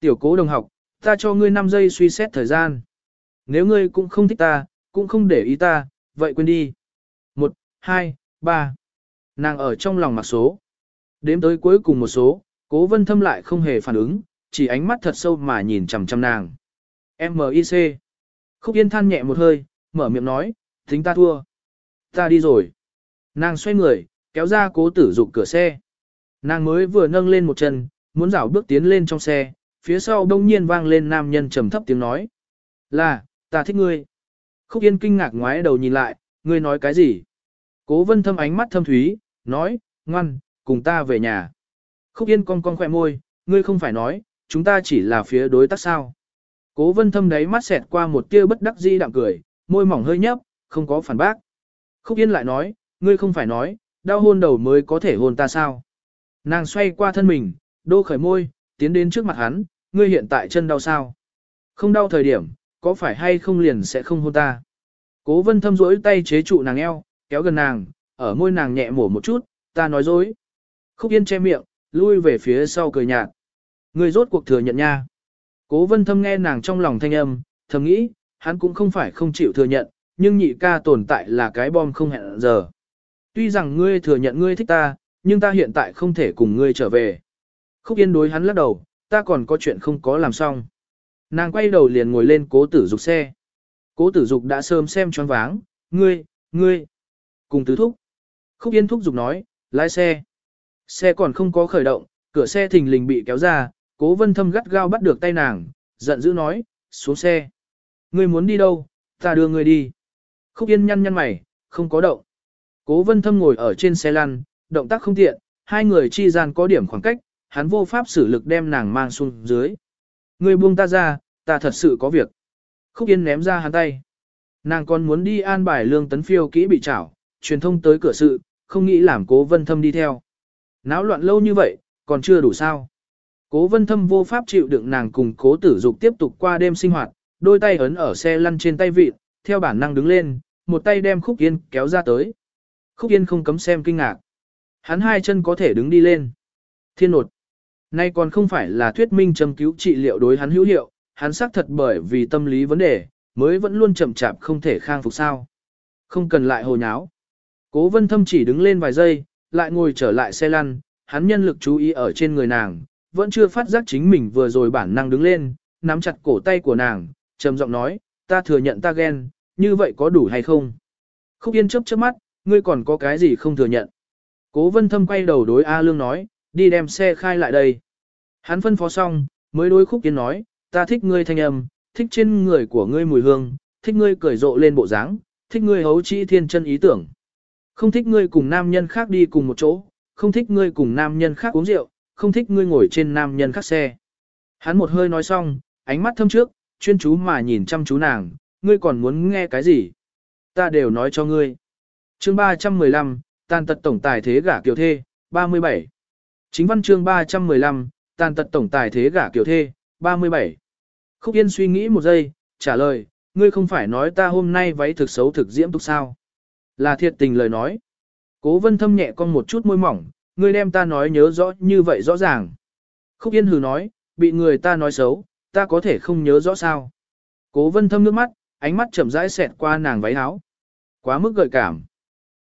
Tiểu cố đồng học, ta cho ngươi 5 giây suy xét thời gian. Nếu ngươi cũng không thích ta, cũng không để ý ta, vậy quên đi. 1, 2, 3. Nàng ở trong lòng mặc số. Đếm tới cuối cùng một số, cố vân thâm lại không hề phản ứng, chỉ ánh mắt thật sâu mà nhìn chằm chằm nàng. M.I.C. Khúc Yên than nhẹ một hơi, mở miệng nói, tính ta thua. Ta đi rồi. Nàng xoay người, kéo ra cố tử dục cửa xe. Nàng mới vừa nâng lên một chân, muốn rảo bước tiến lên trong xe, phía sau đông nhiên vang lên nam nhân trầm thấp tiếng nói. Là, ta thích ngươi. Khúc Yên kinh ngạc ngoái đầu nhìn lại, ngươi nói cái gì? Cố vân thâm ánh mắt thâm thúy, nói, ngoan, cùng ta về nhà. Khúc Yên cong cong khỏe môi, ngươi không phải nói, chúng ta chỉ là phía đối tác sao. Cố vân thâm đáy mắt xẹt qua một tia bất đắc dĩ đạm cười, môi mỏng hơi nhấp, không có phản bác. Khúc Yên lại nói, ngươi không phải nói, đau hôn đầu mới có thể hôn ta sao. Nàng xoay qua thân mình, đô khởi môi, tiến đến trước mặt hắn, ngươi hiện tại chân đau sao. Không đau thời điểm, có phải hay không liền sẽ không hôn ta. Cố vân thâm rỗi tay chế trụ nàng eo, kéo gần nàng, ở môi nàng nhẹ mổ một chút, ta nói dối. Khúc Yên che miệng, lui về phía sau cười nhạt. Ngươi rốt cuộc thừa nhận nha. Cố vân thâm nghe nàng trong lòng thanh âm, thầm nghĩ, hắn cũng không phải không chịu thừa nhận, nhưng nhị ca tồn tại là cái bom không hẹn giờ. Tuy rằng ngươi thừa nhận ngươi thích ta, nhưng ta hiện tại không thể cùng ngươi trở về. Khúc Yên đối hắn lắc đầu, ta còn có chuyện không có làm xong. Nàng quay đầu liền ngồi lên cố tử dục xe. Cố tử dục đã sớm xem choáng váng, ngươi, ngươi, cùng tứ thúc. Khúc Yên thúc dục nói, lái xe. Xe còn không có khởi động, cửa xe thình lình bị kéo ra, cố vân thâm gắt gao bắt được tay nàng, giận dữ nói, xuống xe. Ngươi muốn đi đâu, ta đưa ngươi đi. Khúc Yên nhăn nhăn mày, không có động. Cố vân thâm ngồi ở trên xe lăn, động tác không tiện, hai người chi gian có điểm khoảng cách, hắn vô pháp xử lực đem nàng mang xuống dưới. người buông ta ra, ta thật sự có việc. Khúc Yên ném ra hắn tay. Nàng còn muốn đi an bài lương tấn phiêu kỹ bị trảo, truyền thông tới cửa sự, không nghĩ làm cố vân thâm đi theo. Náo loạn lâu như vậy, còn chưa đủ sao. Cố vân thâm vô pháp chịu đựng nàng cùng cố tử dục tiếp tục qua đêm sinh hoạt, đôi tay ấn ở xe lăn trên tay vịt, theo bản năng đứng lên, một tay đem khúc yên kéo ra tới. Khúc yên không cấm xem kinh ngạc. Hắn hai chân có thể đứng đi lên. Thiên nột. Nay còn không phải là thuyết minh châm cứu trị liệu đối hắn hữu hiệu, hắn xác thật bởi vì tâm lý vấn đề, mới vẫn luôn chậm chạp không thể khang phục sao. Không cần lại hồ nháo. Cố vân thâm chỉ đứng lên vài giây, lại ngồi trở lại xe lăn, hắn nhân lực chú ý ở trên người nàng, vẫn chưa phát giác chính mình vừa rồi bản năng đứng lên, nắm chặt cổ tay của nàng, trầm giọng nói, ta thừa nhận ta ghen, như vậy có đủ hay không? Khúc Yên chớp chớp mắt, ngươi còn có cái gì không thừa nhận? Cố vân thâm quay đầu đối A Lương nói, đi đem xe khai lại đây. Hắn phân phó xong, mới đối Khúc Yên nói, ta thích ngươi thanh âm, thích trên người của ngươi mùi hương, thích ngươi cởi rộ lên bộ dáng, thích ngươi hấu trĩ thiên chân ý tưởng. Không thích ngươi cùng nam nhân khác đi cùng một chỗ, không thích ngươi cùng nam nhân khác uống rượu, không thích ngươi ngồi trên nam nhân khác xe. Hắn một hơi nói xong, ánh mắt thâm trước, chuyên chú mà nhìn chăm chú nàng, ngươi còn muốn nghe cái gì? Ta đều nói cho ngươi. Chương 315, tàn tật tổng tài thế gả kiều thê, 37. Chính văn chương 315, tàn tật tổng tài thế gả kiều thê, 37. Khúc Yên suy nghĩ một giây, trả lời, ngươi không phải nói ta hôm nay váy thực xấu thực diễm túc sao? Là thiệt tình lời nói. Cố vân thâm nhẹ con một chút môi mỏng, ngươi đem ta nói nhớ rõ như vậy rõ ràng. Khúc Yên hừ nói, bị người ta nói xấu, ta có thể không nhớ rõ sao. Cố vân thâm nước mắt, ánh mắt chậm rãi xẹt qua nàng váy áo. Quá mức gợi cảm.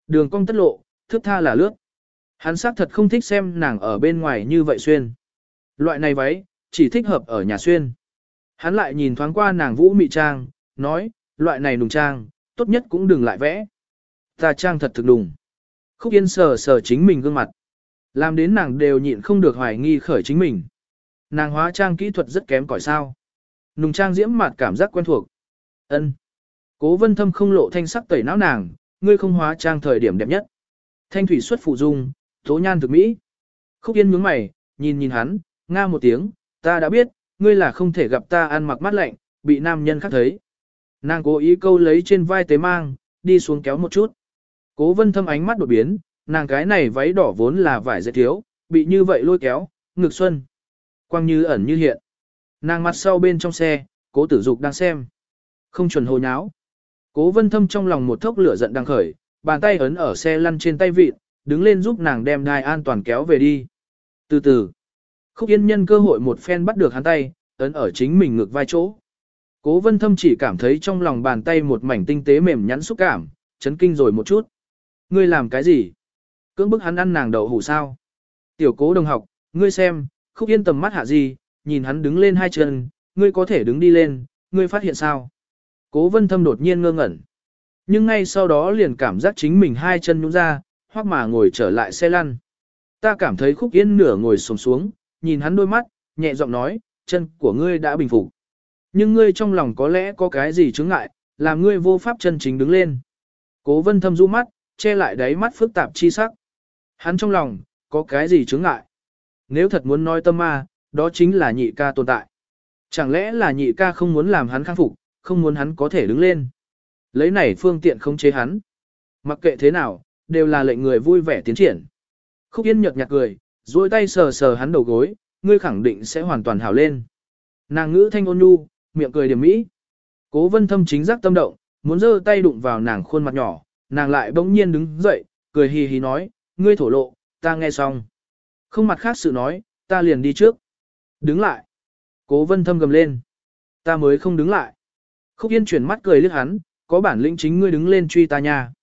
Đường cong tất lộ, thước tha là lướt. Hắn xác thật không thích xem nàng ở bên ngoài như vậy xuyên. Loại này váy, chỉ thích hợp ở nhà xuyên. Hắn lại nhìn thoáng qua nàng vũ mị trang, nói, loại này nùng trang, tốt nhất cũng đừng lại vẽ. Ta trang thật thực đùng. Khúc Yên sờ sờ chính mình gương mặt. Làm đến nàng đều nhịn không được hoài nghi khởi chính mình. Nàng hóa trang kỹ thuật rất kém cỏi sao. Nùng trang diễm mặt cảm giác quen thuộc. ân Cố vân thâm không lộ thanh sắc tẩy não nàng, ngươi không hóa trang thời điểm đẹp nhất. Thanh thủy xuất phụ dung, tố nhan thực mỹ. Khúc Yên nhướng mày, nhìn nhìn hắn, nga một tiếng, ta đã biết, ngươi là không thể gặp ta ăn mặc mát lạnh, bị nam nhân khác thấy. Nàng cố ý câu lấy trên vai tế mang, đi xuống kéo một chút. Cố vân thâm ánh mắt đột biến, nàng cái này váy đỏ vốn là vải dệt thiếu, bị như vậy lôi kéo, ngực xuân. Quang như ẩn như hiện. Nàng mặt sau bên trong xe, cố tử dục đang xem. Không chuẩn hồ nháo. Cố vân thâm trong lòng một thốc lửa giận đang khởi, bàn tay ấn ở xe lăn trên tay vịt, đứng lên giúp nàng đem đai an toàn kéo về đi. Từ từ, khúc yên nhân cơ hội một phen bắt được hắn tay, ấn ở chính mình ngược vai chỗ. Cố vân thâm chỉ cảm thấy trong lòng bàn tay một mảnh tinh tế mềm nhắn xúc cảm, chấn kinh rồi một chút. Ngươi làm cái gì? Cưỡng bức hắn ăn nàng đậu hủ sao? Tiểu cố đồng học, ngươi xem, khúc yên tầm mắt hạ gì, nhìn hắn đứng lên hai chân, ngươi có thể đứng đi lên, ngươi phát hiện sao? Cố vân thâm đột nhiên ngơ ngẩn. Nhưng ngay sau đó liền cảm giác chính mình hai chân nhũ ra, Hoắc mà ngồi trở lại xe lăn. Ta cảm thấy khúc yên nửa ngồi sồm xuống, nhìn hắn đôi mắt, nhẹ giọng nói, chân của ngươi đã bình phục. Nhưng ngươi trong lòng có lẽ có cái gì chứng ngại, làm ngươi vô pháp chân chính đứng lên. Cố vân thâm du mắt, che lại đáy mắt phức tạp chi sắc. Hắn trong lòng, có cái gì chứng ngại. Nếu thật muốn nói tâm ma, đó chính là nhị ca tồn tại. Chẳng lẽ là nhị ca không muốn làm hắn khang phục, không muốn hắn có thể đứng lên. Lấy này phương tiện không chế hắn. Mặc kệ thế nào, đều là lệnh người vui vẻ tiến triển. Khúc Yên nhợt nhạt cười, duỗi tay sờ sờ hắn đầu gối, ngươi khẳng định sẽ hoàn toàn hảo lên. Nàng ngữ thanh ôn nhu, miệng cười điểm mỹ. Cố vân thâm chính giác tâm động, muốn giơ tay đụng vào nàng khuôn mặt nhỏ, nàng lại bỗng nhiên đứng dậy, cười hì hì nói, ngươi thổ lộ, ta nghe xong. Không mặt khác sự nói, ta liền đi trước. Đứng lại. Cố vân thâm gầm lên. Ta mới không đứng lại. Khúc Yên chuyển mắt cười liếc hắn, có bản lĩnh chính ngươi đứng lên truy ta nha.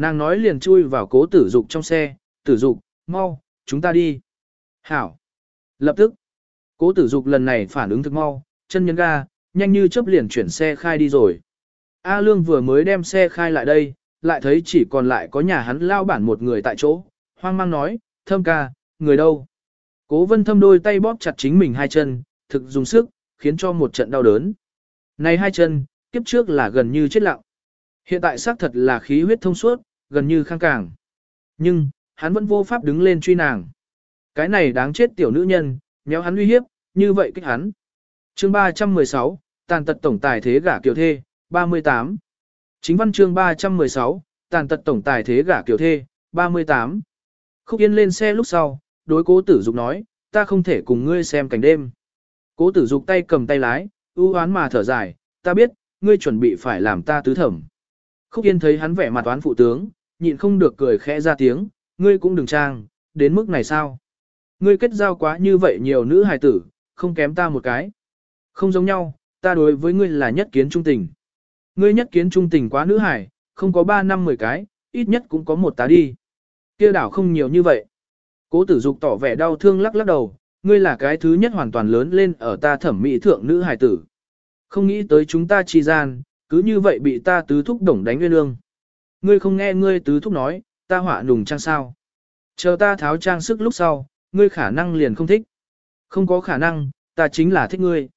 Nàng nói liền chui vào cố tử dục trong xe, tử dục, mau, chúng ta đi. Hảo. Lập tức, cố tử dục lần này phản ứng thực mau, chân nhấn ga, nhanh như chớp liền chuyển xe khai đi rồi. A Lương vừa mới đem xe khai lại đây, lại thấy chỉ còn lại có nhà hắn lao bản một người tại chỗ, hoang mang nói, thâm ca, người đâu? Cố vân thâm đôi tay bóp chặt chính mình hai chân, thực dùng sức, khiến cho một trận đau đớn. Này hai chân, kiếp trước là gần như chết lặng. Hiện tại xác thật là khí huyết thông suốt, gần như khang càng. Nhưng, hắn vẫn vô pháp đứng lên truy nàng. Cái này đáng chết tiểu nữ nhân, nhéo hắn uy hiếp, như vậy kích hắn. Chương 316, tàn tật tổng tài thế gả kiều thê, 38. Chính văn chương 316, tàn tật tổng tài thế gả kiều thê, 38. Khúc Yên lên xe lúc sau, đối cố tử dục nói, ta không thể cùng ngươi xem cảnh đêm. Cố tử dục tay cầm tay lái, ưu hoán mà thở dài, ta biết, ngươi chuẩn bị phải làm ta tứ thẩm. Khúc Yên thấy hắn vẻ mặt oán phụ tướng, nhịn không được cười khẽ ra tiếng, ngươi cũng đừng trang, đến mức này sao? Ngươi kết giao quá như vậy nhiều nữ hài tử, không kém ta một cái. Không giống nhau, ta đối với ngươi là nhất kiến trung tình. Ngươi nhất kiến trung tình quá nữ hài, không có 3 năm 10 cái, ít nhất cũng có một tá đi. Kia đảo không nhiều như vậy. Cố tử dục tỏ vẻ đau thương lắc lắc đầu, ngươi là cái thứ nhất hoàn toàn lớn lên ở ta thẩm mỹ thượng nữ hài tử. Không nghĩ tới chúng ta chi gian, cứ như vậy bị ta tứ thúc đồng đánh nguyên lương. Ngươi không nghe ngươi tứ thúc nói, ta họa nùng trang sao. Chờ ta tháo trang sức lúc sau, ngươi khả năng liền không thích. Không có khả năng, ta chính là thích ngươi.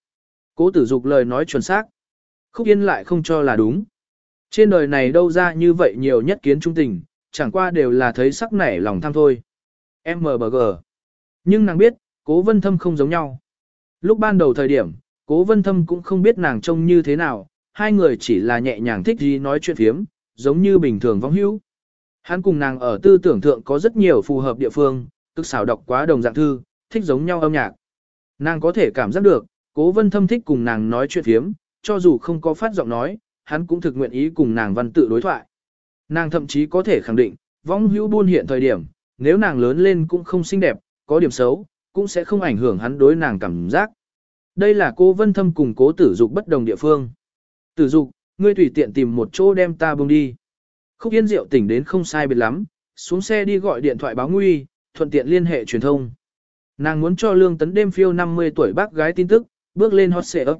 Cố tử dục lời nói chuẩn xác. Khúc yên lại không cho là đúng. Trên đời này đâu ra như vậy nhiều nhất kiến trung tình, chẳng qua đều là thấy sắc nảy lòng tham thôi. MBG. Nhưng nàng biết, cố vân thâm không giống nhau. Lúc ban đầu thời điểm, cố vân thâm cũng không biết nàng trông như thế nào, hai người chỉ là nhẹ nhàng thích gì nói chuyện phiếm, giống như bình thường vong hữu. Hắn cùng nàng ở tư tưởng thượng có rất nhiều phù hợp địa phương, tức xảo đọc quá đồng dạng thư, thích giống nhau âm nhạc. Nàng có thể cảm giác được, cố vân thâm thích cùng nàng nói chuyện phiếm, cho dù không có phát giọng nói, hắn cũng thực nguyện ý cùng nàng văn tự đối thoại. Nàng thậm chí có thể khẳng định, vong hữu buôn hiện thời điểm, nếu nàng lớn lên cũng không xinh đẹp, có điểm xấu, cũng sẽ không ảnh hưởng hắn đối nàng cảm giác. Đây là cô vân thâm cùng cố tử dục bất đồng địa phương. Tử dục, ngươi tùy tiện tìm một chỗ đem ta bông đi. Khúc Yên Diệu tỉnh đến không sai biệt lắm, xuống xe đi gọi điện thoại báo nguy, thuận tiện liên hệ truyền thông. Nàng muốn cho Lương Tấn đêm phiêu 50 tuổi bác gái tin tức, bước lên hot xệ ấp.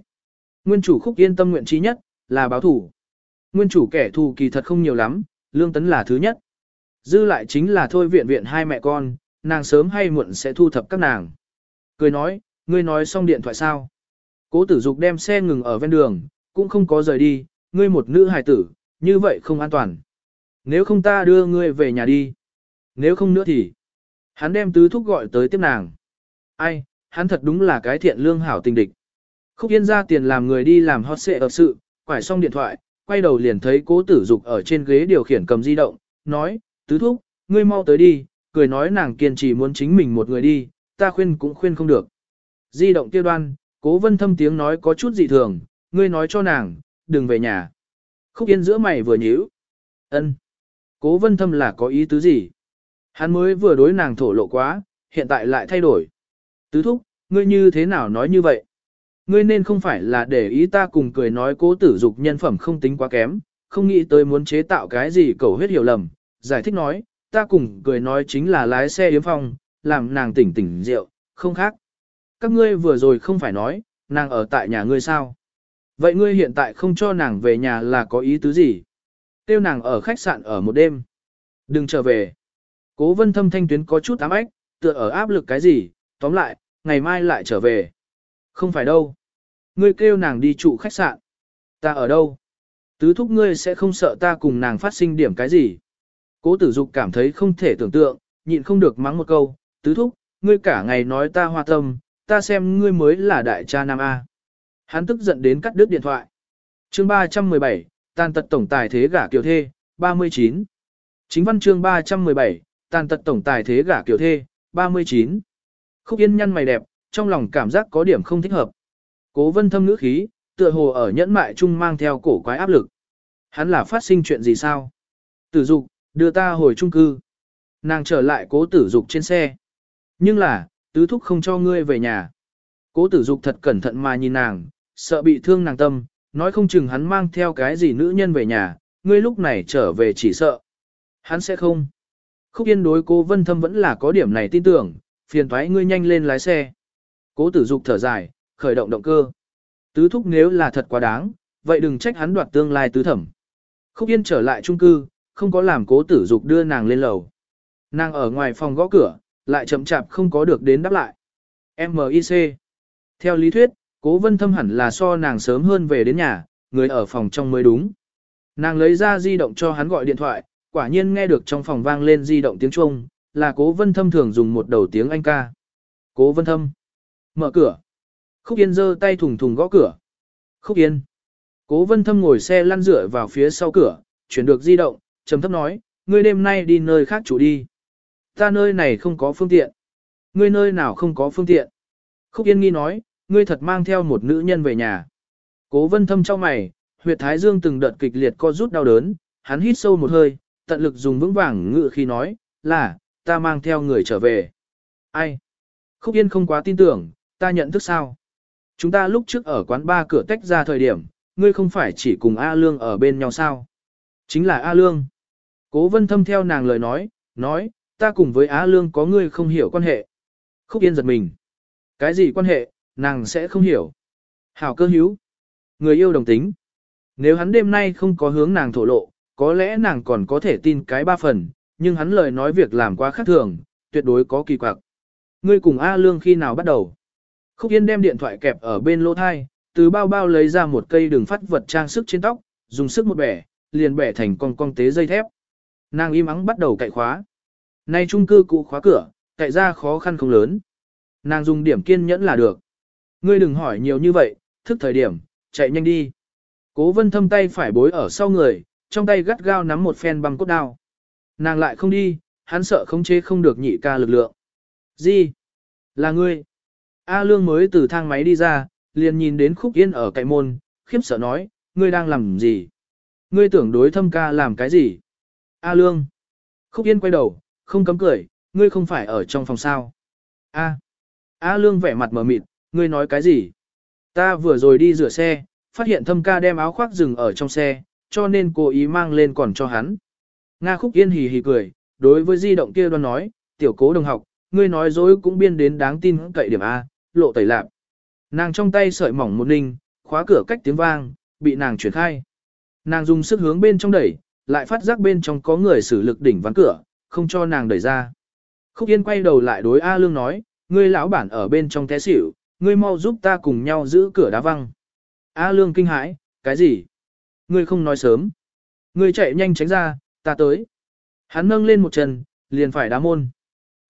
Nguyên chủ Khúc Yên tâm nguyện trí nhất, là báo thủ. Nguyên chủ kẻ thù kỳ thật không nhiều lắm, Lương Tấn là thứ nhất. Dư lại chính là thôi viện viện hai mẹ con, nàng sớm hay muộn sẽ thu thập các nàng. Cười nói, ngươi nói xong điện thoại sao? Cố tử dục đem xe ngừng ở ven đường, cũng không có rời đi, ngươi một nữ hài tử, như vậy không an toàn. Nếu không ta đưa ngươi về nhà đi. Nếu không nữa thì... Hắn đem tứ thúc gọi tới tiếp nàng. Ai, hắn thật đúng là cái thiện lương hảo tình địch. Khúc Yên ra tiền làm người đi làm hot xệ ở sự, quải xong điện thoại, quay đầu liền thấy cố tử dục ở trên ghế điều khiển cầm di động, nói, tứ thúc, ngươi mau tới đi, cười nói nàng kiên trì muốn chính mình một người đi, ta khuyên cũng khuyên không được. Di động tiêu đoan, cố vân thâm tiếng nói có chút dị thường, ngươi nói cho nàng, đừng về nhà. Khúc Yên giữa mày vừa nhíu. ân Cố vân thâm là có ý tứ gì? Hắn mới vừa đối nàng thổ lộ quá, hiện tại lại thay đổi. Tứ thúc, ngươi như thế nào nói như vậy? ngươi nên không phải là để ý ta cùng cười nói cố tử dục nhân phẩm không tính quá kém, không nghĩ tới muốn chế tạo cái gì cầu huyết hiểu lầm, giải thích nói, ta cùng cười nói chính là lái xe yếm phong, làm nàng tỉnh tỉnh rượu, không khác. Các ngươi vừa rồi không phải nói, nàng ở tại nhà ngươi sao? Vậy ngươi hiện tại không cho nàng về nhà là có ý tứ gì? Tiêu nàng ở khách sạn ở một đêm. Đừng trở về. Cố vân thâm thanh tuyến có chút ám ách, tựa ở áp lực cái gì, tóm lại, ngày mai lại trở về. Không phải đâu. Ngươi kêu nàng đi trụ khách sạn. Ta ở đâu? Tứ thúc ngươi sẽ không sợ ta cùng nàng phát sinh điểm cái gì. Cố tử dục cảm thấy không thể tưởng tượng, nhịn không được mắng một câu. Tứ thúc, ngươi cả ngày nói ta hoa tâm, ta xem ngươi mới là đại cha Nam A. Hắn tức giận đến cắt đứt điện thoại. chương 317, tàn tật tổng tài thế gả kiều thê, 39. Chính văn chương 317, tàn tật tổng tài thế gả kiều thê, 39. Khúc Yên nhăn mày đẹp, trong lòng cảm giác có điểm không thích hợp. Cố vân thâm ngữ khí, tựa hồ ở nhẫn mại chung mang theo cổ quái áp lực. Hắn là phát sinh chuyện gì sao? Tử dục, đưa ta hồi trung cư. Nàng trở lại cố tử dục trên xe. Nhưng là, tứ thúc không cho ngươi về nhà. Cố tử dục thật cẩn thận mà nhìn nàng, sợ bị thương nàng tâm, nói không chừng hắn mang theo cái gì nữ nhân về nhà, ngươi lúc này trở về chỉ sợ. Hắn sẽ không. Khúc yên đối cô vân thâm vẫn là có điểm này tin tưởng, phiền thoái ngươi nhanh lên lái xe. Cố tử dục thở dài, khởi động động cơ. Tứ thúc nếu là thật quá đáng, vậy đừng trách hắn đoạt tương lai tứ thẩm. Khúc yên trở lại trung cư, không có làm cố tử dục đưa nàng lên lầu. Nàng ở ngoài phòng gõ cửa, lại chậm chạp không có được đến đáp lại. M I C. Theo lý thuyết, cố vân thâm hẳn là so nàng sớm hơn về đến nhà, người ở phòng trong mới đúng. Nàng lấy ra di động cho hắn gọi điện thoại, quả nhiên nghe được trong phòng vang lên di động tiếng Trung, là cố vân thâm thường dùng một đầu tiếng Anh ca. Cố vân thâm. Mở cửa. Khúc Yên giơ tay thùng thùng gõ cửa. Khúc Yên. Cố vân thâm ngồi xe lăn rửa vào phía sau cửa, chuyển được di động, trầm thấp nói, ngươi đêm nay đi nơi khác chủ đi. Ta nơi này không có phương tiện. Ngươi nơi nào không có phương tiện. Khúc Yên nghi nói, ngươi thật mang theo một nữ nhân về nhà. Cố vân thâm trong mày, huyệt thái dương từng đợt kịch liệt co rút đau đớn, hắn hít sâu một hơi, tận lực dùng vững vàng ngự khi nói, là, ta mang theo người trở về. Ai? Khúc Yên không quá tin tưởng, ta nhận thức sao? Chúng ta lúc trước ở quán ba cửa tách ra thời điểm, ngươi không phải chỉ cùng A Lương ở bên nhau sao? Chính là A Lương. Cố vân thâm theo nàng lời nói, nói, ta cùng với A Lương có ngươi không hiểu quan hệ. Khúc Yên giật mình. Cái gì quan hệ, nàng sẽ không hiểu. Hảo cơ hữu. Người yêu đồng tính. Nếu hắn đêm nay không có hướng nàng thổ lộ, có lẽ nàng còn có thể tin cái ba phần, nhưng hắn lời nói việc làm quá khác thường, tuyệt đối có kỳ quặc. Ngươi cùng A Lương khi nào bắt đầu? Khúc Yên đem điện thoại kẹp ở bên lỗ thai, từ bao bao lấy ra một cây đường phát vật trang sức trên tóc, dùng sức một bẻ, liền bẻ thành con con tế dây thép. Nàng im ắng bắt đầu cậy khóa. Nay trung cư cũ khóa cửa, cậy ra khó khăn không lớn. Nàng dùng điểm kiên nhẫn là được. Ngươi đừng hỏi nhiều như vậy, thức thời điểm, chạy nhanh đi. Cố vân thâm tay phải bối ở sau người, trong tay gắt gao nắm một phen băng cốt đao. Nàng lại không đi, hắn sợ không chế không được nhị ca lực lượng. Gì? Là ngươi? A Lương mới từ thang máy đi ra, liền nhìn đến Khúc Yên ở cạnh môn, khiếp sợ nói, ngươi đang làm gì? Ngươi tưởng đối thâm ca làm cái gì? A Lương. Khúc Yên quay đầu, không cấm cười, ngươi không phải ở trong phòng sao? A. A Lương vẻ mặt mờ mịt, ngươi nói cái gì? Ta vừa rồi đi rửa xe, phát hiện thâm ca đem áo khoác rừng ở trong xe, cho nên cố ý mang lên còn cho hắn. Nga Khúc Yên hì hì cười, đối với di động kia đoan nói, tiểu cố đồng học, ngươi nói dối cũng biên đến đáng tin cậy điểm A, lộ tẩy lạp. Nàng trong tay sợi mỏng một ninh, khóa cửa cách tiếng vang, bị nàng chuyển khai. Nàng dùng sức hướng bên trong đẩy, lại phát giác bên trong có người xử lực đỉnh ván cửa, không cho nàng đẩy ra. Khúc Yên quay đầu lại đối A Lương nói, ngươi lão bản ở bên trong té xỉu, ngươi mau giúp ta cùng nhau giữ cửa đá văng. A Lương kinh hãi, cái gì? Ngươi không nói sớm. Ngươi chạy nhanh tránh ra, ta tới. Hắn nâng lên một chân, liền phải đá môn.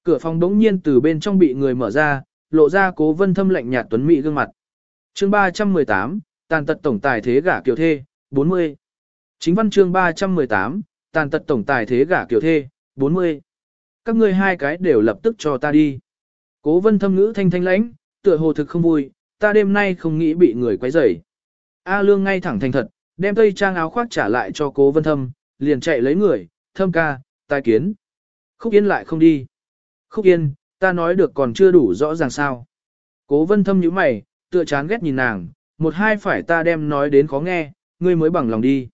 Cửa phòng đống nhiên từ bên trong bị người mở ra, lộ ra cố vân thâm lạnh nhạt tuấn mỹ gương mặt. chương 318, tàn tật tổng tài thế gả kiều thê, 40. Chính văn chương 318, tàn tật tổng tài thế gả kiều thê, 40. Các ngươi hai cái đều lập tức cho ta đi. Cố vân thâm ngữ thanh thanh lãnh, tựa hồ thực không vui, ta đêm nay không nghĩ bị người quấy rầy. A lương ngay thẳng thành thật, đem tây trang áo khoác trả lại cho cố vân thâm, liền chạy lấy người, thâm ca, tai kiến. Khúc yên lại không đi. Khúc yên, ta nói được còn chưa đủ rõ ràng sao. Cố vân thâm như mày, tựa chán ghét nhìn nàng, một hai phải ta đem nói đến khó nghe, ngươi mới bằng lòng đi.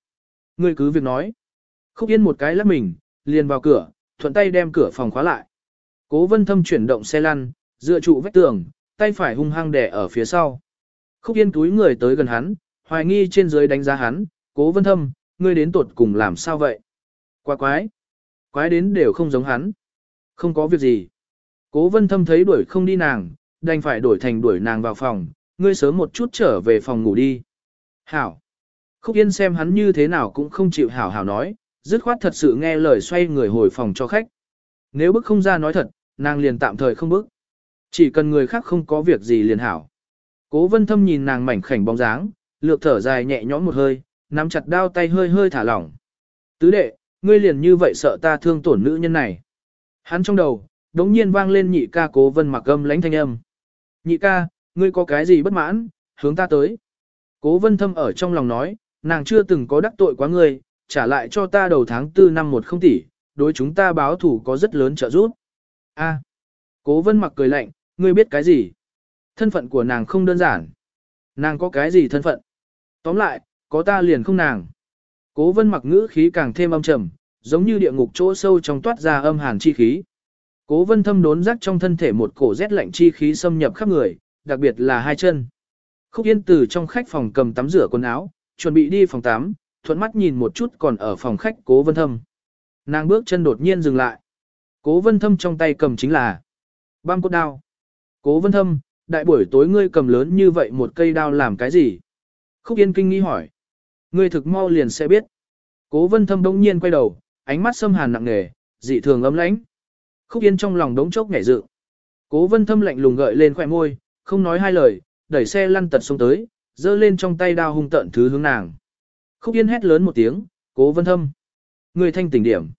Ngươi cứ việc nói. Khúc Yên một cái lắc mình, liền vào cửa, thuận tay đem cửa phòng khóa lại. Cố vân thâm chuyển động xe lăn, dựa trụ vách tường, tay phải hung hăng đè ở phía sau. Khúc Yên túi người tới gần hắn, hoài nghi trên dưới đánh giá hắn, cố vân thâm, ngươi đến tuột cùng làm sao vậy? Quá quái. Quái đến đều không giống hắn. Không có việc gì. Cố vân thâm thấy đuổi không đi nàng, đành phải đổi thành đuổi nàng vào phòng, ngươi sớm một chút trở về phòng ngủ đi. Hảo. Khúc Yên xem hắn như thế nào cũng không chịu hảo hảo nói, dứt khoát thật sự nghe lời xoay người hồi phòng cho khách. Nếu bức không ra nói thật, nàng liền tạm thời không bức. Chỉ cần người khác không có việc gì liền hảo. Cố vân thâm nhìn nàng mảnh khảnh bóng dáng, lược thở dài nhẹ nhõm một hơi, nắm chặt đao tay hơi hơi thả lỏng. Tứ đệ, ngươi liền như vậy sợ ta thương tổn nữ nhân này. Hắn trong đầu, đống nhiên vang lên nhị ca cố vân mặc âm lãnh thanh âm. Nhị ca, ngươi có cái gì bất mãn, hướng ta tới. Cố vân thâm ở trong lòng nói, nàng chưa từng có đắc tội quá ngươi, trả lại cho ta đầu tháng 4 năm một không tỷ, đối chúng ta báo thủ có rất lớn trợ giúp. A. Cố vân mặc cười lạnh, ngươi biết cái gì? Thân phận của nàng không đơn giản. Nàng có cái gì thân phận? Tóm lại, có ta liền không nàng. Cố vân mặc ngữ khí càng thêm âm trầm, giống như địa ngục chỗ sâu trong toát ra âm hàn chi khí. Cố vân thâm đốn rắc trong thân thể một cổ rét lạnh chi khí xâm nhập khắp người, đặc biệt là hai chân. Khúc Yên từ trong khách phòng cầm tắm rửa quần áo, chuẩn bị đi phòng tắm, thuận mắt nhìn một chút còn ở phòng khách cố vân thâm. Nàng bước chân đột nhiên dừng lại. Cố vân thâm trong tay cầm chính là băng cốt đao. Cố vân thâm, đại buổi tối ngươi cầm lớn như vậy một cây đao làm cái gì? Khúc Yên kinh nghi hỏi. Ngươi thực mau liền sẽ biết. Cố vân thâm đông nhiên quay đầu, ánh mắt xâm hàn nặng nề, dị thường ấm lãnh. Khúc Yên trong lòng đống chốc nhảy dự. Cố vân thâm lạnh lùng gợi lên khỏe môi, không nói hai lời, đẩy xe lăn tật xuống tới, dơ lên trong tay đao hung tận thứ hướng nàng. Khúc Yên hét lớn một tiếng, cố vân thâm. Người thanh tỉnh điểm.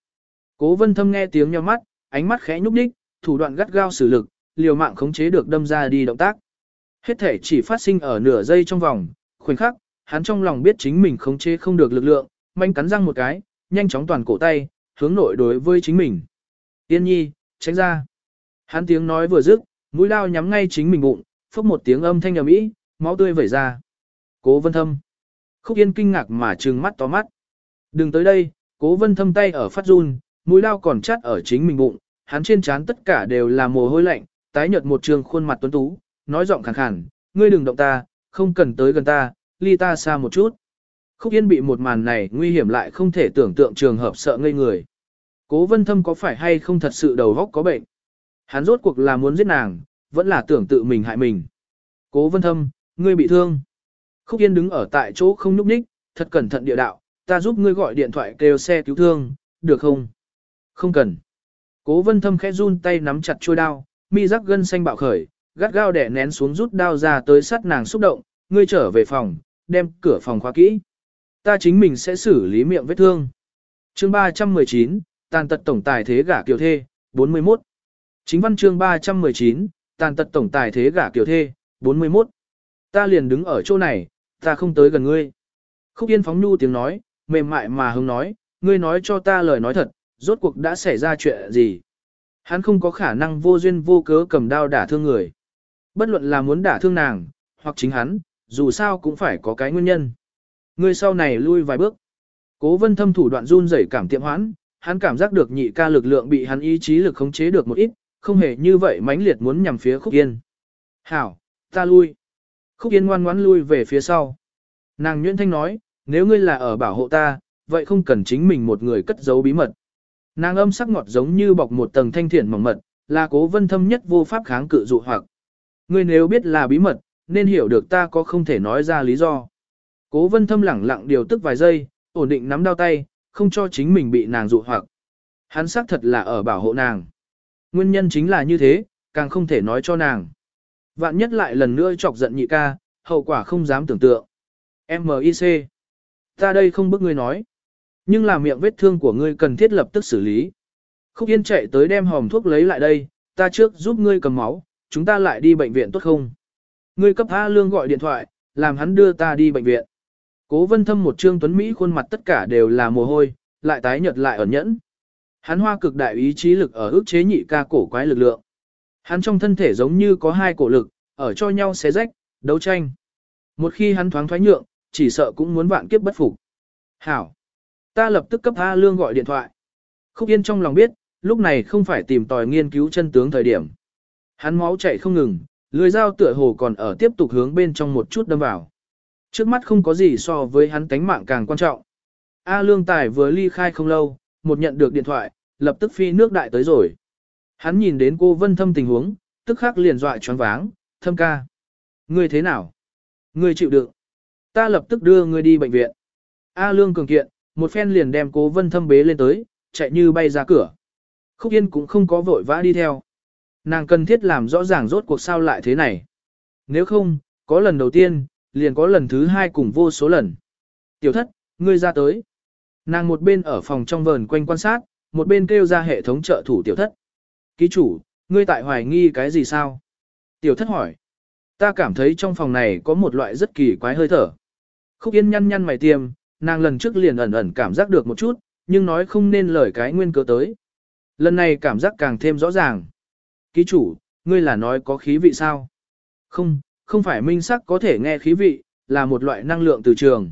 Cố vân thâm nghe tiếng nhau mắt, ánh mắt khẽ nhúc đích, thủ đoạn gắt gao xử lực, liều mạng khống chế được đâm ra đi động tác. Hết thể chỉ phát sinh ở nửa giây trong vòng, khoảnh khắc, hắn trong lòng biết chính mình khống chế không được lực lượng, manh cắn răng một cái, nhanh chóng toàn cổ tay, hướng nội đối với chính mình. Yên nhi, tránh ra. Hắn tiếng nói vừa dứt, mũi lao nhắm ngay chính mình bụng, phốc một tiếng âm thanh ầm ĩ, máu tươi vẩy ra. Cố Vân Thâm. Khúc Yên kinh ngạc mà trừng mắt to mắt. Đừng tới đây, Cố Vân Thâm tay ở phát run, mũi lao còn chát ở chính mình bụng, hắn trên trán tất cả đều là mồ hôi lạnh, tái nhợt một trường khuôn mặt tuấn tú, nói giọng khàn khàn, "Ngươi đừng động ta, không cần tới gần ta, ly ta xa một chút." Khúc Yên bị một màn này nguy hiểm lại không thể tưởng tượng trường hợp sợ ngây người. Cố Vân Thâm có phải hay không thật sự đầu óc có bệnh? Hắn rốt cuộc là muốn giết nàng, vẫn là tưởng tự mình hại mình. Cố Vân Thâm, ngươi bị thương. Khúc Yên đứng ở tại chỗ không nhúc nhích, thật cẩn thận địa đạo, ta giúp ngươi gọi điện thoại kêu xe cứu thương, được không? Không cần. Cố Vân Thâm khẽ run tay nắm chặt chuôi đao, mi giác gân xanh bạo khởi, gắt gao đẻ nén xuống rút đao ra tới sát nàng xúc động, ngươi trở về phòng, đem cửa phòng khóa kỹ. Ta chính mình sẽ xử lý miệng vết thương. Chương 319, tàn tật tổng tài thế gả kiều thê, 41. Chính văn chương 319, tàn tật tổng tài thế gả kiều thê, 41. Ta liền đứng ở chỗ này, ta không tới gần ngươi. Khúc Yên phóng nhu tiếng nói, mềm mại mà hứng nói, ngươi nói cho ta lời nói thật, rốt cuộc đã xảy ra chuyện gì. Hắn không có khả năng vô duyên vô cớ cầm đao đả thương người. Bất luận là muốn đả thương nàng, hoặc chính hắn, dù sao cũng phải có cái nguyên nhân. Người sau này lui vài bước. Cố vân thâm thủ đoạn run rẩy cảm tiệm hoãn, hắn cảm giác được nhị ca lực lượng bị hắn ý chí lực khống chế được một ít, không hề như vậy mãnh liệt muốn nhằm phía khúc yên. Hảo, ta lui. Khúc yên ngoan ngoãn lui về phía sau. Nàng nhuyễn thanh nói, nếu ngươi là ở bảo hộ ta, vậy không cần chính mình một người cất giấu bí mật. Nàng âm sắc ngọt giống như bọc một tầng thanh thiện mỏng mật, là cố vân thâm nhất vô pháp kháng cự dụ hoặc. Ngươi nếu biết là bí mật, nên hiểu được ta có không thể nói ra lý do. Cố vân thâm lẳng lặng điều tức vài giây, ổn định nắm đau tay, không cho chính mình bị nàng dụ hoặc. Hắn xác thật là ở bảo hộ nàng. Nguyên nhân chính là như thế, càng không thể nói cho nàng. Vạn nhất lại lần nữa chọc giận nhị ca, hậu quả không dám tưởng tượng. M.I.C. Ta đây không bức ngươi nói. Nhưng là miệng vết thương của ngươi cần thiết lập tức xử lý. Khúc Yên chạy tới đem hòm thuốc lấy lại đây, ta trước giúp ngươi cầm máu, chúng ta lại đi bệnh viện tốt không? Ngươi cấp A Lương gọi điện thoại, làm hắn đưa ta đi bệnh viện. Cố vân thâm một trương tuấn Mỹ khuôn mặt tất cả đều là mồ hôi, lại tái nhợt lại ẩn nhẫn. Hắn hoa cực đại ý chí lực ở ức chế nhị ca cổ quái lực lượng. Hắn trong thân thể giống như có hai cổ lực, ở cho nhau xé rách, đấu tranh. Một khi hắn thoáng thoái nhượng, chỉ sợ cũng muốn vạn kiếp bất phục. Hảo. Ta lập tức cấp A Lương gọi điện thoại. Khúc Yên trong lòng biết, lúc này không phải tìm tòi nghiên cứu chân tướng thời điểm. Hắn máu chạy không ngừng, lưỡi dao tựa hồ còn ở tiếp tục hướng bên trong một chút đâm vào. Trước mắt không có gì so với hắn tánh mạng càng quan trọng. A Lương Tài vừa ly khai không lâu, một nhận được điện thoại, lập tức phi nước đại tới rồi. Hắn nhìn đến cô Vân Thâm tình huống, tức khắc liền dọa choáng váng, thâm ca. Ngươi thế nào? Ngươi chịu đựng. Ta lập tức đưa ngươi đi bệnh viện. A Lương cường kiện, một phen liền đem cố Vân Thâm bế lên tới, chạy như bay ra cửa. Khúc Yên cũng không có vội vã đi theo. Nàng cần thiết làm rõ ràng rốt cuộc sao lại thế này. Nếu không, có lần đầu tiên, liền có lần thứ hai cùng vô số lần. Tiểu thất, ngươi ra tới. Nàng một bên ở phòng trong vờn quanh quan sát, một bên kêu ra hệ thống trợ thủ tiểu thất. Ký chủ, ngươi tại hoài nghi cái gì sao? Tiểu thất hỏi. Ta cảm thấy trong phòng này có một loại rất kỳ quái hơi thở. Khúc Yên nhăn nhăn mày tiêm, nàng lần trước liền ẩn ẩn cảm giác được một chút, nhưng nói không nên lời cái nguyên cớ tới. Lần này cảm giác càng thêm rõ ràng. Ký chủ, ngươi là nói có khí vị sao? Không, không phải minh sắc có thể nghe khí vị, là một loại năng lượng từ trường.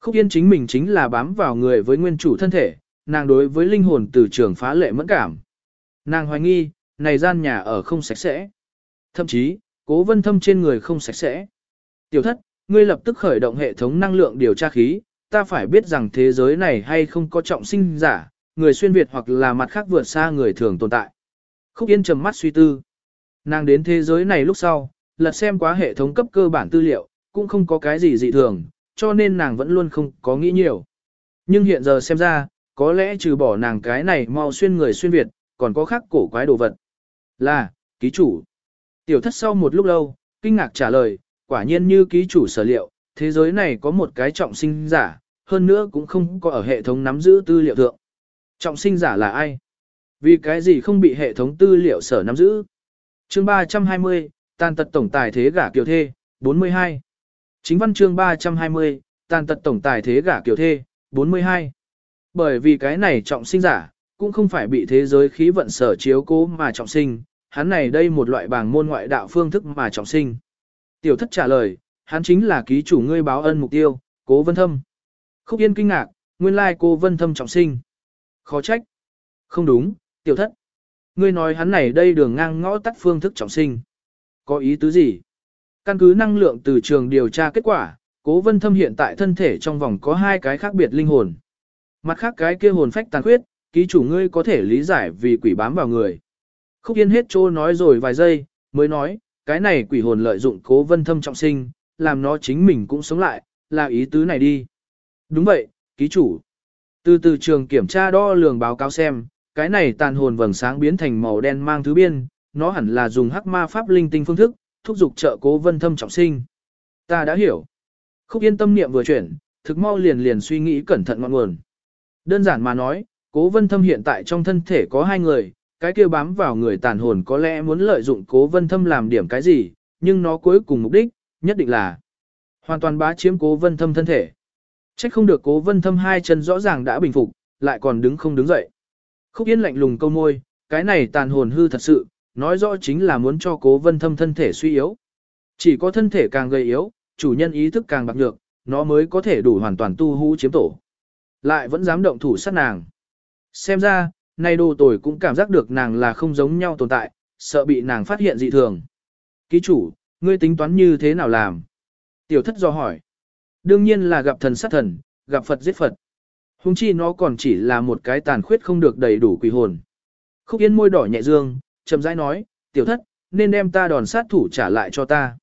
Khúc Yên chính mình chính là bám vào người với nguyên chủ thân thể, nàng đối với linh hồn từ trường phá lệ mẫn cảm. Nàng hoài nghi, này gian nhà ở không sạch sẽ. Thậm chí, cố vân thâm trên người không sạch sẽ. Tiểu thất, ngươi lập tức khởi động hệ thống năng lượng điều tra khí, ta phải biết rằng thế giới này hay không có trọng sinh giả, người xuyên Việt hoặc là mặt khác vượt xa người thường tồn tại. Khúc Yên trầm mắt suy tư. Nàng đến thế giới này lúc sau, lật xem quá hệ thống cấp cơ bản tư liệu, cũng không có cái gì dị thường, cho nên nàng vẫn luôn không có nghĩ nhiều. Nhưng hiện giờ xem ra, có lẽ trừ bỏ nàng cái này mau xuyên người xuyên Việt, còn có khác cổ quái đồ vật. Là, ký chủ. Tiểu thất sau một lúc lâu, kinh ngạc trả lời, quả nhiên như ký chủ sở liệu, thế giới này có một cái trọng sinh giả, hơn nữa cũng không có ở hệ thống nắm giữ tư liệu thượng. Trọng sinh giả là ai? Vì cái gì không bị hệ thống tư liệu sở nắm giữ? Chương 320, tàn tật tổng tài thế gả kiều thê, 42. Chính văn chương 320, tàn tật tổng tài thế gả kiều thê, 42. Bởi vì cái này trọng sinh giả, cũng không phải bị thế giới khí vận sở chiếu cố mà trọng sinh, hắn này đây một loại bảng môn ngoại đạo phương thức mà trọng sinh. Tiểu thất trả lời, hắn chính là ký chủ ngươi báo ân mục tiêu, cố vân thâm. Khúc yên kinh ngạc, nguyên lai cô vân thâm trọng sinh. Khó trách. Không đúng, tiểu thất. Ngươi nói hắn này đây đường ngang ngõ tắt phương thức trọng sinh. Có ý tứ gì? Căn cứ năng lượng từ trường điều tra kết quả, cố vân thâm hiện tại thân thể trong vòng có hai cái khác biệt linh hồn. Mặt khác cái kia hồn phách tàn khuyết, ký chủ ngươi có thể lý giải vì quỷ bám vào người. Khúc Yên hết trô nói rồi vài giây, mới nói, cái này quỷ hồn lợi dụng cố vân thâm trọng sinh, làm nó chính mình cũng sống lại, là ý tứ này đi. Đúng vậy, ký chủ. Từ từ trường kiểm tra đo lường báo cáo xem, cái này tàn hồn vầng sáng biến thành màu đen mang thứ biên, nó hẳn là dùng hắc ma pháp linh tinh phương thức, thúc giục trợ cố vân thâm trọng sinh. Ta đã hiểu. Khúc yên tâm niệm vừa chuyển, thực mau liền liền suy nghĩ cẩn thận ngọn nguồn. Đơn giản mà nói, cố vân thâm hiện tại trong thân thể có hai người, cái kia bám vào người tàn hồn có lẽ muốn lợi dụng cố vân thâm làm điểm cái gì, nhưng nó cuối cùng mục đích, nhất định là hoàn toàn bá chiếm cố vân thâm thân thể. Trách không được cố vân thâm hai chân rõ ràng đã bình phục, lại còn đứng không đứng dậy. Khúc Yên lạnh lùng câu môi, cái này tàn hồn hư thật sự, nói rõ chính là muốn cho cố vân thâm thân thể suy yếu. Chỉ có thân thể càng gầy yếu, chủ nhân ý thức càng bạc nhược, nó mới có thể đủ hoàn toàn tu hú chiếm tổ. Lại vẫn dám động thủ sát nàng. Xem ra, nay đồ tồi cũng cảm giác được nàng là không giống nhau tồn tại, sợ bị nàng phát hiện dị thường. Ký chủ, ngươi tính toán như thế nào làm? Tiểu thất do hỏi. Đương nhiên là gặp thần sát thần, gặp Phật giết Phật. Hùng chi nó còn chỉ là một cái tàn khuyết không được đầy đủ quỷ hồn. Khúc Yên môi đỏ nhẹ dương, chậm rãi nói, tiểu thất, nên đem ta đòn sát thủ trả lại cho ta.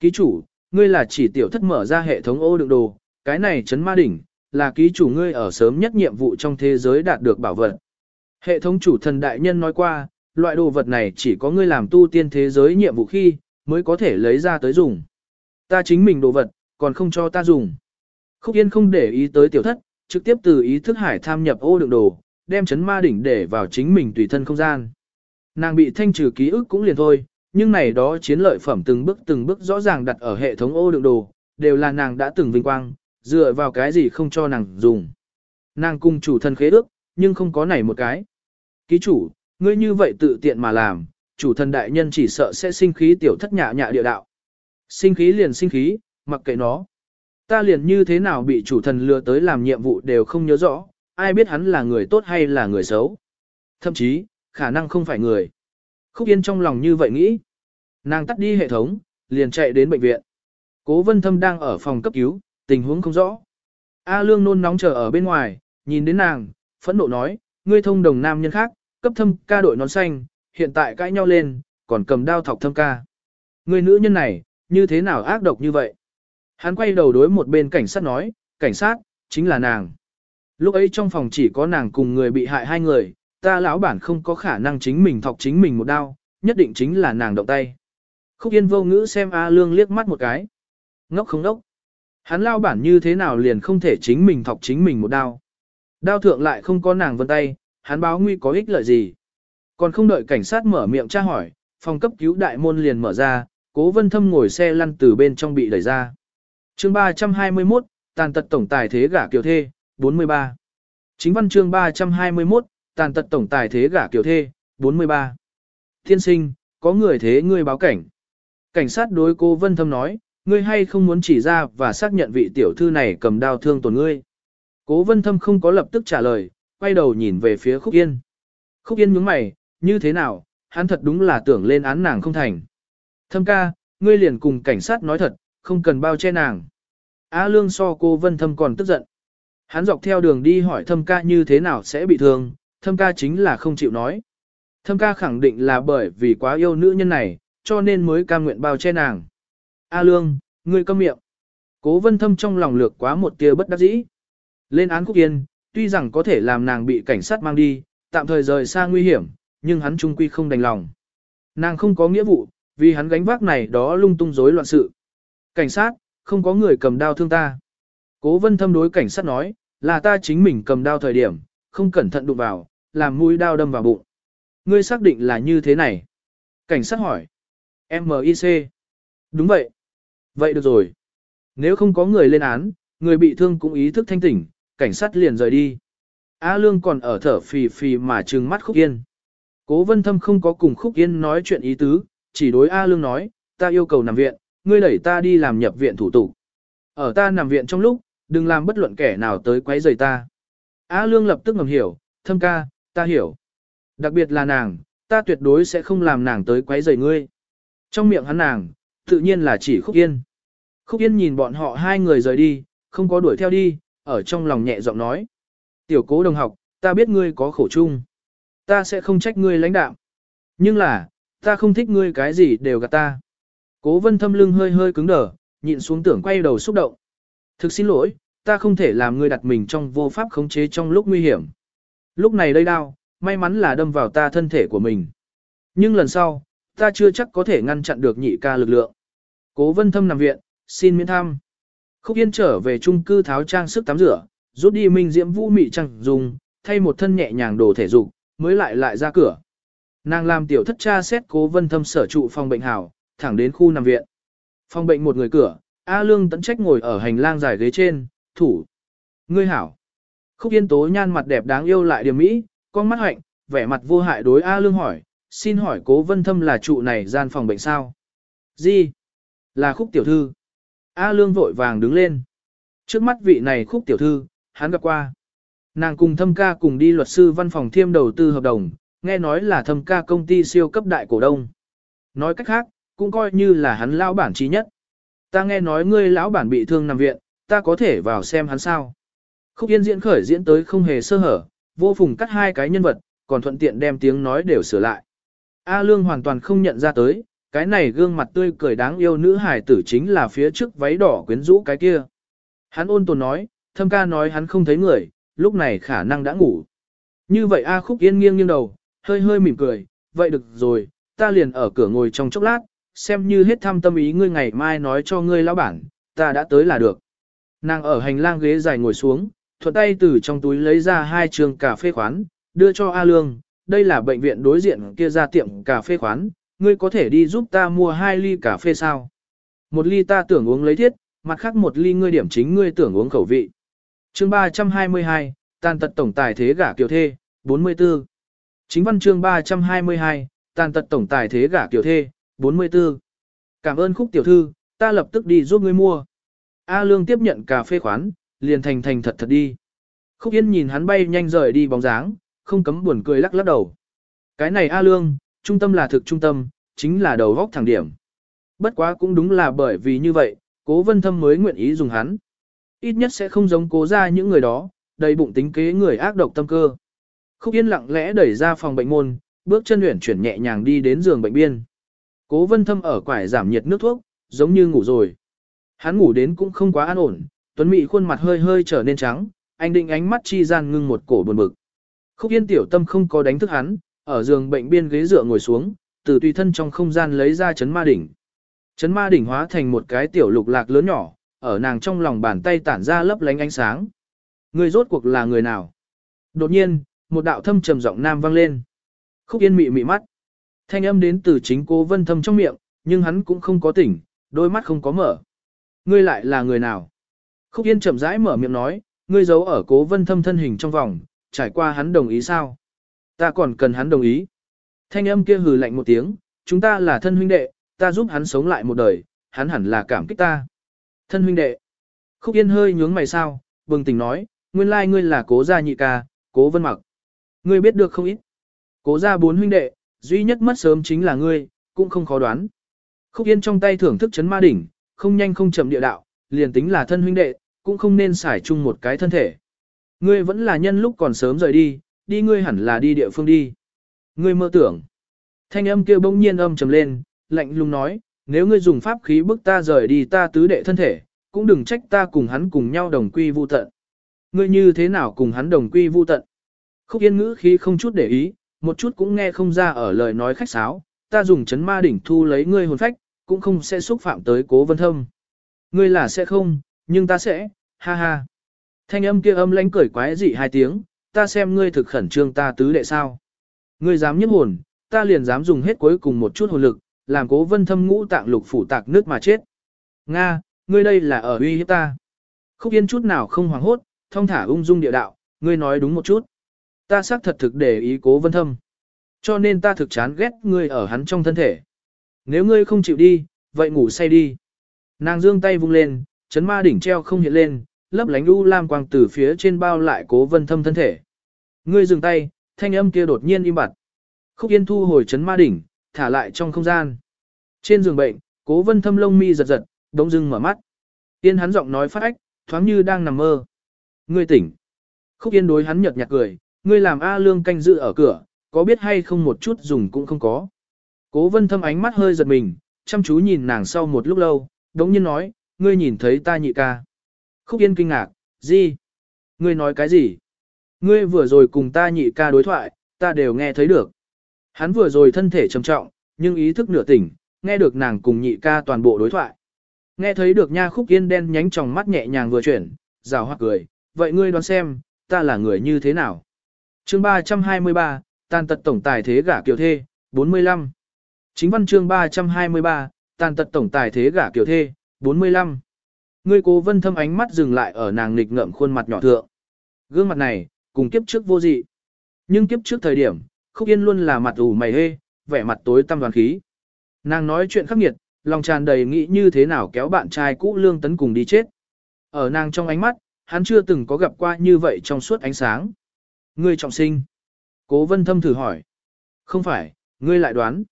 Ký chủ, ngươi là chỉ tiểu thất mở ra hệ thống ô đựng đồ, cái này chấn ma đỉnh, là ký chủ ngươi ở sớm nhất nhiệm vụ trong thế giới đạt được bảo vật. Hệ thống chủ thần đại nhân nói qua, loại đồ vật này chỉ có ngươi làm tu tiên thế giới nhiệm vụ khi, mới có thể lấy ra tới dùng. Ta chính mình đồ vật, còn không cho ta dùng. Khúc Yên không để ý tới tiểu thất, trực tiếp từ ý thức hải tham nhập ô đựng đồ, đem chấn ma đỉnh để vào chính mình tùy thân không gian. Nàng bị thanh trừ ký ức cũng liền thôi, nhưng này đó chiến lợi phẩm từng bước từng bước rõ ràng đặt ở hệ thống ô đựng đồ, đều là nàng đã từng vinh quang, dựa vào cái gì không cho nàng dùng. Nàng cùng chủ thân khế ước, nhưng không có này một cái. Ký chủ, ngươi như vậy tự tiện mà làm, chủ thần đại nhân chỉ sợ sẽ sinh khí tiểu thất nhạ nhạ địa đạo. Sinh khí liền sinh khí, mặc kệ nó. Ta liền như thế nào bị chủ thần lừa tới làm nhiệm vụ đều không nhớ rõ, ai biết hắn là người tốt hay là người xấu. Thậm chí, khả năng không phải người. Khúc Yên trong lòng như vậy nghĩ. Nàng tắt đi hệ thống, liền chạy đến bệnh viện. Cố vân thâm đang ở phòng cấp cứu, tình huống không rõ. A Lương nôn nóng chờ ở bên ngoài, nhìn đến nàng, phẫn nộ nói, ngươi thông đồng nam nhân khác, cấp thâm ca đội nón xanh, hiện tại cãi nhau lên, còn cầm đao thọc thâm ca. Người nữ nhân này, như thế nào ác độc như vậy? Hắn quay đầu đối một bên cảnh sát nói, cảnh sát, chính là nàng. Lúc ấy trong phòng chỉ có nàng cùng người bị hại hai người, ta lão bản không có khả năng chính mình thọc chính mình một đao, nhất định chính là nàng động tay. Khúc Yên vô ngữ xem A Lương liếc mắt một cái. Ngốc không ngốc. Hắn lao bản như thế nào liền không thể chính mình thọc chính mình một đao. Đao thượng lại không có nàng vân tay, hắn báo nguy có ích lợi gì. Còn không đợi cảnh sát mở miệng tra hỏi, phòng cấp cứu đại môn liền mở ra, cố vân thâm ngồi xe lăn từ bên trong bị đẩy ra. chương 321, tàn tật tổng tài thế gả kiều thê, 43. Chính văn chương 321, tàn tật tổng tài thế gả kiều thê, 43. Thiên sinh, có người thế ngươi báo cảnh. Cảnh sát đối cô Vân Thâm nói, ngươi hay không muốn chỉ ra và xác nhận vị tiểu thư này cầm đao thương tổn ngươi. Cố Vân Thâm không có lập tức trả lời, quay đầu nhìn về phía Khúc Yên. Khúc Yên nhướng mày, như thế nào, hắn thật đúng là tưởng lên án nàng không thành. Thâm ca, ngươi liền cùng cảnh sát nói thật, không cần bao che nàng. Á lương so cô Vân Thâm còn tức giận. Hắn dọc theo đường đi hỏi thâm ca như thế nào sẽ bị thương, thâm ca chính là không chịu nói. Thâm ca khẳng định là bởi vì quá yêu nữ nhân này, cho nên mới cam nguyện bao che nàng. A lương, ngươi câm miệng. Cố vân thâm trong lòng lược quá một tia bất đắc dĩ. Lên án Khúc Yên, tuy rằng có thể làm nàng bị cảnh sát mang đi, tạm thời rời xa nguy hiểm, nhưng hắn trung quy không đành lòng. Nàng không có nghĩa vụ, vì hắn gánh vác này đó lung tung rối loạn sự. Cảnh sát, không có người cầm đao thương ta. Cố vân thâm đối cảnh sát nói, là ta chính mình cầm đao thời điểm, không cẩn thận đụng vào, làm mũi đao đâm vào bụng. Ngươi xác định là như thế này. Cảnh sát hỏi. m i c Đúng vậy. Vậy được rồi. Nếu không có người lên án, người bị thương cũng ý thức thanh tỉnh, cảnh sát liền rời đi. A Lương còn ở thở phì phì mà trừng mắt Khúc Yên. Cố Vân Thâm không có cùng Khúc Yên nói chuyện ý tứ, chỉ đối A Lương nói, ta yêu cầu nằm viện, ngươi đẩy ta đi làm nhập viện thủ tục. Ở ta nằm viện trong lúc, đừng làm bất luận kẻ nào tới quấy rầy ta. A Lương lập tức ngầm hiểu, thâm ca, ta hiểu. Đặc biệt là nàng, ta tuyệt đối sẽ không làm nàng tới quấy rầy ngươi. Trong miệng hắn nàng, tự nhiên là chỉ Khúc Yên. Khúc Yên nhìn bọn họ hai người rời đi, không có đuổi theo đi, ở trong lòng nhẹ giọng nói. Tiểu cố đồng học, ta biết ngươi có khổ chung. Ta sẽ không trách ngươi lãnh đạo. Nhưng là, ta không thích ngươi cái gì đều gạt ta. Cố vân thâm lưng hơi hơi cứng đờ, nhịn xuống tưởng quay đầu xúc động. Thực xin lỗi, ta không thể làm ngươi đặt mình trong vô pháp khống chế trong lúc nguy hiểm. Lúc này đây đau, may mắn là đâm vào ta thân thể của mình. Nhưng lần sau, ta chưa chắc có thể ngăn chặn được nhị ca lực lượng. Cố vân thâm nằm viện, xin miễn thăm. Khúc Yên trở về chung cư tháo trang sức tắm rửa, rút đi minh diễm vũ mị trăng dùng, thay một thân nhẹ nhàng đồ thể dục, mới lại lại ra cửa. Nàng làm tiểu thất cha xét cố vân thâm sở trụ phòng bệnh hảo, thẳng đến khu nằm viện. Phòng bệnh một người cửa, A Lương tận trách ngồi ở hành lang dài ghế trên, thủ. Ngươi hảo. Khúc Yên tố nhan mặt đẹp đáng yêu lại điểm mỹ, con mắt hạnh, vẻ mặt vô hại đối A Lương hỏi, xin hỏi cố vân thâm là trụ này gian phòng bệnh sao? Gì? Là khúc tiểu thư. A Lương vội vàng đứng lên. Trước mắt vị này khúc tiểu thư, hắn gặp qua. Nàng cùng thâm ca cùng đi luật sư văn phòng thiêm đầu tư hợp đồng, nghe nói là thâm ca công ty siêu cấp đại cổ đông. Nói cách khác, cũng coi như là hắn lão bản trí nhất. Ta nghe nói ngươi lão bản bị thương nằm viện, ta có thể vào xem hắn sao. Khúc Yên diễn khởi diễn tới không hề sơ hở, vô phùng cắt hai cái nhân vật, còn thuận tiện đem tiếng nói đều sửa lại. A Lương hoàn toàn không nhận ra tới, cái này gương mặt tươi cười đáng yêu nữ hải tử chính là phía trước váy đỏ quyến rũ cái kia. Hắn ôn tồn nói, thâm ca nói hắn không thấy người, lúc này khả năng đã ngủ. Như vậy A Khúc Yên nghiêng nghiêng đầu, hơi hơi mỉm cười, vậy được rồi, ta liền ở cửa ngồi trong chốc lát, xem như hết thăm tâm ý ngươi ngày mai nói cho ngươi lão bản, ta đã tới là được. Nàng ở hành lang ghế dài ngồi xuống, thuận tay từ trong túi lấy ra hai trường cà phê khoán, đưa cho A Lương, đây là bệnh viện đối diện kia ra tiệm cà phê khoán, ngươi có thể đi giúp ta mua hai ly cà phê sao? Một ly ta tưởng uống lấy thiết, mặt khác một ly ngươi điểm chính ngươi tưởng uống khẩu vị. Chương 322, tàn tật tổng tài thế gả kiều thê, 44. Chính văn chương 322, tàn tật tổng tài thế gả kiều thê, 44. Cảm ơn khúc tiểu thư, ta lập tức đi giúp ngươi mua. A Lương tiếp nhận cà phê khoán, liền thành thành thật thật đi. Khúc Yên nhìn hắn bay nhanh rời đi bóng dáng, không cấm buồn cười lắc lắc đầu. Cái này A Lương, trung tâm là thực trung tâm, chính là đầu góc thẳng điểm. Bất quá cũng đúng là bởi vì như vậy, cố vân thâm mới nguyện ý dùng hắn. Ít nhất sẽ không giống cố ra những người đó, đầy bụng tính kế người ác độc tâm cơ. Khúc Yên lặng lẽ đẩy ra phòng bệnh môn, bước chân luyện chuyển nhẹ nhàng đi đến giường bệnh biên. Cố vân thâm ở quải giảm nhiệt nước thuốc, giống như ngủ rồi. Hắn ngủ đến cũng không quá an ổn, tuấn mị khuôn mặt hơi hơi trở nên trắng, anh định ánh mắt chi gian ngưng một cổ buồn bực. Khúc Yên tiểu tâm không có đánh thức hắn, ở giường bệnh biên ghế dựa ngồi xuống, từ tùy thân trong không gian lấy ra chấn ma đỉnh. Chấn ma đỉnh hóa thành một cái tiểu lục lạc lớn nhỏ, ở nàng trong lòng bàn tay tản ra lấp lánh ánh sáng. Người rốt cuộc là người nào? Đột nhiên, một đạo thâm trầm giọng nam vang lên. Khúc Yên mị mị mắt. Thanh âm đến từ chính cô Vân Thâm trong miệng, nhưng hắn cũng không có tỉnh, đôi mắt không có mở. Ngươi lại là người nào? Khúc Yên chậm rãi mở miệng nói, ngươi giấu ở cố Vân Thâm thân hình trong vòng, trải qua hắn đồng ý sao? Ta còn cần hắn đồng ý. Thanh âm kia hừ lạnh một tiếng, chúng ta là thân huynh đệ, ta giúp hắn sống lại một đời, hắn hẳn là cảm kích ta. Thân huynh đệ. Khúc Yên hơi nhướng mày sao, bừng tỉnh nói, nguyên lai ngươi là cố gia nhị ca, cố vân mặc. Ngươi biết được không ít. Cố gia bốn huynh đệ, duy nhất mất sớm chính là ngươi, cũng không khó đoán. Khúc Yên trong tay thưởng thức chấn ma đỉnh, không nhanh không chậm địa đạo, liền tính là thân huynh đệ, cũng không nên xài chung một cái thân thể. Ngươi vẫn là nhân lúc còn sớm rời đi, đi ngươi hẳn là đi địa phương đi. Ngươi mơ tưởng. Thanh âm kia bỗng nhiên âm trầm lên, lạnh lùng nói, nếu ngươi dùng pháp khí bức ta rời đi ta tứ đệ thân thể, cũng đừng trách ta cùng hắn cùng nhau đồng quy vu tận. Ngươi như thế nào cùng hắn đồng quy vu tận? Khúc yên ngữ khí không chút để ý, một chút cũng nghe không ra ở lời nói khách sáo, ta dùng chấn ma đỉnh thu lấy ngươi hồn phách, cũng không sẽ xúc phạm tới cố vân thâm. Ngươi là sẽ không, nhưng ta sẽ, ha ha. Thanh âm kia âm lãnh cười quái dị hai tiếng, ta xem ngươi thực khẩn trương ta tứ đệ sao. Ngươi dám nhấp hồn, ta liền dám dùng hết cuối cùng một chút hồn lực, làm cố vân thâm ngũ tạng lục phủ tạc nước mà chết. Nga, ngươi đây là ở uy hiếp ta. Khúc yên chút nào không hoảng hốt, thông thả ung dung địa đạo, ngươi nói đúng một chút. Ta xác thật thực để ý cố vân thâm. Cho nên ta thực chán ghét ngươi ở hắn trong thân thể. Nếu ngươi không chịu đi, vậy ngủ say đi. Nàng dương tay vung lên, chấn ma đỉnh treo không hiện lên, lấp lánh u lam quang từ phía trên bao lại cố vân thâm thân thể. Ngươi dừng tay, thanh âm kia đột nhiên im bặt. Khúc Yên thu hồi chấn ma đỉnh, thả lại trong không gian. Trên giường bệnh, cố vân thâm lông mi giật giật, đống dưng mở mắt. Yên hắn giọng nói phát ách, thoáng như đang nằm mơ. Ngươi tỉnh. Khúc Yên đối hắn nhợt nhạt cười, ngươi làm A Lương canh dự ở cửa, có biết hay không một chút dùng cũng không có. Cố vân thâm ánh mắt hơi giật mình, chăm chú nhìn nàng sau một lúc lâu, đống nhiên nói, ngươi nhìn thấy ta nhị ca. Khúc Yên kinh ngạc, gì? Ngươi nói cái gì? Ngươi vừa rồi cùng ta nhị ca đối thoại, ta đều nghe thấy được. Hắn vừa rồi thân thể trầm trọng, nhưng ý thức nửa tỉnh, nghe được nàng cùng nhị ca toàn bộ đối thoại. Nghe thấy được nha khúc yên đen nhánh trong mắt nhẹ nhàng vừa chuyển, rào hoặc cười, vậy ngươi đoán xem, ta là người như thế nào? chương 323, tàn tật tổng tài thế gả kiều thê, 45. Chính văn chương 323, tàn tật tổng tài thế gả kiều thê, 45. Ngươi cố vân thâm ánh mắt dừng lại ở nàng nghịch ngợm khuôn mặt nhỏ thượng. Gương mặt này, cùng kiếp trước vô dị. Nhưng kiếp trước thời điểm, Khúc Yên luôn là mặt ủ mày hê, vẻ mặt tối tăm đoàn khí. Nàng nói chuyện khắc nghiệt, lòng tràn đầy nghĩ như thế nào kéo bạn trai cũ Lương Tấn cùng đi chết. Ở nàng trong ánh mắt, hắn chưa từng có gặp qua như vậy trong suốt ánh sáng. Ngươi trọng sinh. Cố vân thâm thử hỏi. Không phải, ngươi lại đoán.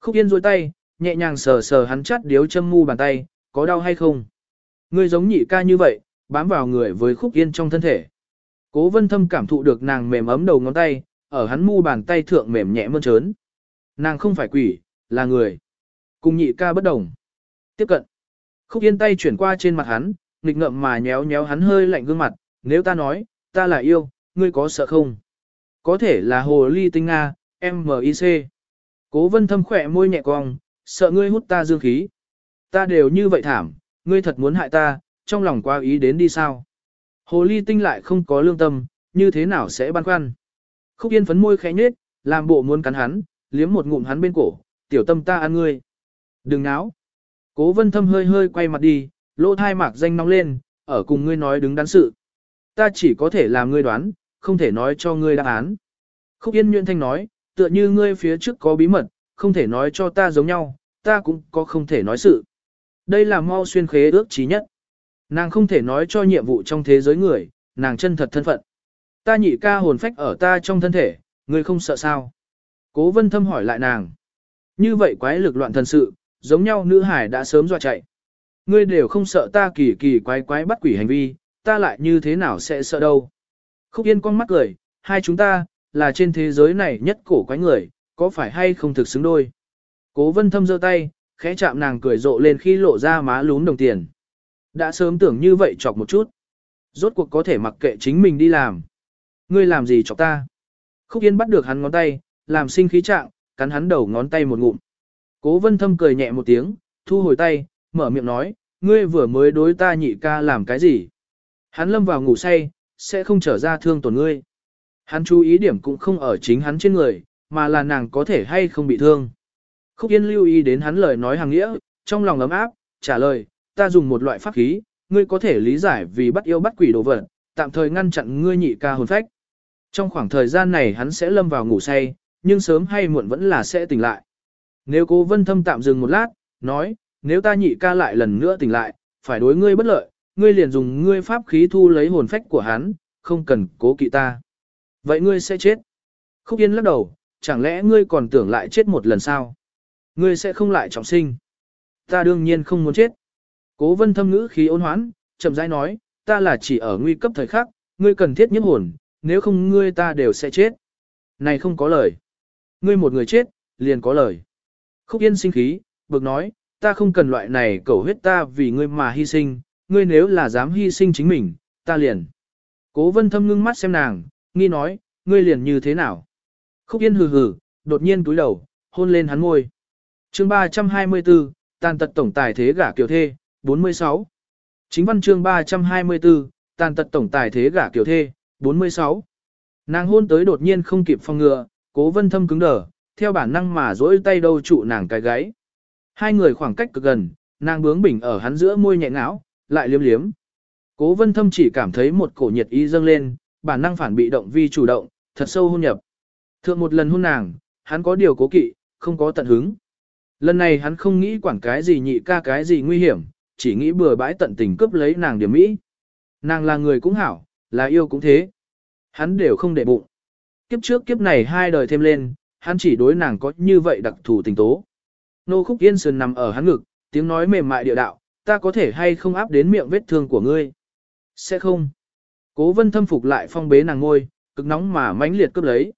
Khúc Yên rôi tay, nhẹ nhàng sờ sờ hắn chắt điếu châm mu bàn tay, có đau hay không? Ngươi giống nhị ca như vậy, bám vào người với Khúc Yên trong thân thể. Cố vân thâm cảm thụ được nàng mềm ấm đầu ngón tay, ở hắn mu bàn tay thượng mềm nhẹ mơn trớn. Nàng không phải quỷ, là người. Cùng nhị ca bất đồng. Tiếp cận. Khúc yên tay chuyển qua trên mặt hắn, nghịch ngậm mà nhéo nhéo hắn hơi lạnh gương mặt. Nếu ta nói, ta là yêu, ngươi có sợ không? Có thể là hồ ly tinh Nga, M.I.C. Cố vân thâm khỏe môi nhẹ cong, sợ ngươi hút ta dương khí. Ta đều như vậy thảm, ngươi thật muốn hại ta, trong lòng qua ý đến đi sao? Hồ ly tinh lại không có lương tâm, như thế nào sẽ băn khoăn? Khúc yên phấn môi khẽ nhếch, làm bộ muốn cắn hắn, liếm một ngụm hắn bên cổ, tiểu tâm ta ăn ngươi. Đừng náo. Cố vân thâm hơi hơi quay mặt đi, lỗ thai mạc danh nóng lên, ở cùng ngươi nói đứng đắn sự. Ta chỉ có thể làm ngươi đoán, không thể nói cho ngươi đáp án. Khúc yên nhuyễn thanh nói, tựa như ngươi phía trước có bí mật, không thể nói cho ta giống nhau, ta cũng có không thể nói sự. đây là mau xuyên khế ước chí nhất. Nàng không thể nói cho nhiệm vụ trong thế giới người, nàng chân thật thân phận. Ta nhị ca hồn phách ở ta trong thân thể, ngươi không sợ sao? Cố vân thâm hỏi lại nàng. Như vậy quái lực loạn thần sự, giống nhau nữ hải đã sớm dọa chạy. Ngươi đều không sợ ta kỳ kỳ quái quái bắt quỷ hành vi, ta lại như thế nào sẽ sợ đâu. Khúc Yên con mắt cười, hai chúng ta, là trên thế giới này nhất cổ quái người, có phải hay không thực xứng đôi. Cố vân thâm giơ tay, khẽ chạm nàng cười rộ lên khi lộ ra má lún đồng tiền. Đã sớm tưởng như vậy chọc một chút. Rốt cuộc có thể mặc kệ chính mình đi làm. Ngươi làm gì chọc ta? Khúc Yên bắt được hắn ngón tay, làm sinh khí trạng, cắn hắn đầu ngón tay một ngụm. Cố vân thâm cười nhẹ một tiếng, thu hồi tay, mở miệng nói, ngươi vừa mới đối ta nhị ca làm cái gì? Hắn lâm vào ngủ say, sẽ không trở ra thương tổn ngươi. Hắn chú ý điểm cũng không ở chính hắn trên người, mà là nàng có thể hay không bị thương. Khúc Yên lưu ý đến hắn lời nói hàng nghĩa, trong lòng ấm áp, trả lời, ta dùng một loại pháp khí, ngươi có thể lý giải vì bắt yêu bắt quỷ đồ vật, tạm thời ngăn chặn ngươi nhị ca hồn phách. Trong khoảng thời gian này hắn sẽ lâm vào ngủ say, nhưng sớm hay muộn vẫn là sẽ tỉnh lại. Nếu cố vân thâm tạm dừng một lát, nói, nếu ta nhị ca lại lần nữa tỉnh lại, phải đối ngươi bất lợi, ngươi liền dùng ngươi pháp khí thu lấy hồn phách của hắn, không cần cố kỵ ta. Vậy ngươi sẽ chết. Khúc Yên lắc đầu, chẳng lẽ ngươi còn tưởng lại chết một lần sao? Ngươi sẽ không lại trọng sinh. Ta đương nhiên không muốn chết. Cố vân thâm ngữ khí ôn hoán, chậm rãi nói, ta là chỉ ở nguy cấp thời khắc, ngươi cần thiết nhiếp hồn, nếu không ngươi ta đều sẽ chết. Này không có lời. Ngươi một người chết, liền có lời. Khúc Yên sinh khí, bực nói, ta không cần loại này cầu huyết ta vì ngươi mà hy sinh, ngươi nếu là dám hy sinh chính mình, ta liền. Cố vân thâm ngưng mắt xem nàng, nghi nói, ngươi liền như thế nào? Khúc Yên hừ hừ, đột nhiên túi đầu, hôn lên hắn môi. chương 324, tàn tật tổng tài thế gả kiều thê, 46. Chính văn chương 324, tàn tật tổng tài thế gả kiều thê, 46. Nàng hôn tới đột nhiên không kịp phòng ngừa, cố vân thâm cứng đờ, theo bản năng mà dỗi tay đâu trụ nàng cái gáy. Hai người khoảng cách cực gần, nàng bướng bỉnh ở hắn giữa môi nhẹ ngáo, lại liếm liếm. Cố vân thâm chỉ cảm thấy một cổ nhiệt ý dâng lên, bản năng phản bị động vi chủ động, thật sâu hôn nhập. Thượng một lần hôn nàng, hắn có điều cố kỵ, không có tận hứng. Lần này hắn không nghĩ quản cái gì nhị ca cái gì nguy hiểm, chỉ nghĩ bừa bãi tận tình cướp lấy nàng điểm mỹ. Nàng là người cũng hảo, là yêu cũng thế. Hắn đều không để bụng. Kiếp trước kiếp này hai đời thêm lên, hắn chỉ đối nàng có như vậy đặc thù tình tố. Nô khúc yên sườn nằm ở hắn ngực, tiếng nói mềm mại địa đạo, ta có thể hay không áp đến miệng vết thương của ngươi. Sẽ không. Cố vân thâm phục lại phong bế nàng ngôi, cực nóng mà mãnh liệt cướp lấy.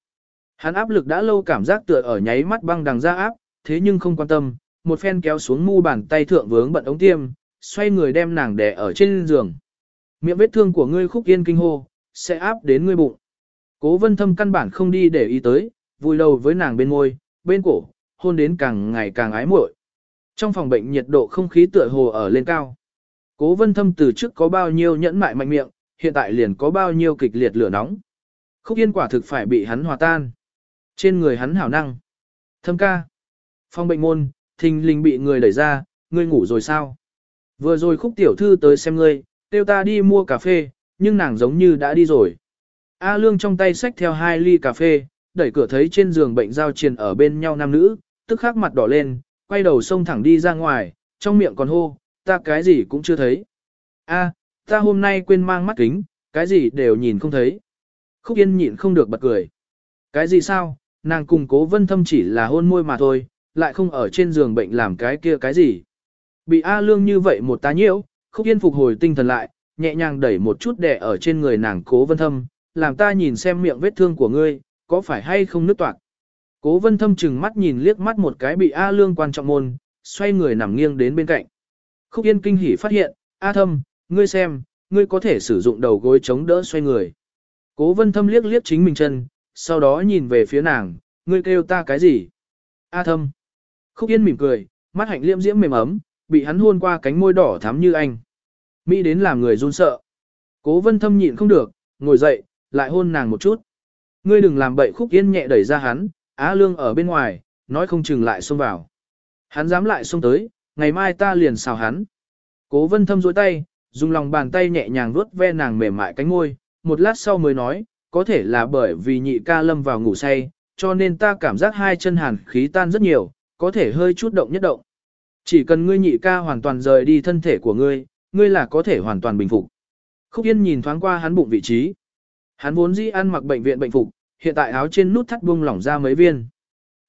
Hắn áp lực đã lâu cảm giác tựa ở nháy mắt băng đằng ra áp, thế nhưng không quan tâm, một phen kéo xuống mu bàn tay thượng vướng bận ống tiêm, xoay người đem nàng đè ở trên giường. Miệng vết thương của ngươi khúc yên kinh hô, sẽ áp đến ngươi bụng. Cố vân thâm căn bản không đi để ý tới, vui đầu với nàng bên môi, bên cổ, hôn đến càng ngày càng ái muội. Trong phòng bệnh nhiệt độ không khí tựa hồ ở lên cao. Cố vân thâm từ trước có bao nhiêu nhẫn mại mạnh miệng, hiện tại liền có bao nhiêu kịch liệt lửa nóng. Khúc yên quả thực phải bị hắn hòa tan. Trên người hắn hảo năng. Thâm ca. Phòng bệnh môn, thình linh bị người đẩy ra, ngươi ngủ rồi sao? Vừa rồi khúc tiểu thư tới xem ngươi, kêu ta đi mua cà phê, nhưng nàng giống như đã đi rồi. A lương trong tay xách theo hai ly cà phê, đẩy cửa thấy trên giường bệnh giao triền ở bên nhau nam nữ, tức khắc mặt đỏ lên, quay đầu xông thẳng đi ra ngoài, trong miệng còn hô, ta cái gì cũng chưa thấy. A, ta hôm nay quên mang mắt kính, cái gì đều nhìn không thấy. Khúc Yên nhịn không được bật cười. Cái gì sao, nàng cùng cố vân thâm chỉ là hôn môi mà thôi, lại không ở trên giường bệnh làm cái kia cái gì. Bị A Lương như vậy một tá nhiễu, Khúc Yên phục hồi tinh thần lại, nhẹ nhàng đẩy một chút đẻ ở trên người nàng cố vân thâm, làm ta nhìn xem miệng vết thương của ngươi, có phải hay không nứt toạc. Cố vân thâm chừng mắt nhìn liếc mắt một cái bị A Lương quan trọng môn, xoay người nằm nghiêng đến bên cạnh. Khúc Yên kinh hỉ phát hiện, A thâm, ngươi xem, ngươi có thể sử dụng đầu gối chống đỡ xoay người. Cố vân thâm liếc liếc chính mình chân, sau đó nhìn về phía nàng, ngươi kêu ta cái gì? A thâm. Khúc Yên mỉm cười, mắt hạnh liễm diễm mềm ấm, bị hắn hôn qua cánh môi đỏ thắm như anh. Mỹ đến làm người run sợ. Cố vân thâm nhịn không được, ngồi dậy, lại hôn nàng một chút. Ngươi đừng làm bậy khúc yên nhẹ đẩy ra hắn, á lương ở bên ngoài, nói không chừng lại xông vào. Hắn dám lại xông tới, ngày mai ta liền xào hắn. Cố vân thâm dối tay, dùng lòng bàn tay nhẹ nhàng vuốt ve nàng mềm mại cánh môi, một lát sau mới nói, có thể là bởi vì nhị ca lâm vào ngủ say, cho nên ta cảm giác hai chân hàn khí tan rất nhiều, có thể hơi chút động nhất động. Chỉ cần ngươi nhị ca hoàn toàn rời đi thân thể của ngươi, ngươi là có thể hoàn toàn bình phục. Khúc Yên nhìn thoáng qua hắn bụng vị trí. Hắn vốn dĩ ăn mặc bệnh viện bệnh phục, hiện tại áo trên nút thắt buông lỏng ra mấy viên.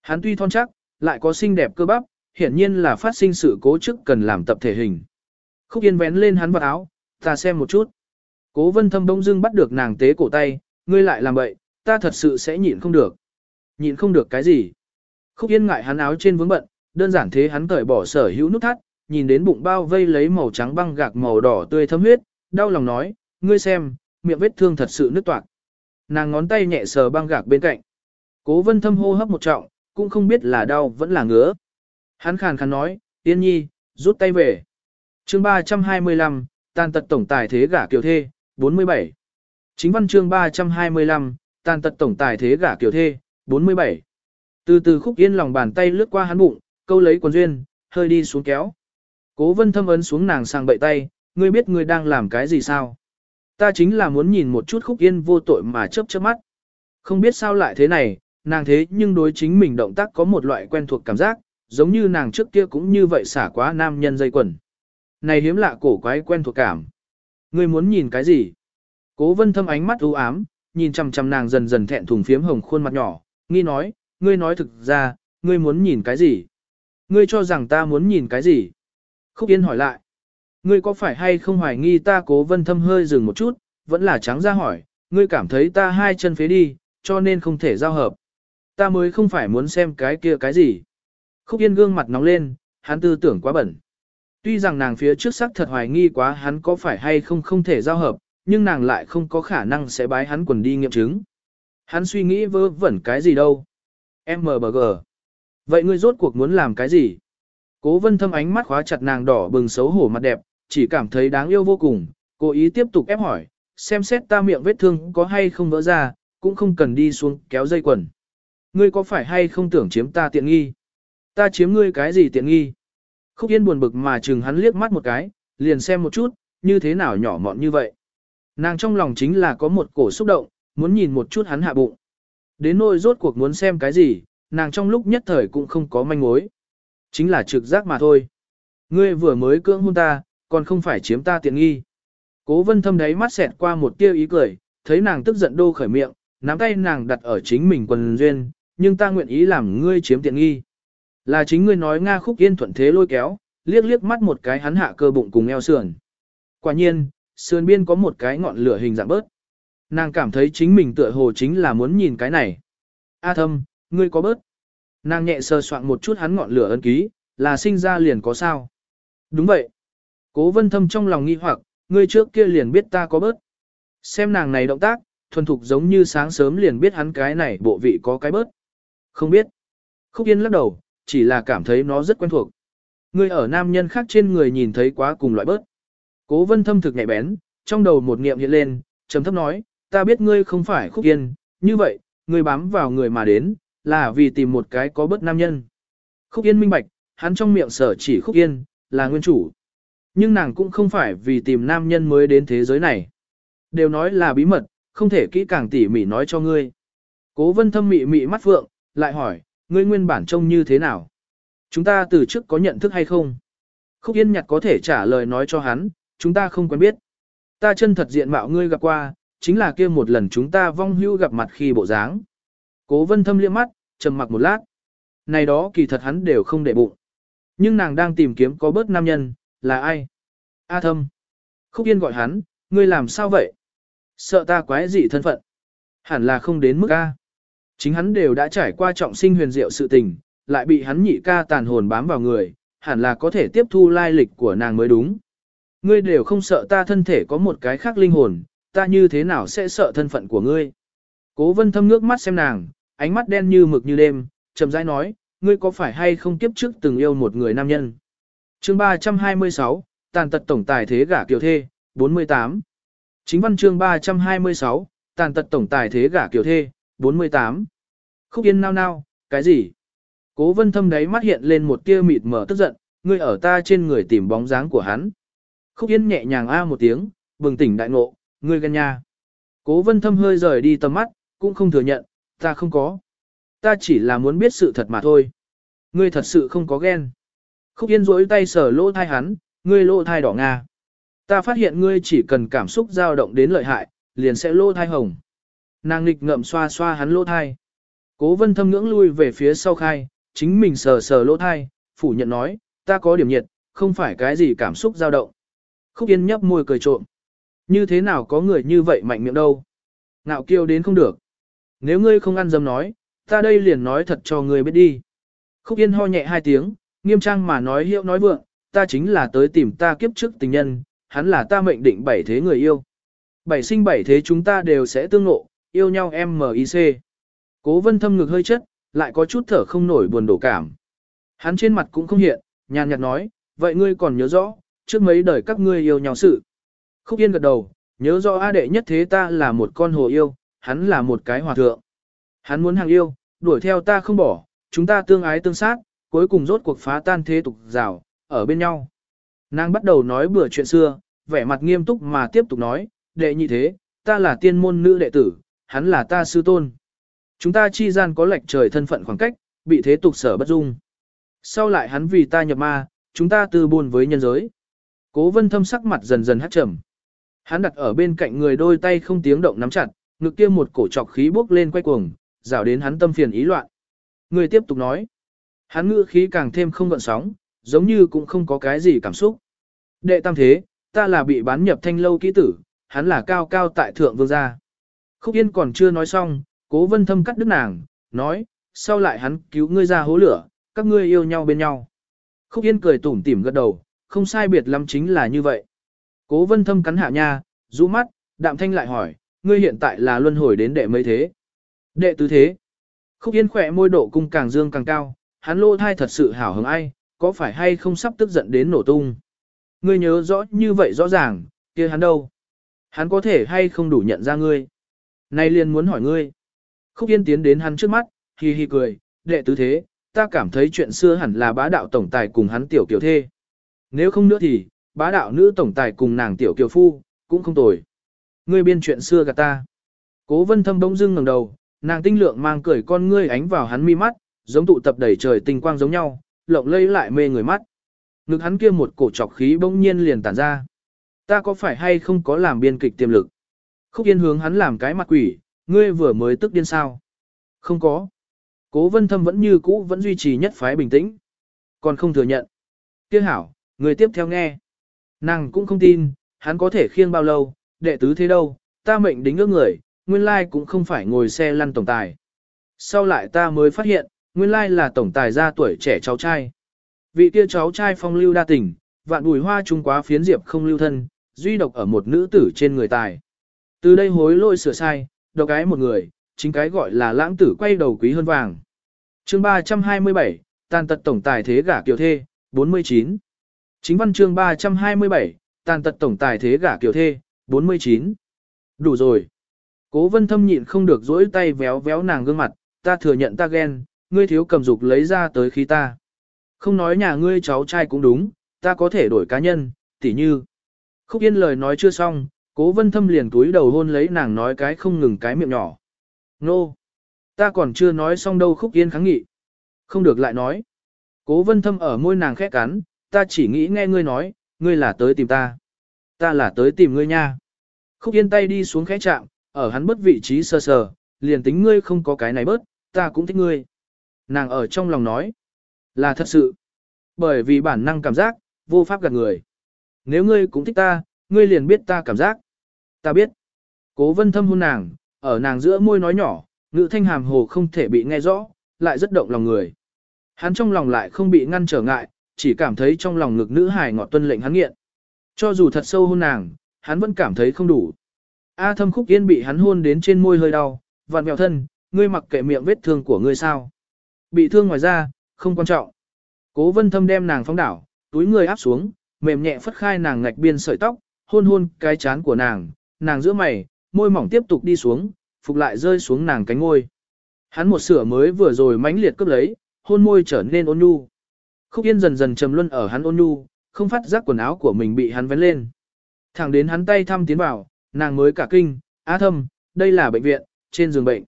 Hắn tuy thon chắc, lại có xinh đẹp cơ bắp, hiển nhiên là phát sinh sự cố chức cần làm tập thể hình. Khúc Yên vén lên hắn vào áo, ta xem một chút. Cố vân thâm bỗng dưng bắt được nàng tế cổ tay, ngươi lại làm vậy, ta thật sự sẽ nhịn không được. Nhịn không được cái gì? Khúc Yên ngại hắn áo trên vướng bận, đơn giản thế hắn cởi bỏ sở hữu nút thắt, nhìn đến bụng bao vây lấy màu trắng băng gạc màu đỏ tươi thấm huyết, đau lòng nói, ngươi xem, miệng vết thương thật sự nứt toạc. Nàng ngón tay nhẹ sờ băng gạc bên cạnh. Cố vân thâm hô hấp một trọng, cũng không biết là đau vẫn là ngứa. Hắn khàn khàn nói, tiên nhi, rút tay về. chương 325, tàn tật tổng tài thế gả kiều thê, 47. Chính văn chương 325, tàn tật tổng tài thế gả kiều thê, 47. Từ từ khúc yên lòng bàn tay lướt qua hắn bụng, câu lấy quần duyên, hơi đi xuống kéo. Cố vân thâm ấn xuống nàng sang bậy tay, ngươi biết ngươi đang làm cái gì sao? Ta chính là muốn nhìn một chút khúc yên vô tội mà chớp chớp mắt. Không biết sao lại thế này, nàng thế nhưng đối chính mình động tác có một loại quen thuộc cảm giác, giống như nàng trước kia cũng như vậy xả quá nam nhân dây quần. Này hiếm lạ cổ quái quen thuộc cảm. Ngươi muốn nhìn cái gì? Cố vân thâm ánh mắt u ám, nhìn chằm chằm nàng dần dần thẹn thùng phiếm hồng khuôn mặt nhỏ, nghi nói, ngươi nói thực ra, ngươi muốn nhìn cái gì? Ngươi cho rằng ta muốn nhìn cái gì? Khúc Yên hỏi lại. Ngươi có phải hay không hoài nghi ta cố vân thâm hơi dừng một chút, vẫn là trắng ra hỏi, ngươi cảm thấy ta hai chân phế đi, cho nên không thể giao hợp. Ta mới không phải muốn xem cái kia cái gì. Khúc Yên gương mặt nóng lên, hắn tư tưởng quá bẩn. Tuy rằng nàng phía trước sắc thật hoài nghi quá hắn có phải hay không không thể giao hợp, nhưng nàng lại không có khả năng sẽ bái hắn quần đi nghiệm chứng. Hắn suy nghĩ vơ vẩn cái gì đâu. MBG. Vậy ngươi rốt cuộc muốn làm cái gì? Cố vân thâm ánh mắt khóa chặt nàng đỏ bừng xấu hổ mặt đẹp, chỉ cảm thấy đáng yêu vô cùng, cố ý tiếp tục ép hỏi, xem xét ta miệng vết thương có hay không vỡ ra, cũng không cần đi xuống kéo dây quần. Ngươi có phải hay không tưởng chiếm ta tiện nghi? Ta chiếm ngươi cái gì tiện nghi? Khúc Yên buồn bực mà chừng hắn liếc mắt một cái, liền xem một chút, như thế nào nhỏ mọn như vậy. Nàng trong lòng chính là có một cổ xúc động, muốn nhìn một chút hắn hạ bụng. Đến nỗi rốt cuộc muốn xem cái gì, nàng trong lúc nhất thời cũng không có manh mối. Chính là trực giác mà thôi. Ngươi vừa mới cưỡng hôn ta, còn không phải chiếm ta tiện nghi. Cố vân thâm đáy mắt xẹt qua một tia ý cười, thấy nàng tức giận đô khởi miệng, nắm tay nàng đặt ở chính mình quần duyên, nhưng ta nguyện ý làm ngươi chiếm tiện nghi. Là chính ngươi nói Nga khúc yên thuận thế lôi kéo, liếc liếc mắt một cái hắn hạ cơ bụng cùng eo sườn. Quả nhiên, sườn biên có một cái ngọn lửa hình dạng bớt. Nàng cảm thấy chính mình tựa hồ chính là muốn nhìn cái này. A thâm, ngươi có bớt. Nàng nhẹ sờ soạn một chút hắn ngọn lửa ân ký, là sinh ra liền có sao. Đúng vậy. Cố vân thâm trong lòng nghi hoặc, ngươi trước kia liền biết ta có bớt. Xem nàng này động tác, thuần thục giống như sáng sớm liền biết hắn cái này bộ vị có cái bớt. Không biết. Khúc Yên lắc đầu, chỉ là cảm thấy nó rất quen thuộc. Ngươi ở nam nhân khác trên người nhìn thấy quá cùng loại bớt. Cố vân thâm thực nhạy bén, trong đầu một niệm hiện lên, trầm thấp nói, ta biết ngươi không phải Khúc Yên, như vậy, ngươi bám vào người mà đến, là vì tìm một cái có bất nam nhân. Khúc Yên minh bạch, hắn trong miệng sở chỉ Khúc Yên, là nguyên chủ. Nhưng nàng cũng không phải vì tìm nam nhân mới đến thế giới này. Đều nói là bí mật, không thể kỹ càng tỉ mỉ nói cho ngươi. Cố vân thâm mị mị mắt phượng, lại hỏi, ngươi nguyên bản trông như thế nào? Chúng ta từ trước có nhận thức hay không? Khúc Yên nhặt có thể trả lời nói cho hắn, chúng ta không quen biết. Ta chân thật diện mạo ngươi gặp qua, chính là kia một lần chúng ta vong hưu gặp mặt khi bộ dáng. Cố vân thâm liếc mắt, trầm mặc một lát. Này đó kỳ thật hắn đều không để bụng. Nhưng nàng đang tìm kiếm có bớt nam nhân, là ai? A thâm. Khúc Yên gọi hắn, ngươi làm sao vậy? Sợ ta quái dị thân phận. Hẳn là không đến mức A. Chính hắn đều đã trải qua trọng sinh huyền diệu sự tình, lại bị hắn nhị ca tàn hồn bám vào người, hẳn là có thể tiếp thu lai lịch của nàng mới đúng. Ngươi đều không sợ ta thân thể có một cái khác linh hồn, ta như thế nào sẽ sợ thân phận của ngươi? Cố vân thâm nước mắt xem nàng, ánh mắt đen như mực như đêm, chậm rãi nói, ngươi có phải hay không tiếp trước từng yêu một người nam nhân? Chương 326, tàn tật tổng tài thế gả kiều thê, 48. Chính văn chương 326, tàn tật tổng tài thế gả kiều thê, 48. Khúc yên nao nao, cái gì? Cố vân thâm đấy mắt hiện lên một tia mịt mờ tức giận, ngươi ở ta trên người tìm bóng dáng của hắn. Khúc yên nhẹ nhàng a một tiếng, bừng tỉnh đại ngộ, ngươi ghen nha. Cố vân thâm hơi rời đi tầm mắt, cũng không thừa nhận, ta không có. Ta chỉ là muốn biết sự thật mà thôi. Ngươi thật sự không có ghen. Khúc Yên rỗi tay sờ lỗ thai hắn, ngươi lỗ thai đỏ nga. Ta phát hiện ngươi chỉ cần cảm xúc dao động đến lợi hại, liền sẽ lỗ thai hồng. Nàng nghịch ngậm xoa xoa hắn lỗ thai. Cố vân thâm ngưỡng lui về phía sau khai, chính mình sờ sờ lỗ thai, phủ nhận nói, ta có điểm nhiệt, không phải cái gì cảm xúc dao động. Khúc Yên nhấp môi cười trộm. Như thế nào có người như vậy mạnh miệng đâu? Ngạo kiêu đến không được. Nếu ngươi không ăn dâm nói, ta đây liền nói thật cho ngươi biết đi. Khúc Yên ho nhẹ hai tiếng, nghiêm trang mà nói hiệu nói vượng, ta chính là tới tìm ta kiếp trước tình nhân, hắn là ta mệnh định bảy thế người yêu. Bảy sinh bảy thế chúng ta đều sẽ tương ngộ, yêu nhau em M.I.C. Cố vân thâm ngực hơi chất, lại có chút thở không nổi buồn đổ cảm. Hắn trên mặt cũng không hiện, nhàn nhạt nói, vậy ngươi còn nhớ rõ, trước mấy đời các ngươi yêu nhau sự. Khúc Yên gật đầu, nhớ rõ A đệ nhất thế ta là một con hồ yêu, hắn là một cái hòa thượng. Hắn muốn hàng yêu, đuổi theo ta không bỏ, chúng ta tương ái tương sát, cuối cùng rốt cuộc phá tan thế tục rào, ở bên nhau. Nàng bắt đầu nói bữa chuyện xưa, vẻ mặt nghiêm túc mà tiếp tục nói, đệ nhị thế, ta là tiên môn nữ đệ tử, hắn là ta sư tôn. Chúng ta chi gian có lệch trời thân phận khoảng cách, bị thế tục sở bất dung. Sau lại hắn vì ta nhập ma, chúng ta từ buồn với nhân giới. Cố vân thâm sắc mặt dần dần hát trầm. Hắn đặt ở bên cạnh người đôi tay không tiếng động nắm chặt, ngực kia một cổ trọc khí bốc lên quay cuồng, rào đến hắn tâm phiền ý loạn. Người tiếp tục nói. Hắn ngữ khí càng thêm không gợn sóng, giống như cũng không có cái gì cảm xúc. Đệ tam thế, ta là bị bán nhập thanh lâu kỹ tử, hắn là cao cao tại thượng vương gia. Khúc Yên còn chưa nói xong, cố vân thâm cắt đứt nàng, nói, sau lại hắn cứu ngươi ra hố lửa, các ngươi yêu nhau bên nhau. Khúc Yên cười tủm tỉm gật đầu, không sai biệt lắm chính là như vậy. Cố vân thâm cắn hạ nha, rũ mắt, đạm thanh lại hỏi, ngươi hiện tại là luân hồi đến đệ mấy thế? Đệ tứ thế. Khúc Yên khỏe môi độ cung càng dương càng cao, hắn lô thai thật sự hảo hứng ai, có phải hay không sắp tức giận đến nổ tung? Ngươi nhớ rõ như vậy rõ ràng, kia hắn đâu? Hắn có thể hay không đủ nhận ra ngươi? Nay liền muốn hỏi ngươi. Khúc Yên tiến đến hắn trước mắt, hi hi cười, đệ tứ thế, ta cảm thấy chuyện xưa hẳn là bá đạo tổng tài cùng hắn tiểu kiều thê. Nếu không nữa thì, bá đạo nữ tổng tài cùng nàng tiểu kiều phu, cũng không tồi. Ngươi biên chuyện xưa gạt ta. Cố vân thâm bỗng dưng ngẩng đầu, nàng tinh lượng mang cười con ngươi ánh vào hắn mi mắt, giống tụ tập đầy trời tinh quang giống nhau, lộng lây lại mê người mắt. Ngực hắn kia một cổ trọc khí bỗng nhiên liền tản ra. Ta có phải hay không có làm biên kịch tiềm lực? Khúc Yên hướng hắn làm cái mặt quỷ, ngươi vừa mới tức điên sao? Không có. Cố vân thâm vẫn như cũ vẫn duy trì nhất phái bình tĩnh. Còn không thừa nhận. Tiếc hảo, người tiếp theo nghe. Nàng cũng không tin, hắn có thể khiêng bao lâu, đệ tứ thế đâu, ta mệnh đính ước người, nguyên lai cũng không phải ngồi xe lăn tổng tài. Sau lại ta mới phát hiện, nguyên lai là tổng tài ra tuổi trẻ cháu trai. Vị kia cháu trai phong lưu đa tình, vạn bùi hoa trung quá phiến diệp không lưu thân, duy độc ở một nữ tử trên người tài. Từ đây hối lỗi sửa sai, độc cái một người, chính cái gọi là lãng tử quay đầu quý hơn vàng. chương 327, tàn tật tổng tài thế gả kiều thê, 49. Chính văn chương 327, tàn tật tổng tài thế gả kiều thê, 49. Đủ rồi. Cố vân thâm nhịn không được dỗi tay véo véo nàng gương mặt, ta thừa nhận ta ghen, ngươi thiếu cầm dục lấy ra tới khi ta. Không nói nhà ngươi cháu trai cũng đúng, ta có thể đổi cá nhân, tỉ như. Khúc yên lời nói chưa xong, cố vân thâm liền túi đầu hôn lấy nàng nói cái không ngừng cái miệng nhỏ. Nô! Ta còn chưa nói xong đâu khúc yên kháng nghị. Không được lại nói. Cố vân thâm ở môi nàng khét cắn, ta chỉ nghĩ nghe ngươi nói, ngươi là tới tìm ta. Ta là tới tìm ngươi nha. Khúc yên tay đi xuống khẽ chạm, ở hắn bất vị trí sờ sờ, liền tính ngươi không có cái này bớt, ta cũng thích ngươi. Nàng ở trong lòng nói, là thật sự. Bởi vì bản năng cảm giác, vô pháp gạt người. Nếu ngươi cũng thích ta, ngươi liền biết ta cảm giác. Ta biết. Cố vân thâm hôn nàng, ở nàng giữa môi nói nhỏ, ngữ thanh hàm hồ không thể bị nghe rõ, lại rất động lòng người. Hắn trong lòng lại không bị ngăn trở ngại, chỉ cảm thấy trong lòng ngực nữ hài ngọt tuân lệnh hắn nghiện. Cho dù thật sâu hôn nàng, hắn vẫn cảm thấy không đủ. A thâm khúc yên bị hắn hôn đến trên môi hơi đau, vặn mèo thân, ngươi mặc kệ miệng vết thương của ngươi sao. Bị thương ngoài ra, không quan trọng. Cố vân thâm đem nàng phóng đảo, túi người áp xuống, mềm nhẹ phất khai nàng ngạch biên sợi tóc, hôn hôn cái chán của nàng, nàng giữa mày, môi mỏng tiếp tục đi xuống, phục lại rơi xuống nàng cánh môi. Hắn một sửa mới vừa rồi mãnh liệt cướp lấy, hôn môi trở nên ôn nhu. Khúc Yên dần dần trầm luân ở hắn ôn nhu, không phát giác quần áo của mình bị hắn vén lên. Thẳng đến hắn tay thăm tiến vào, nàng mới cả kinh, á thâm, đây là bệnh viện, trên giường bệnh.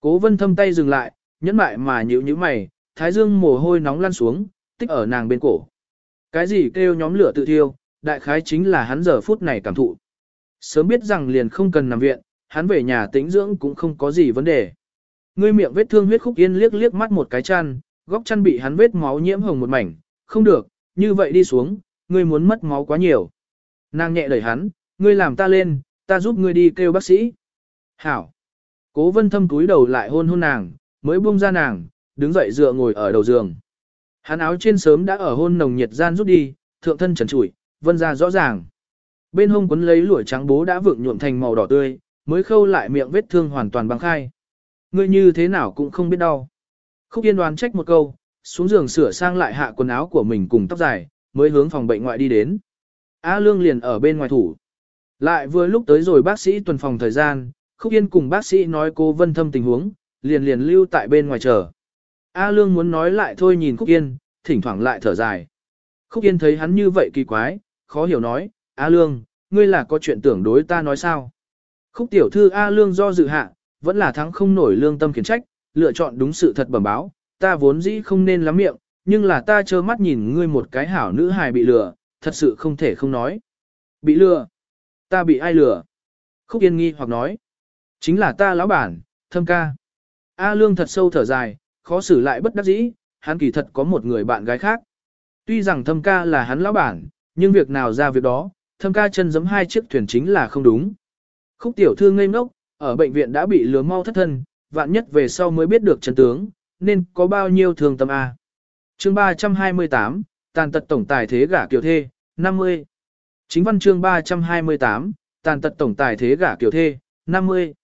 Cố vân thâm tay dừng lại, nhẫn mại mà nhíu nhíu mày, thái dương mồ hôi nóng lăn xuống, tích ở nàng bên cổ, Cái gì kêu nhóm lửa tự thiêu, đại khái chính là hắn giờ phút này cảm thụ. Sớm biết rằng liền không cần nằm viện, hắn về nhà tĩnh dưỡng cũng không có gì vấn đề. Ngươi miệng vết thương huyết khúc yên liếc liếc mắt một cái chăn, góc chăn bị hắn vết máu nhiễm hồng một mảnh, không được, như vậy đi xuống, ngươi muốn mất máu quá nhiều. Nàng nhẹ đẩy hắn, ngươi làm ta lên, ta giúp ngươi đi kêu bác sĩ. Hảo. Cố vân thâm túi đầu lại hôn hôn nàng, mới buông ra nàng, đứng dậy dựa ngồi ở đầu giường. Hắn áo trên sớm đã ở hôn nồng nhiệt gian rút đi, thượng thân trần trụi, vân ra rõ ràng. Bên hông quấn lấy lũa trắng bố đã vượng nhuộm thành màu đỏ tươi, mới khâu lại miệng vết thương hoàn toàn băng khai. Ngươi như thế nào cũng không biết đau. Khúc Yên đoán trách một câu, xuống giường sửa sang lại hạ quần áo của mình cùng tóc dài, mới hướng phòng bệnh ngoại đi đến. A Lương liền ở bên ngoài thủ. Lại vừa lúc tới rồi bác sĩ tuần phòng thời gian, Khúc Yên cùng bác sĩ nói cô Vân Thâm tình huống, liền liền lưu tại bên ngoài chờ. A Lương muốn nói lại thôi nhìn Khúc Yên, thỉnh thoảng lại thở dài. Khúc Yên thấy hắn như vậy kỳ quái, khó hiểu nói, A Lương, ngươi là có chuyện tưởng đối ta nói sao? Khúc tiểu thư A Lương do dự hạ, vẫn là thắng không nổi lương tâm khiển trách, lựa chọn đúng sự thật bẩm báo, ta vốn dĩ không nên lắm miệng, nhưng là ta trơ mắt nhìn ngươi một cái hảo nữ hài bị lừa, thật sự không thể không nói. Bị lừa? Ta bị ai lừa? Khúc Yên nghi hoặc nói. Chính là ta lão bản, thâm ca. A Lương thật sâu thở dài, khó xử lại bất đắc dĩ, hắn kỳ thật có một người bạn gái khác. Tuy rằng thâm ca là hắn lão bản, nhưng việc nào ra việc đó, thâm ca chân giấm hai chiếc thuyền chính là không đúng. Khúc tiểu thư ngây ngốc, ở bệnh viện đã bị lừa mau thất thân, vạn nhất về sau mới biết được chân tướng, nên có bao nhiêu thường tâm A. chương 328, tàn tật tổng tài thế gả kiều thê, 50. Chính văn chương 328, tàn tật tổng tài thế gả kiều thê, 50.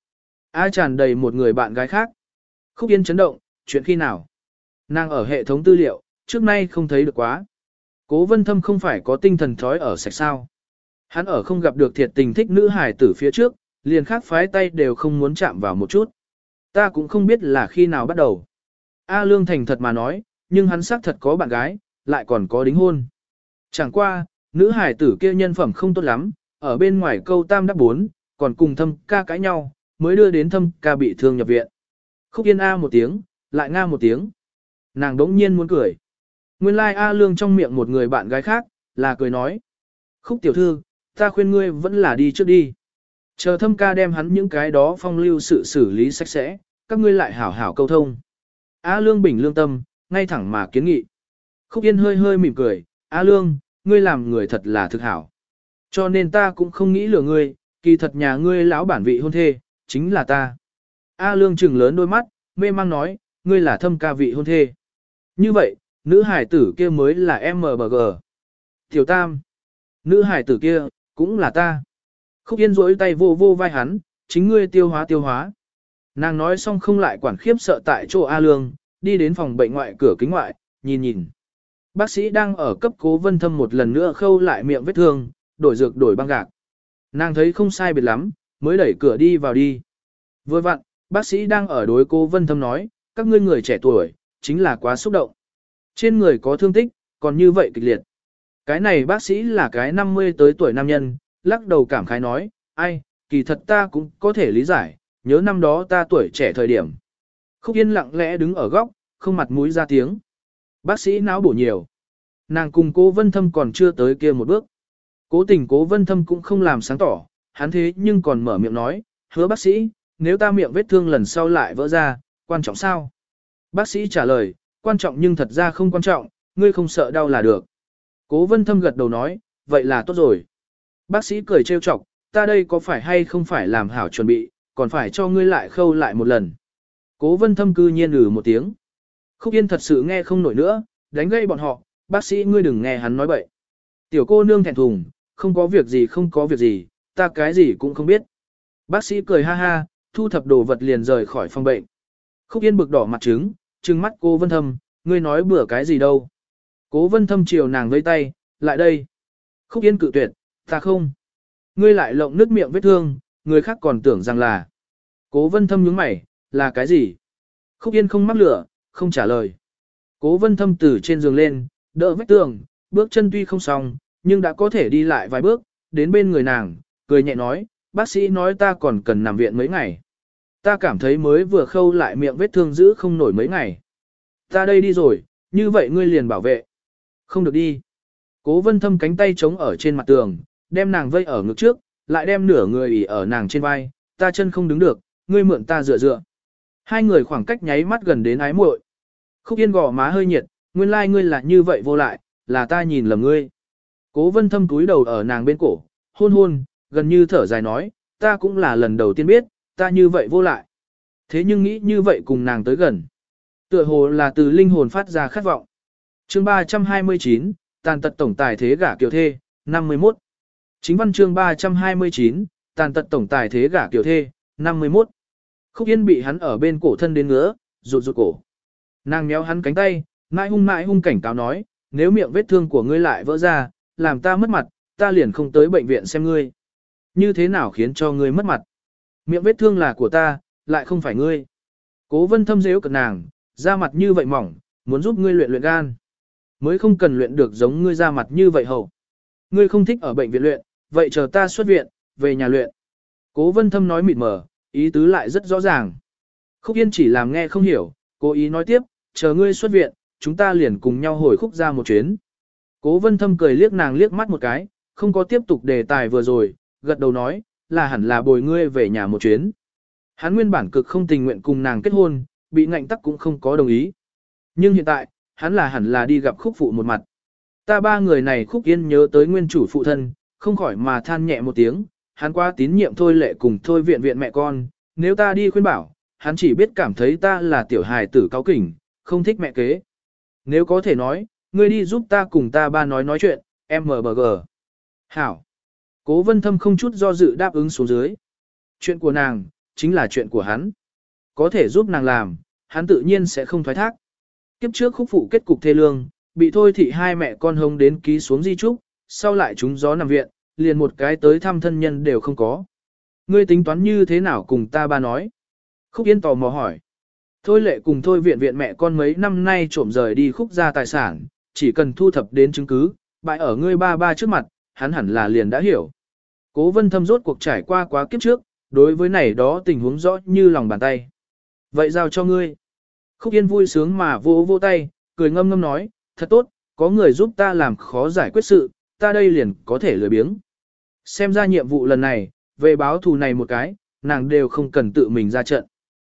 A tràn đầy một người bạn gái khác. Khúc yên chấn động, chuyện khi nào? Nàng ở hệ thống tư liệu, trước nay không thấy được quá. Cố vân thâm không phải có tinh thần thói ở sạch sao. Hắn ở không gặp được thiệt tình thích nữ hải tử phía trước, liền khác phái tay đều không muốn chạm vào một chút. Ta cũng không biết là khi nào bắt đầu. A Lương thành thật mà nói, nhưng hắn xác thật có bạn gái, lại còn có đính hôn. Chẳng qua, nữ hải tử kia nhân phẩm không tốt lắm, ở bên ngoài câu tam đáp bốn, còn cùng thâm ca cãi nhau, mới đưa đến thâm ca bị thương nhập viện. Khúc yên A một tiếng, lại nga một tiếng. Nàng đống nhiên muốn cười. Nguyên lai like A Lương trong miệng một người bạn gái khác, là cười nói. Khúc tiểu thư, ta khuyên ngươi vẫn là đi trước đi. Chờ thâm ca đem hắn những cái đó phong lưu sự xử lý sạch sẽ, các ngươi lại hảo hảo câu thông. A Lương bình lương tâm, ngay thẳng mà kiến nghị. Khúc Yên hơi hơi mỉm cười, A Lương, ngươi làm người thật là thực hảo. Cho nên ta cũng không nghĩ lừa ngươi, kỳ thật nhà ngươi lão bản vị hôn thê, chính là ta. A Lương trừng lớn đôi mắt, mê mang nói, ngươi là thâm ca vị hôn thê. Như vậy, nữ hải tử kia mới là MBG. Tiểu Tam, nữ hải tử kia, cũng là ta. Khúc Yên rỗi tay vô vô vai hắn, chính ngươi tiêu hóa tiêu hóa. Nàng nói xong không lại quản khiếp sợ tại chỗ A Lương, đi đến phòng bệnh ngoại cửa kính ngoại, nhìn nhìn. Bác sĩ đang ở cấp cố vân thâm một lần nữa khâu lại miệng vết thương, đổi dược đổi băng gạc. Nàng thấy không sai biệt lắm, mới đẩy cửa đi vào đi. Vừa vặn, bác sĩ đang ở đối cố vân thâm nói, các ngươi người trẻ tuổi, chính là quá xúc động. Trên người có thương tích, còn như vậy kịch liệt. Cái này bác sĩ là cái 50 tới tuổi nam nhân, lắc đầu cảm khái nói, ai, kỳ thật ta cũng có thể lý giải, nhớ năm đó ta tuổi trẻ thời điểm. Khúc Yên lặng lẽ đứng ở góc, không mặt mũi ra tiếng. Bác sĩ não bổ nhiều. Nàng cùng cố vân thâm còn chưa tới kia một bước. Cố tình cố vân thâm cũng không làm sáng tỏ, hắn thế nhưng còn mở miệng nói, hứa bác sĩ, nếu ta miệng vết thương lần sau lại vỡ ra, quan trọng sao? Bác sĩ trả lời, quan trọng nhưng thật ra không quan trọng, ngươi không sợ đau là được. Cố vân thâm gật đầu nói, vậy là tốt rồi. Bác sĩ cười trêu chọc, ta đây có phải hay không phải làm hảo chuẩn bị, còn phải cho ngươi lại khâu lại một lần. Cố vân thâm cư nhiên ử một tiếng. Khúc Yên thật sự nghe không nổi nữa, đánh gây bọn họ, bác sĩ ngươi đừng nghe hắn nói bậy. Tiểu cô nương thẹn thùng, không có việc gì không có việc gì, ta cái gì cũng không biết. Bác sĩ cười ha ha, thu thập đồ vật liền rời khỏi phòng bệnh. Khúc Yên bực đỏ mặt trứng, trừng mắt cô Vân Thâm, ngươi nói bữa cái gì đâu. Cố Vân Thâm chiều nàng vây tay, lại đây. Khúc Yên cự tuyệt, ta không. Ngươi lại lộng nước miệng vết thương, người khác còn tưởng rằng là. Cố Vân Thâm nhướng mày, là cái gì? Khúc Yên không mắc lửa, không trả lời. Cố Vân Thâm từ trên giường lên, đỡ vách tường, bước chân tuy không xong, nhưng đã có thể đi lại vài bước, đến bên người nàng, cười nhẹ nói, bác sĩ nói ta còn cần nằm viện mấy ngày. Ta cảm thấy mới vừa khâu lại miệng vết thương giữ không nổi mấy ngày. Ta đây đi rồi, như vậy ngươi liền bảo vệ. Không được đi. Cố vân thâm cánh tay chống ở trên mặt tường, đem nàng vây ở ngực trước, lại đem nửa người ỉ ở nàng trên vai, ta chân không đứng được, ngươi mượn ta dựa dựa. Hai người khoảng cách nháy mắt gần đến ái muội. Khúc Yên gò má hơi nhiệt, nguyên lai like ngươi là như vậy vô lại, là ta nhìn lầm ngươi. Cố vân thâm túi đầu ở nàng bên cổ, hôn hôn, gần như thở dài nói, ta cũng là lần đầu tiên biết, ta như vậy vô lại. Thế nhưng nghĩ như vậy cùng nàng tới gần. Tựa hồ là từ linh hồn phát ra khát vọng. chương 329, tàn tật tổng tài thế gả kiều thê, 51. Chính văn chương 329, tàn tật tổng tài thế gả kiểu thê, 51. Khúc Yên bị hắn ở bên cổ thân đến ngứa, rụt rụt cổ. Nàng méo hắn cánh tay, mãi hung mãi hung cảnh cáo nói, nếu miệng vết thương của ngươi lại vỡ ra, làm ta mất mặt, ta liền không tới bệnh viện xem ngươi. Như thế nào khiến cho ngươi mất mặt? Miệng vết thương là của ta, lại không phải ngươi. Cố vân thâm dễ cật nàng, da mặt như vậy mỏng, muốn giúp ngươi luyện luyện gan. Mới không cần luyện được giống ngươi da mặt như vậy hầu. Ngươi không thích ở bệnh viện luyện, vậy chờ ta xuất viện, về nhà luyện. Cố vân thâm nói mịt mờ, ý tứ lại rất rõ ràng. Khúc Yên chỉ làm nghe không hiểu, cố ý nói tiếp, chờ ngươi xuất viện, chúng ta liền cùng nhau hồi khúc ra một chuyến. Cố vân thâm cười liếc nàng liếc mắt một cái, không có tiếp tục đề tài vừa rồi, gật đầu nói, là hẳn là bồi ngươi về nhà một chuyến. Hắn nguyên bản cực không tình nguyện cùng nàng kết hôn, bị ngạnh tắc cũng không có đồng ý. Nhưng hiện tại, hắn là hẳn là đi gặp khúc phụ một mặt. Ta ba người này khúc yên nhớ tới nguyên chủ phụ thân, không khỏi mà than nhẹ một tiếng, hắn qua tín nhiệm thôi lệ cùng thôi viện viện mẹ con, nếu ta đi khuyên bảo, hắn chỉ biết cảm thấy ta là tiểu hài tử cao kỉnh, không thích mẹ kế. Nếu có thể nói, ngươi đi giúp ta cùng ta ba nói nói chuyện, MBG. Hảo. Cố vân thâm không chút do dự đáp ứng xuống dưới. Chuyện của nàng, chính là chuyện của hắn. Có thể giúp nàng làm, hắn tự nhiên sẽ không thoái thác. Kiếp trước khúc phụ kết cục thê lương, bị thôi thị hai mẹ con hông đến ký xuống di trúc, sau lại chúng gió nằm viện, liền một cái tới thăm thân nhân đều không có. Ngươi tính toán như thế nào cùng ta ba nói? Khúc Yên tò mò hỏi. Thôi lệ cùng thôi viện viện mẹ con mấy năm nay trộm rời đi khúc ra tài sản, chỉ cần thu thập đến chứng cứ, bại ở ngươi ba ba trước mặt, hắn hẳn là liền đã hiểu. Cố vân thâm rốt cuộc trải qua quá kiếp trước, đối với này đó tình huống rõ như lòng bàn tay. Vậy giao cho ngươi. Khúc Yên vui sướng mà vô vô tay, cười ngâm ngâm nói, thật tốt, có người giúp ta làm khó giải quyết sự, ta đây liền có thể lười biếng. Xem ra nhiệm vụ lần này, về báo thù này một cái, nàng đều không cần tự mình ra trận.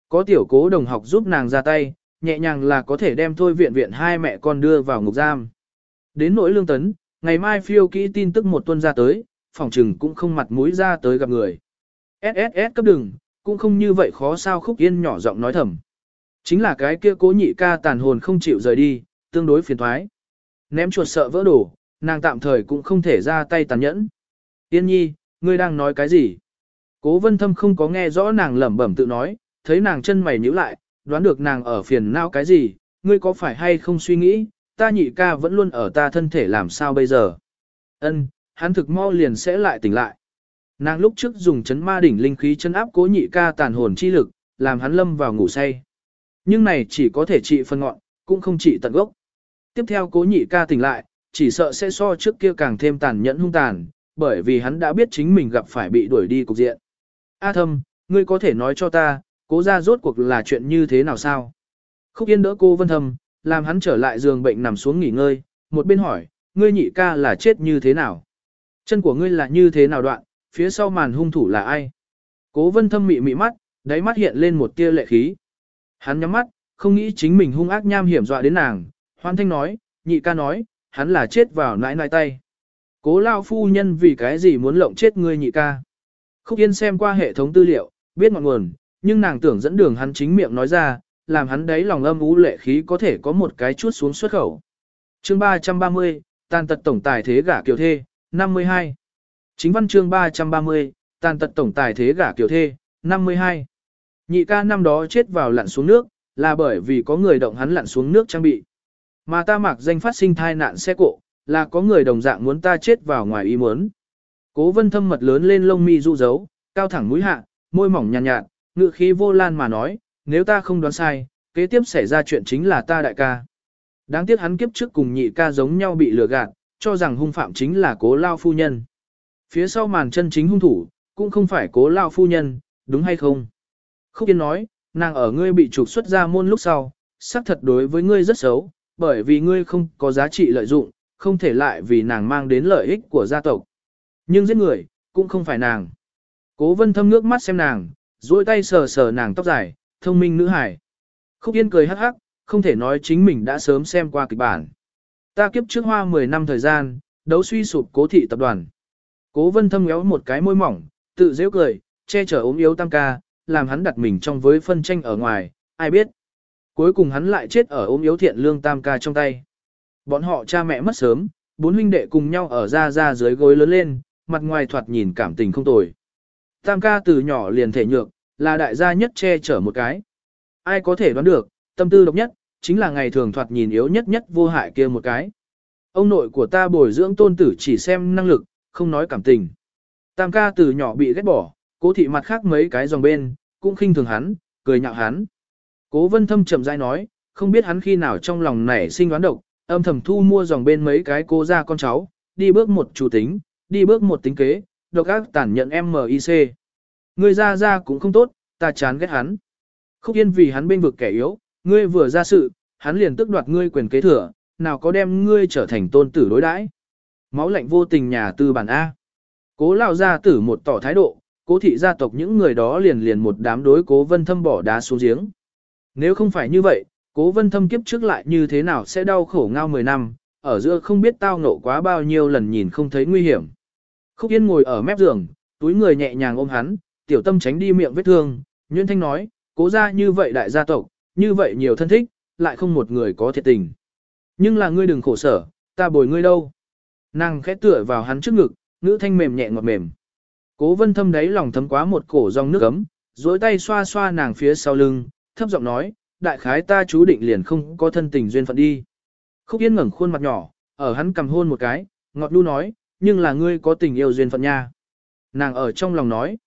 Có tiểu cố đồng học giúp nàng ra tay, nhẹ nhàng là có thể đem thôi viện viện hai mẹ con đưa vào ngục giam. Đến nỗi lương tấn, ngày mai phiêu kỹ tin tức một tuần ra tới, phòng trừng cũng không mặt mũi ra tới gặp người. SSS cấp đừng, cũng không như vậy khó sao khúc yên nhỏ giọng nói thầm. Chính là cái kia cố nhị ca tàn hồn không chịu rời đi, tương đối phiền thoái. Ném chuột sợ vỡ đổ, nàng tạm thời cũng không thể ra tay tàn nhẫn. Yên nhi, ngươi đang nói cái gì? Cố vân thâm không có nghe rõ nàng lẩm bẩm tự nói, thấy nàng chân mày nhíu lại, đoán được nàng ở phiền não cái gì, ngươi có phải hay không suy nghĩ, ta nhị ca vẫn luôn ở ta thân thể làm sao bây giờ? Ân, hắn thực mau liền sẽ lại tỉnh lại. Nàng lúc trước dùng chấn ma đỉnh linh khí chân áp cố nhị ca tàn hồn chi lực, làm hắn lâm vào ngủ say. Nhưng này chỉ có thể trị phần ngọn, cũng không trị tận gốc. Tiếp theo cố nhị ca tỉnh lại, chỉ sợ sẽ so trước kia càng thêm tàn nhẫn hung tàn, bởi vì hắn đã biết chính mình gặp phải bị đuổi đi cục diện. A thâm, ngươi có thể nói cho ta, cố ra rốt cuộc là chuyện như thế nào sao? Khúc yên đỡ cô vân thâm, làm hắn trở lại giường bệnh nằm xuống nghỉ ngơi, một bên hỏi, ngươi nhị ca là chết như thế nào? Chân của ngươi là như thế nào đoạn, phía sau màn hung thủ là ai? Cố vân thâm mị mị mắt, đáy mắt hiện lên một tia lệ khí. Hắn nhắm mắt, không nghĩ chính mình hung ác nham hiểm dọa đến nàng, hoan thanh nói, nhị ca nói, hắn là chết vào nãi nãi tay. Cố lao phu nhân vì cái gì muốn lộng chết ngươi nhị ca. Khúc Yên xem qua hệ thống tư liệu, biết ngọn nguồn, nhưng nàng tưởng dẫn đường hắn chính miệng nói ra, làm hắn đấy lòng âm ú lệ khí có thể có một cái chút xuống xuất khẩu. chương 330, tàn tật tổng tài thế gả kiều thê, 52. Chính văn chương 330, tàn tật tổng tài thế gả kiều thê, 52. Nhị ca năm đó chết vào lặn xuống nước, là bởi vì có người động hắn lặn xuống nước trang bị. Mà ta mặc danh phát sinh thai nạn xe cộ, là có người đồng dạng muốn ta chết vào ngoài ý muốn. Cố vân thâm mật lớn lên lông mi rụ dấu, cao thẳng mũi hạ, môi mỏng nhàn nhạt, nhạt, ngự khí vô lan mà nói, nếu ta không đoán sai, kế tiếp xảy ra chuyện chính là ta đại ca. Đáng tiếc hắn kiếp trước cùng nhị ca giống nhau bị lừa gạt, cho rằng hung phạm chính là cố lao phu nhân. Phía sau màn chân chính hung thủ, cũng không phải cố lao phu nhân, đúng hay không? Khúc Yên nói, nàng ở ngươi bị trục xuất ra môn lúc sau, xác thật đối với ngươi rất xấu, bởi vì ngươi không có giá trị lợi dụng, không thể lại vì nàng mang đến lợi ích của gia tộc. Nhưng giết người, cũng không phải nàng. Cố vân thâm nước mắt xem nàng, duỗi tay sờ sờ nàng tóc dài, thông minh nữ hải. Khúc Yên cười hắc hắc, không thể nói chính mình đã sớm xem qua kịch bản. Ta kiếp trước hoa 10 năm thời gian, đấu suy sụp cố thị tập đoàn. Cố vân thâm ngéo một cái môi mỏng, tự dễ cười, che chở ốm yếu tam ca, làm hắn đặt mình trong với phân tranh ở ngoài, ai biết. Cuối cùng hắn lại chết ở ốm yếu thiện lương tam ca trong tay. Bọn họ cha mẹ mất sớm, bốn huynh đệ cùng nhau ở ra ra dưới gối lớn lên, mặt ngoài thoạt nhìn cảm tình không tồi. Tam ca từ nhỏ liền thể nhược, là đại gia nhất che chở một cái. Ai có thể đoán được, tâm tư độc nhất, chính là ngày thường thoạt nhìn yếu nhất nhất vô hại kia một cái. Ông nội của ta bồi dưỡng tôn tử chỉ xem năng lực, không nói cảm tình. Tam ca từ nhỏ bị ghét bỏ, cố thị mặt khác mấy cái dòng bên, cũng khinh thường hắn, cười nhạo hắn. Cố vân thâm chậm rãi nói, không biết hắn khi nào trong lòng nảy sinh đoán độc, âm thầm thu mua dòng bên mấy cái cô ra con cháu, đi bước một chủ tính, đi bước một tính kế, độc ác tàn nhận MIC. Người ra ra cũng không tốt, ta chán ghét hắn. Khúc yên vì hắn bên vực kẻ yếu, ngươi vừa ra sự, hắn liền tức đoạt ngươi quyền kế thừa, nào có đem ngươi trở thành tôn tử đối đãi. Máu lạnh vô tình nhà tư bản A. Cố lao gia tử một tỏ thái độ, cố thị gia tộc những người đó liền liền một đám đối cố vân thâm bỏ đá xuống giếng. Nếu không phải như vậy, cố vân thâm kiếp trước lại như thế nào sẽ đau khổ ngao 10 năm, ở giữa không biết tao nộ quá bao nhiêu lần nhìn không thấy nguy hiểm. Khúc Yên ngồi ở mép giường, túi người nhẹ nhàng ôm hắn, tiểu tâm tránh đi miệng vết thương, Nguyễn Thanh nói, cố ra như vậy đại gia tộc, như vậy nhiều thân thích, lại không một người có thiệt tình. Nhưng là ngươi đừng khổ sở, ta bồi ngươi đâu. Nàng khẽ tựa vào hắn trước ngực, ngữ thanh mềm nhẹ ngọt mềm. Cố vân thâm đáy lòng thấm quá một cổ dòng nước ấm, duỗi tay xoa xoa nàng phía sau lưng, thấp giọng nói, đại khái ta chú định liền không có thân tình duyên phận đi. Khúc Yên ngẩng khuôn mặt nhỏ, ở hắn cầm hôn một cái, ngọt đu nói, nhưng là ngươi có tình yêu duyên phận nha. Nàng ở trong lòng nói,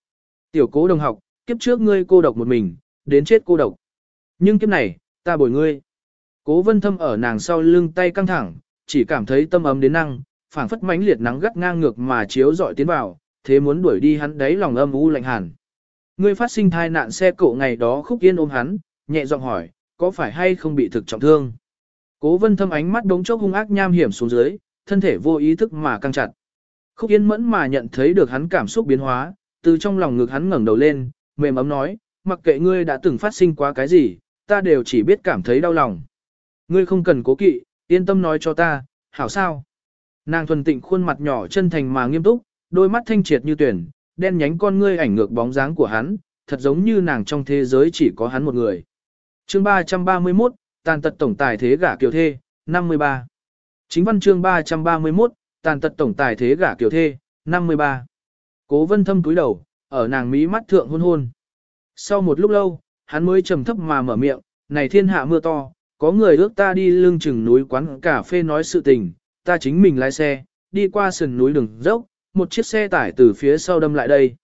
tiểu cố đồng học, kiếp trước ngươi cô độc một mình, đến chết cô độc. Nhưng kiếp này, ta bồi ngươi. Cố vân thâm ở nàng sau lưng tay căng thẳng, chỉ cảm thấy tâm ấm đến năng, phảng phất mánh liệt nắng gắt ngang ngược mà chiếu dọi tiến vào, thế muốn đuổi đi hắn đấy lòng âm u lạnh hàn. Ngươi phát sinh thai nạn xe cộ ngày đó khúc yên ôm hắn, nhẹ giọng hỏi, có phải hay không bị thực trọng thương? Cố vân thâm ánh mắt đống chốc hung ác nham hiểm xuống dưới, thân thể vô ý thức mà căng chặt. Khúc yên mẫn mà nhận thấy được hắn cảm xúc biến hóa, từ trong lòng ngực hắn ngẩng đầu lên, mềm ấm nói, mặc kệ ngươi đã từng phát sinh quá cái gì, ta đều chỉ biết cảm thấy đau lòng. Ngươi không cần cố kỵ, yên tâm nói cho ta, hảo sao? Nàng thuần tịnh khuôn mặt nhỏ chân thành mà nghiêm túc, đôi mắt thanh triệt như tuyển, đen nhánh con ngươi ảnh ngược bóng dáng của hắn, thật giống như nàng trong thế giới chỉ có hắn một người. Chương 331, tàn tật tổng tài thế gả kiều thê, 53. Chính văn chương 331, tàn tật tổng tài thế gả kiều thê, 53. Cố vân thâm túi đầu, ở nàng mí mắt thượng hôn hôn. Sau một lúc lâu, hắn mới trầm thấp mà mở miệng, này thiên hạ mưa to, có người ước ta đi lương chừng núi quán cà phê nói sự tình, ta chính mình lái xe, đi qua sườn núi đường dốc, một chiếc xe tải từ phía sau đâm lại đây.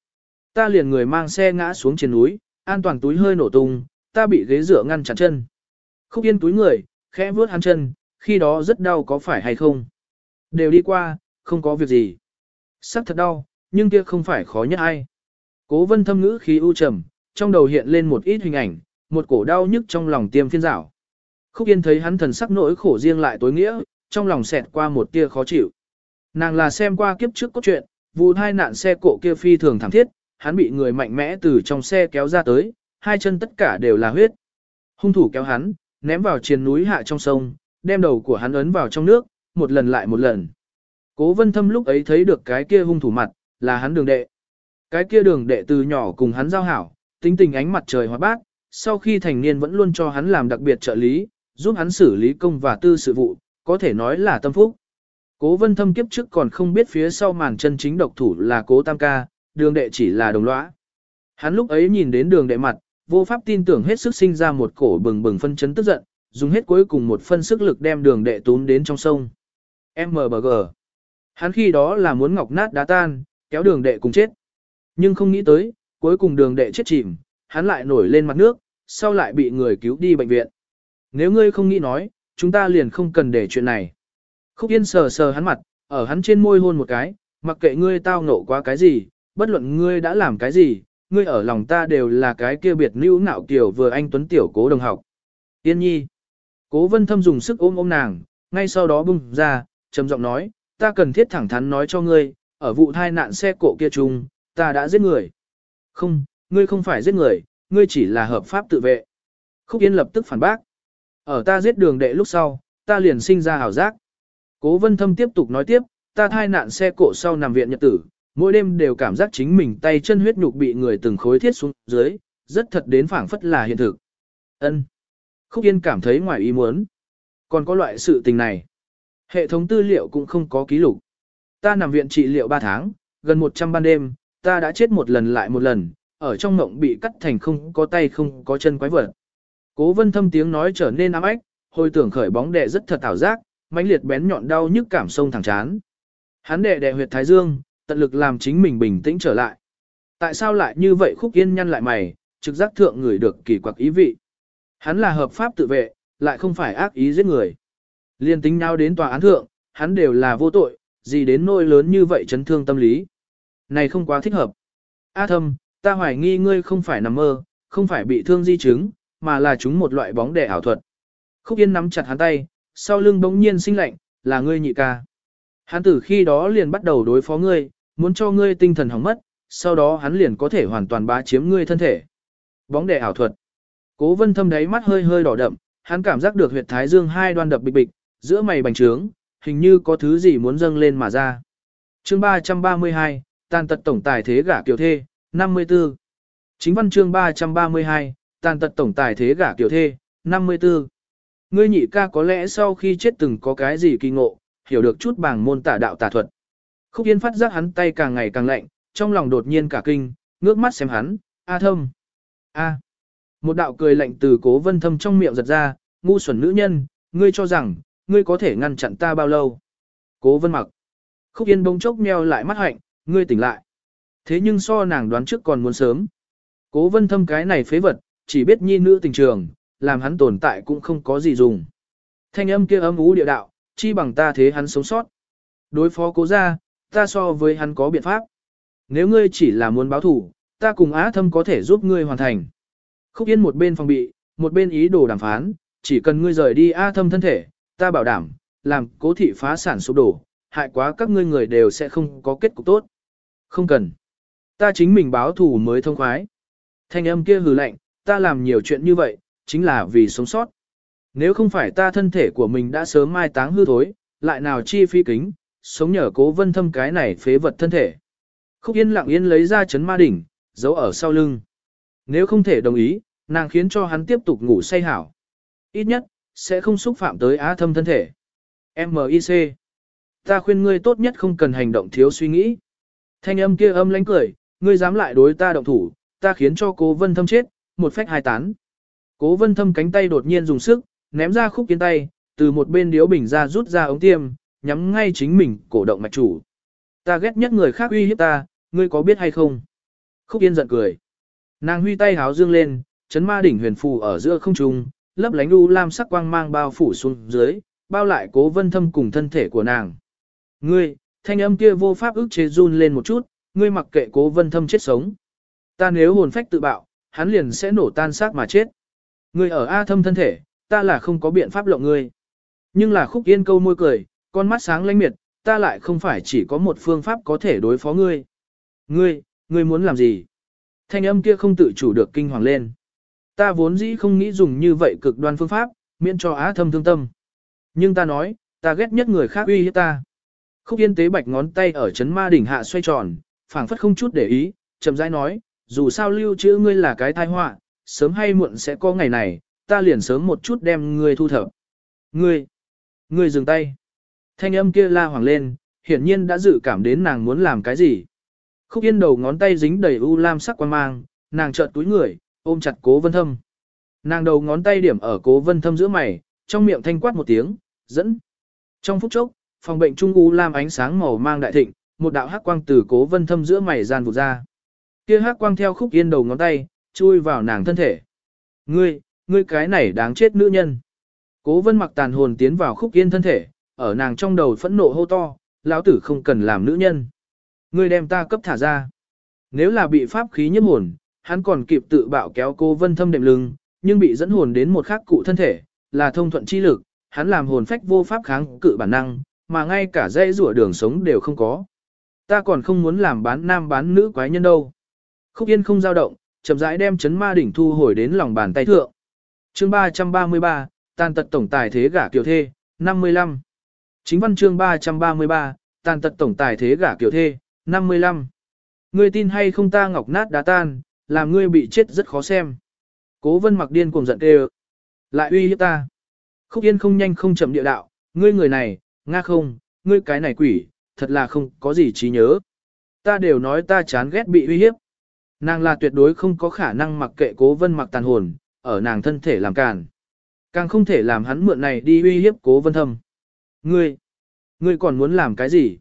Ta liền người mang xe ngã xuống trên núi, an toàn túi hơi nổ tung, ta bị ghế dựa ngăn chặn chân. Khúc yên túi người, khẽ vướt hắn chân, khi đó rất đau có phải hay không? Đều đi qua, không có việc gì. Sắc thật đau, nhưng kia không phải khó nhất ai. Cố vân thâm ngữ khí u trầm, trong đầu hiện lên một ít hình ảnh, một cổ đau nhức trong lòng tiêm phiên rảo. Khúc Yên thấy hắn thần sắc nỗi khổ riêng lại tối nghĩa, trong lòng xẹt qua một tia khó chịu. Nàng là xem qua kiếp trước cốt truyện, vụ hai nạn xe cộ kia phi thường thảm thiết, hắn bị người mạnh mẽ từ trong xe kéo ra tới, hai chân tất cả đều là huyết. Hung thủ kéo hắn, ném vào triền núi hạ trong sông, đem đầu của hắn ấn vào trong nước, một lần lại một lần. Cố vân thâm lúc ấy thấy được cái kia hung thủ mặt, là hắn đường đệ. Cái kia đường đệ từ nhỏ cùng hắn giao hảo, tính tình ánh mặt trời hóa bác, sau khi thành niên vẫn luôn cho hắn làm đặc biệt trợ lý, giúp hắn xử lý công và tư sự vụ, có thể nói là tâm phúc. Cố vân thâm kiếp trước còn không biết phía sau màn chân chính độc thủ là cố tam ca, đường đệ chỉ là đồng lõa. Hắn lúc ấy nhìn đến đường đệ mặt, vô pháp tin tưởng hết sức sinh ra một cổ bừng bừng phân chấn tức giận, dùng hết cuối cùng một phân sức lực đem đường đệ tún đến trong sông. MBG. Hắn khi đó là muốn ngọc nát đá tan, kéo đường đệ cùng chết. Nhưng không nghĩ tới, cuối cùng đường đệ chết chìm, hắn lại nổi lên mặt nước, sau lại bị người cứu đi bệnh viện. Nếu ngươi không nghĩ nói, chúng ta liền không cần để chuyện này. Khúc Yên sờ sờ hắn mặt, ở hắn trên môi hôn một cái, mặc kệ ngươi tao ngộ quá cái gì, bất luận ngươi đã làm cái gì, ngươi ở lòng ta đều là cái kia biệt nữ nạo kiểu vừa anh tuấn tiểu cố đồng học. Yên nhi. Cố vân thâm dùng sức ôm ôm nàng, ngay sau đó bung ra, trầm giọng nói, ta cần thiết thẳng thắn nói cho ngươi, ở vụ thai nạn xe cộ kia chung, ta đã giết người. Không, ngươi không phải giết người, ngươi chỉ là hợp pháp tự vệ. Khúc Yên lập tức phản bác. Ở ta giết đường đệ lúc sau, ta liền sinh ra hảo giác. Cố vân thâm tiếp tục nói tiếp, ta thai nạn xe cộ sau nằm viện nhật tử, mỗi đêm đều cảm giác chính mình tay chân huyết nhục bị người từng khối thiết xuống dưới, rất thật đến phảng phất là hiện thực. Ân. Khúc Yên cảm thấy ngoài ý muốn. Còn có loại sự tình này. Hệ thống tư liệu cũng không có ký lục. Ta nằm viện trị liệu 3 tháng, gần 100 ban đêm, ta đã chết một lần lại một lần, ở trong mộng bị cắt thành không có tay không có chân quái vật. Cố vân thâm tiếng nói trở nên ám ách, hồi tưởng khởi bóng đệ rất thật ảo giác, mãnh liệt bén nhọn đau nhức cảm sông thẳng chán. Hắn đệ đệ huyệt thái dương, tận lực làm chính mình bình tĩnh trở lại. Tại sao lại như vậy khúc yên nhăn lại mày, trực giác thượng người được kỳ quặc ý vị. Hắn là hợp pháp tự vệ, lại không phải ác ý giết người. Liên tính nhau đến tòa án thượng, hắn đều là vô tội, gì đến nỗi lớn như vậy chấn thương tâm lý. Này không quá thích hợp. A thâm, ta hoài nghi ngươi không phải nằm mơ, không phải bị thương di chứng, mà là chúng một loại bóng đè ảo thuật. Khúc Yên nắm chặt hắn tay, sau lưng bỗng nhiên sinh lạnh, là ngươi nhị ca. Hắn từ khi đó liền bắt đầu đối phó ngươi, muốn cho ngươi tinh thần hỏng mất, sau đó hắn liền có thể hoàn toàn bá chiếm ngươi thân thể. Bóng đè ảo thuật. Cố vân thâm đáy mắt hơi hơi đỏ đậm, hắn cảm giác được huyệt thái dương hai đoan đập bịch bịch, giữa mày bành trướng, hình như có thứ gì muốn dâng lên mà ra. chương 332, tàn tật tổng tài thế gả kiều thê, 54. Chính văn chương 332, tàn tật tổng tài thế gả kiều thê, 54. Ngươi nhị ca có lẽ sau khi chết từng có cái gì kỳ ngộ, hiểu được chút bảng môn tả đạo tà thuật. Khúc Yên phát giác hắn tay càng ngày càng lạnh, trong lòng đột nhiên cả kinh, ngước mắt xem hắn, A thâm. A. Một đạo cười lạnh từ cố vân thâm trong miệng giật ra, ngu xuẩn nữ nhân, ngươi cho rằng, ngươi có thể ngăn chặn ta bao lâu. Cố vân mặc. Khúc Yên bỗng chốc nheo lại mắt hạnh, ngươi tỉnh lại. Thế nhưng so nàng đoán trước còn muốn sớm. Cố vân thâm cái này phế vật, chỉ biết nhi nữ tình trường, làm hắn tồn tại cũng không có gì dùng. Thanh âm kia âm ú địa đạo, chi bằng ta thế hắn sống sót. Đối phó cố ra, ta so với hắn có biện pháp. Nếu ngươi chỉ là muốn báo thủ, ta cùng á thâm có thể giúp ngươi hoàn thành. Khúc Yên một bên phòng bị, một bên ý đồ đàm phán, chỉ cần ngươi rời đi Á thâm thân thể, ta bảo đảm, làm cố thị phá sản sụp đổ, hại quá các ngươi người đều sẽ không có kết cục tốt. Không cần. Ta chính mình báo thù mới thông khoái. Thanh âm kia hừ lạnh, ta làm nhiều chuyện như vậy, chính là vì sống sót. Nếu không phải ta thân thể của mình đã sớm mai táng hư thối, lại nào chi phi kính, sống nhờ cố vân thâm cái này phế vật thân thể. Khúc Yên lặng yên lấy ra chấn ma đỉnh, giấu ở sau lưng. Nếu không thể đồng ý, nàng khiến cho hắn tiếp tục ngủ say hảo. Ít nhất, sẽ không xúc phạm tới á thâm thân thể. M.I.C. Ta khuyên ngươi tốt nhất không cần hành động thiếu suy nghĩ. Thanh âm kia âm lánh cười, ngươi dám lại đối ta động thủ, ta khiến cho cố vân thâm chết, một phách hai tán. Cố vân thâm cánh tay đột nhiên dùng sức, ném ra khúc kiến tay, từ một bên điếu bình ra rút ra ống tiêm, nhắm ngay chính mình, cổ động mạch chủ. Ta ghét nhất người khác uy hiếp ta, ngươi có biết hay không? Khúc yên giận cười. Nàng huy tay háo dương lên, chấn ma đỉnh huyền phù ở giữa không trung, lấp lánh u lam sắc quang mang bao phủ xuống dưới, bao lại cố vân thâm cùng thân thể của nàng. Ngươi, thanh âm kia vô pháp ức chế run lên một chút, ngươi mặc kệ cố vân thâm chết sống. Ta nếu hồn phách tự bạo, hắn liền sẽ nổ tan xác mà chết. Ngươi ở A thâm thân thể, ta là không có biện pháp lộng ngươi. Nhưng là khúc yên câu môi cười, con mắt sáng lánh miệt, ta lại không phải chỉ có một phương pháp có thể đối phó ngươi. Ngươi, ngươi muốn làm gì? Thanh âm kia không tự chủ được kinh hoàng lên. Ta vốn dĩ không nghĩ dùng như vậy cực đoan phương pháp, miễn cho á thâm thương tâm. Nhưng ta nói, ta ghét nhất người khác uy hiếp ta. Khúc yên tế bạch ngón tay ở chấn ma đỉnh hạ xoay tròn, phảng phất không chút để ý, chậm rãi nói, dù sao lưu trữ ngươi là cái tai họa, sớm hay muộn sẽ có ngày này, ta liền sớm một chút đem ngươi thu thập. Ngươi, ngươi dừng tay. Thanh âm kia la hoàng lên, hiển nhiên đã dự cảm đến nàng muốn làm cái gì. Khúc yên đầu ngón tay dính đầy u lam sắc quan mang, nàng chợt túi người, ôm chặt cố vân thâm. Nàng đầu ngón tay điểm ở cố vân thâm giữa mày, trong miệng thanh quát một tiếng, dẫn. Trong phút chốc, phòng bệnh trung u lam ánh sáng màu mang đại thịnh, một đạo hắc quang từ cố vân thâm giữa mày gian vụt ra. Kia hắc quang theo khúc yên đầu ngón tay, chui vào nàng thân thể. Ngươi, ngươi cái này đáng chết nữ nhân. Cố vân mặc tàn hồn tiến vào khúc yên thân thể, ở nàng trong đầu phẫn nộ hô to, lão tử không cần làm nữ nhân. Ngươi đem ta cấp thả ra. Nếu là bị pháp khí nhiếp hồn, hắn còn kịp tự bạo kéo cô vân thâm đệm lưng, nhưng bị dẫn hồn đến một khắc cụ thân thể, là thông thuận chi lực, hắn làm hồn phách vô pháp kháng cự bản năng, mà ngay cả dây rủa đường sống đều không có. Ta còn không muốn làm bán nam bán nữ quái nhân đâu. Khúc Yên không dao động, chậm rãi đem chấn ma đỉnh thu hồi đến lòng bàn tay thượng. chương 333, tàn tật tổng tài thế gả kiều thê, 55. Chính văn chương 333, tàn tật tổng tài thế gả kiều thê, 55. Ngươi tin hay không ta ngọc nát đá tan, làm ngươi bị chết rất khó xem. Cố vân mặc điên cuồng giận kêu. Lại uy hiếp ta. Khúc Yên không nhanh không chậm địa đạo, ngươi người này, nga không, ngươi cái này quỷ, thật là không có gì trí nhớ. Ta đều nói ta chán ghét bị uy hiếp. Nàng là tuyệt đối không có khả năng mặc kệ cố vân mặc tàn hồn, ở nàng thân thể làm càn. Càng không thể làm hắn mượn này đi uy hiếp cố vân thâm. Ngươi, ngươi còn muốn làm cái gì?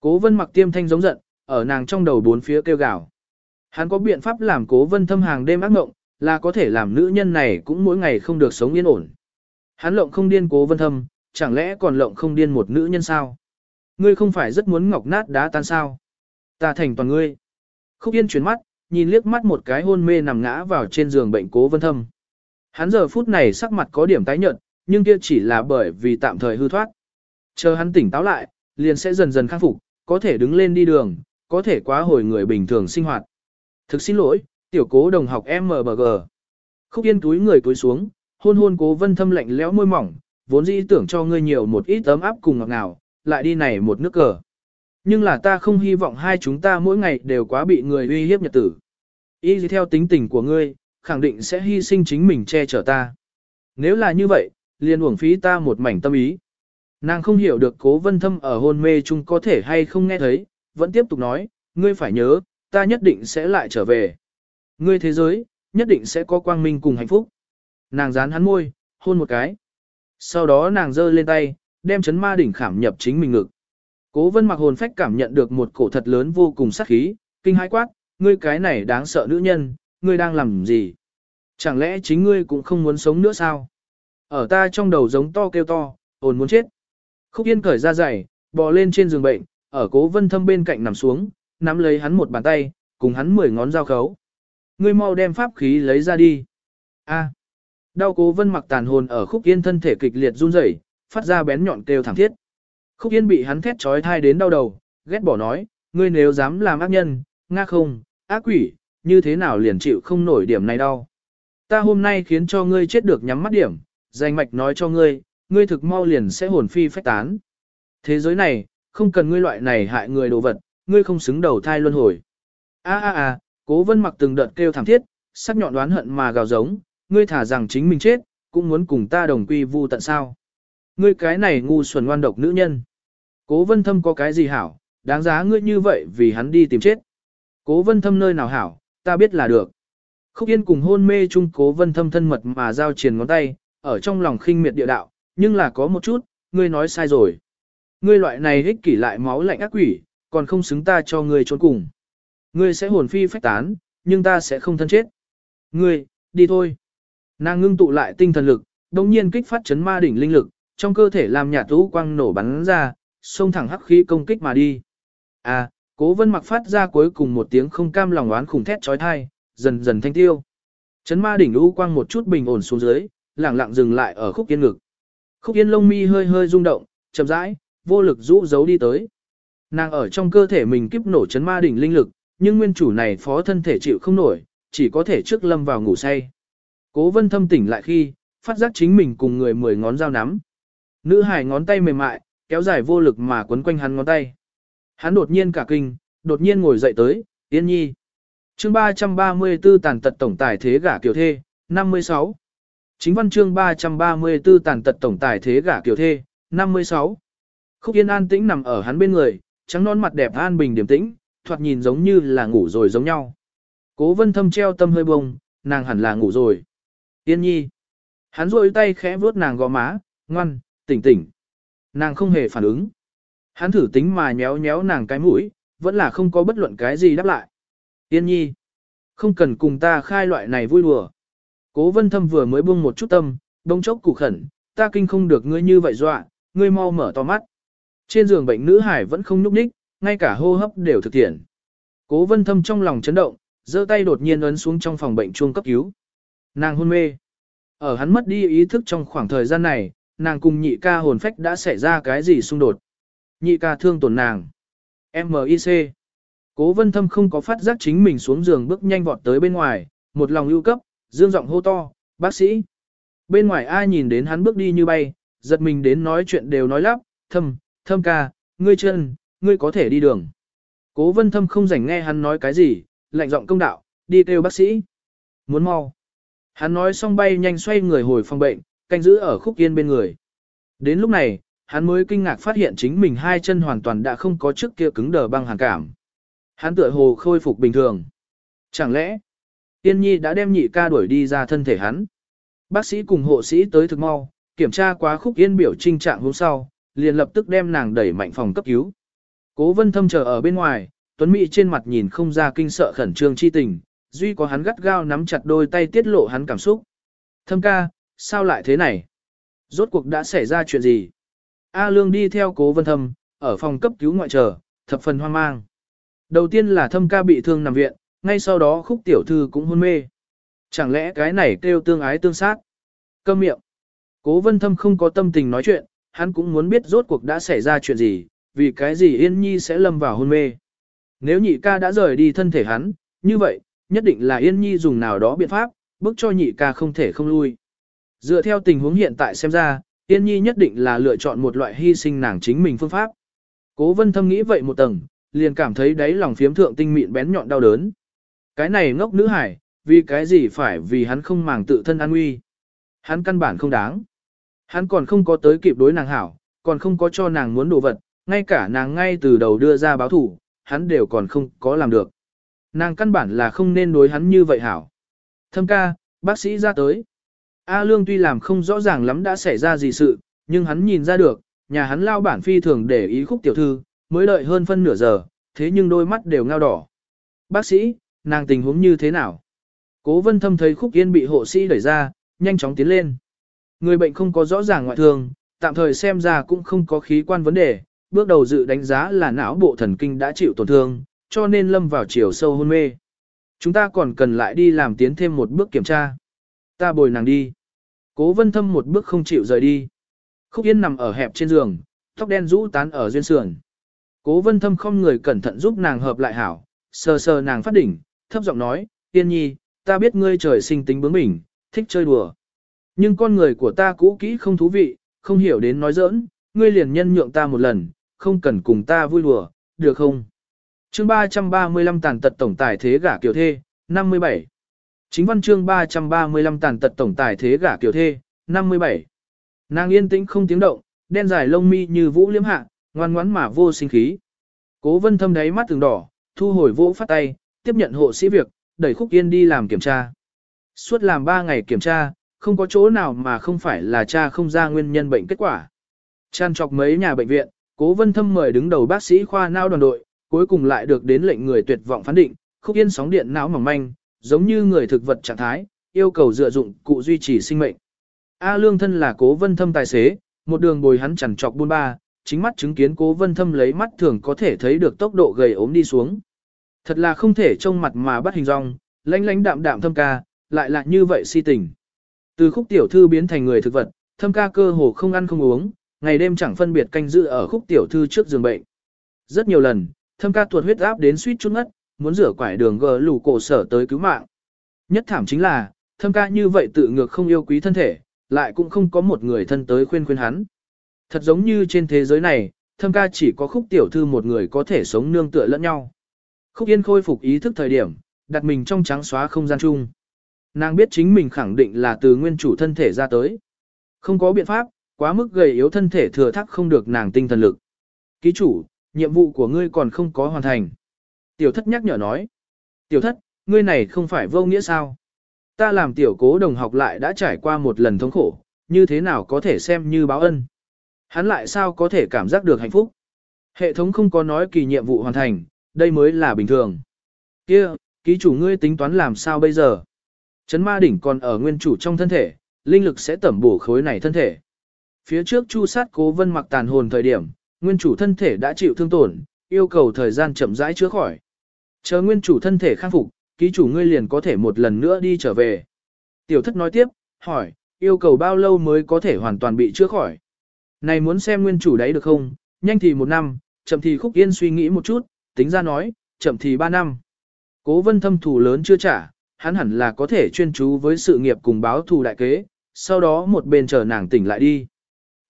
Cố vân mặc tiêm thanh giống giận, ở nàng trong đầu bốn phía kêu gào. Hắn có biện pháp làm cố vân thâm hàng đêm ác ngộng, là có thể làm nữ nhân này cũng mỗi ngày không được sống yên ổn. Hắn lộng không điên cố vân thâm, chẳng lẽ còn lộng không điên một nữ nhân sao? Ngươi không phải rất muốn ngọc nát đá tan sao? Ta thành toàn ngươi. Khúc Yên chuyển mắt, nhìn liếc mắt một cái hôn mê nằm ngã vào trên giường bệnh cố vân thâm. Hắn giờ phút này sắc mặt có điểm tái nhợt, nhưng kia chỉ là bởi vì tạm thời hư thoát. Chờ hắn tỉnh táo lại, liền sẽ dần dần khắc phục, có thể đứng lên đi đường, có thể quá hồi người bình thường sinh hoạt. Thực xin lỗi, tiểu cố đồng học MBG. Khúc Yên túi người túi xuống, hôn hôn cố vân thâm lạnh lẽo môi mỏng, vốn dĩ tưởng cho ngươi nhiều một ít ấm áp cùng ngọt ngào, lại đi này một nước cờ. Nhưng là ta không hy vọng hai chúng ta mỗi ngày đều quá bị người uy hiếp nhật tử. Y theo tính tình của ngươi, khẳng định sẽ hy sinh chính mình che chở ta. Nếu là như vậy, liền uổng phí ta một mảnh tâm ý. Nàng không hiểu được cố vân thâm ở hôn mê chung có thể hay không nghe thấy, vẫn tiếp tục nói, ngươi phải nhớ, ta nhất định sẽ lại trở về. Ngươi thế giới, nhất định sẽ có quang minh cùng hạnh phúc. Nàng dán hắn môi, hôn một cái. Sau đó nàng giơ lên tay, đem chấn ma đỉnh khảm nhập chính mình ngực. Cố vân mặc hồn phách cảm nhận được một cổ thật lớn vô cùng sát khí, kinh hãi quát, ngươi cái này đáng sợ nữ nhân, ngươi đang làm gì? Chẳng lẽ chính ngươi cũng không muốn sống nữa sao? Ở ta trong đầu giống to kêu to, ồn muốn chết. Khúc Yên cởi ra giày, bò lên trên giường bệnh, ở cố vân thâm bên cạnh nằm xuống, nắm lấy hắn một bàn tay, cùng hắn mười ngón dao khấu. Ngươi mau đem pháp khí lấy ra đi. A. Đau cố vân mặc tàn hồn ở khúc yên thân thể kịch liệt run rẩy, phát ra bén nhọn kêu thảm thiết. Khúc yên bị hắn thét trói thai đến đau đầu, ghét bỏ nói, ngươi nếu dám làm ác nhân, nga không, ác quỷ, như thế nào liền chịu không nổi điểm này đau. Ta hôm nay khiến cho ngươi chết được nhắm mắt điểm, danh mạch nói cho ngươi, ngươi thực mau liền sẽ hồn phi phách tán. Thế giới này, không cần ngươi loại này hại người đồ vật, ngươi không xứng đầu thai luân hồi. A a a, cố vân mặc từng đợt kêu thảm thiết, sắc nhọn đoán hận mà gào giống, ngươi thả rằng chính mình chết, cũng muốn cùng ta đồng quy vu tận sao. Ngươi cái này ngu xuẩn ngoan độc nữ nhân. Cố vân thâm có cái gì hảo, đáng giá ngươi như vậy vì hắn đi tìm chết. Cố vân thâm nơi nào hảo, ta biết là được. Khúc Yên cùng hôn mê chung cố vân thâm thân mật mà giao triền ngón tay, ở trong lòng khinh miệt địa đạo, nhưng là có một chút, ngươi nói sai rồi. Ngươi loại này hích kỷ lại máu lạnh ác quỷ, còn không xứng ta cho ngươi trốn cùng. Ngươi sẽ hồn phi phách tán, nhưng ta sẽ không thân chết. Ngươi, đi thôi. Nàng ngưng tụ lại tinh thần lực, đồng nhiên kích phát chấn ma đỉnh linh lực, trong cơ thể làm nhạt tú quang nổ bắn ra, xông thẳng hắc khí công kích mà đi. À, cố vân mặc phát ra cuối cùng một tiếng không cam lòng oán khủng thét trói thai, dần dần thanh tiêu. Chấn ma đỉnh lũ quang một chút bình ổn xuống dưới, lẳng lặng dừng lại ở khúc yên ngực. Khúc yên lông mi hơi hơi rung động, chậm rãi, vô lực rũ giấu đi tới. Nàng ở trong cơ thể mình kiếp nổ chấn ma đỉnh linh lực, nhưng nguyên chủ này phó thân thể chịu không nổi, chỉ có thể trước lâm vào ngủ say. Cố vân thâm tỉnh lại khi, phát giác chính mình cùng người mười ngón dao nắm. Nữ hải ngón tay mềm mại, kéo dài vô lực mà quấn quanh hắn ngón tay. Hắn đột nhiên cả kinh, đột nhiên ngồi dậy tới, tiên nhi. chương 334 tàn tật tổng tài thế gả kiểu thê, 56. Chính văn chương 334 tàn tật tổng tài thế gả kiểu thê, 56. Khúc Yên an tĩnh nằm ở hắn bên người, trắng non mặt đẹp an bình điểm tĩnh, thoạt nhìn giống như là ngủ rồi giống nhau. Cố vân thâm treo tâm hơi bông, nàng hẳn là ngủ rồi. Yên nhi. Hắn rôi tay khẽ vuốt nàng gò má, ngoan, tỉnh tỉnh. Nàng không hề phản ứng. Hắn thử tính mà nhéo nhéo nàng cái mũi, vẫn là không có bất luận cái gì đáp lại. Yên nhi. Không cần cùng ta khai loại này vui đùa. Cố vân thâm vừa mới buông một chút tâm, đông chốc củ khẩn, ta kinh không được ngươi như vậy dọa, ngươi mau mở to mắt. Trên giường bệnh nữ hải vẫn không nhúc nhích, ngay cả hô hấp đều thực hiện. Cố vân thâm trong lòng chấn động, giơ tay đột nhiên ấn xuống trong phòng bệnh chuông cấp cứu. Nàng hôn mê. Ở hắn mất đi ý thức trong khoảng thời gian này, nàng cùng nhị ca hồn phách đã xảy ra cái gì xung đột. Nhị ca thương tổn nàng. M.I.C. Cố vân thâm không có phát giác chính mình xuống giường bước nhanh vọt tới bên ngoài, một lòng ưu cấp, dương giọng hô to, bác sĩ. Bên ngoài ai nhìn đến hắn bước đi như bay, giật mình đến nói chuyện đều nói lắp, thâm, thâm ca, ngươi chân, ngươi có thể đi đường. Cố vân thâm không rảnh nghe hắn nói cái gì, lạnh giọng công đạo, đi kêu bác sĩ. Muốn mau. Hắn nói xong bay nhanh xoay người hồi phòng bệnh, canh giữ ở khúc yên bên người. Đến lúc này, hắn mới kinh ngạc phát hiện chính mình hai chân hoàn toàn đã không có trước kia cứng đờ băng hàn cảm. Hắn tựa hồ khôi phục bình thường. Chẳng lẽ, Tiên Nhi đã đem nhị ca đuổi đi ra thân thể hắn. Bác sĩ cùng hộ sĩ tới thực mau, kiểm tra quá khúc yên biểu trinh trạng hôm sau, liền lập tức đem nàng đẩy mạnh phòng cấp cứu. Cố vân thâm chờ ở bên ngoài, Tuấn Mỹ trên mặt nhìn không ra kinh sợ khẩn trương chi tình, duy có hắn gắt gao nắm chặt đôi tay tiết lộ hắn cảm xúc. Thâm ca, sao lại thế này? Rốt cuộc đã xảy ra chuyện gì? A Lương đi theo cố vân thâm, ở phòng cấp cứu ngoại trở thập phần hoang mang. Đầu tiên là thâm ca bị thương nằm viện, ngay sau đó khúc tiểu thư cũng hôn mê. Chẳng lẽ cái này kêu tương ái tương sát? Câm miệng. Cố vân thâm không có tâm tình nói chuyện, hắn cũng muốn biết rốt cuộc đã xảy ra chuyện gì, vì cái gì Yên Nhi sẽ lâm vào hôn mê. Nếu nhị ca đã rời đi thân thể hắn, như vậy, nhất định là Yên Nhi dùng nào đó biện pháp, bức cho nhị ca không thể không lui. Dựa theo tình huống hiện tại xem ra, Yên Nhi nhất định là lựa chọn một loại hy sinh nàng chính mình phương pháp. Cố vân thâm nghĩ vậy một tầng, liền cảm thấy đáy lòng phiếm thượng tinh mịn bén nhọn đau đớn. Cái này ngốc nữ hải, vì cái gì phải vì hắn không màng tự thân an nguy. Hắn căn bản không đáng. Hắn còn không có tới kịp đối nàng hảo, còn không có cho nàng muốn đồ vật, ngay cả nàng ngay từ đầu đưa ra báo thủ, hắn đều còn không có làm được. Nàng căn bản là không nên đối hắn như vậy hảo. Thâm ca, bác sĩ ra tới. A Lương tuy làm không rõ ràng lắm đã xảy ra gì sự, nhưng hắn nhìn ra được, nhà hắn lao bản phi thường để ý khúc tiểu thư, mới đợi hơn phân nửa giờ, thế nhưng đôi mắt đều ngao đỏ. Bác sĩ, nàng tình huống như thế nào? Cố vân thâm thấy khúc yên bị hộ sĩ đẩy ra, nhanh chóng tiến lên. Người bệnh không có rõ ràng ngoại thương, tạm thời xem ra cũng không có khí quan vấn đề, bước đầu dự đánh giá là não bộ thần kinh đã chịu tổn thương, cho nên lâm vào chiều sâu hôn mê. Chúng ta còn cần lại đi làm tiến thêm một bước kiểm tra. Ta bồi nàng đi. Cố vân thâm một bước không chịu rời đi. Khúc Yên nằm ở hẹp trên giường, tóc đen rũ tán ở duyên sườn. Cố vân thâm không người cẩn thận giúp nàng hợp lại hảo, sờ sờ nàng phát đỉnh, thấp giọng nói, Yên nhi, ta biết ngươi trời sinh tính bướng bỉnh, thích chơi đùa. Nhưng con người của ta cũ kỹ không thú vị, không hiểu đến nói giỡn, ngươi liền nhân nhượng ta một lần, không cần cùng ta vui đùa, được không? chương 335 tàn tật tổng tài thế gả kiều thê, 57. Chính văn chương 335 tàn tật tổng tài thế gả kiều thê, 57. Nàng yên tĩnh không tiếng động, đen dài lông mi như vũ liếm hạ, ngoan ngoãn mà vô sinh khí. Cố vân thâm đáy mắt từng đỏ, thu hồi vỗ phát tay, tiếp nhận hộ sĩ việc, đẩy khúc yên đi làm kiểm tra. Suốt làm 3 ngày kiểm tra, không có chỗ nào mà không phải là cha không ra nguyên nhân bệnh kết quả. chăn chọc mấy nhà bệnh viện, cố vân thâm mời đứng đầu bác sĩ khoa não đoàn đội, cuối cùng lại được đến lệnh người tuyệt vọng phán định, khúc yên sóng điện não mỏng manh, giống như người thực vật trạng thái, yêu cầu dựa dụng cụ duy trì sinh mệnh. A Lương thân là cố vân thâm tài xế, một đường bồi hắn chẳng chọc buôn ba, chính mắt chứng kiến cố vân thâm lấy mắt thường có thể thấy được tốc độ gầy ốm đi xuống. Thật là không thể trông mặt mà bắt hình dong, lánh lánh đạm đạm thâm ca, lại là như vậy si tình. Từ khúc tiểu thư biến thành người thực vật, thâm ca cơ hồ không ăn không uống, ngày đêm chẳng phân biệt canh giữ ở khúc tiểu thư trước giường bệnh. Rất nhiều lần, thâm ca tuột huyết áp đến suýt chút ngất, muốn rửa quải đường gờ lù cổ sở tới cứu mạng. Nhất thảm chính là, thâm ca như vậy tự ngược không yêu quý thân thể, lại cũng không có một người thân tới khuyên khuyên hắn. Thật giống như trên thế giới này, thâm ca chỉ có khúc tiểu thư một người có thể sống nương tựa lẫn nhau. Khúc yên khôi phục ý thức thời điểm, đặt mình trong trắng xóa không gian chung. Nàng biết chính mình khẳng định là từ nguyên chủ thân thể ra tới. Không có biện pháp, quá mức gầy yếu thân thể thừa thắc không được nàng tinh thần lực. Ký chủ, nhiệm vụ của ngươi còn không có hoàn thành. Tiểu thất nhắc nhở nói. Tiểu thất, ngươi này không phải vô nghĩa sao? Ta làm tiểu cố đồng học lại đã trải qua một lần thống khổ, như thế nào có thể xem như báo ân? Hắn lại sao có thể cảm giác được hạnh phúc? Hệ thống không có nói kỳ nhiệm vụ hoàn thành, đây mới là bình thường. Kia, ký chủ ngươi tính toán làm sao bây giờ? Chấn ma đỉnh còn ở nguyên chủ trong thân thể, linh lực sẽ tẩm bổ khối này thân thể. Phía trước chu sát cố vân mặc tàn hồn thời điểm, nguyên chủ thân thể đã chịu thương tổn, yêu cầu thời gian chậm rãi chữa khỏi. Chờ nguyên chủ thân thể khang phục, ký chủ ngươi liền có thể một lần nữa đi trở về. Tiểu thất nói tiếp, hỏi, yêu cầu bao lâu mới có thể hoàn toàn bị chữa khỏi? Này muốn xem nguyên chủ đấy được không, Nhanh thì một năm, chậm thì khúc yên suy nghĩ một chút, tính ra nói, chậm thì ba năm. Cố vân thâm thủ lớn chưa trả, hắn hẳn là có thể chuyên chú với sự nghiệp cùng báo thù đại kế, sau đó một bên chờ nàng tỉnh lại đi.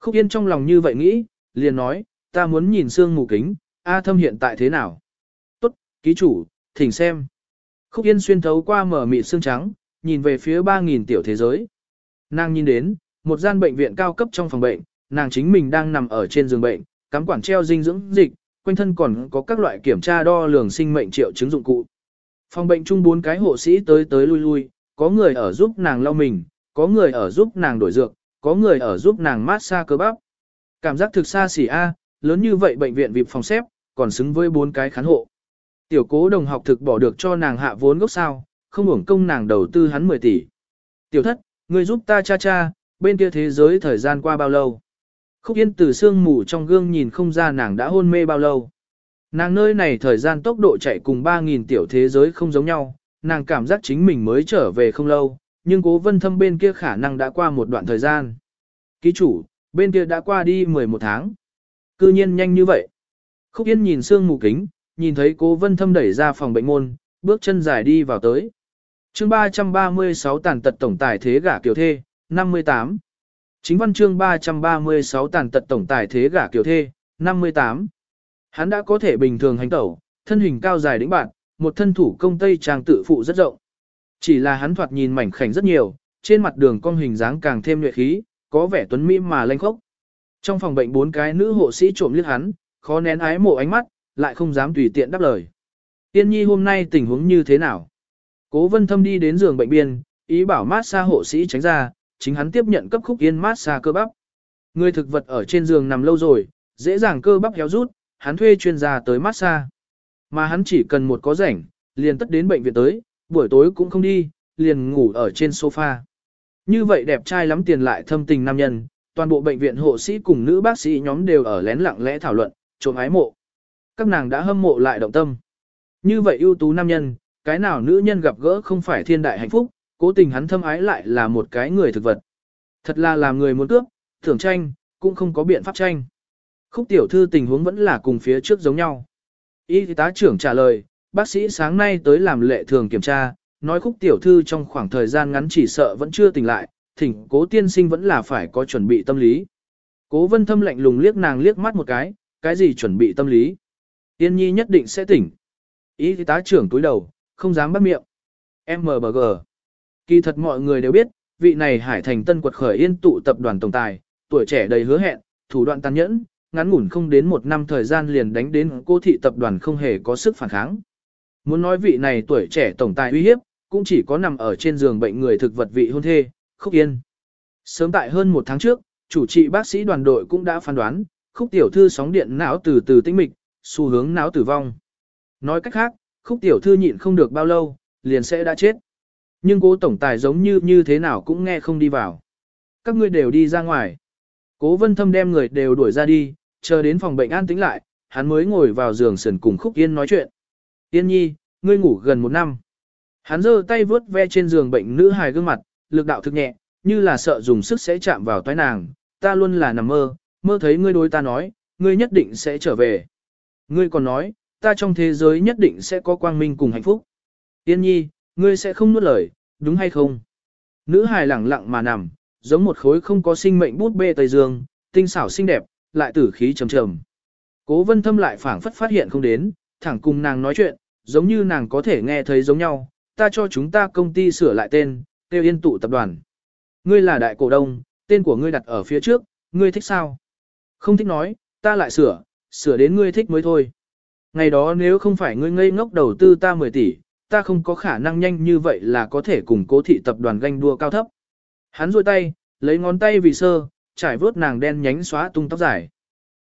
Khúc yên trong lòng như vậy nghĩ, liền nói, ta muốn nhìn xương mù kính, A thâm hiện tại thế nào? Ký chủ, thỉnh xem. Khúc yên xuyên thấu qua mở mịt xương trắng, nhìn về phía 3.000 tiểu thế giới. Nàng nhìn đến, một gian bệnh viện cao cấp trong phòng bệnh, nàng chính mình đang nằm ở trên giường bệnh, cắm quản treo dinh dưỡng dịch, quanh thân còn có các loại kiểm tra đo lường sinh mệnh triệu chứng dụng cụ. Phòng bệnh chung bốn cái hộ sĩ tới tới lui lui, có người ở giúp nàng lau mình, có người ở giúp nàng đổi dược, có người ở giúp nàng mát xa cơ bắp. Cảm giác thực xa xỉ A, lớn như vậy bệnh viện vịp phòng xếp, còn xứng với bốn cái khán hộ. Tiểu cố đồng học thực bỏ được cho nàng hạ vốn gốc sao, không hưởng công nàng đầu tư hắn 10 tỷ. Tiểu thất, người giúp ta cha cha, bên kia thế giới thời gian qua bao lâu. Khúc yên từ sương mù trong gương nhìn không ra nàng đã hôn mê bao lâu. Nàng nơi này thời gian tốc độ chạy cùng 3.000 tiểu thế giới không giống nhau, nàng cảm giác chính mình mới trở về không lâu, nhưng cố vân thâm bên kia khả năng đã qua một đoạn thời gian. Ký chủ, bên kia đã qua đi 11 tháng. Cư nhiên nhanh như vậy. Khúc Yên nhìn sương mù kính, nhìn thấy cố vân thâm đẩy ra phòng bệnh môn, bước chân dài đi vào tới. chương 336 tàn tật tổng tài thế gả kiểu thê, 58. Chính văn chương 336 tàn tật tổng tài thế gả kiểu thê, 58. Hắn đã có thể bình thường hành tẩu, thân hình cao dài đĩnh bạn, một thân thủ công tây trang tự phụ rất rộng. Chỉ là hắn thoạt nhìn mảnh khảnh rất nhiều, trên mặt đường cong hình dáng càng thêm nhuệ khí, có vẻ tuấn mỹ mà lanh khốc. Trong phòng bệnh bốn cái nữ hộ sĩ trộm liếc hắn, khó nén ái mộ ánh mắt, lại không dám tùy tiện đáp lời. Tiên nhi hôm nay tình huống như thế nào? Cố vân thâm đi đến giường bệnh biên, ý bảo mát xa hộ sĩ tránh ra, chính hắn tiếp nhận cấp khúc yên mát xa cơ bắp. Người thực vật ở trên giường nằm lâu rồi, dễ dàng cơ bắp héo rút, hắn thuê chuyên gia tới mát xa. Mà hắn chỉ cần một có rảnh, liền tất đến bệnh viện tới, buổi tối cũng không đi, liền ngủ ở trên sofa. Như vậy đẹp trai lắm tiền lại thâm tình nam nhân, toàn bộ bệnh viện hộ sĩ cùng nữ bác sĩ nhóm đều ở lén lặng lẽ thảo luận, trộm ái mộ. Các nàng đã hâm mộ lại động tâm. Như vậy ưu tú nam nhân, cái nào nữ nhân gặp gỡ không phải thiên đại hạnh phúc, cố tình hắn thâm ái lại là một cái người thực vật. Thật là làm người muốn cướp, thưởng tranh, cũng không có biện pháp tranh. Khúc tiểu thư tình huống vẫn là cùng phía trước giống nhau. Y tá trưởng trả lời, bác sĩ sáng nay tới làm lệ thường kiểm tra, nói khúc tiểu thư trong khoảng thời gian ngắn chỉ sợ vẫn chưa tỉnh lại, thỉnh cố tiên sinh vẫn là phải có chuẩn bị tâm lý. Cố vân thâm lạnh lùng liếc nàng liếc mắt một cái, cái gì chuẩn bị tâm lý. Tiên nhi nhất định sẽ tỉnh. Ý tá trưởng túi đầu, không dám bắt miệng. MBG. Kỳ thật mọi người đều biết, vị này hải thành tân quật khởi yên tụ tập đoàn tổng tài, tuổi trẻ đầy hứa hẹn, thủ đoạn tàn nhẫn, ngắn ngủn không đến một năm thời gian liền đánh đến cô thị tập đoàn không hề có sức phản kháng. Muốn nói vị này tuổi trẻ tổng tài uy hiếp, cũng chỉ có nằm ở trên giường bệnh người thực vật vị hôn thê, Khúc Yên. Sớm tại hơn một tháng trước, chủ trị bác sĩ đoàn đội cũng đã phán đoán, Khúc tiểu thư sóng điện não từ từ tinh mịch, xu hướng não tử vong. Nói cách khác, Khúc tiểu thư nhịn không được bao lâu, liền sẽ đã chết. Nhưng cố tổng tài giống như như thế nào cũng nghe không đi vào. Các ngươi đều đi ra ngoài. Cố vân thâm đem người đều đuổi ra đi, chờ đến phòng bệnh an tĩnh lại, hắn mới ngồi vào giường sườn cùng Khúc Yên nói chuyện. Yên nhi, ngươi ngủ gần một năm. Hắn giơ tay vướt ve trên giường bệnh nữ hài gương mặt, lực đạo thực nhẹ, như là sợ dùng sức sẽ chạm vào toái nàng. Ta luôn là nằm mơ, mơ thấy ngươi đối ta nói, ngươi nhất định sẽ trở về. Ngươi còn nói, ta trong thế giới nhất định sẽ có quang minh cùng hạnh phúc. Yên nhi, ngươi sẽ không nuốt lời, đúng hay không? Nữ hài lẳng lặng mà nằm, giống một khối không có sinh mệnh bút bê tây dương, tinh xảo xinh đẹp, lại tử khí trầm trầm. Cố vân thâm lại phảng phất phát hiện không đến, thẳng cùng nàng nói chuyện, giống như nàng có thể nghe thấy giống nhau, ta cho chúng ta công ty sửa lại tên, tiêu yên tụ tập đoàn. Ngươi là đại cổ đông, tên của ngươi đặt ở phía trước, ngươi thích sao? Không thích nói, ta lại sửa, sửa đến ngươi thích mới thôi. Ngày đó nếu không phải ngươi ngây ngốc đầu tư ta 10 tỷ, ta không có khả năng nhanh như vậy là có thể cùng cố thị tập đoàn ganh đua cao thấp. Hắn rôi tay, lấy ngón tay vì sơ, trải vớt nàng đen nhánh xóa tung tóc dài.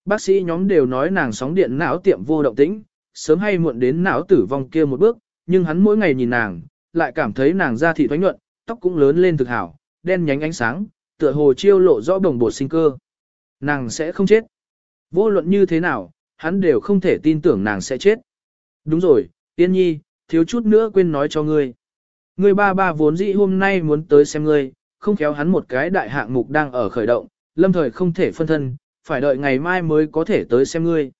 Bác sĩ nhóm đều nói nàng sóng điện não tiệm vô động tĩnh, sớm hay muộn đến não tử vong kia một bước, nhưng hắn mỗi ngày nhìn nàng, lại cảm thấy nàng da thị thoánh nhuận, tóc cũng lớn lên thực hảo, đen nhánh ánh sáng, tựa hồ chiêu lộ rõ đồng bộ sinh cơ. Nàng sẽ không chết. Vô luận như thế nào, hắn đều không thể tin tưởng nàng sẽ chết. Đúng rồi, Tiên Nhi, thiếu chút nữa quên nói cho ngươi. Ngươi ba ba vốn dĩ hôm nay muốn tới xem ngươi, không khéo hắn một cái đại hạng mục đang ở khởi động, lâm thời không thể phân thân, phải đợi ngày mai mới có thể tới xem ngươi.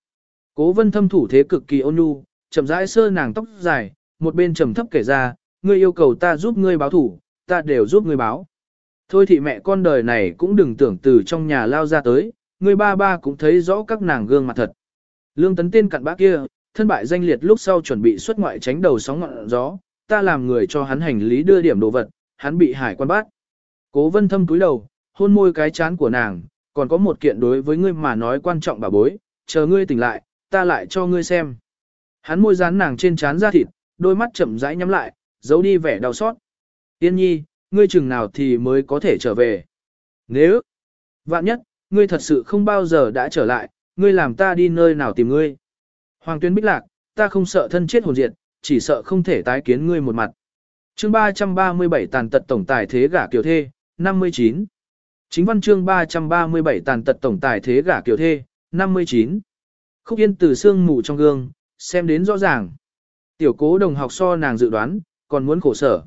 Cố vân thâm thủ thế cực kỳ ôn nhu, chậm rãi sơ nàng tóc dài, một bên trầm thấp kể ra, ngươi yêu cầu ta giúp ngươi báo thủ, ta đều giúp ngươi báo. Thôi thì mẹ con đời này cũng đừng tưởng từ trong nhà lao ra tới, ngươi ba ba cũng thấy rõ các nàng gương mặt thật. Lương tấn tên cặn bã kia, thân bại danh liệt lúc sau chuẩn bị xuất ngoại tránh đầu sóng ngọn gió, ta làm người cho hắn hành lý đưa điểm đồ vật, hắn bị hải quan bắt. Cố vân thâm cúi đầu, hôn môi cái chán của nàng, còn có một kiện đối với ngươi mà nói quan trọng bà bối, chờ ngươi tỉnh lại, ta lại cho ngươi xem. Hắn môi dán nàng trên chán ra thịt, đôi mắt chậm rãi nhắm lại, giấu đi vẻ đau xót. Tiên nhi, ngươi chừng nào thì mới có thể trở về. Nếu, vạn nhất, ngươi thật sự không bao giờ đã trở lại, ngươi làm ta đi nơi nào tìm ngươi. Hoàng tuyên bích lạc, ta không sợ thân chết hồn diệt, chỉ sợ không thể tái kiến ngươi một mặt. Chương 337 tàn tật tổng tài thế gả kiều thê, 59. Chính văn chương 337 tàn tật tổng tài thế gả kiều thê, 59. Khúc Yên từ sương mù trong gương, xem đến rõ ràng. Tiểu cố đồng học so nàng dự đoán, còn muốn khổ sở.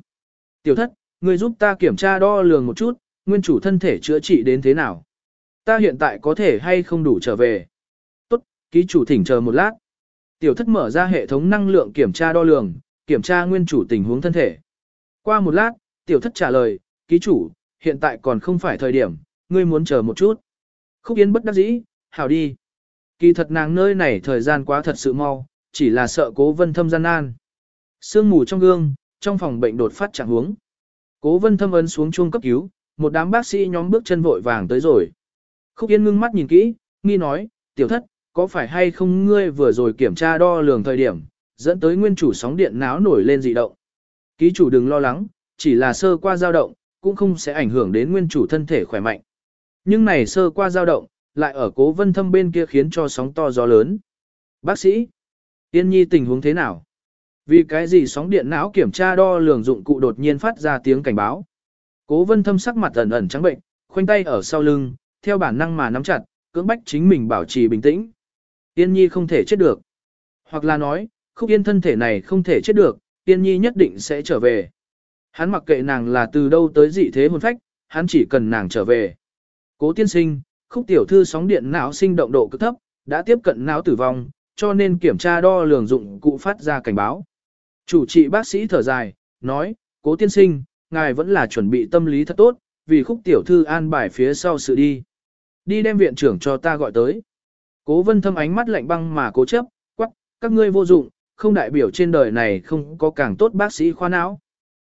Tiểu thất, ngươi giúp ta kiểm tra đo lường một chút, nguyên chủ thân thể chữa trị đến thế nào. Ta hiện tại có thể hay không đủ trở về. Tốt, ký chủ thỉnh chờ một lát. Tiểu thất mở ra hệ thống năng lượng kiểm tra đo lường, kiểm tra nguyên chủ tình huống thân thể. Qua một lát, tiểu thất trả lời, ký chủ, hiện tại còn không phải thời điểm, ngươi muốn chờ một chút. Khúc Yến bất đắc dĩ, hảo đi. Kỳ thật nàng nơi này thời gian quá thật sự mau, chỉ là sợ cố vân thâm gian nan. Sương mù trong gương, trong phòng bệnh đột phát trạng huống. Cố vân thâm ấn xuống chuông cấp cứu, một đám bác sĩ nhóm bước chân vội vàng tới rồi. Khúc Yên ngưng mắt nhìn kỹ, nghi nói, tiểu thất, có phải hay không ngươi vừa rồi kiểm tra đo lường thời điểm, dẫn tới nguyên chủ sóng điện náo nổi lên dị động. Ký chủ đừng lo lắng, chỉ là sơ qua dao động, cũng không sẽ ảnh hưởng đến nguyên chủ thân thể khỏe mạnh. Nhưng này sơ qua dao động, lại ở cố vân thâm bên kia khiến cho sóng to gió lớn. Bác sĩ, Yên Nhi tình huống thế nào? Vì cái gì sóng điện não kiểm tra đo lường dụng cụ đột nhiên phát ra tiếng cảnh báo. Cố vân thâm sắc mặt ẩn ẩn trắng bệnh, khoanh tay ở sau lưng, theo bản năng mà nắm chặt, cưỡng bách chính mình bảo trì bình tĩnh. Tiên Nhi không thể chết được. Hoặc là nói, khúc yên thân thể này không thể chết được, Tiên Nhi nhất định sẽ trở về. Hắn mặc kệ nàng là từ đâu tới dị thế hồn phách, hắn chỉ cần nàng trở về. Cố tiên sinh, khúc tiểu thư sóng điện não sinh động độ cực thấp, đã tiếp cận não tử vong, cho nên kiểm tra đo lường dụng cụ phát ra cảnh báo. Chủ trị bác sĩ thở dài, nói, cố tiên sinh, ngài vẫn là chuẩn bị tâm lý thật tốt, vì khúc tiểu thư an bài phía sau sự đi. Đi đem viện trưởng cho ta gọi tới. Cố vân thâm ánh mắt lạnh băng mà cố chấp, quắc, các ngươi vô dụng, không đại biểu trên đời này không có càng tốt bác sĩ khoa não.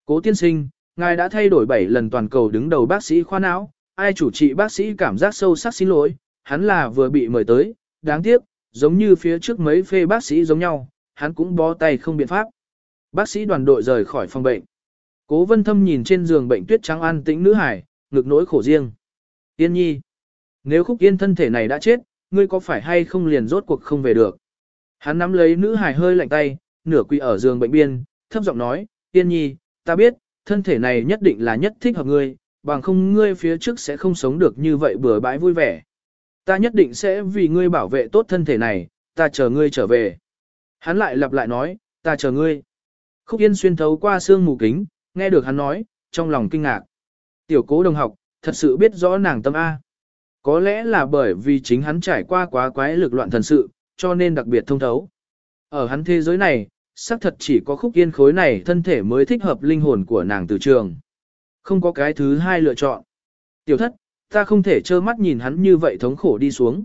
Cố tiên sinh, ngài đã thay đổi 7 lần toàn cầu đứng đầu bác sĩ khoa não, ai chủ trị bác sĩ cảm giác sâu sắc xin lỗi, hắn là vừa bị mời tới, đáng tiếc, giống như phía trước mấy phê bác sĩ giống nhau, hắn cũng bó tay không biện pháp. Bác sĩ đoàn đội rời khỏi phòng bệnh. Cố vân thâm nhìn trên giường bệnh tuyết trắng an tĩnh nữ hải, ngực nỗi khổ riêng. Tiên nhi, nếu khúc yên thân thể này đã chết, ngươi có phải hay không liền rốt cuộc không về được. Hắn nắm lấy nữ hài hơi lạnh tay, nửa quỳ ở giường bệnh biên, thấp giọng nói, Yên nhi, ta biết, thân thể này nhất định là nhất thích hợp ngươi, bằng không ngươi phía trước sẽ không sống được như vậy bừa bãi vui vẻ. Ta nhất định sẽ vì ngươi bảo vệ tốt thân thể này, ta chờ ngươi trở về. Hắn lại lặp lại nói, ta chờ ngươi. Khúc Yên xuyên thấu qua xương mù kính, nghe được hắn nói, trong lòng kinh ngạc. Tiểu cố đồng học, thật sự biết rõ nàng tâm A. Có lẽ là bởi vì chính hắn trải qua quá quái lực loạn thần sự, cho nên đặc biệt thông thấu. Ở hắn thế giới này, xác thật chỉ có khúc yên khối này thân thể mới thích hợp linh hồn của nàng từ trường. Không có cái thứ hai lựa chọn. Tiểu thất, ta không thể trơ mắt nhìn hắn như vậy thống khổ đi xuống.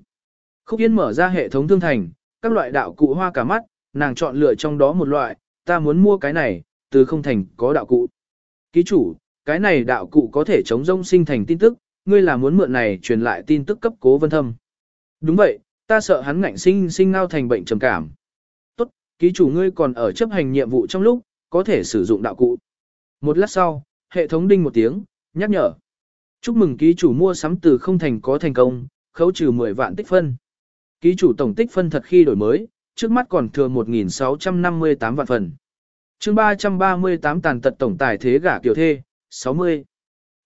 Khúc yên mở ra hệ thống thương thành, các loại đạo cụ hoa cả mắt, nàng chọn lựa trong đó một loại, ta muốn mua cái này, từ không thành có đạo cụ. Ký chủ, cái này đạo cụ có thể chống rông sinh thành tin tức, ngươi là muốn mượn này truyền lại tin tức cấp cố vân thâm. Đúng vậy, ta sợ hắn ngạnh sinh sinh ngao thành bệnh trầm cảm. Tốt, ký chủ ngươi còn ở chấp hành nhiệm vụ trong lúc, có thể sử dụng đạo cụ. Một lát sau, hệ thống đinh một tiếng, nhắc nhở. Chúc mừng ký chủ mua sắm từ không thành có thành công, khấu trừ 10 vạn tích phân. Ký chủ tổng tích phân thật khi đổi mới, trước mắt còn thừa 1.658 vạn phần. chương 338 tàn tật tổng tài thế gả kiểu thê, 60.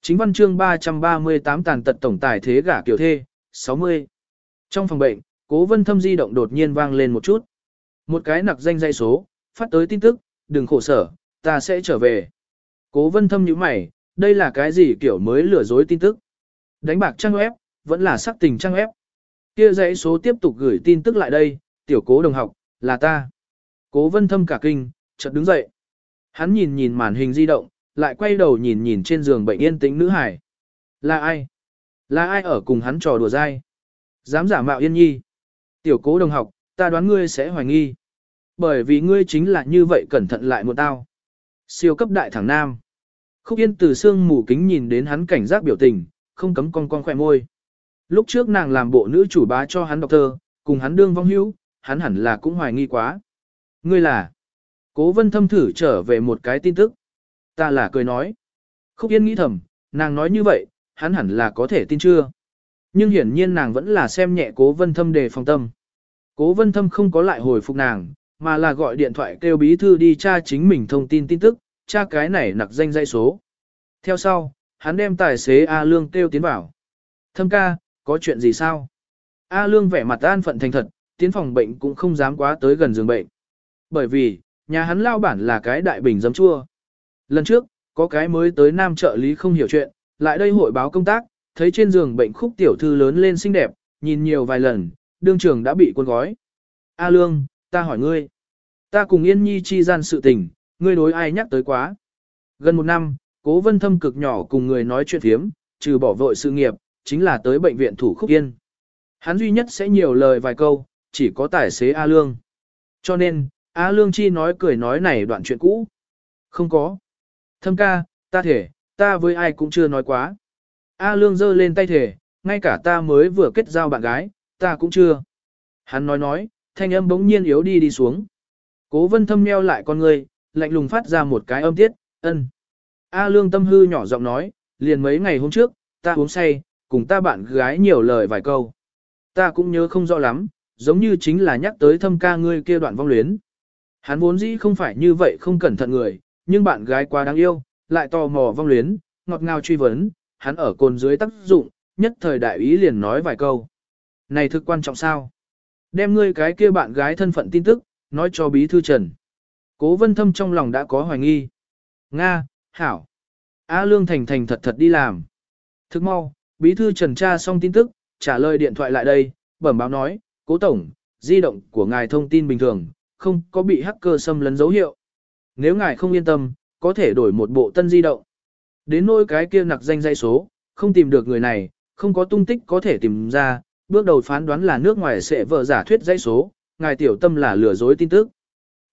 Chính văn chương 338 tàn tật tổng tài thế gả kiểu thê, 60. Trong phòng bệnh, cố vân thâm di động đột nhiên vang lên một chút. Một cái nặc danh dây số, phát tới tin tức, đừng khổ sở, ta sẽ trở về. Cố vân thâm nhíu mày, đây là cái gì kiểu mới lừa dối tin tức. Đánh bạc trang web, vẫn là sắc tình trang web. Kia dãy số tiếp tục gửi tin tức lại đây, tiểu cố đồng học, là ta. Cố vân thâm cả kinh, chợt đứng dậy. Hắn nhìn nhìn màn hình di động, lại quay đầu nhìn nhìn trên giường bệnh yên tĩnh nữ hải. Là ai? Là ai ở cùng hắn trò đùa dai? Dám giả mạo yên nhi. Tiểu cố đồng học, ta đoán ngươi sẽ hoài nghi. Bởi vì ngươi chính là như vậy cẩn thận lại một tao. Siêu cấp đại thẳng nam. Khúc yên từ xương mù kính nhìn đến hắn cảnh giác biểu tình, không cấm con con khỏe môi. Lúc trước nàng làm bộ nữ chủ bá cho hắn đọc thơ, cùng hắn đương vong hữu, hắn hẳn là cũng hoài nghi quá. Ngươi là, cố vân thâm thử trở về một cái tin tức. Ta là cười nói. Khúc yên nghĩ thầm, nàng nói như vậy, hắn hẳn là có thể tin chưa. Nhưng hiển nhiên nàng vẫn là xem nhẹ cố vân thâm đề phòng tâm. Cố vân thâm không có lại hồi phục nàng, mà là gọi điện thoại kêu bí thư đi tra chính mình thông tin tin tức, tra cái này nặc danh dây số. Theo sau, hắn đem tài xế A Lương kêu tiến vào. Thâm ca, có chuyện gì sao? A Lương vẻ mặt an phận thành thật, tiến phòng bệnh cũng không dám quá tới gần giường bệnh. Bởi vì, nhà hắn lao bản là cái đại bình giấm chua. Lần trước, có cái mới tới nam trợ lý không hiểu chuyện, lại đây hội báo công tác, thấy trên giường bệnh khúc tiểu thư lớn lên xinh đẹp, nhìn nhiều vài lần, đương trường đã bị cuốn gói. A Lương, ta hỏi ngươi. Ta cùng Yên Nhi chi gian sự tình, ngươi đối ai nhắc tới quá. Gần một năm, cố vân thâm cực nhỏ cùng người nói chuyện thiếm, trừ bỏ vội sự nghiệp, chính là tới bệnh viện thủ khúc yên. Hắn duy nhất sẽ nhiều lời vài câu, chỉ có tài xế A Lương. Cho nên, A Lương chi nói cười nói này đoạn chuyện cũ. Không có. Thâm ca, ta thể, ta với ai cũng chưa nói quá. A Lương giơ lên tay thể, ngay cả ta mới vừa kết giao bạn gái, ta cũng chưa. Hắn nói nói, thanh âm bỗng nhiên yếu đi đi xuống. Cố vân thâm meo lại con người, lạnh lùng phát ra một cái âm tiết, ân. A Lương tâm hư nhỏ giọng nói, liền mấy ngày hôm trước, ta uống say, cùng ta bạn gái nhiều lời vài câu. Ta cũng nhớ không rõ lắm, giống như chính là nhắc tới thâm ca ngươi kia đoạn vong luyến. Hắn vốn dĩ không phải như vậy không cẩn thận người, nhưng bạn gái quá đáng yêu, lại tò mò vong luyến, ngọt ngào truy vấn, hắn ở cồn dưới tác dụng, nhất thời đại ý liền nói vài câu. Này thực quan trọng sao? Đem ngươi cái kia bạn gái thân phận tin tức, nói cho bí thư trần. Cố vân thâm trong lòng đã có hoài nghi. Nga, Hảo. A Lương thành thành thật thật đi làm. Thức mau, bí thư trần tra xong tin tức, trả lời điện thoại lại đây, bẩm báo nói, cố tổng, di động của ngài thông tin bình thường, không có bị hacker xâm lấn dấu hiệu. Nếu ngài không yên tâm, có thể đổi một bộ tân di động. Đến nỗi cái kia nặc danh dây số, không tìm được người này, không có tung tích có thể tìm ra, bước đầu phán đoán là nước ngoài sẽ vợ giả thuyết dây số, ngài tiểu tâm là lừa dối tin tức.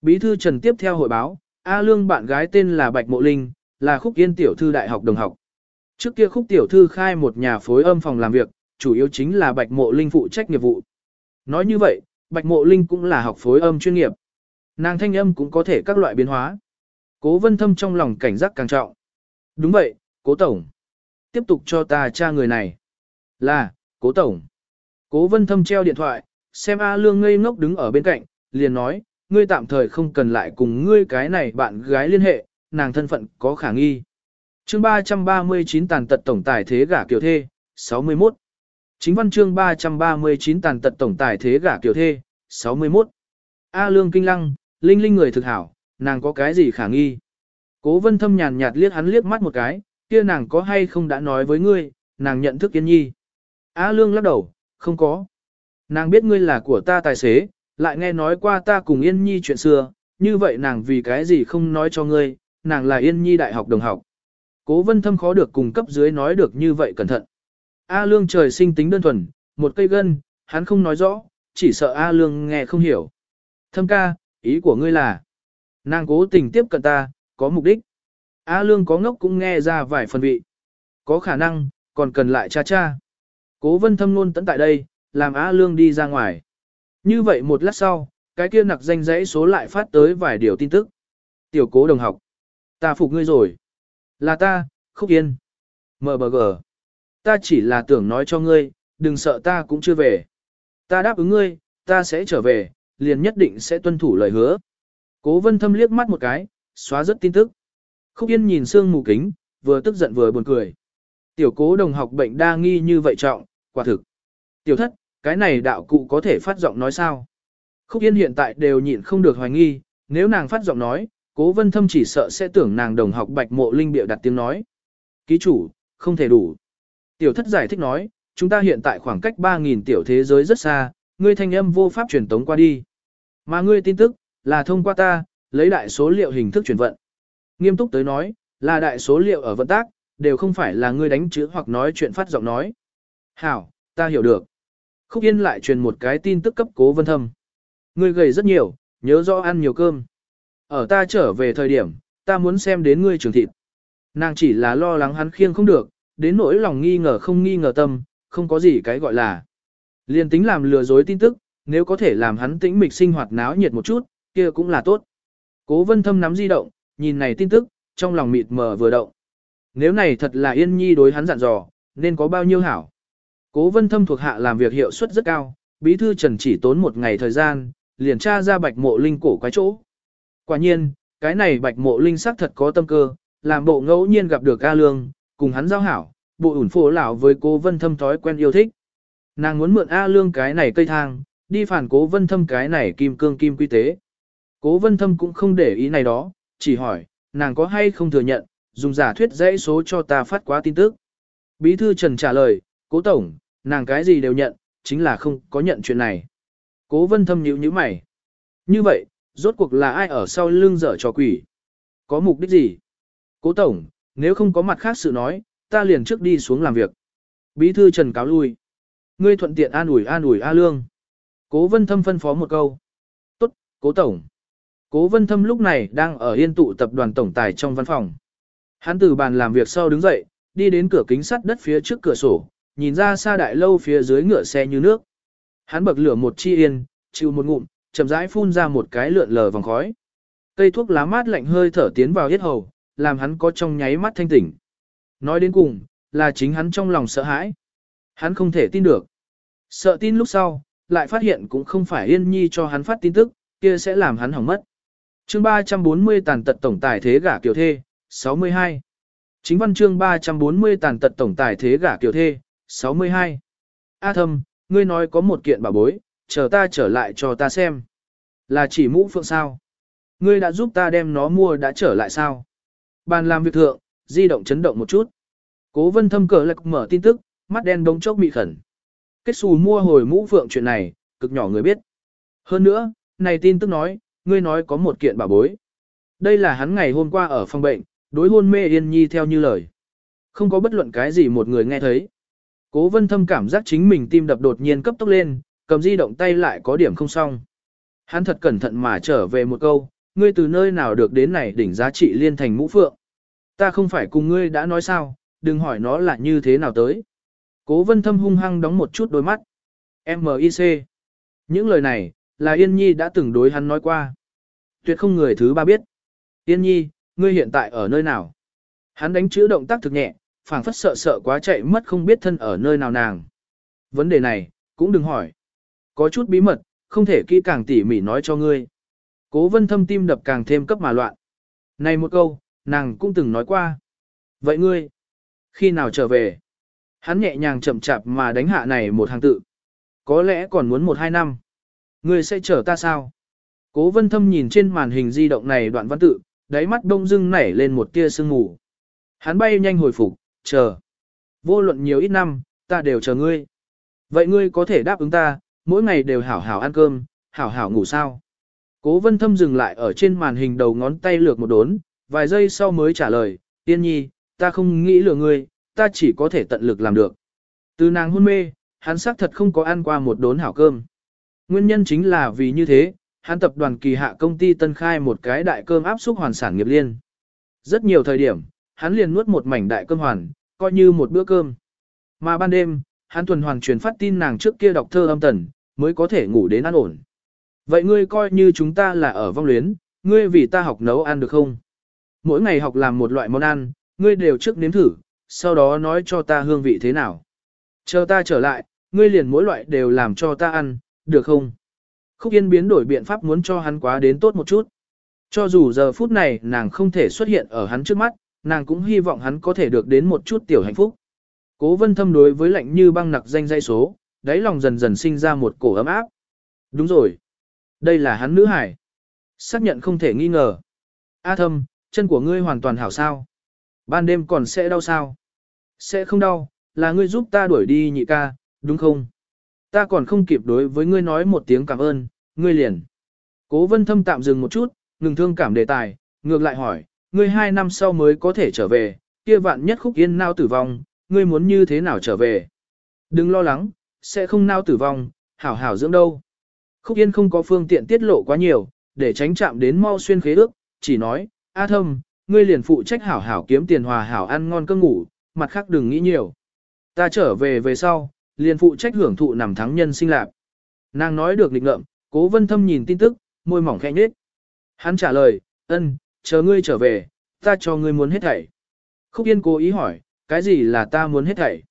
Bí thư Trần tiếp theo hội báo, A Lương bạn gái tên là Bạch Mộ Linh, là khúc yên tiểu thư đại học đồng học. Trước kia khúc tiểu thư khai một nhà phối âm phòng làm việc, chủ yếu chính là Bạch Mộ Linh phụ trách nghiệp vụ. Nói như vậy, Bạch Mộ Linh cũng là học phối âm chuyên nghiệp. Nàng thanh âm cũng có thể các loại biến hóa. Cố vân thâm trong lòng cảnh giác càng trọng. Đúng vậy, cố tổng. Tiếp tục cho ta tra người này. Là, cố tổng. Cố vân thâm treo điện thoại, xem A Lương ngây ngốc đứng ở bên cạnh, liền nói, ngươi tạm thời không cần lại cùng ngươi cái này bạn gái liên hệ, nàng thân phận có khả nghi. Chương 339 tàn tật tổng tài thế gả kiểu thê, 61. Chính văn chương 339 tàn tật tổng tài thế gả kiểu thê, 61. A lương kinh lăng, linh linh người thực hảo, nàng có cái gì khả nghi. Cố vân thâm nhàn nhạt liếc hắn liếc mắt một cái, kia nàng có hay không đã nói với ngươi, nàng nhận thức yên nhi. A lương lắc đầu, không có. Nàng biết ngươi là của ta tài xế, lại nghe nói qua ta cùng yên nhi chuyện xưa, như vậy nàng vì cái gì không nói cho ngươi, nàng là yên nhi đại học đồng học. Cố vân thâm khó được cùng cấp dưới nói được như vậy cẩn thận. A lương trời sinh tính đơn thuần, một cây gân, hắn không nói rõ, chỉ sợ A lương nghe không hiểu. Thâm ca, ý của ngươi là, nàng cố tình tiếp cận ta, có mục đích. A lương có ngốc cũng nghe ra vài phần vị. Có khả năng, còn cần lại cha cha. Cố vân thâm luôn tận tại đây, làm A lương đi ra ngoài. Như vậy một lát sau, cái kia nặc danh dãy số lại phát tới vài điều tin tức. Tiểu cố đồng học. Ta phục ngươi rồi. Là ta, Khúc Yên. MBG. Ta chỉ là tưởng nói cho ngươi, đừng sợ ta cũng chưa về. Ta đáp ứng ngươi, ta sẽ trở về, liền nhất định sẽ tuân thủ lời hứa. Cố vân thâm liếc mắt một cái, xóa rất tin tức. Khúc Yên nhìn sương mù kính, vừa tức giận vừa buồn cười. Tiểu cố đồng học bệnh đa nghi như vậy trọng, quả thực. Tiểu thất, cái này đạo cụ có thể phát giọng nói sao? Khúc Yên hiện tại đều nhịn không được hoài nghi, nếu nàng phát giọng nói, cố vân thâm chỉ sợ sẽ tưởng nàng đồng học bạch mộ linh biểu đặt tiếng nói. Ký chủ, không thể đủ. Tiểu thất giải thích nói, chúng ta hiện tại khoảng cách 3.000 tiểu thế giới rất xa, ngươi thanh âm vô pháp truyền tống qua đi. Mà ngươi tin tức, là thông qua ta, lấy đại số liệu hình thức chuyển vận. Nghiêm túc tới nói, là đại số liệu ở vận tác, đều không phải là ngươi đánh chữ hoặc nói chuyện phát giọng nói. Hảo, ta hiểu được. Khúc Yên lại truyền một cái tin tức cấp cố vân thâm. Ngươi gầy rất nhiều, nhớ rõ ăn nhiều cơm. Ở ta trở về thời điểm, ta muốn xem đến ngươi trường thịt. Nàng chỉ là lo lắng hắn khiêng không được, đến nỗi lòng nghi ngờ không nghi ngờ tâm, không có gì cái gọi là. Liên tính làm lừa dối tin tức, nếu có thể làm hắn tĩnh mịch sinh hoạt náo nhiệt một chút, kia cũng là tốt. Cố vân thâm nắm di động, nhìn này tin tức, trong lòng mịt mờ vừa động. Nếu này thật là yên nhi đối hắn dặn dò, nên có bao nhiêu hảo. Cố vân thâm thuộc hạ làm việc hiệu suất rất cao, bí thư trần chỉ tốn một ngày thời gian, liền tra ra bạch mộ linh cổ quái chỗ. Quả nhiên, cái này bạch mộ linh sắc thật có tâm cơ, làm bộ ngẫu nhiên gặp được A Lương, cùng hắn giao hảo, bộ ủn phổ lão với cố vân thâm thói quen yêu thích. Nàng muốn mượn A Lương cái này cây thang, đi phản cố vân thâm cái này kim cương kim quy tế. Cố vân thâm cũng không để ý này đó, chỉ hỏi, nàng có hay không thừa nhận, dùng giả thuyết dãy số cho ta phát quá tin tức. Bí thư Trần trả lời, cố tổng, nàng cái gì đều nhận, chính là không có nhận chuyện này. Cố vân thâm nhíu nhíu mày. Như vậy, rốt cuộc là ai ở sau lưng dở trò quỷ? Có mục đích gì? Cố tổng, nếu không có mặt khác sự nói, ta liền trước đi xuống làm việc. Bí thư Trần cáo lui. Ngươi thuận tiện an ủi an ủi A Lương. Cố vân thâm phân phó một câu. Tốt, cố tổng. Cố vân thâm lúc này đang ở yên tụ tập đoàn tổng tài trong văn phòng. Hắn từ bàn làm việc sau đứng dậy, đi đến cửa kính sắt đất phía trước cửa sổ, nhìn ra xa đại lâu phía dưới ngựa xe như nước. Hắn bậc lửa một chi yên, chịu một ngụm, chậm rãi phun ra một cái lượn lờ vòng khói. Cây thuốc lá mát lạnh hơi thở tiến vào hết hầu, làm hắn có trong nháy mắt thanh tỉnh. Nói đến cùng, là chính hắn trong lòng sợ hãi. Hắn không thể tin được. Sợ tin lúc sau, lại phát hiện cũng không phải Yên Nhi cho hắn phát tin tức, kia sẽ làm hắn hỏng mất. Chương 340 tàn tật tổng tài thế gả kiểu thê, 62. Chính văn chương 340 tàn tật tổng tài thế gả kiểu thê, 62. A thâm, ngươi nói có một kiện bà bối, chờ ta trở lại cho ta xem. Là chỉ mũ phượng sao? Ngươi đã giúp ta đem nó mua đã trở lại sao? Bàn làm việc thượng, di động chấn động một chút. Cố vân thâm cờ lạc mở tin tức, mắt đen đống chốc bị khẩn. Kết xù mua hồi mũ phượng chuyện này, cực nhỏ người biết. Hơn nữa, này tin tức nói, ngươi nói có một kiện bảo bối. Đây là hắn ngày hôm qua ở phòng bệnh, đối hôn mê yên nhi theo như lời. Không có bất luận cái gì một người nghe thấy. Cố vân thâm cảm giác chính mình tim đập đột nhiên cấp tốc lên, cầm di động tay lại có điểm không xong. Hắn thật cẩn thận mà trở về một câu, ngươi từ nơi nào được đến này đỉnh giá trị liên thành mũ phượng. Ta không phải cùng ngươi đã nói sao, đừng hỏi nó là như thế nào tới. Cố vân thâm hung hăng đóng một chút đôi mắt. M.I.C. Những lời này, là Yên Nhi đã từng đối hắn nói qua. Tuyệt không người thứ ba biết. Yên Nhi, ngươi hiện tại ở nơi nào? Hắn đánh chữ động tác thực nhẹ, phảng phất sợ sợ quá chạy mất không biết thân ở nơi nào nàng. Vấn đề này, cũng đừng hỏi. Có chút bí mật, không thể kỹ càng tỉ mỉ nói cho ngươi. Cố vân thâm tim đập càng thêm cấp mà loạn. Này một câu, nàng cũng từng nói qua. Vậy ngươi, khi nào trở về? Hắn nhẹ nhàng chậm chạp mà đánh hạ này một hàng tự. Có lẽ còn muốn một hai năm. Ngươi sẽ chờ ta sao? Cố vân thâm nhìn trên màn hình di động này đoạn văn tự, đáy mắt đông dưng nảy lên một tia sương mù. Hắn bay nhanh hồi phục, chờ. Vô luận nhiều ít năm, ta đều chờ ngươi. Vậy ngươi có thể đáp ứng ta, mỗi ngày đều hảo hảo ăn cơm, hảo hảo ngủ sao? Cố vân thâm dừng lại ở trên màn hình đầu ngón tay lược một đốn, vài giây sau mới trả lời, tiên nhi, ta không nghĩ lừa ngươi, ta chỉ có thể tận lực làm được. Từ nàng hôn mê, hắn xác thật không có ăn qua một đốn hảo cơm. Nguyên nhân chính là vì như thế, hắn tập đoàn kỳ hạ công ty tân khai một cái đại cơm áp suất hoàn sản nghiệp liên. Rất nhiều thời điểm, hắn liền nuốt một mảnh đại cơm hoàn, coi như một bữa cơm. Mà ban đêm, hắn tuần hoàn truyền phát tin nàng trước kia đọc thơ âm tần, mới có thể ngủ đến an ổn. Vậy ngươi coi như chúng ta là ở vong luyến, ngươi vì ta học nấu ăn được không? Mỗi ngày học làm một loại món ăn, ngươi đều trước nếm thử, sau đó nói cho ta hương vị thế nào. Chờ ta trở lại, ngươi liền mỗi loại đều làm cho ta ăn, được không? Khúc Yên biến đổi biện pháp muốn cho hắn quá đến tốt một chút. Cho dù giờ phút này nàng không thể xuất hiện ở hắn trước mắt, nàng cũng hy vọng hắn có thể được đến một chút tiểu hạnh phúc. Cố vân thâm đối với lạnh như băng nặc danh dây số, đáy lòng dần dần sinh ra một cổ ấm áp. Đúng rồi. Đây là hắn nữ hải. Xác nhận không thể nghi ngờ. A thâm, chân của ngươi hoàn toàn hảo sao. Ban đêm còn sẽ đau sao? Sẽ không đau, là ngươi giúp ta đuổi đi nhị ca, đúng không? Ta còn không kịp đối với ngươi nói một tiếng cảm ơn, ngươi liền. Cố vân thâm tạm dừng một chút, ngừng thương cảm đề tài, ngược lại hỏi, ngươi hai năm sau mới có thể trở về, kia vạn nhất khúc yên nao tử vong, ngươi muốn như thế nào trở về? Đừng lo lắng, sẽ không nao tử vong, hảo hảo dưỡng đâu. Khúc yên không có phương tiện tiết lộ quá nhiều, để tránh chạm đến mau xuyên khế ước, chỉ nói, A thâm, ngươi liền phụ trách hảo hảo kiếm tiền hòa hảo ăn ngon cơ ngủ, mặt khác đừng nghĩ nhiều. Ta trở về về sau, liền phụ trách hưởng thụ nằm thắng nhân sinh lạc. Nàng nói được lịch ngợm, cố vân thâm nhìn tin tức, môi mỏng khẽ nhếch. Hắn trả lời, ân, chờ ngươi trở về, ta cho ngươi muốn hết thảy. Khúc Yên cố ý hỏi, cái gì là ta muốn hết thảy?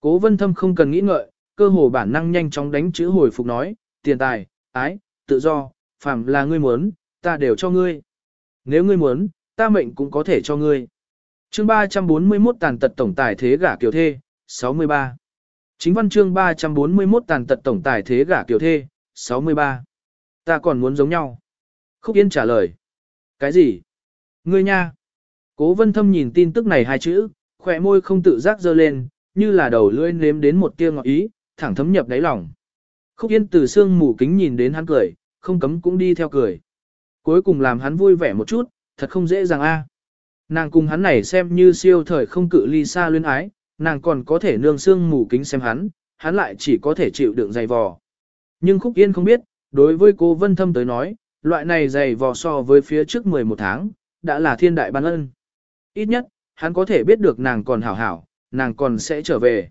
Cố vân thâm không cần nghĩ ngợi, cơ hồ bản năng nhanh chóng đánh chữ hồi phục nói, tiền tài, ái, tự do, phàm là ngươi muốn, ta đều cho ngươi. Nếu ngươi muốn, ta mệnh cũng có thể cho ngươi. Chương 341 tàn tật tổng tài thế gả kiều thê, 63. Chính văn chương 341 tàn tật tổng tài thế gả kiều thê, 63. Ta còn muốn giống nhau. Khúc Yên trả lời. Cái gì? Ngươi nha. Cố vân thâm nhìn tin tức này hai chữ, khỏe môi không tự giác dơ lên, như là đầu lưỡi nếm đến một tia ngọt ý, thẳng thấm nhập đáy lòng. Khúc Yên từ xương mù kính nhìn đến hắn cười, không cấm cũng đi theo cười. Cuối cùng làm hắn vui vẻ một chút, thật không dễ dàng a. Nàng cùng hắn này xem như siêu thời không cự ly xa luyến ái, nàng còn có thể nương xương mù kính xem hắn, hắn lại chỉ có thể chịu đựng dày vò. Nhưng Khúc Yên không biết, đối với cô Vân Thâm tới nói, loại này dày vò so với phía trước 11 tháng, đã là thiên đại ban ân. Ít nhất, hắn có thể biết được nàng còn hảo hảo, nàng còn sẽ trở về.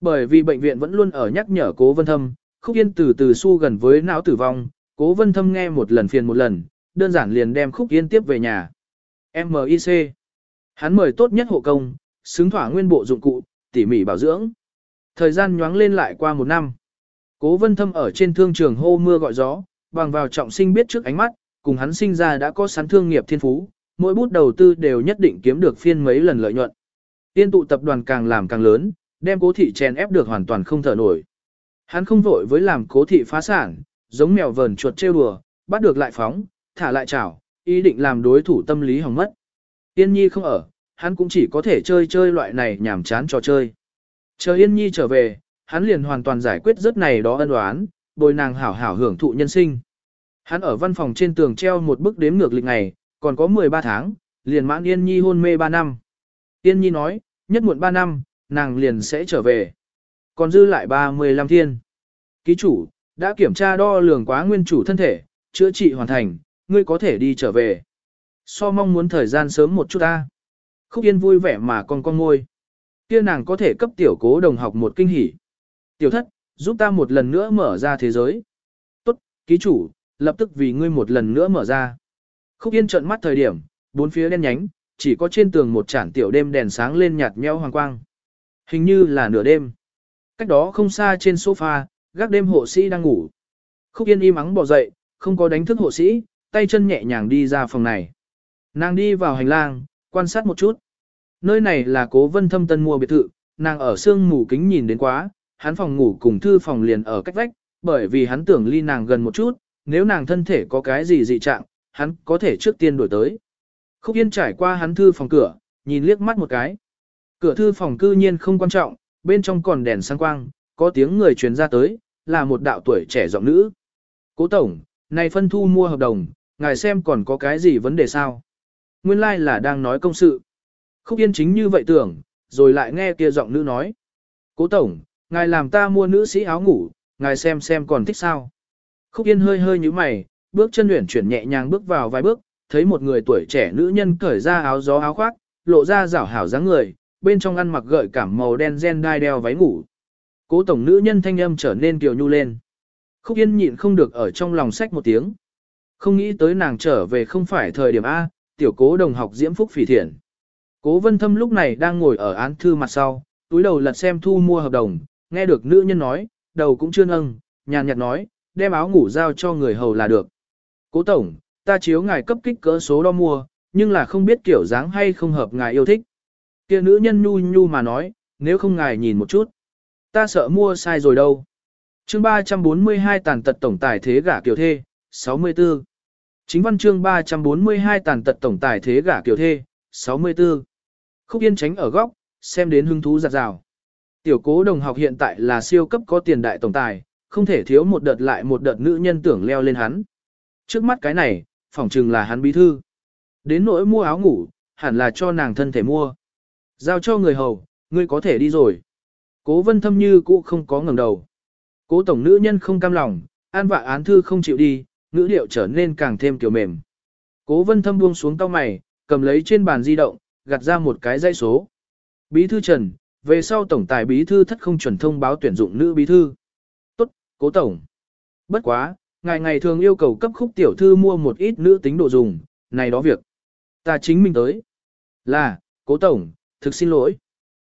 Bởi vì bệnh viện vẫn luôn ở nhắc nhở cố Vân Thâm, Khúc Yên từ từ su gần với não tử vong, cố Vân Thâm nghe một lần phiền một lần, đơn giản liền đem Khúc Yên tiếp về nhà. MIC. Hắn mời tốt nhất hộ công, xứng thỏa nguyên bộ dụng cụ, tỉ mỉ bảo dưỡng. Thời gian nhoáng lên lại qua một năm. Cố vân thâm ở trên thương trường hô mưa gọi gió, bằng vào trọng sinh biết trước ánh mắt, cùng hắn sinh ra đã có sắn thương nghiệp thiên phú, mỗi bút đầu tư đều nhất định kiếm được phiên mấy lần lợi nhuận. Tiên tụ tập đoàn càng làm càng lớn, đem cố thị chèn ép được hoàn toàn không thở nổi. Hắn không vội với làm cố thị phá sản, giống mèo vờn chuột trêu đùa, bắt được lại phóng, thả lại chảo, ý định làm đối thủ tâm lý hỏng mất. Yên Nhi không ở, hắn cũng chỉ có thể chơi chơi loại này nhảm chán trò chơi. Chờ Yên Nhi trở về, hắn liền hoàn toàn giải quyết rất này đó ân oán, bồi nàng hảo hảo hưởng thụ nhân sinh. Hắn ở văn phòng trên tường treo một bức đếm ngược lịch ngày, còn có 13 tháng, liền mãn Yên Nhi hôn mê 3 năm. Yên Nhi nói, nhất muộn 3 năm, nàng liền sẽ trở về. Còn dư lại 35 thiên. Ký chủ, đã kiểm tra đo lường quá nguyên chủ thân thể, chữa trị hoàn thành, ngươi có thể đi trở về. So mong muốn thời gian sớm một chút ta. Khúc Yên vui vẻ mà con con ngôi. Kia nàng có thể cấp tiểu cố đồng học một kinh hỉ. Tiểu thất, giúp ta một lần nữa mở ra thế giới. Tốt, ký chủ, lập tức vì ngươi một lần nữa mở ra. Khúc Yên trợn mắt thời điểm, bốn phía đen nhánh, chỉ có trên tường một chản tiểu đêm đèn sáng lên nhạt nhẽo hoàng quang. Hình như là nửa đêm. Cách đó không xa trên sofa, gác đêm hộ sĩ đang ngủ. Khúc Yên im ắng bỏ dậy, không có đánh thức hộ sĩ, tay chân nhẹ nhàng đi ra phòng này. Nàng đi vào hành lang, quan sát một chút. Nơi này là cố vân thâm tân mua biệt thự, nàng ở sương mù kính nhìn đến quá, hắn phòng ngủ cùng thư phòng liền ở cách vách, bởi vì hắn tưởng ly nàng gần một chút, nếu nàng thân thể có cái gì dị trạng, hắn có thể trước tiên đổi tới. Khúc Yên trải qua hắn thư phòng cửa, nhìn liếc mắt một cái. Cửa thư phòng cư nhiên không quan trọng, bên trong còn đèn sáng quang, có tiếng người truyền ra tới, là một đạo tuổi trẻ giọng nữ. Cố Tổng, này phân thu mua hợp đồng, ngài xem còn có cái gì vấn đề sao? Nguyên lai like là đang nói công sự. Khúc Yên chính như vậy tưởng, rồi lại nghe kia giọng nữ nói. Cố Tổng, ngài làm ta mua nữ sĩ áo ngủ, ngài xem xem còn thích sao. Khúc Yên hơi hơi như mày, bước chân luyện chuyển nhẹ nhàng bước vào vài bước, thấy một người tuổi trẻ nữ nhân cởi ra áo gió áo khoác, lộ ra rảo hảo dáng người, bên trong ăn mặc gợi cảm màu đen gen đai đeo váy ngủ. Cố tổng nữ nhân thanh âm trở nên kiều nhu lên. Khúc Yên nhịn không được ở trong lòng sách một tiếng. Không nghĩ tới nàng trở về không phải thời điểm A, tiểu cố đồng học diễm phúc phỉ thiện. Cố vân thâm lúc này đang ngồi ở án thư mặt sau, túi đầu lật xem thu mua hợp đồng, nghe được nữ nhân nói, đầu cũng chưa nâng, nhàn nhạt nói, đem áo ngủ giao cho người hầu là được. Cố tổng, ta chiếu ngài cấp kích cỡ số đo mua, nhưng là không biết kiểu dáng hay không hợp ngài yêu thích. Kia nữ nhân nhu nhu mà nói, nếu không ngài nhìn một chút. Ta sợ mua sai rồi đâu chương 342 tàn tật tổng tài thế gả kiểu thê, 64. Chính văn chương 342 tàn tật tổng tài thế gả kiểu thê, 64. Khúc Yên tránh ở góc, xem đến hứng thú giặt rào. Tiểu cố đồng học hiện tại là siêu cấp có tiền đại tổng tài, không thể thiếu một đợt lại một đợt nữ nhân tưởng leo lên hắn. Trước mắt cái này, phỏng chừng là hắn bí thư. Đến nỗi mua áo ngủ, hẳn là cho nàng thân thể mua. Giao cho người hầu, ngươi có thể đi rồi. Cố vân thâm như cũ không có ngẩng đầu. Cố tổng nữ nhân không cam lòng, an vạ án thư không chịu đi, ngữ điệu trở nên càng thêm kiểu mềm. Cố vân thâm buông xuống tao mày, cầm lấy trên bàn di động, gạt ra một cái dây số. Bí thư Trần, về sau tổng tài bí thư thất không chuẩn thông báo tuyển dụng nữ bí thư. Tốt, cố tổng. Bất quá, ngài ngày thường yêu cầu cấp khúc tiểu thư mua một ít nữ tính đồ dùng, này đó việc. Ta chính mình tới. Là, cố tổng, thực xin lỗi.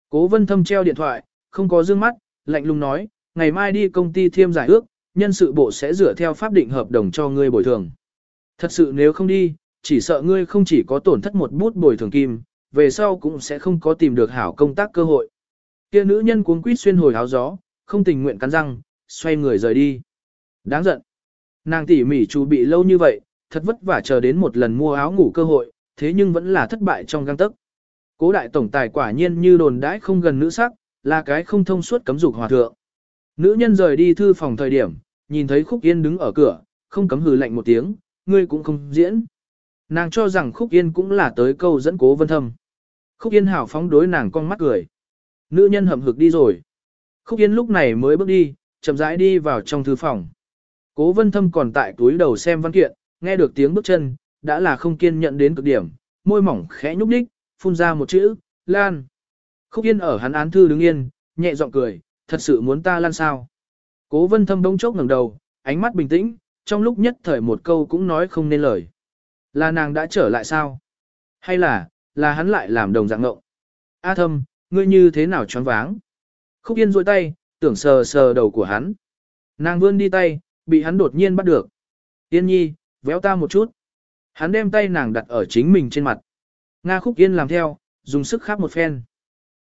Cố vân thâm treo điện thoại, không có dương mắt, lạnh lùng nói, ngày mai đi công ty thiêm giải ước, nhân sự bộ sẽ dựa theo pháp định hợp đồng cho ngươi bồi thường. Thật sự nếu không đi, chỉ sợ ngươi không chỉ có tổn thất một bút bồi thường kim, về sau cũng sẽ không có tìm được hảo công tác cơ hội. Kia nữ nhân cuống quýt xuyên hồi áo gió, không tình nguyện cắn răng, xoay người rời đi. Đáng giận. Nàng tỉ mỉ chuẩn bị lâu như vậy, thật vất vả chờ đến một lần mua áo ngủ cơ hội, thế nhưng vẫn là thất bại trong găng tấc. Cố đại tổng tài quả nhiên như đồn đãi không gần nữ sắc, là cái không thông suốt cấm dục hòa thượng. Nữ nhân rời đi thư phòng thời điểm, nhìn thấy Khúc Yên đứng ở cửa, không cấm hừ lạnh một tiếng, ngươi cũng không diễn. Nàng cho rằng Khúc Yên cũng là tới câu dẫn cố vân thâm. Khúc Yên hảo phóng đối nàng con mắt cười. Nữ nhân hậm hực đi rồi. Khúc Yên lúc này mới bước đi, chậm rãi đi vào trong thư phòng. Cố vân thâm còn tại túi đầu xem văn kiện, nghe được tiếng bước chân, đã là không kiên nhận đến cực điểm, môi mỏng khẽ nhúc đích, phun ra một chữ, lan. Khúc Yên ở hắn án thư đứng yên, nhẹ giọng cười, thật sự muốn ta lan sao. Cố vân thâm bỗng chốc ngẩng đầu, ánh mắt bình tĩnh, trong lúc nhất thời một câu cũng nói không nên lời. Là nàng đã trở lại sao? Hay là, là hắn lại làm đồng dạng ngộng? A thâm, ngươi như thế nào choáng váng? Khúc Yên rôi tay, tưởng sờ sờ đầu của hắn. Nàng vươn đi tay, bị hắn đột nhiên bắt được. Yên nhi, véo ta một chút. Hắn đem tay nàng đặt ở chính mình trên mặt. Nga Khúc Yên làm theo, dùng sức khắp một phen.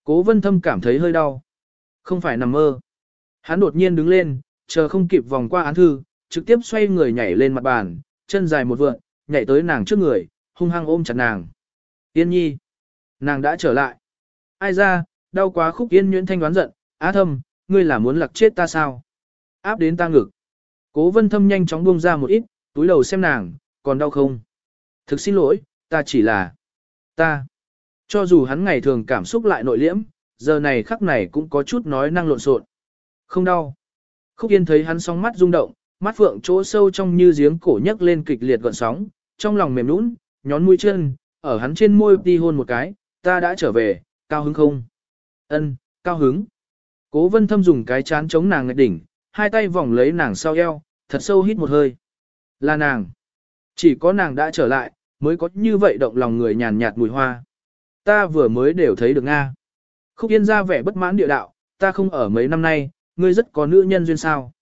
Cố vân thâm cảm thấy hơi đau. Không phải nằm mơ. Hắn đột nhiên đứng lên, chờ không kịp vòng qua án thư, trực tiếp xoay người nhảy lên mặt bàn, chân dài một vượn, nhảy tới nàng trước người, hung hăng ôm chặt nàng. Yên nhi. Nàng đã trở lại. Ai ra, đau quá khúc yên nhuyễn thanh đoán giận, á thâm, ngươi là muốn lặc chết ta sao? Áp đến ta ngực. Cố vân thâm nhanh chóng buông ra một ít, túi đầu xem nàng, còn đau không? Thực xin lỗi, ta chỉ là... Ta. Cho dù hắn ngày thường cảm xúc lại nội liễm, giờ này khắc này cũng có chút nói năng lộn xộn. Không đau. Khúc Yên thấy hắn sóng mắt rung động, mắt phượng chỗ sâu trong như giếng cổ nhấc lên kịch liệt gọn sóng, trong lòng mềm nũng, nhón mũi chân, ở hắn trên môi đi hôn một cái, ta đã trở về, cao hứng không? Ân, cao hứng. Cố vân thâm dùng cái chán chống nàng ngạch đỉnh, hai tay vòng lấy nàng sau eo, thật sâu hít một hơi. Là nàng. Chỉ có nàng đã trở lại, mới có như vậy động lòng người nhàn nhạt mùi hoa. Ta vừa mới đều thấy được Nga. Khúc Yên ra vẻ bất mãn địa đạo, ta không ở mấy năm nay, ngươi rất có nữ nhân duyên sao.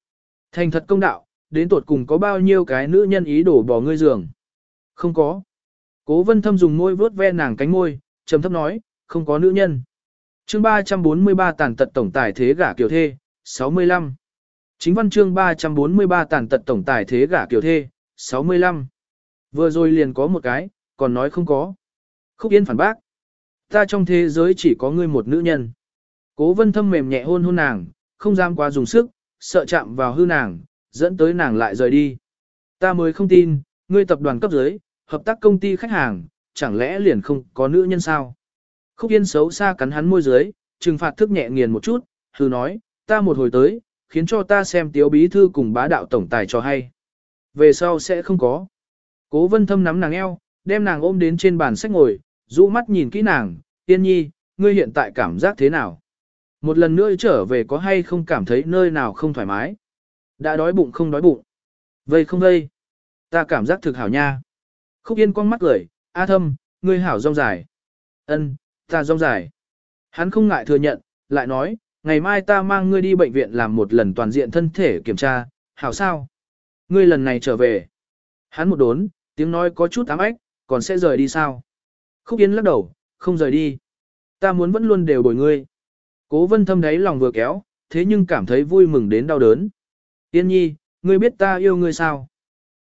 Thành thật công đạo, đến tuột cùng có bao nhiêu cái nữ nhân ý đổ bỏ ngươi giường. Không có. Cố vân thâm dùng môi vướt ve nàng cánh môi, trầm thấp nói, không có nữ nhân. chương 343 tàn tật tổng tài thế gả kiều thê, 65. Chính văn chương 343 tàn tật tổng tài thế gả kiều thê, 65. Vừa rồi liền có một cái, còn nói không có. Khúc Yên phản bác. Ta trong thế giới chỉ có ngươi một nữ nhân. Cố vân thâm mềm nhẹ hôn hôn nàng, không dám quá dùng sức, sợ chạm vào hư nàng, dẫn tới nàng lại rời đi. Ta mới không tin, ngươi tập đoàn cấp dưới, hợp tác công ty khách hàng, chẳng lẽ liền không có nữ nhân sao? Khúc Yên xấu xa cắn hắn môi dưới, trừng phạt thức nhẹ nghiền một chút, hư nói, ta một hồi tới, khiến cho ta xem tiếu bí thư cùng bá đạo tổng tài cho hay. Về sau sẽ không có. Cố vân thâm nắm nàng eo, đem nàng ôm đến trên bàn sách ngồi, rũ mắt nhìn kỹ nàng, tiên nhi, ngươi hiện tại cảm giác thế nào? Một lần nữa trở về có hay không cảm thấy nơi nào không thoải mái? Đã đói bụng không đói bụng? Vây không vây? Ta cảm giác thực hảo nha. Khúc yên quăng mắt cười, A thâm, ngươi hảo rong dài. ân ta rong dài. Hắn không ngại thừa nhận, lại nói, ngày mai ta mang ngươi đi bệnh viện làm một lần toàn diện thân thể kiểm tra, hảo sao? Ngươi lần này trở về. Hắn một đốn, tiếng nói có chút ám ách, còn sẽ rời đi sao? Khúc Yên lắc đầu, không rời đi. Ta muốn vẫn luôn đều bồi ngươi. Cố vân thâm đáy lòng vừa kéo, thế nhưng cảm thấy vui mừng đến đau đớn. Yên nhi, ngươi biết ta yêu ngươi sao?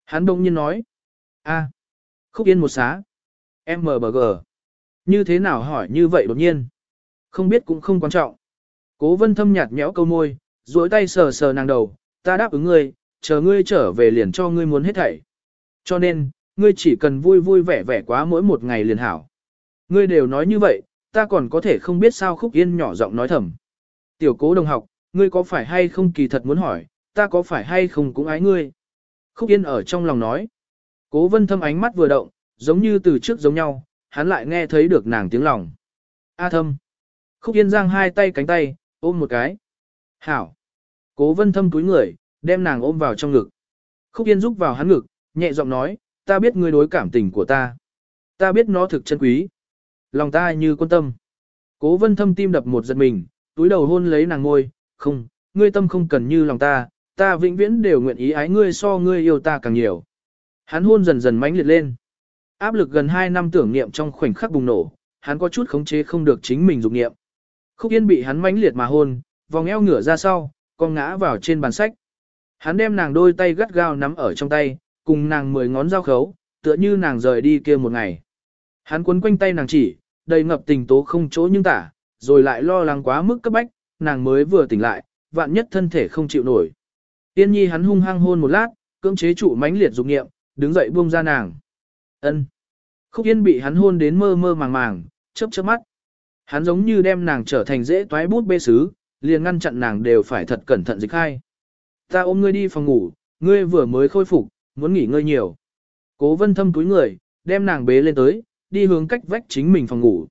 Hắn đông nhiên nói. a Khúc Yên một xá. MBG. Như thế nào hỏi như vậy đột nhiên? Không biết cũng không quan trọng. Cố vân thâm nhạt nhẽo câu môi, duỗi tay sờ sờ nàng đầu, ta đáp ứng ngươi, chờ ngươi trở về liền cho ngươi muốn hết thảy. Cho nên, ngươi chỉ cần vui vui vẻ vẻ quá mỗi một ngày liền hảo. Ngươi đều nói như vậy, ta còn có thể không biết sao khúc yên nhỏ giọng nói thầm. Tiểu cố đồng học, ngươi có phải hay không kỳ thật muốn hỏi, ta có phải hay không cũng ái ngươi. Khúc yên ở trong lòng nói. Cố vân thâm ánh mắt vừa động, giống như từ trước giống nhau, hắn lại nghe thấy được nàng tiếng lòng. A thâm. Khúc yên giang hai tay cánh tay, ôm một cái. Hảo. Cố vân thâm túi người, đem nàng ôm vào trong ngực. Khúc yên rúc vào hắn ngực, nhẹ giọng nói, ta biết ngươi đối cảm tình của ta. Ta biết nó thực chân quý. Lòng ta như quân tâm. Cố vân thâm tim đập một giật mình, túi đầu hôn lấy nàng ngôi, không, ngươi tâm không cần như lòng ta, ta vĩnh viễn đều nguyện ý ái ngươi so ngươi yêu ta càng nhiều. Hắn hôn dần dần mãnh liệt lên. Áp lực gần 2 năm tưởng niệm trong khoảnh khắc bùng nổ, hắn có chút khống chế không được chính mình dục niệm. Khúc Yên bị hắn mãnh liệt mà hôn, vòng eo ngửa ra sau, con ngã vào trên bàn sách. Hắn đem nàng đôi tay gắt gao nắm ở trong tay, cùng nàng mười ngón giao khấu, tựa như nàng rời đi kia một ngày. Hắn quấn quanh tay nàng chỉ, đầy ngập tình tố không chỗ nhưng tả, rồi lại lo lắng quá mức cấp bách, nàng mới vừa tỉnh lại, vạn nhất thân thể không chịu nổi. Tiên nhi hắn hung hăng hôn một lát, cưỡng chế trụ mãnh liệt dục nghiệm, đứng dậy buông ra nàng. ân Khúc yên bị hắn hôn đến mơ mơ màng màng, chớp chớp mắt. Hắn giống như đem nàng trở thành dễ toái bút bê sứ, liền ngăn chặn nàng đều phải thật cẩn thận dịch khai. Ta ôm ngươi đi phòng ngủ, ngươi vừa mới khôi phục, muốn nghỉ ngơi nhiều. Cố vân thâm túi người, đem nàng bế lên tới, đi hướng cách vách chính mình phòng ngủ.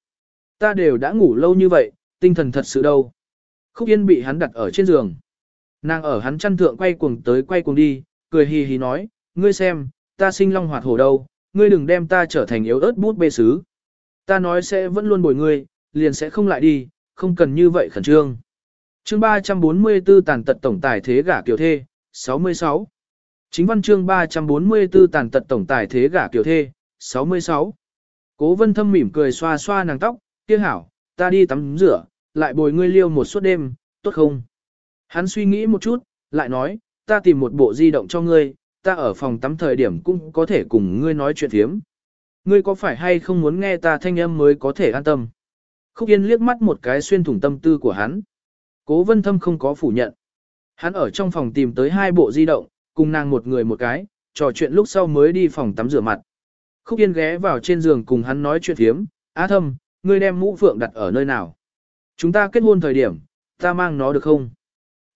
Ta đều đã ngủ lâu như vậy, tinh thần thật sự đâu. Khúc Yên bị hắn đặt ở trên giường. Nàng ở hắn chăn thượng quay cuồng tới quay cuồng đi, cười hì hì nói, ngươi xem, ta sinh long hoạt hổ đâu, ngươi đừng đem ta trở thành yếu ớt bút bê sứ. Ta nói sẽ vẫn luôn bồi ngươi, liền sẽ không lại đi, không cần như vậy khẩn trương. chương 344 tàn tật tổng tài thế gả kiều thê, 66. Chính văn chương 344 tàn tật tổng tài thế gả kiểu thê, 66. Cố vân thâm mỉm cười xoa xoa nàng tóc, kia hảo, ta đi tắm rửa, lại bồi ngươi liêu một suốt đêm, tốt không? Hắn suy nghĩ một chút, lại nói, ta tìm một bộ di động cho ngươi, ta ở phòng tắm thời điểm cũng có thể cùng ngươi nói chuyện thiếm. Ngươi có phải hay không muốn nghe ta thanh âm mới có thể an tâm? Khúc Yên liếc mắt một cái xuyên thủng tâm tư của hắn. Cố vân thâm không có phủ nhận. Hắn ở trong phòng tìm tới hai bộ di động, cùng nàng một người một cái, trò chuyện lúc sau mới đi phòng tắm rửa mặt. Khúc Yên ghé vào trên giường cùng hắn nói chuyện thiếm, Á thâm, ngươi đem mũ phượng đặt ở nơi nào? Chúng ta kết hôn thời điểm, ta mang nó được không?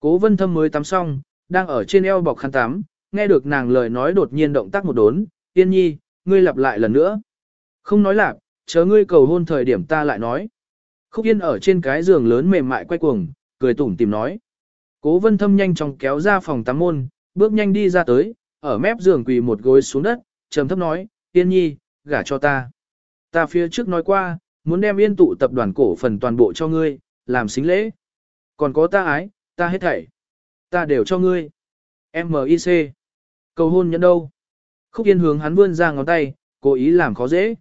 Cố vân thâm mới tắm xong, đang ở trên eo bọc khăn tắm, nghe được nàng lời nói đột nhiên động tác một đốn, tiên nhi, ngươi lặp lại lần nữa. Không nói lạp, chờ ngươi cầu hôn thời điểm ta lại nói. Khúc Yên ở trên cái giường lớn mềm mại quay cuồng, cười tủm tìm nói. Cố vân thâm nhanh chóng kéo ra phòng tắm môn, bước nhanh đi ra tới, ở mép giường quỳ một gối xuống đất, trầm thấp nói, Yên nhi, gả cho ta. Ta phía trước nói qua, muốn đem yên tụ tập đoàn cổ phần toàn bộ cho ngươi, làm xính lễ. Còn có ta ái, ta hết thảy. Ta đều cho ngươi. M.I.C. Cầu hôn nhẫn đâu? Khúc Yên hướng hắn vươn ra ngón tay, cố ý làm khó dễ.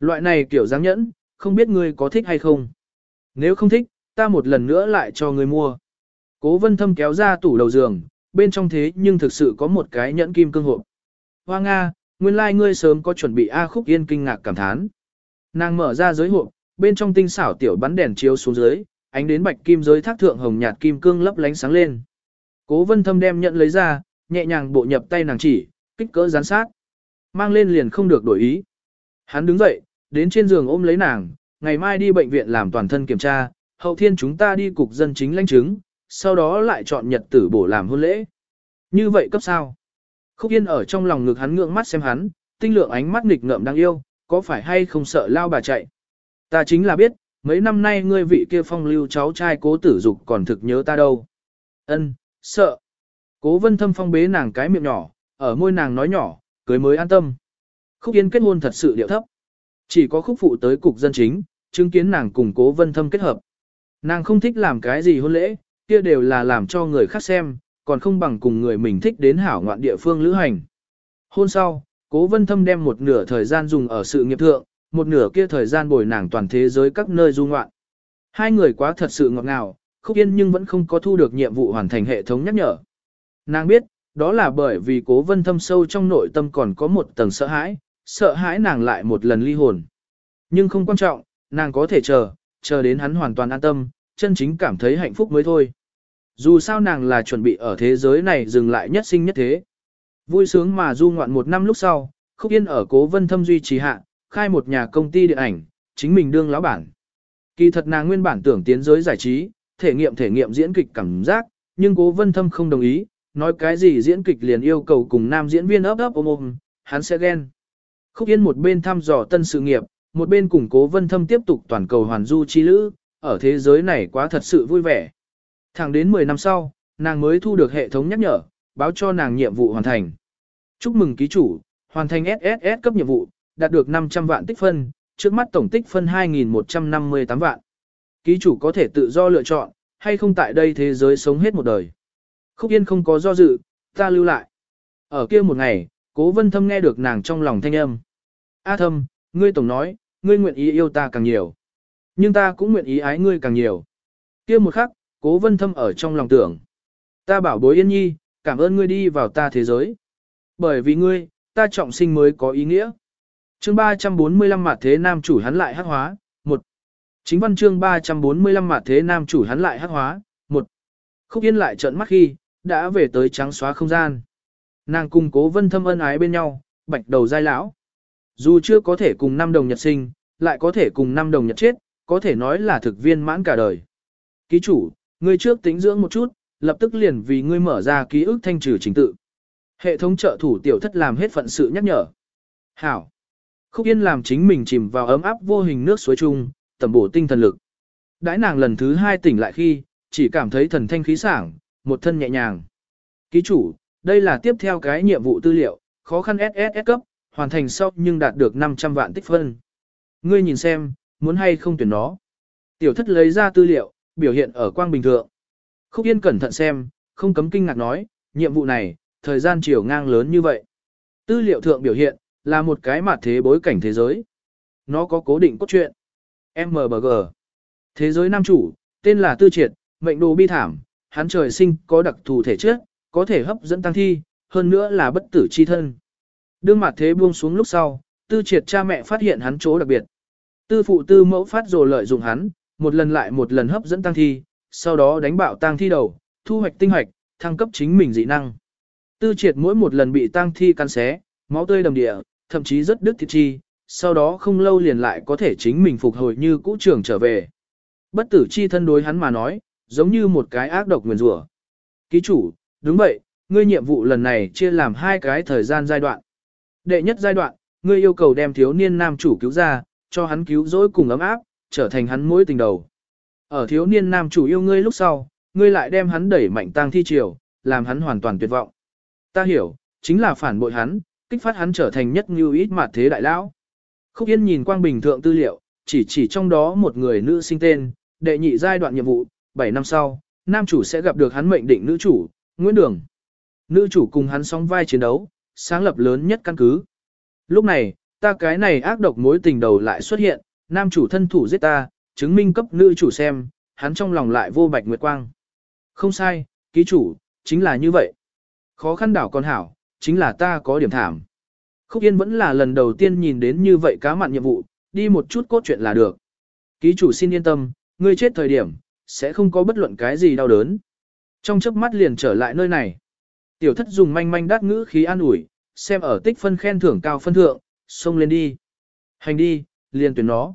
Loại này kiểu dáng nhẫn, không biết ngươi có thích hay không. Nếu không thích, ta một lần nữa lại cho ngươi mua. Cố vân thâm kéo ra tủ đầu giường, bên trong thế nhưng thực sự có một cái nhẫn kim cương hộp. Hoa Nga, nguyên lai like ngươi sớm có chuẩn bị A Khúc Yên kinh ngạc cảm thán. Nàng mở ra giới hộp, bên trong tinh xảo tiểu bắn đèn chiếu xuống dưới, ánh đến bạch kim giới thác thượng hồng nhạt kim cương lấp lánh sáng lên. Cố vân thâm đem nhận lấy ra, nhẹ nhàng bộ nhập tay nàng chỉ, kích cỡ gián sát. Mang lên liền không được đổi ý. Hắn đứng dậy, đến trên giường ôm lấy nàng, ngày mai đi bệnh viện làm toàn thân kiểm tra, hậu thiên chúng ta đi cục dân chính lãnh chứng, sau đó lại chọn nhật tử bổ làm hôn lễ. Như vậy cấp sao? Khúc Yên ở trong lòng ngực hắn ngưỡng mắt xem hắn, tinh lượng ánh mắt nghịch ngợm đang yêu, có phải hay không sợ lao bà chạy? Ta chính là biết, mấy năm nay ngươi vị kia phong lưu cháu trai cố tử dục còn thực nhớ ta đâu. Ân, sợ. Cố vân thâm phong bế nàng cái miệng nhỏ, ở môi nàng nói nhỏ, cưới mới an tâm. Khúc Yên kết hôn thật sự điệu thấp. Chỉ có khúc phụ tới cục dân chính, chứng kiến nàng cùng cố vân thâm kết hợp. Nàng không thích làm cái gì hôn lễ, kia đều là làm cho người khác xem, còn không bằng cùng người mình thích đến hảo ngoạn địa phương lữ hành. Hôn sau, cố vân thâm đem một nửa thời gian dùng ở sự nghiệp thượng, một nửa kia thời gian bồi nàng toàn thế giới các nơi du ngoạn. Hai người quá thật sự ngọt ngào, khúc yên nhưng vẫn không có thu được nhiệm vụ hoàn thành hệ thống nhắc nhở. Nàng biết, đó là bởi vì cố vân thâm sâu trong nội tâm còn có một tầng sợ hãi, sợ hãi nàng lại một lần ly hồn. Nhưng không quan trọng, nàng có thể chờ, chờ đến hắn hoàn toàn an tâm, chân chính cảm thấy hạnh phúc mới thôi. Dù sao nàng là chuẩn bị ở thế giới này dừng lại nhất sinh nhất thế. Vui sướng mà du ngoạn một năm lúc sau, Khúc Yên ở cố vân thâm duy trì hạ, khai một nhà công ty điện ảnh, chính mình đương lão bản. Kỳ thật nàng nguyên bản tưởng tiến giới giải trí, thể nghiệm thể nghiệm diễn kịch cảm giác, nhưng cố vân thâm không đồng ý, nói cái gì diễn kịch liền yêu cầu cùng nam diễn viên ấp ấp ôm ôm, hắn sẽ ghen. Khúc Yên một bên thăm dò tân sự nghiệp, một bên cùng cố vân thâm tiếp tục toàn cầu hoàn du chi lữ, ở thế giới này quá thật sự vui vẻ. Thẳng đến 10 năm sau, nàng mới thu được hệ thống nhắc nhở, báo cho nàng nhiệm vụ hoàn thành. Chúc mừng ký chủ, hoàn thành SSS cấp nhiệm vụ, đạt được 500 vạn tích phân, trước mắt tổng tích phân 2.158 vạn. Ký chủ có thể tự do lựa chọn, hay không tại đây thế giới sống hết một đời. Khúc Yên không có do dự, ta lưu lại. Ở kia một ngày, cố vân thâm nghe được nàng trong lòng thanh âm. A thâm, ngươi tổng nói, ngươi nguyện ý yêu ta càng nhiều. Nhưng ta cũng nguyện ý ái ngươi càng nhiều. kia một khắc, cố vân thâm ở trong lòng tưởng. Ta bảo bối yên nhi, cảm ơn ngươi đi vào ta thế giới. Bởi vì ngươi, ta trọng sinh mới có ý nghĩa. Chương 345 mặt thế nam chủ hắn lại hắc hóa, 1. Chính văn chương 345 mặt thế nam chủ hắn lại hắc hóa, 1. Khúc Yên lại trợn mắt khi, đã về tới trắng xóa không gian. Nàng cùng cố vân thâm ân ái bên nhau, bạch đầu dai lão. Dù chưa có thể cùng năm đồng nhật sinh, lại có thể cùng năm đồng nhật chết, có thể nói là thực viên mãn cả đời. Ký chủ, ngươi trước tính dưỡng một chút, lập tức liền vì ngươi mở ra ký ức thanh trừ trình tự. Hệ thống trợ thủ tiểu thất làm hết phận sự nhắc nhở. Hảo. Khúc Yên làm chính mình chìm vào ấm áp vô hình nước suối chung, tầm bổ tinh thần lực. Đãi nàng lần thứ hai tỉnh lại khi, chỉ cảm thấy thần thanh khí sảng, một thân nhẹ nhàng. Ký chủ, đây là tiếp theo cái nhiệm vụ tư liệu, khó khăn SSS cấp, hoàn thành sau nhưng đạt được 500 vạn tích phân. Ngươi nhìn xem, muốn hay không tuyển nó. Tiểu thất lấy ra tư liệu, biểu hiện ở quang bình thượng. Khúc Yên cẩn thận xem, không cấm kinh ngạc nói, nhiệm vụ này, thời gian chiều ngang lớn như vậy. Tư liệu thượng biểu hiện, là một cái mặt thế bối cảnh thế giới. Nó có cố định cốt truyện. MBG. Thế giới nam chủ, tên là Tư Triệt, mệnh đồ bi thảm, hắn trời sinh có đặc thù thể chất, có thể hấp dẫn tăng thi, hơn nữa là bất tử chi thân. Đương mặt thế buông xuống lúc sau, Tư Triệt cha mẹ phát hiện hắn chỗ đặc biệt. Tư phụ tư mẫu phát rồi lợi dụng hắn, một lần lại một lần hấp dẫn tăng thi, sau đó đánh bạo tăng thi đầu, thu hoạch tinh hoạch, thăng cấp chính mình dị năng. Tư triệt mỗi một lần bị tăng thi căn xé, máu tươi đầm địa, thậm chí rất đứt thịt chi, sau đó không lâu liền lại có thể chính mình phục hồi như cũ trưởng trở về. Bất tử chi thân đối hắn mà nói, giống như một cái ác độc nguyền rủa. Ký chủ, đúng vậy, ngươi nhiệm vụ lần này chia làm hai cái thời gian giai đoạn. Đệ nhất giai đoạn, ngươi yêu cầu đem thiếu niên nam chủ cứu ra, cho hắn cứu rỗi cùng ấm áp, trở thành hắn mối tình đầu. Ở thiếu niên nam chủ yêu ngươi lúc sau, ngươi lại đem hắn đẩy mạnh tang thi triều, làm hắn hoàn toàn tuyệt vọng. Ta hiểu, chính là phản bội hắn, kích phát hắn trở thành nhất như ít mặt thế đại lão. Khúc Yên nhìn quang bình thượng tư liệu, chỉ chỉ trong đó một người nữ sinh tên, đệ nhị giai đoạn nhiệm vụ, 7 năm sau, nam chủ sẽ gặp được hắn mệnh định nữ chủ, Nguyễn Đường. Nữ chủ cùng hắn song vai chiến đấu, sáng lập lớn nhất căn cứ. Lúc này, ta cái này ác độc mối tình đầu lại xuất hiện, nam chủ thân thủ giết ta, chứng minh cấp nữ chủ xem, hắn trong lòng lại vô bạch nguyệt quang. Không sai, ký chủ, chính là như vậy. Khó khăn đảo con hảo, chính là ta có điểm thảm. Khúc Yên vẫn là lần đầu tiên nhìn đến như vậy cá mặn nhiệm vụ, đi một chút cốt chuyện là được. Ký chủ xin yên tâm, ngươi chết thời điểm, sẽ không có bất luận cái gì đau đớn. Trong chớp mắt liền trở lại nơi này. Tiểu thất dùng manh manh đát ngữ khí an ủi, xem ở tích phân khen thưởng cao phân thượng, xông lên đi. Hành đi, liền tuyển nó.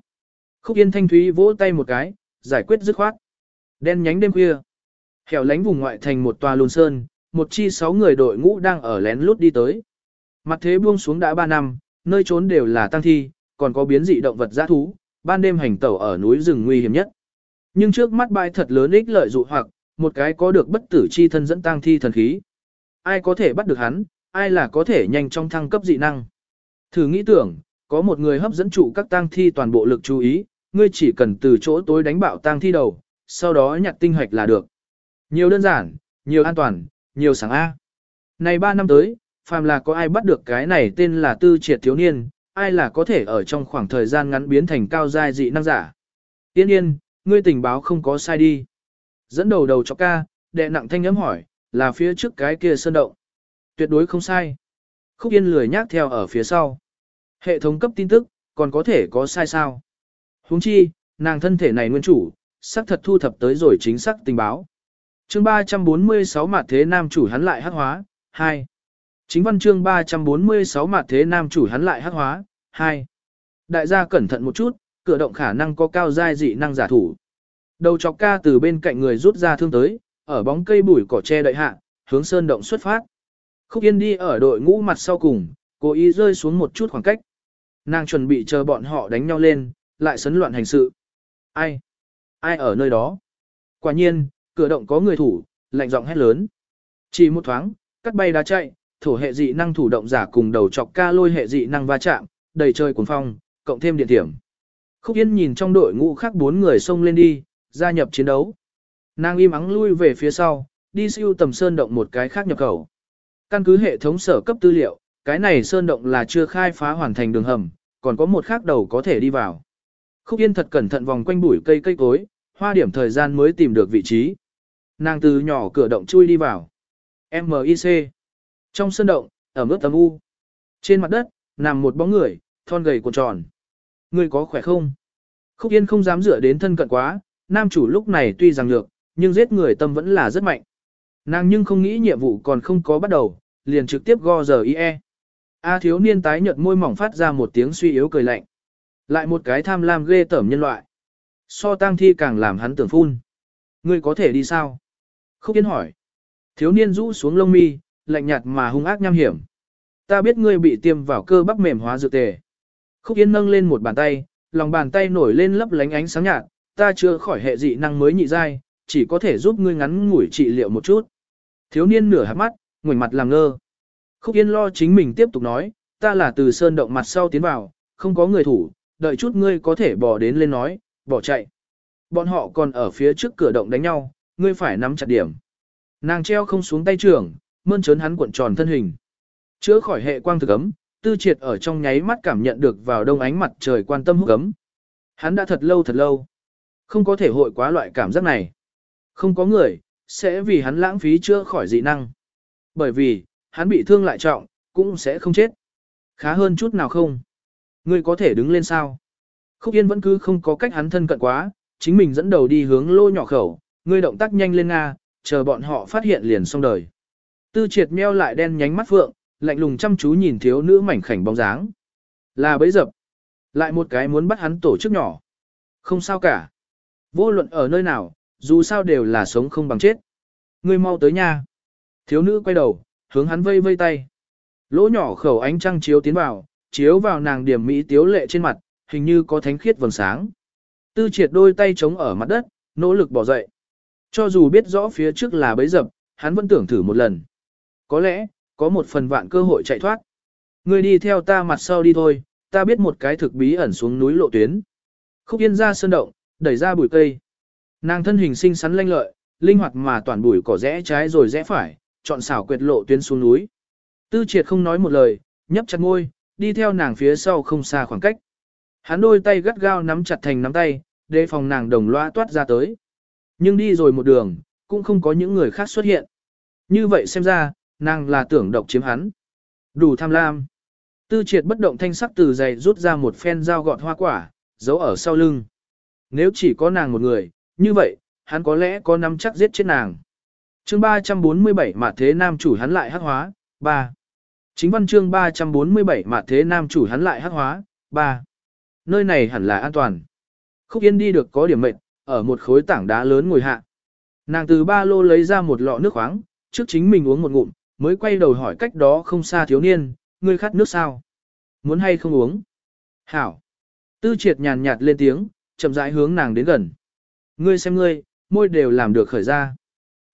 Khúc Yên thanh thúy vỗ tay một cái, giải quyết dứt khoát. Đen nhánh đêm khuya. Hẻo lánh vùng ngoại thành một tòa lùn sơn, một chi sáu người đội ngũ đang ở lén lút đi tới. Mặt thế buông xuống đã 3 năm, nơi trốn đều là tăng thi, còn có biến dị động vật giã thú, ban đêm hành tẩu ở núi rừng nguy hiểm nhất. Nhưng trước mắt bãi thật lớn ích lợi dụ hoặc, một cái có được bất tử chi thân dẫn tăng thi thần khí. Ai có thể bắt được hắn, ai là có thể nhanh trong thăng cấp dị năng. Thử nghĩ tưởng, có một người hấp dẫn trụ các tang thi toàn bộ lực chú ý, ngươi chỉ cần từ chỗ tối đánh bạo tang thi đầu, sau đó nhặt tinh hoạch là được. Nhiều đơn giản, nhiều an toàn, nhiều sáng A. Này 3 năm tới, phàm là có ai bắt được cái này tên là tư triệt thiếu niên, ai là có thể ở trong khoảng thời gian ngắn biến thành cao giai dị năng giả. Tiên yên, ngươi tình báo không có sai đi. Dẫn đầu đầu cho ca, đệ nặng thanh ấm hỏi, là phía trước cái kia sơn động. Tuyệt đối không sai. Khúc yên lười nhác theo ở phía sau. Hệ thống cấp tin tức, còn có thể có sai sao. Huống chi, nàng thân thể này nguyên chủ, xác thật thu thập tới rồi chính xác tình báo. Chương 346 mặt thế nam chủ hắn lại hắc hóa, 2. Chính văn chương 346 mặt thế nam chủ hắn lại hắc hóa, 2. Đại gia cẩn thận một chút, cửa động khả năng có cao giai dị năng giả thủ. Đầu chọc ca từ bên cạnh người rút ra thương tới, ở bóng cây bụi cỏ che đợi hạ, hướng sơn động xuất phát. Khúc Yên đi ở đội ngũ mặt sau cùng, cố ý rơi xuống một chút khoảng cách. Nàng chuẩn bị chờ bọn họ đánh nhau lên, lại sấn loạn hành sự. Ai? Ai ở nơi đó? Quả nhiên, cửa động có người thủ, lạnh giọng hét lớn. Chỉ một thoáng, cắt bay đá chạy, thổ hệ dị năng thủ động giả cùng đầu chọc ca lôi hệ dị năng va chạm, đầy trời cuồng phong, cộng thêm điện thiểm. Khúc Yên nhìn trong đội ngũ khác bốn người xông lên đi, gia nhập chiến đấu. Nàng im ắng lui về phía sau, đi siêu tầm sơn động một cái khác nhập khẩu. Căn cứ hệ thống sở cấp tư liệu, cái này sơn động là chưa khai phá hoàn thành đường hầm, còn có một khác đầu có thể đi vào. Khúc Yên thật cẩn thận vòng quanh bụi cây cây cối, hoa điểm thời gian mới tìm được vị trí. Nàng từ nhỏ cửa động chui đi vào. MIC. Trong sơn động, ở ướt tấm u. Trên mặt đất, nằm một bóng người, thon gầy cuộn tròn. Người có khỏe không? Khúc Yên không dám dựa đến thân cận quá, nam chủ lúc này tuy rằng nhược, nhưng giết người tâm vẫn là rất mạnh. Nàng nhưng không nghĩ nhiệm vụ còn không có bắt đầu, liền trực tiếp go giờ IE. A thiếu niên tái nhợt môi mỏng phát ra một tiếng suy yếu cười lạnh. Lại một cái tham lam ghê tởm nhân loại. So tang thi càng làm hắn tưởng phun. Ngươi có thể đi sao? Khúc Yên hỏi. Thiếu niên rũ xuống lông mi, lạnh nhạt mà hung ác nham hiểm. Ta biết ngươi bị tiêm vào cơ bắp mềm hóa dược tề. Khúc Yên nâng lên một bàn tay, lòng bàn tay nổi lên lấp lánh ánh sáng nhạt, ta chưa khỏi hệ dị năng mới nhị giai, chỉ có thể giúp ngươi ngắn ngủi trị liệu một chút. Thiếu niên nửa hạt mắt, ngoảnh mặt làm ngơ. Khúc Yên lo chính mình tiếp tục nói, ta là từ sơn động mặt sau tiến vào, không có người thủ, đợi chút ngươi có thể bỏ đến lên nói, bỏ chạy. Bọn họ còn ở phía trước cửa động đánh nhau, ngươi phải nắm chặt điểm. Nàng treo không xuống tay trưởng, mơn trớn hắn cuộn tròn thân hình. Chữa khỏi hệ quang thực ấm, tư triệt ở trong nháy mắt cảm nhận được vào đông ánh mặt trời quan tâm hút ấm. Hắn đã thật lâu thật lâu, không có thể hội quá loại cảm giác này. Không có người, sẽ vì hắn lãng phí chữa khỏi dị năng. Bởi vì, hắn bị thương lại trọng, cũng sẽ không chết. Khá hơn chút nào không? Ngươi có thể đứng lên sao? Khúc Yên vẫn cứ không có cách hắn thân cận quá, chính mình dẫn đầu đi hướng lô nhỏ khẩu, ngươi động tác nhanh lên Nga, chờ bọn họ phát hiện liền xong đời. Tư triệt meo lại đen nhánh mắt phượng, lạnh lùng chăm chú nhìn thiếu nữ mảnh khảnh bóng dáng. Là bấy dập. Lại một cái muốn bắt hắn tổ chức nhỏ. Không sao cả. Vô luận ở nơi nào, dù sao đều là sống không bằng chết. Ngươi mau tới nha. Thiếu nữ quay đầu, hướng hắn vây vây tay. Lỗ nhỏ khẩu ánh trăng chiếu tiến vào, chiếu vào nàng điểm mỹ tiếu lệ trên mặt, hình như có thánh khiết vầng sáng. Tư triệt đôi tay chống ở mặt đất, nỗ lực bỏ dậy. Cho dù biết rõ phía trước là bấy dập, hắn vẫn tưởng thử một lần. Có lẽ, có một phần vạn cơ hội chạy thoát. Người đi theo ta mặt sau đi thôi, ta biết một cái thực bí ẩn xuống núi lộ tuyến. Khúc yên ra sơn động, đẩy ra bụi cây. Nàng thân hình xinh xắn lanh lợi, linh hoạt mà toàn bụi cỏ rẽ trái rồi rẽ phải, chọn xảo quyệt lộ tuyến xuống núi. Tư triệt không nói một lời, nhấp chặt ngôi, đi theo nàng phía sau không xa khoảng cách. Hắn đôi tay gắt gao nắm chặt thành nắm tay, đề phòng nàng đồng loa toát ra tới. Nhưng đi rồi một đường, cũng không có những người khác xuất hiện. Như vậy xem ra, nàng là tưởng độc chiếm hắn. Đủ tham lam. Tư triệt bất động thanh sắc từ giày rút ra một phen dao gọt hoa quả, giấu ở sau lưng. Nếu chỉ có nàng một người, như vậy, hắn có lẽ có nắm chắc giết chết nàng. Chương 347 mà thế nam chủ hắn lại hắc hóa, 3. Chính văn chương 347 mà thế nam chủ hắn lại hắc hóa, 3. Nơi này hẳn là an toàn. Khúc Yên đi được có điểm mệnh, ở một khối tảng đá lớn ngồi hạ. Nàng từ ba lô lấy ra một lọ nước khoáng, trước chính mình uống một ngụm, mới quay đầu hỏi cách đó không xa thiếu niên, ngươi khát nước sao? Muốn hay không uống? Hảo. Tư triệt nhàn nhạt lên tiếng, chậm rãi hướng nàng đến gần. Ngươi xem ngươi, môi đều làm được khởi ra.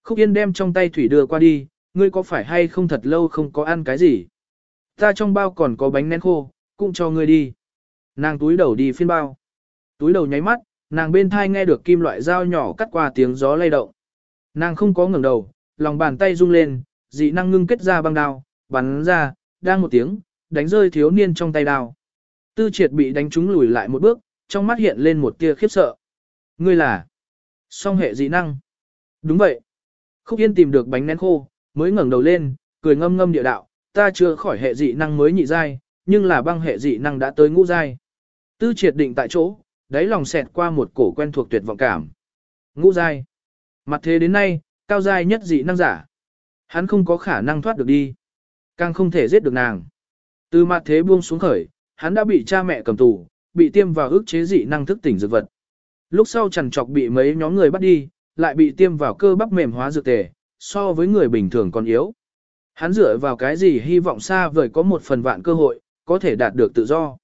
Khúc Yên đem trong tay thủy đưa qua đi, ngươi có phải hay không thật lâu không có ăn cái gì? Ta trong bao còn có bánh nén khô, cũng cho ngươi đi. Nàng túi đầu đi phiên bao. Túi đầu nháy mắt, nàng bên thai nghe được kim loại dao nhỏ cắt qua tiếng gió lay động. Nàng không có ngẩng đầu, lòng bàn tay rung lên, dị năng ngưng kết ra băng đao, bắn ra, đang một tiếng, đánh rơi thiếu niên trong tay đao. Tư triệt bị đánh trúng lùi lại một bước, trong mắt hiện lên một tia khiếp sợ. Ngươi là song hệ dị năng. Đúng vậy. Khúc Yên tìm được bánh nén khô, mới ngẩng đầu lên, cười ngâm ngâm địa đạo, ta chưa khỏi hệ dị năng mới nhị giai, nhưng là băng hệ dị năng đã tới ngũ giai. Tư triệt định tại chỗ, đáy lòng xẹt qua một cổ quen thuộc tuyệt vọng cảm. Ngũ giai. Mặt thế đến nay, cao giai nhất dị năng giả. Hắn không có khả năng thoát được đi. Càng không thể giết được nàng. Từ mặt thế buông xuống khởi, hắn đã bị cha mẹ cầm tù, bị tiêm vào ức chế dị năng thức tỉnh dược vật. Lúc sau chằn chọc bị mấy nhóm người bắt đi, lại bị tiêm vào cơ bắp mềm hóa dược tề, so với người bình thường còn yếu. Hắn dựa vào cái gì hy vọng xa vời có một phần vạn cơ hội, có thể đạt được tự do.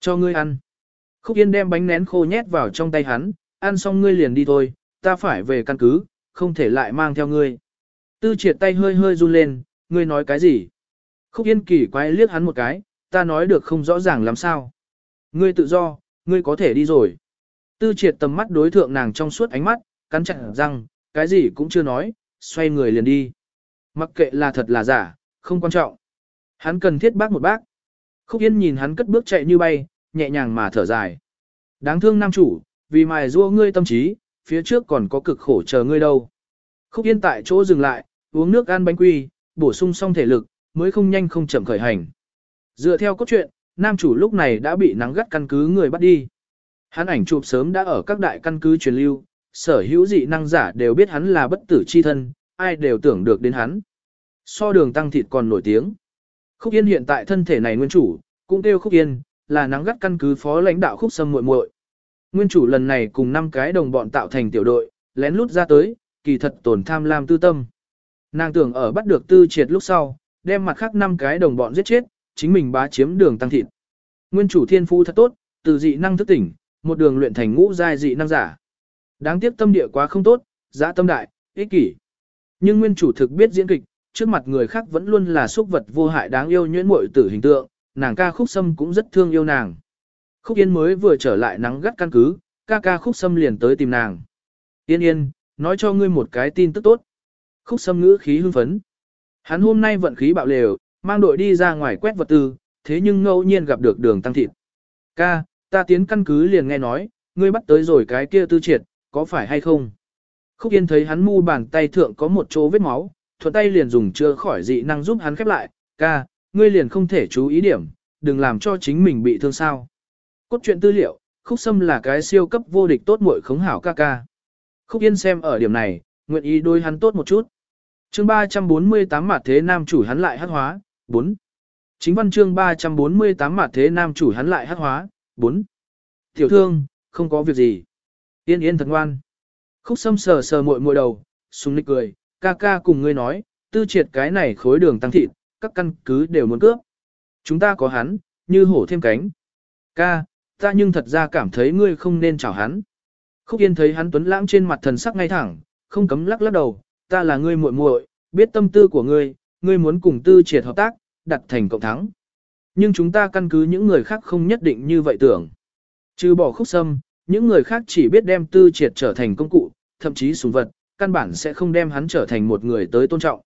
Cho ngươi ăn. Khúc Yên đem bánh nén khô nhét vào trong tay hắn, ăn xong ngươi liền đi thôi, ta phải về căn cứ, không thể lại mang theo ngươi. Tư triệt tay hơi hơi run lên, ngươi nói cái gì? Khúc Yên kỳ quay liếc hắn một cái, ta nói được không rõ ràng làm sao. Ngươi tự do, ngươi có thể đi rồi. Tư triệt tầm mắt đối thượng nàng trong suốt ánh mắt, cắn chặt răng, cái gì cũng chưa nói, xoay người liền đi. Mặc kệ là thật là giả, không quan trọng. Hắn cần thiết bác một bác. Khúc Yên nhìn hắn cất bước chạy như bay, nhẹ nhàng mà thở dài. Đáng thương nam chủ, vì mài rua ngươi tâm trí, phía trước còn có cực khổ chờ ngươi đâu. Khúc Yên tại chỗ dừng lại, uống nước ăn bánh quy, bổ sung xong thể lực, mới không nhanh không chậm khởi hành. Dựa theo cốt truyện, nam chủ lúc này đã bị nắng gắt căn cứ người bắt đi. Hắn ảnh chụp sớm đã ở các đại căn cứ truyền lưu, sở hữu dị năng giả đều biết hắn là bất tử chi thân, ai đều tưởng được đến hắn. So đường tăng thịt còn nổi tiếng. Khúc Yên hiện tại thân thể này nguyên chủ, cũng kêu Khúc Yên, là nắng gắt căn cứ phó lãnh đạo Khúc Sâm muội muội. Nguyên chủ lần này cùng 5 cái đồng bọn tạo thành tiểu đội, lén lút ra tới, kỳ thật tổn tham lam tư tâm. Nàng tưởng ở bắt được tư triệt lúc sau, đem mặt khác 5 cái đồng bọn giết chết, chính mình bá chiếm đường tăng thịt. Nguyên chủ thiên phu thật tốt, từ dị năng thức tỉnh, một đường luyện thành ngũ giai dị năng giả. Đáng tiếc tâm địa quá không tốt, dã tâm đại, ích kỷ. Nhưng nguyên chủ thực biết diễn kịch, trước mặt người khác vẫn luôn là xúc vật vô hại đáng yêu nhuyễn muội tử hình tượng, nàng ca khúc sâm cũng rất thương yêu nàng. Khúc Yên mới vừa trở lại nắng gắt căn cứ, ca ca khúc sâm liền tới tìm nàng. Yên yên, nói cho ngươi một cái tin tức tốt. Khúc sâm ngữ khí hưng phấn. Hắn hôm nay vận khí bạo lều, mang đội đi ra ngoài quét vật tư, thế nhưng ngẫu nhiên gặp được đường tăng thịt. Ca, ta tiến căn cứ liền nghe nói, ngươi bắt tới rồi cái kia tư triệt, có phải hay không? Khúc Yên thấy hắn mu bàn tay thượng có một chỗ vết máu, thuận tay liền dùng chưa khỏi dị năng giúp hắn khép lại, ca, ngươi liền không thể chú ý điểm, đừng làm cho chính mình bị thương sao. Cốt truyện tư liệu, Khúc Sâm là cái siêu cấp vô địch tốt muội khống hảo ca ca. Khúc Yên xem ở điểm này, nguyện ý đối hắn tốt một chút. chương 348 mặt thế nam chủ hắn lại hát hóa, 4. Chính văn chương 348 mặt thế nam chủ hắn lại hát hóa, 4. Tiểu thương, không có việc gì. Yên yên thật ngoan. Khúc Sâm sờ sờ muội muội đầu, sung nịch cười, ca ca cùng ngươi nói, tư triệt cái này khối đường tăng thịt, các căn cứ đều muốn cướp. Chúng ta có hắn, như hổ thêm cánh. Ca, ta nhưng thật ra cảm thấy ngươi không nên chào hắn. Khúc Yên thấy hắn tuấn lãng trên mặt thần sắc ngay thẳng, không cấm lắc lắc đầu, ta là ngươi muội muội, biết tâm tư của ngươi, ngươi muốn cùng tư triệt hợp tác, đặt thành cộng thắng. Nhưng chúng ta căn cứ những người khác không nhất định như vậy tưởng. Trừ bỏ khúc sâm, những người khác chỉ biết đem tư triệt trở thành công cụ, thậm chí súng vật, căn bản sẽ không đem hắn trở thành một người tới tôn trọng.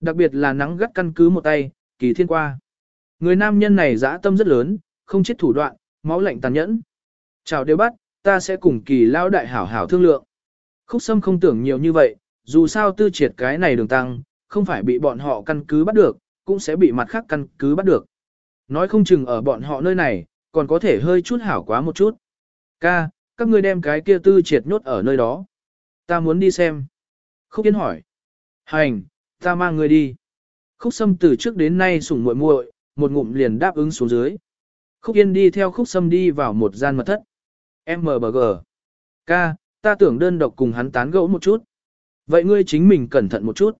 Đặc biệt là nắng gắt căn cứ một tay, kỳ thiên qua. Người nam nhân này dã tâm rất lớn, không chết thủ đoạn, máu lạnh tàn nhẫn. Chào đều bắt, ta sẽ cùng kỳ lao đại hảo hảo thương lượng. Khúc sâm không tưởng nhiều như vậy, dù sao tư triệt cái này đường tăng, không phải bị bọn họ căn cứ bắt được, cũng sẽ bị mặt khác căn cứ bắt được. Nói không chừng ở bọn họ nơi này, còn có thể hơi chút hảo quá một chút. Ca, các ngươi đem cái kia tư triệt nhốt ở nơi đó. Ta muốn đi xem. Khúc Yên hỏi. Hành, ta mang ngươi đi. Khúc Sâm từ trước đến nay sủng muội muội, một ngụm liền đáp ứng xuống dưới. Khúc Yên đi theo Khúc Sâm đi vào một gian mật thất. MBG. Ca, ta tưởng đơn độc cùng hắn tán gẫu một chút. Vậy ngươi chính mình cẩn thận một chút.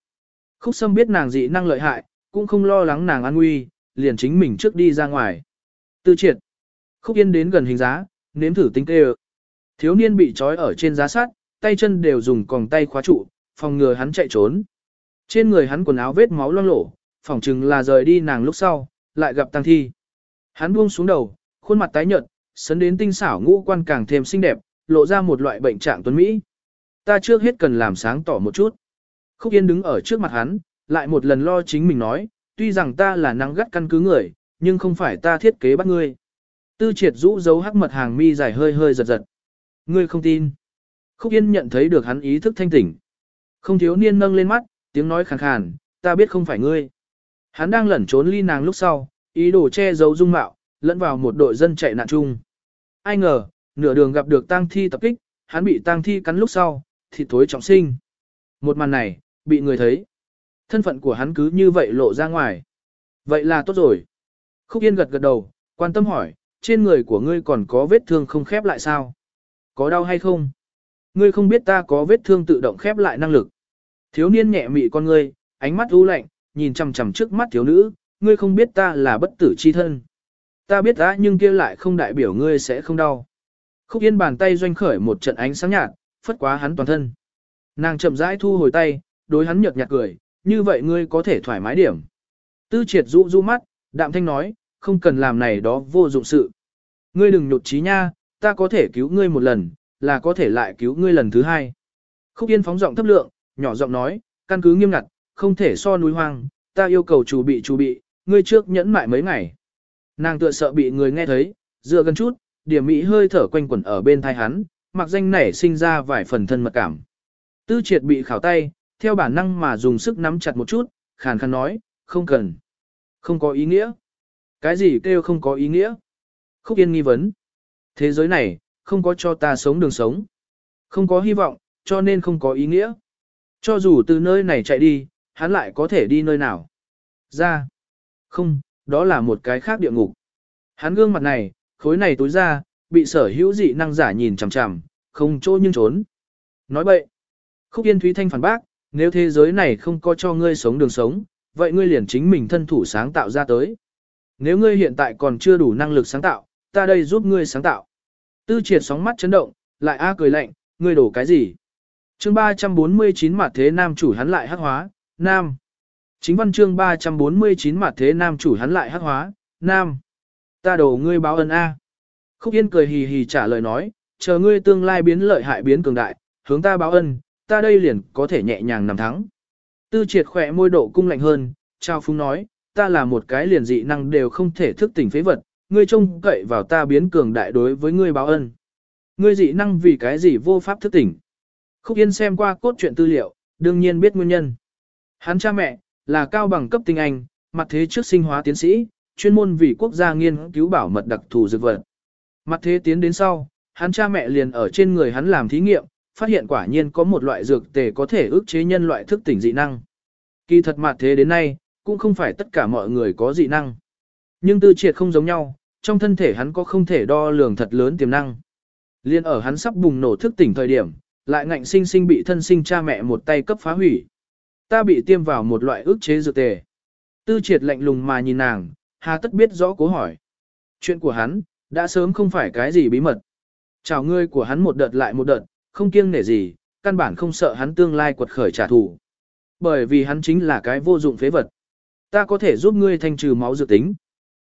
Khúc Sâm biết nàng dị năng lợi hại, cũng không lo lắng nàng an nguy, liền chính mình trước đi ra ngoài. Tư triệt. Khúc Yên đến gần hình giá, nếm thử tinh tê Thiếu niên bị trói ở trên giá sắt, tay chân đều dùng còng tay khóa trụ, phòng ngừa hắn chạy trốn. Trên người hắn quần áo vết máu loang lổ, phỏng chừng là rời đi nàng lúc sau, lại gặp tăng thi. Hắn buông xuống đầu, khuôn mặt tái nhợt, sấn đến tinh xảo ngũ quan càng thêm xinh đẹp, lộ ra một loại bệnh trạng tuấn Mỹ. Ta trước hết cần làm sáng tỏ một chút. Khúc Yên đứng ở trước mặt hắn, lại một lần lo chính mình nói, tuy rằng ta là năng gắt căn cứ người, nhưng không phải ta thiết kế bắt ngươi. Tư triệt rũ dấu hắc mật hàng mi dài hơi hơi giật giật. Ngươi không tin. Khúc Yên nhận thấy được hắn ý thức thanh tỉnh. Không thiếu niên nâng lên mắt, tiếng nói khàn khàn, ta biết không phải ngươi. Hắn đang lẩn trốn ly nàng lúc sau, ý đồ che giấu dung mạo, lẫn vào một đội dân chạy nạn chung. Ai ngờ, nửa đường gặp được tang thi tập kích, hắn bị tang thi cắn lúc sau, thịt thối trọng sinh. Một màn này, bị người thấy. Thân phận của hắn cứ như vậy lộ ra ngoài. Vậy là tốt rồi. Khúc Yên gật gật đầu, quan tâm hỏi, trên người của ngươi còn có vết thương không khép lại sao? Có đau hay không? Ngươi không biết ta có vết thương tự động khép lại năng lực. Thiếu niên nhẹ mị con ngươi, ánh mắt u lạnh, nhìn chằm chằm trước mắt thiếu nữ, ngươi không biết ta là bất tử chi thân. Ta biết đã nhưng kia lại không đại biểu ngươi sẽ không đau. Khúc Yên bàn tay doanh khởi một trận ánh sáng nhạt, phất quá hắn toàn thân. Nàng chậm rãi thu hồi tay, đối hắn nhợt nhạt cười, như vậy ngươi có thể thoải mái điểm. Tư triệt rũ rũ mắt, đạm thanh nói, không cần làm này đó vô dụng sự. Ngươi đừng nhột trí nha, ta có thể cứu ngươi một lần, là có thể lại cứu ngươi lần thứ hai. Khúc Yên phóng giọng thấp lượng, nhỏ giọng nói, căn cứ nghiêm ngặt, không thể so núi hoang, ta yêu cầu chủ bị chủ bị, ngươi trước nhẫn mại mấy ngày. Nàng tựa sợ bị người nghe thấy, dựa gần chút, điểm mỹ hơi thở quanh quẩn ở bên thai hắn, mặc danh nảy sinh ra vài phần thân mật cảm. Tư triệt bị khảo tay, theo bản năng mà dùng sức nắm chặt một chút, khàn khàn nói, không cần. Không có ý nghĩa. Cái gì kêu không có ý nghĩa? Khúc Yên nghi vấn. Thế giới này, không có cho ta sống đường sống. Không có hy vọng, cho nên không có ý nghĩa. Cho dù từ nơi này chạy đi, hắn lại có thể đi nơi nào. Ra. Không, đó là một cái khác địa ngục. Hắn gương mặt này, khối này tối ra, bị sở hữu dị năng giả nhìn chằm chằm, không chỗ nhưng trốn. Nói bậy. Khúc Yên Thúy Thanh phản bác, nếu thế giới này không có cho ngươi sống đường sống, vậy ngươi liền chính mình thân thủ sáng tạo ra tới. Nếu ngươi hiện tại còn chưa đủ năng lực sáng tạo, ta đây giúp ngươi sáng tạo. Tư triệt sóng mắt chấn động, lại a cười lạnh, ngươi đổ cái gì? chương 349 mặt thế nam chủ hắn lại hắc hóa, nam. Chính văn chương 349 mặt thế nam chủ hắn lại hắc hóa, nam. Ta đổ ngươi báo ân A. Khúc Yên cười hì hì trả lời nói, chờ ngươi tương lai biến lợi hại biến cường đại, hướng ta báo ân, ta đây liền có thể nhẹ nhàng nằm thắng. Tư triệt khỏe môi độ cung lạnh hơn, trao phúng nói, ta là một cái liền dị năng đều không thể thức tỉnh phế vật, ngươi trông cậy vào ta biến cường đại đối với ngươi báo ân. Ngươi dị năng vì cái gì vô pháp thức tỉnh. Khúc Yên xem qua cốt truyện tư liệu, đương nhiên biết nguyên nhân. Hắn cha mẹ, là cao bằng cấp tinh anh, mặt thế trước sinh hóa tiến sĩ, chuyên môn vì quốc gia nghiên cứu bảo mật đặc thù dược vật. Mặt thế tiến đến sau, hắn cha mẹ liền ở trên người hắn làm thí nghiệm, phát hiện quả nhiên có một loại dược tề có thể ức chế nhân loại thức tỉnh dị năng. Kỳ thật mặt thế đến nay, cũng không phải tất cả mọi người có dị năng. Nhưng tư triệt không giống nhau, trong thân thể hắn có không thể đo lường thật lớn tiềm năng. Liên ở hắn sắp bùng nổ thức tỉnh thời điểm, lại ngạnh sinh sinh bị thân sinh cha mẹ một tay cấp phá hủy. Ta bị tiêm vào một loại ức chế dược tề. Tư triệt lạnh lùng mà nhìn nàng, hà tất biết rõ cố hỏi. Chuyện của hắn, đã sớm không phải cái gì bí mật. Chào ngươi của hắn một đợt lại một đợt, không kiêng nể gì, căn bản không sợ hắn tương lai quật khởi trả thù. Bởi vì hắn chính là cái vô dụng phế vật. Ta có thể giúp ngươi thanh trừ máu dược tính.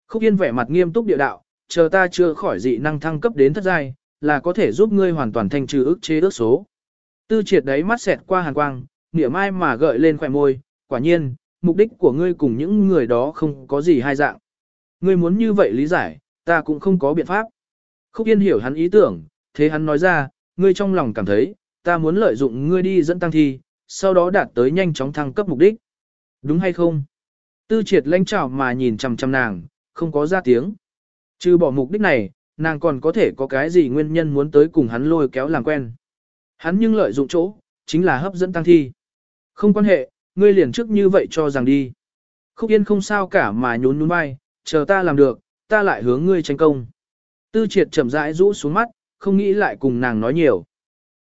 Khúc Yên vẻ mặt nghiêm túc địa đạo, chờ ta chưa khỏi dị năng thăng cấp đến thất giai, là có thể giúp ngươi hoàn toàn thanh trừ ức chế ước số. Tư triệt đấy mắt xẹt qua hàn quang, nỉa mai mà gợi lên khỏe môi, quả nhiên, mục đích của ngươi cùng những người đó không có gì hai dạng. Ngươi muốn như vậy lý giải, ta cũng không có biện pháp. Khúc Yên hiểu hắn ý tưởng, thế hắn nói ra, ngươi trong lòng cảm thấy, ta muốn lợi dụng ngươi đi dẫn tăng thi, sau đó đạt tới nhanh chóng thăng cấp mục đích. Đúng hay không? Tư triệt lãnh trào mà nhìn chằm chằm nàng, không có ra tiếng. Trừ bỏ mục đích này, nàng còn có thể có cái gì nguyên nhân muốn tới cùng hắn lôi kéo làm quen. Hắn nhưng lợi dụng chỗ, chính là hấp dẫn tăng thi. Không quan hệ, ngươi liền trước như vậy cho rằng đi. Khúc Yên không sao cả mà nhún nhún vai, chờ ta làm được, ta lại hướng ngươi tranh công. Tư triệt chậm rãi rũ xuống mắt, không nghĩ lại cùng nàng nói nhiều.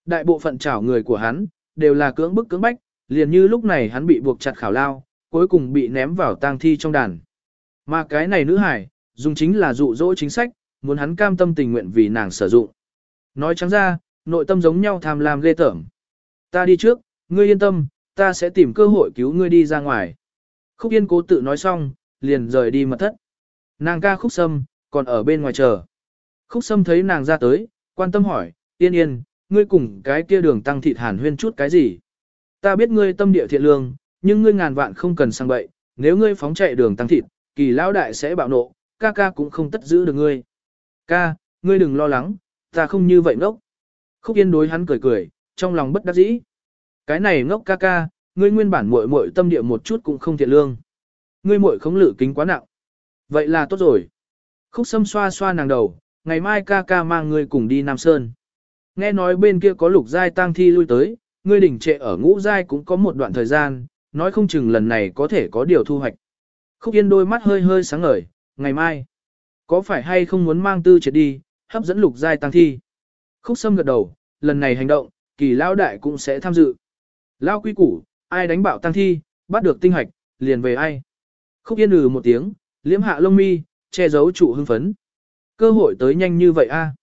Đại bộ phận trảo người của hắn, đều là cưỡng bức cưỡng bách, liền như lúc này hắn bị buộc chặt khảo lao, cuối cùng bị ném vào tang thi trong đàn. Mà cái này nữ hải, dùng chính là dụ dỗ chính sách, muốn hắn cam tâm tình nguyện vì nàng sử dụng. Nói trắng ra, nội tâm giống nhau tham lam ghê tởm. Ta đi trước, ngươi yên tâm, ta sẽ tìm cơ hội cứu ngươi đi ra ngoài. Khúc Yên cố tự nói xong, liền rời đi mật thất. Nàng ca khúc sâm, còn ở bên ngoài chờ. Khúc sâm thấy nàng ra tới, quan tâm hỏi, yên yên, ngươi cùng cái kia đường tăng thịt hàn huyên chút cái gì? Ta biết ngươi tâm địa thiện lương, nhưng ngươi ngàn vạn không cần sang bậy, nếu ngươi phóng chạy đường tăng thịt, kỳ lão đại sẽ bạo nộ, ca ca cũng không tất giữ được ngươi. Ca, ngươi đừng lo lắng, ta không như vậy ngốc. Khúc Yên đối hắn cười cười, trong lòng bất đắc dĩ. Cái này ngốc ca ca, ngươi nguyên bản muội muội tâm địa một chút cũng không thiện lương. Ngươi muội không lự kính quá nặng. Vậy là tốt rồi. Khúc Sâm xoa xoa nàng đầu, ngày mai ca ca mang ngươi cùng đi Nam Sơn. Nghe nói bên kia có lục giai tang thi lui tới, ngươi đỉnh trệ ở ngũ giai cũng có một đoạn thời gian, nói không chừng lần này có thể có điều thu hoạch. Khúc Yên đôi mắt hơi hơi sáng ngời, ngày mai, có phải hay không muốn mang tư triệt đi, hấp dẫn lục giai tăng thi. Khúc Sâm gật đầu, lần này hành động, kỳ lao đại cũng sẽ tham dự. Lao quy củ, ai đánh bạo tăng thi, bắt được tinh hoạch, liền về ai. Khúc Yên ừ một tiếng, liếm hạ lông mi, che giấu trụ hưng phấn. Cơ hội tới nhanh như vậy a à.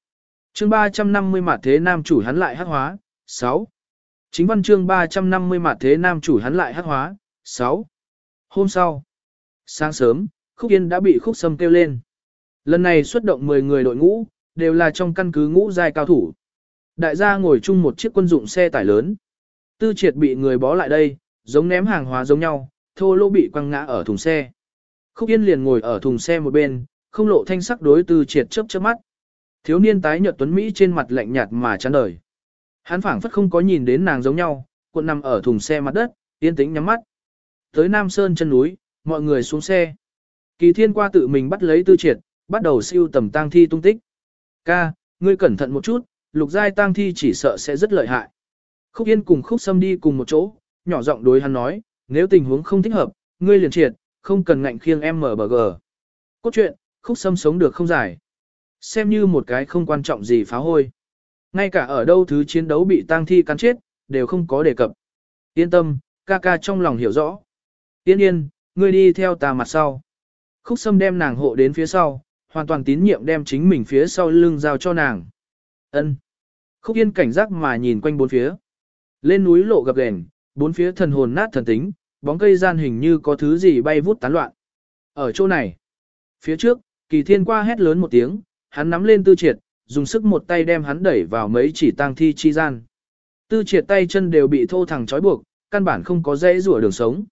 chương 350 mặt thế nam chủ hắn lại hát hóa, 6. Chính văn chương 350 mặt thế nam chủ hắn lại hát hóa, 6. Hôm sau, sáng sớm, Khúc Yên đã bị Khúc Sâm kêu lên. Lần này xuất động 10 người đội ngũ, đều là trong căn cứ ngũ giai cao thủ. Đại gia ngồi chung một chiếc quân dụng xe tải lớn. Tư triệt bị người bó lại đây, giống ném hàng hóa giống nhau, thô lô bị quăng ngã ở thùng xe. Khúc Yên liền ngồi ở thùng xe một bên, không lộ thanh sắc đối tư triệt chớp chớp mắt. Thiếu niên tái nhợt tuấn Mỹ trên mặt lạnh nhạt mà chán đời. Hắn phảng phất không có nhìn đến nàng giống nhau, cuộn nằm ở thùng xe mặt đất, yên tĩnh nhắm mắt. Tới Nam Sơn chân núi, mọi người xuống xe. Kỳ thiên qua tự mình bắt lấy tư triệt, bắt đầu siêu tầm tang thi tung tích. Ca, ngươi cẩn thận một chút, lục giai tang thi chỉ sợ sẽ rất lợi hại. Khúc Yên cùng Khúc Sâm đi cùng một chỗ, nhỏ giọng đối hắn nói, nếu tình huống không thích hợp, ngươi liền triệt, không cần ngạnh khiêng em mở bờ gờ. Cốt truyện, Khúc Sâm sống được không dài. Xem như một cái không quan trọng gì phá hôi. Ngay cả ở đâu thứ chiến đấu bị tang thi cắn chết, đều không có đề cập. Yên tâm, ca ca trong lòng hiểu rõ. Yên yên, ngươi đi theo ta mặt sau. Khúc Sâm đem nàng hộ đến phía sau, hoàn toàn tín nhiệm đem chính mình phía sau lưng giao cho nàng. Ân. Khúc Yên cảnh giác mà nhìn quanh bốn phía. Lên núi lộ gặp đèn, bốn phía thần hồn nát thần tính, bóng cây gian hình như có thứ gì bay vút tán loạn. Ở chỗ này, phía trước, kỳ thiên qua hét lớn một tiếng, hắn nắm lên tư triệt, dùng sức một tay đem hắn đẩy vào mấy chỉ tang thi chi gian. Tư triệt tay chân đều bị thô thẳng trói buộc, căn bản không có dễ rủa đường sống.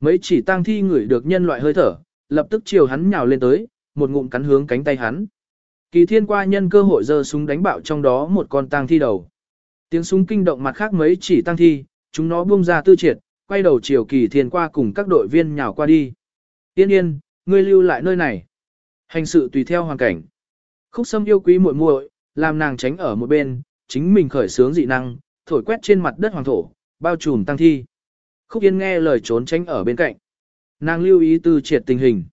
Mấy chỉ tang thi ngửi được nhân loại hơi thở, lập tức chiều hắn nhào lên tới, một ngụm cắn hướng cánh tay hắn. Kỳ thiên qua nhân cơ hội giơ súng đánh bạo trong đó một con tang thi đầu. Tiếng súng kinh động mặt khác mấy chỉ tang thi, chúng nó buông ra tư triệt, quay đầu chiều kỳ thiên qua cùng các đội viên nhào qua đi. Yên yên, ngươi lưu lại nơi này. Hành sự tùy theo hoàn cảnh. Khúc sâm yêu quý muội muội, làm nàng tránh ở một bên, chính mình khởi sướng dị năng, thổi quét trên mặt đất hoàng thổ, bao trùm tăng thi. Khúc yên nghe lời trốn tránh ở bên cạnh. Nàng lưu ý tư triệt tình hình.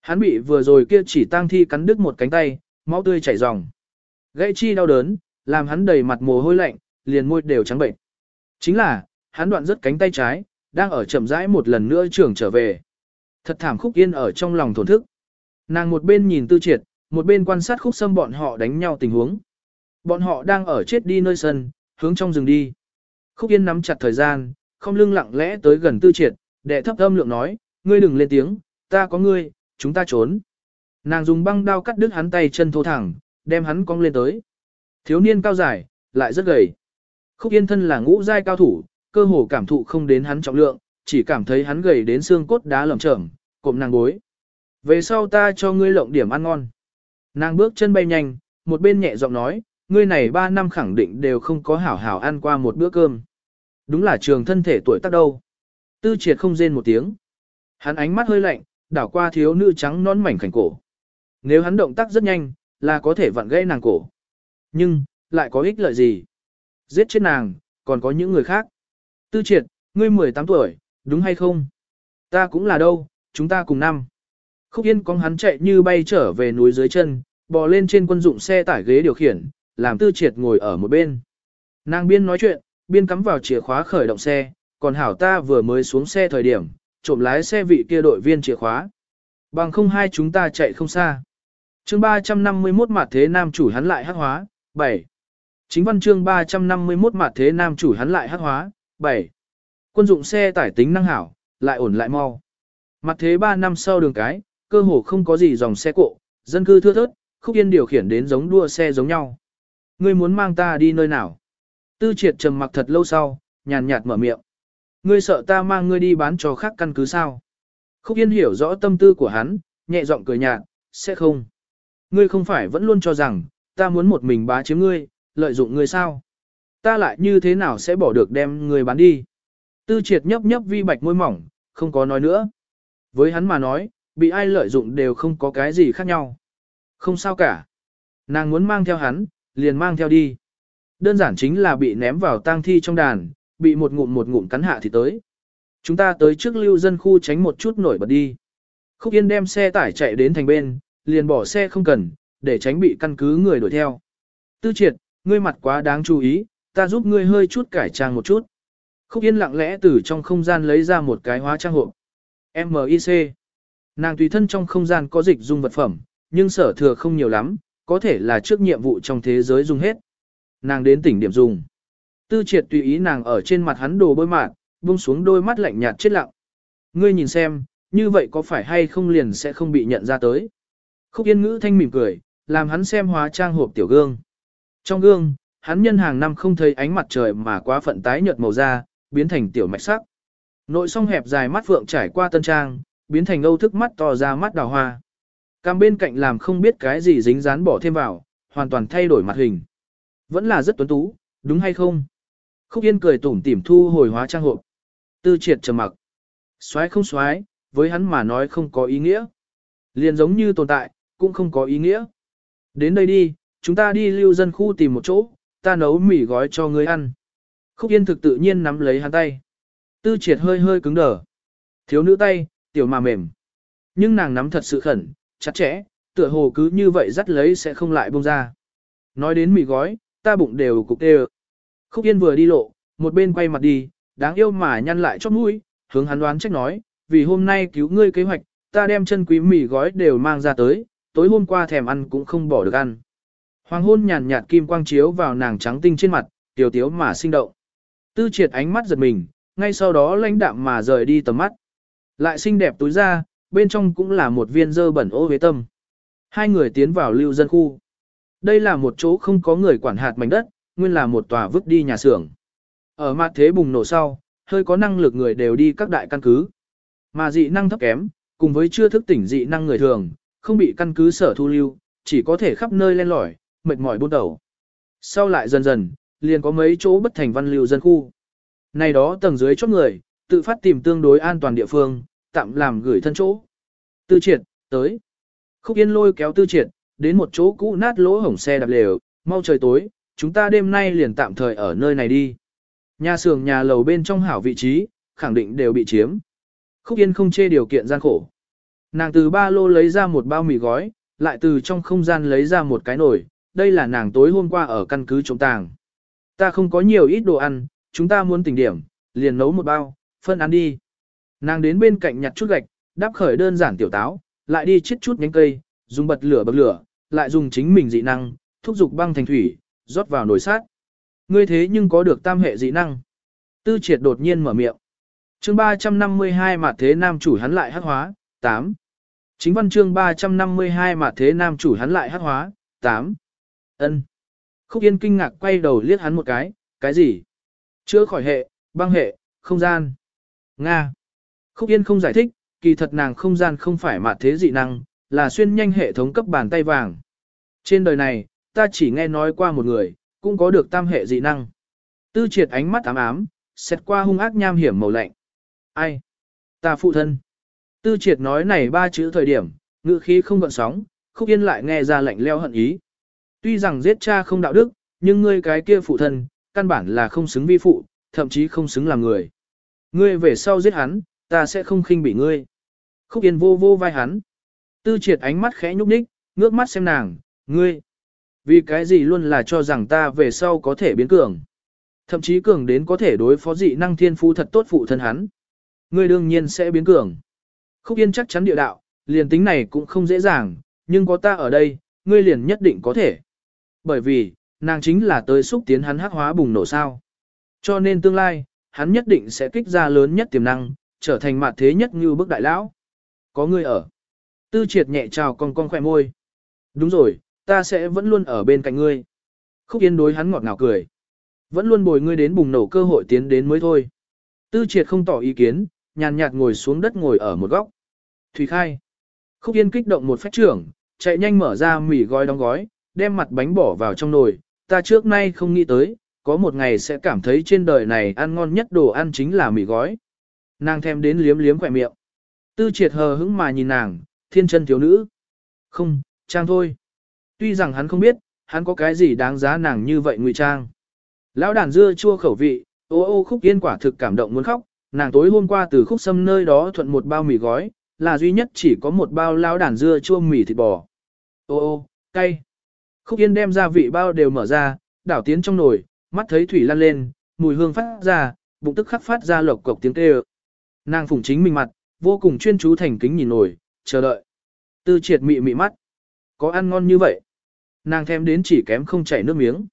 Hắn bị vừa rồi kia chỉ tang thi cắn đứt một cánh tay, máu tươi chảy ròng. Gãy chi đau đớn, làm hắn đầy mặt mồ hôi lạnh, liền môi đều trắng bệnh. Chính là, hắn đoạn rất cánh tay trái, đang ở chậm rãi một lần nữa trưởng trở về. Thật thảm khúc yên ở trong lòng thổn thức. Nàng một bên nhìn tư triệt, một bên quan sát khúc xâm bọn họ đánh nhau tình huống. Bọn họ đang ở chết đi nơi sân, hướng trong rừng đi. Khúc yên nắm chặt thời gian, không lưng lặng lẽ tới gần tư triệt, đệ thấp âm lượng nói, ngươi đừng lên tiếng, ta có ngươi, chúng ta trốn. Nàng dùng băng đao cắt đứt hắn tay chân thô thẳng, đem hắn cong lên tới. Thiếu niên cao dài, lại rất gầy. Khúc yên thân là ngũ giai cao thủ, cơ hồ cảm thụ không đến hắn trọng lượng, chỉ cảm thấy hắn gầy đến xương cốt đá lởm chởm, cộm nàng bối. Về sau ta cho ngươi lộng điểm ăn ngon. Nàng bước chân bay nhanh, một bên nhẹ giọng nói, ngươi này 3 năm khẳng định đều không có hảo hảo ăn qua một bữa cơm. Đúng là trường thân thể tuổi tác đâu. Tư triệt không rên một tiếng. Hắn ánh mắt hơi lạnh, đảo qua thiếu nữ trắng non mảnh khảnh cổ. Nếu hắn động tác rất nhanh, là có thể vặn gãy nàng cổ. Nhưng, lại có ích lợi gì? Giết chết nàng, còn có những người khác. Tư triệt, ngươi 18 tuổi, đúng hay không? Ta cũng là đâu, chúng ta cùng năm. Khúc Yên con hắn chạy như bay trở về núi dưới chân, bò lên trên quân dụng xe tải ghế điều khiển, làm tư triệt ngồi ở một bên. Nàng biên nói chuyện, biên cắm vào chìa khóa khởi động xe, còn hảo ta vừa mới xuống xe thời điểm, trộm lái xe vị kia đội viên chìa khóa. Bằng không hai chúng ta chạy không xa. chương 351 mặt thế nam chủ hắn lại hắc hóa, 7. Chính văn chương 351 mặt thế nam chủ hắn lại hắc hóa, 7. Quân dụng xe tải tính năng hảo, lại ổn lại mau. Mặt thế 3 năm sau đường cái, cơ hồ không có gì dòng xe cộ, dân cư thưa thớt, khúc yên điều khiển đến giống đua xe giống nhau. Ngươi muốn mang ta đi nơi nào? Tư triệt trầm mặc thật lâu sau, nhàn nhạt mở miệng. Ngươi sợ ta mang ngươi đi bán cho khác căn cứ sao? Khúc yên hiểu rõ tâm tư của hắn, nhẹ giọng cười nhạt, sẽ không. Ngươi không phải vẫn luôn cho rằng, ta muốn một mình bá chiếm ngươi, lợi dụng ngươi sao? Ta lại như thế nào sẽ bỏ được đem ngươi bán đi? Tư triệt nhấp nhấp vi bạch môi mỏng, không có nói nữa. Với hắn mà nói, bị ai lợi dụng đều không có cái gì khác nhau. Không sao cả. Nàng muốn mang theo hắn, liền mang theo đi. Đơn giản chính là bị ném vào tang thi trong đàn, bị một ngụm một ngụm cắn hạ thì tới. Chúng ta tới trước lưu dân khu tránh một chút nổi bật đi. Khúc Yên đem xe tải chạy đến thành bên, liền bỏ xe không cần, để tránh bị căn cứ người đuổi theo. Tư triệt, ngươi mặt quá đáng chú ý, ta giúp ngươi hơi chút cải trang một chút. Khúc Yên lặng lẽ từ trong không gian lấy ra một cái hóa trang hộp. MIC. Nàng tùy thân trong không gian có dịch dung vật phẩm, nhưng sở thừa không nhiều lắm, có thể là trước nhiệm vụ trong thế giới dùng hết. Nàng đến tỉnh điểm dùng. Tư triệt tùy ý nàng ở trên mặt hắn đồ bôi mạn, buông xuống đôi mắt lạnh nhạt chết lặng. Ngươi nhìn xem, như vậy có phải hay không liền sẽ không bị nhận ra tới. Khúc Yên ngữ thanh mỉm cười, làm hắn xem hóa trang hộp tiểu gương. Trong gương, hắn nhân hàng năm không thấy ánh mặt trời mà quá phận tái nhợt màu da, biến thành tiểu mạch sắc. Nội song hẹp dài mắt phượng trải qua tân trang, biến thành âu thức mắt to ra mắt đào hoa. Cam bên cạnh làm không biết cái gì dính dán bỏ thêm vào, hoàn toàn thay đổi mặt hình. Vẫn là rất tuấn tú, đúng hay không? Khúc Yên cười tủm tỉm thu hồi hóa trang hộp. Tư triệt trầm mặc. Xoái không xoái, với hắn mà nói không có ý nghĩa. Liền giống như tồn tại, cũng không có ý nghĩa. Đến đây đi, chúng ta đi lưu dân khu tìm một chỗ, ta nấu mì gói cho ngươi ăn. Khúc Yên thực tự nhiên nắm lấy hắn tay. Tư triệt hơi hơi cứng đờ. Thiếu nữ tay, tiểu mà mềm. Nhưng nàng nắm thật sự khẩn, chặt chẽ, tựa hồ cứ như vậy dắt lấy sẽ không lại buông ra. Nói đến mì gói, ta bụng đều cục tê Khúc Yên vừa đi lộ, một bên quay mặt đi, đáng yêu mà nhăn lại chóp mũi, hướng hắn đoán trách nói, vì hôm nay cứu ngươi kế hoạch, ta đem chân quý mì gói đều mang ra tới, tối hôm qua thèm ăn cũng không bỏ được ăn. Hoàng hôn nhàn nhạt kim quang chiếu vào nàng trắng tinh trên mặt, tiểu tiếu mà sinh động. Tư triệt ánh mắt giật mình, ngay sau đó lãnh đạm mà rời đi tầm mắt. Lại xinh đẹp túi ra, bên trong cũng là một viên dơ bẩn ô hế tâm. Hai người tiến vào lưu dân khu. Đây là một chỗ không có người quản hạt mảnh đất, nguyên là một tòa vứt đi nhà xưởng. Ở mặt thế bùng nổ sau, hơi có năng lực người đều đi các đại căn cứ. Mà dị năng thấp kém, cùng với chưa thức tỉnh dị năng người thường, không bị căn cứ sở thu lưu, chỉ có thể khắp nơi len lỏi, mệt mỏi buôn đầu. Sau lại dần dần, liền có mấy chỗ bất thành văn lưu dân khu. Này đó tầng dưới chốt người, tự phát tìm tương đối an toàn địa phương, tạm làm gửi thân chỗ. Tư triệt, tới. Khúc Yên lôi kéo tư triệt, đến một chỗ cũ nát lỗ hổng xe đạp lều, mau trời tối, chúng ta đêm nay liền tạm thời ở nơi này đi. Nhà xưởng nhà lầu bên trong hảo vị trí, khẳng định đều bị chiếm. Khúc Yên không chê điều kiện gian khổ. Nàng từ ba lô lấy ra một bao mì gói, lại từ trong không gian lấy ra một cái nồi, đây là nàng tối hôm qua ở căn cứ trống tàng. Ta không có nhiều ít đồ ăn, chúng ta muốn tỉnh điểm, liền nấu một bao, phân ăn đi. Nàng đến bên cạnh nhặt chút gạch, đắp khởi đơn giản tiểu táo, lại đi chiết chút nhánh cây, dùng bật lửa bậc lửa, lại dùng chính mình dị năng, thúc dục băng thành thủy, rót vào nồi sát. Ngươi thế nhưng có được tam hệ dị năng. Tư triệt đột nhiên mở miệng. chương 352 mà thế nam chủ hắn lại hắc hóa, 8. Chính văn chương 352 mà thế nam chủ hắn lại hắc hóa, 8. ân Khúc Yên kinh ngạc quay đầu liếc hắn một cái, cái gì? Chữa khỏi hệ, băng hệ, không gian. Nga. Khúc Yên không giải thích, kỳ thật nàng không gian không phải mà thế dị năng, là xuyên nhanh hệ thống cấp bàn tay vàng. Trên đời này, ta chỉ nghe nói qua một người, cũng có được tam hệ dị năng. Tư triệt ánh mắt ám ám, xét qua hung ác nham hiểm màu lạnh. Ai? Ta phụ thân. Tư triệt nói này ba chữ thời điểm, ngữ khí không gợn sóng, khúc yên lại nghe ra lạnh leo hận ý. Tuy rằng giết cha không đạo đức, nhưng ngươi cái kia phụ thân, căn bản là không xứng vi phụ, thậm chí không xứng làm người. Ngươi về sau giết hắn, ta sẽ không khinh bị ngươi. Khúc yên vô vô vai hắn. Tư triệt ánh mắt khẽ nhúc nhích, ngước mắt xem nàng, ngươi. Vì cái gì luôn là cho rằng ta về sau có thể biến cường. Thậm chí cường đến có thể đối phó dị năng thiên phú thật tốt phụ thân hắn. Ngươi đương nhiên sẽ biến cường. Khúc yên chắc chắn địa đạo, liền tính này cũng không dễ dàng, nhưng có ta ở đây, ngươi liền nhất định có thể. Bởi vì, nàng chính là tới xúc tiến hắn hắc hóa bùng nổ sao. Cho nên tương lai, hắn nhất định sẽ kích ra lớn nhất tiềm năng, trở thành mặt thế nhất như bức đại lão. Có ngươi ở. Tư triệt nhẹ chào con con khỏe môi. Đúng rồi, ta sẽ vẫn luôn ở bên cạnh ngươi. Khúc Yên đối hắn ngọt ngào cười. Vẫn luôn bồi ngươi đến bùng nổ cơ hội tiến đến mới thôi. Tư triệt không tỏ ý kiến, nhàn nhạt ngồi xuống đất ngồi ở một góc. Thủy khai. Khúc Yên kích động một phách trưởng, chạy nhanh mở ra mì gói đóng gói, đem mặt bánh bỏ vào trong nồi. Ta trước nay không nghĩ tới, có một ngày sẽ cảm thấy trên đời này ăn ngon nhất đồ ăn chính là mì gói. Nàng thèm đến liếm liếm khỏe miệng. Tư triệt hờ hững mà nhìn nàng, thiên chân thiếu nữ. Không, trang thôi. Tuy rằng hắn không biết, hắn có cái gì đáng giá nàng như vậy ngụy trang. Lão đàn dưa chua khẩu vị, Ô ô khúc yên quả thực cảm động muốn khóc, nàng tối hôm qua từ khúc sâm nơi đó thuận một bao mì gói, là duy nhất chỉ có một bao lão đàn dưa chua mì thịt bò. Ô ô, cay. Khúc yên đem gia vị bao đều mở ra, đảo tiến trong nồi, mắt thấy thủy lan lên, mùi hương phát ra, bụng tức khắc phát ra lộc cộc tiếng kêu. Nàng phủng chính mình mặt, vô cùng chuyên chú thành kính nhìn nồi, chờ đợi. Tư triệt mị mị mắt. Có ăn ngon như vậy. Nàng thèm đến chỉ kém không chảy nước miếng.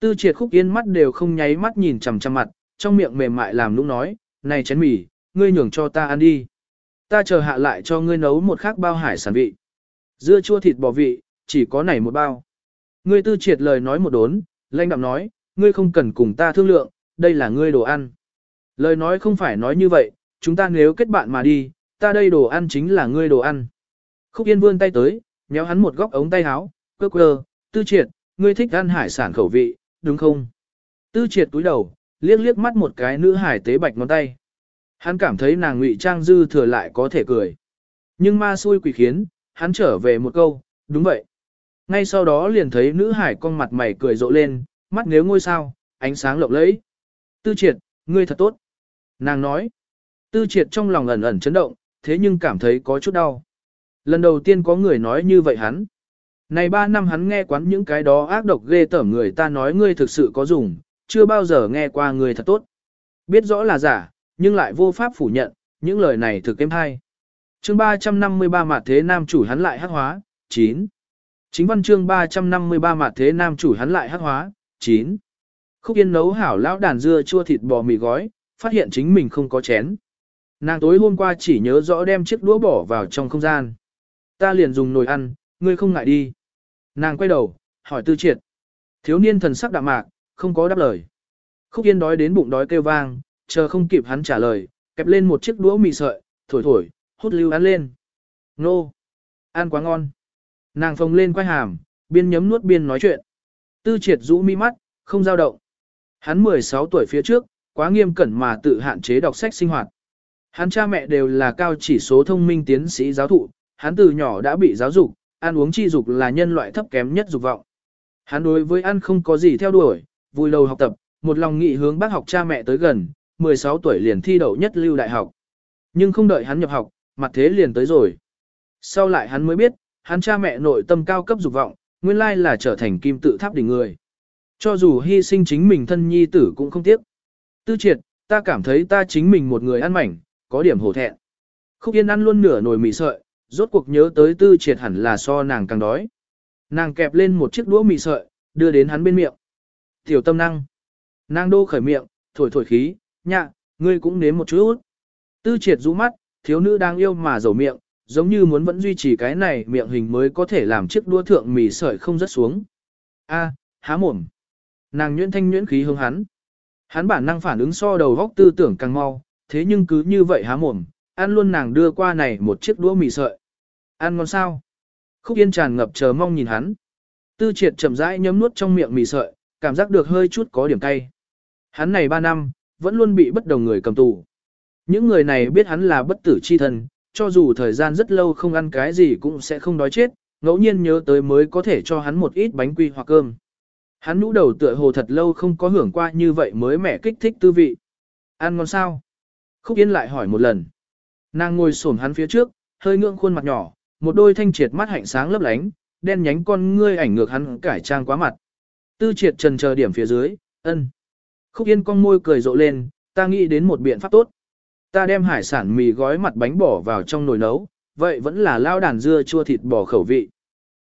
Tư triệt khúc yên mắt đều không nháy mắt nhìn chằm chằm mặt, trong miệng mềm mại làm nũng nói, này chén mì, ngươi nhường cho ta ăn đi. Ta chờ hạ lại cho ngươi nấu một khác bao hải sản vị. Dưa chua thịt bò vị, chỉ có này một bao. Ngươi tư triệt lời nói một đốn, lãnh đạm nói, ngươi không cần cùng ta thương lượng, đây là ngươi đồ ăn. Lời nói không phải nói như vậy, chúng ta nếu kết bạn mà đi, ta đây đồ ăn chính là ngươi đồ ăn. Khúc Yên vươn tay tới, nhéo hắn một góc ống tay áo, quơ quơ, tư triệt, ngươi thích ăn hải sản khẩu vị, đúng không? Tư triệt túi đầu, liếc liếc mắt một cái nữ hải tế bạch ngón tay. Hắn cảm thấy nàng ngụy trang dư thừa lại có thể cười. Nhưng ma xui quỷ khiến, hắn trở về một câu, đúng vậy. Ngay sau đó liền thấy nữ hải con mặt mày cười rộ lên, mắt nếu ngôi sao, ánh sáng lộng lẫy. Tư triệt, ngươi thật tốt. Nàng nói. Tư triệt trong lòng ẩn ẩn chấn động, thế nhưng cảm thấy có chút đau. Lần đầu tiên có người nói như vậy hắn. Này ba năm hắn nghe quán những cái đó ác độc ghê tởm người ta nói ngươi thực sự có dùng, chưa bao giờ nghe qua người thật tốt. Biết rõ là giả, nhưng lại vô pháp phủ nhận, những lời này thực êm hay. Chương 353 mặt thế nam chủ hắn lại hắc hóa, 9. Chính văn chương 353 mặt thế nam chủ hắn lại hắc hóa, 9. Khúc Yên nấu hảo lão đàn dưa chua thịt bò mì gói, phát hiện chính mình không có chén. Nàng tối hôm qua chỉ nhớ rõ đem chiếc đũa bỏ vào trong không gian. Ta liền dùng nồi ăn, ngươi không ngại đi. Nàng quay đầu, hỏi tư triệt. Thiếu niên thần sắc đạm mạc, không có đáp lời. Khúc Yên đói đến bụng đói kêu vang, chờ không kịp hắn trả lời, kẹp lên một chiếc đũa mì sợi, thổi thổi, hút lưu ăn lên. Nô! Ăn quá ngon. Nàng phồng lên quay hàm, biên nhấm nuốt biên nói chuyện. Tư triệt rũ mi mắt, không dao động. Hắn 16 tuổi phía trước, quá nghiêm cẩn mà tự hạn chế đọc sách sinh hoạt. Hắn cha mẹ đều là cao chỉ số thông minh tiến sĩ giáo thụ, hắn từ nhỏ đã bị giáo dục, ăn uống chi dục là nhân loại thấp kém nhất dục vọng. Hắn đối với ăn không có gì theo đuổi, vui lâu học tập, một lòng nghị hướng bác học cha mẹ tới gần, 16 tuổi liền thi đậu nhất lưu đại học. Nhưng không đợi hắn nhập học, mặt thế liền tới rồi. Sau lại hắn mới biết, hắn cha mẹ nội tâm cao cấp dục vọng, nguyên lai là trở thành kim tự tháp đỉnh người. Cho dù hy sinh chính mình thân nhi tử cũng không tiếc. Tư triệt, ta cảm thấy ta chính mình một người ăn mảnh, có điểm hổ thẹn. Khúc Yên ăn luôn nửa nồi mì sợi, rốt cuộc nhớ tới tư triệt hẳn là so nàng càng đói. Nàng kẹp lên một chiếc đũa mì sợi, đưa đến hắn bên miệng. Tiểu tâm năng. Nàng đô khởi miệng, thổi thổi khí, nhạ, ngươi cũng nếm một chút. Tư triệt rũ mắt, thiếu nữ đang yêu mà dầu miệng, giống như muốn vẫn duy trì cái này miệng hình mới có thể làm chiếc đũa thượng mì sợi không rớt xuống. A, há mồm. Nàng nhuyễn thanh nhuyễn khí hướng hắn. Hắn bản năng phản ứng so đầu góc tư tưởng càng mau, thế nhưng cứ như vậy há mồm, ăn luôn nàng đưa qua này một chiếc đũa mì sợi. Ăn ngon sao? Khúc Yên tràn ngập chờ mong nhìn hắn. Tư triệt chậm rãi nhấm nuốt trong miệng mì sợi, cảm giác được hơi chút có điểm cay. Hắn này 3 năm, vẫn luôn bị bất đồng người cầm tù. Những người này biết hắn là bất tử chi thân, cho dù thời gian rất lâu không ăn cái gì cũng sẽ không đói chết, ngẫu nhiên nhớ tới mới có thể cho hắn một ít bánh quy hoặc cơm. Hắn nũ đầu tựa hồ thật lâu không có hưởng qua như vậy mới mẻ kích thích tư vị. Ăn ngon sao? Khúc Yên lại hỏi một lần. Nàng ngồi xổm hắn phía trước, hơi ngượng khuôn mặt nhỏ, một đôi thanh triệt mắt hạnh sáng lấp lánh, đen nhánh con ngươi ảnh ngược hắn cải trang quá mặt. Tư triệt trần chờ điểm phía dưới, ân. Khúc Yên con môi cười rộ lên, ta nghĩ đến một biện pháp tốt. Ta đem hải sản mì gói mặt bánh bỏ vào trong nồi nấu, vậy vẫn là lao đàn dưa chua thịt bò khẩu vị.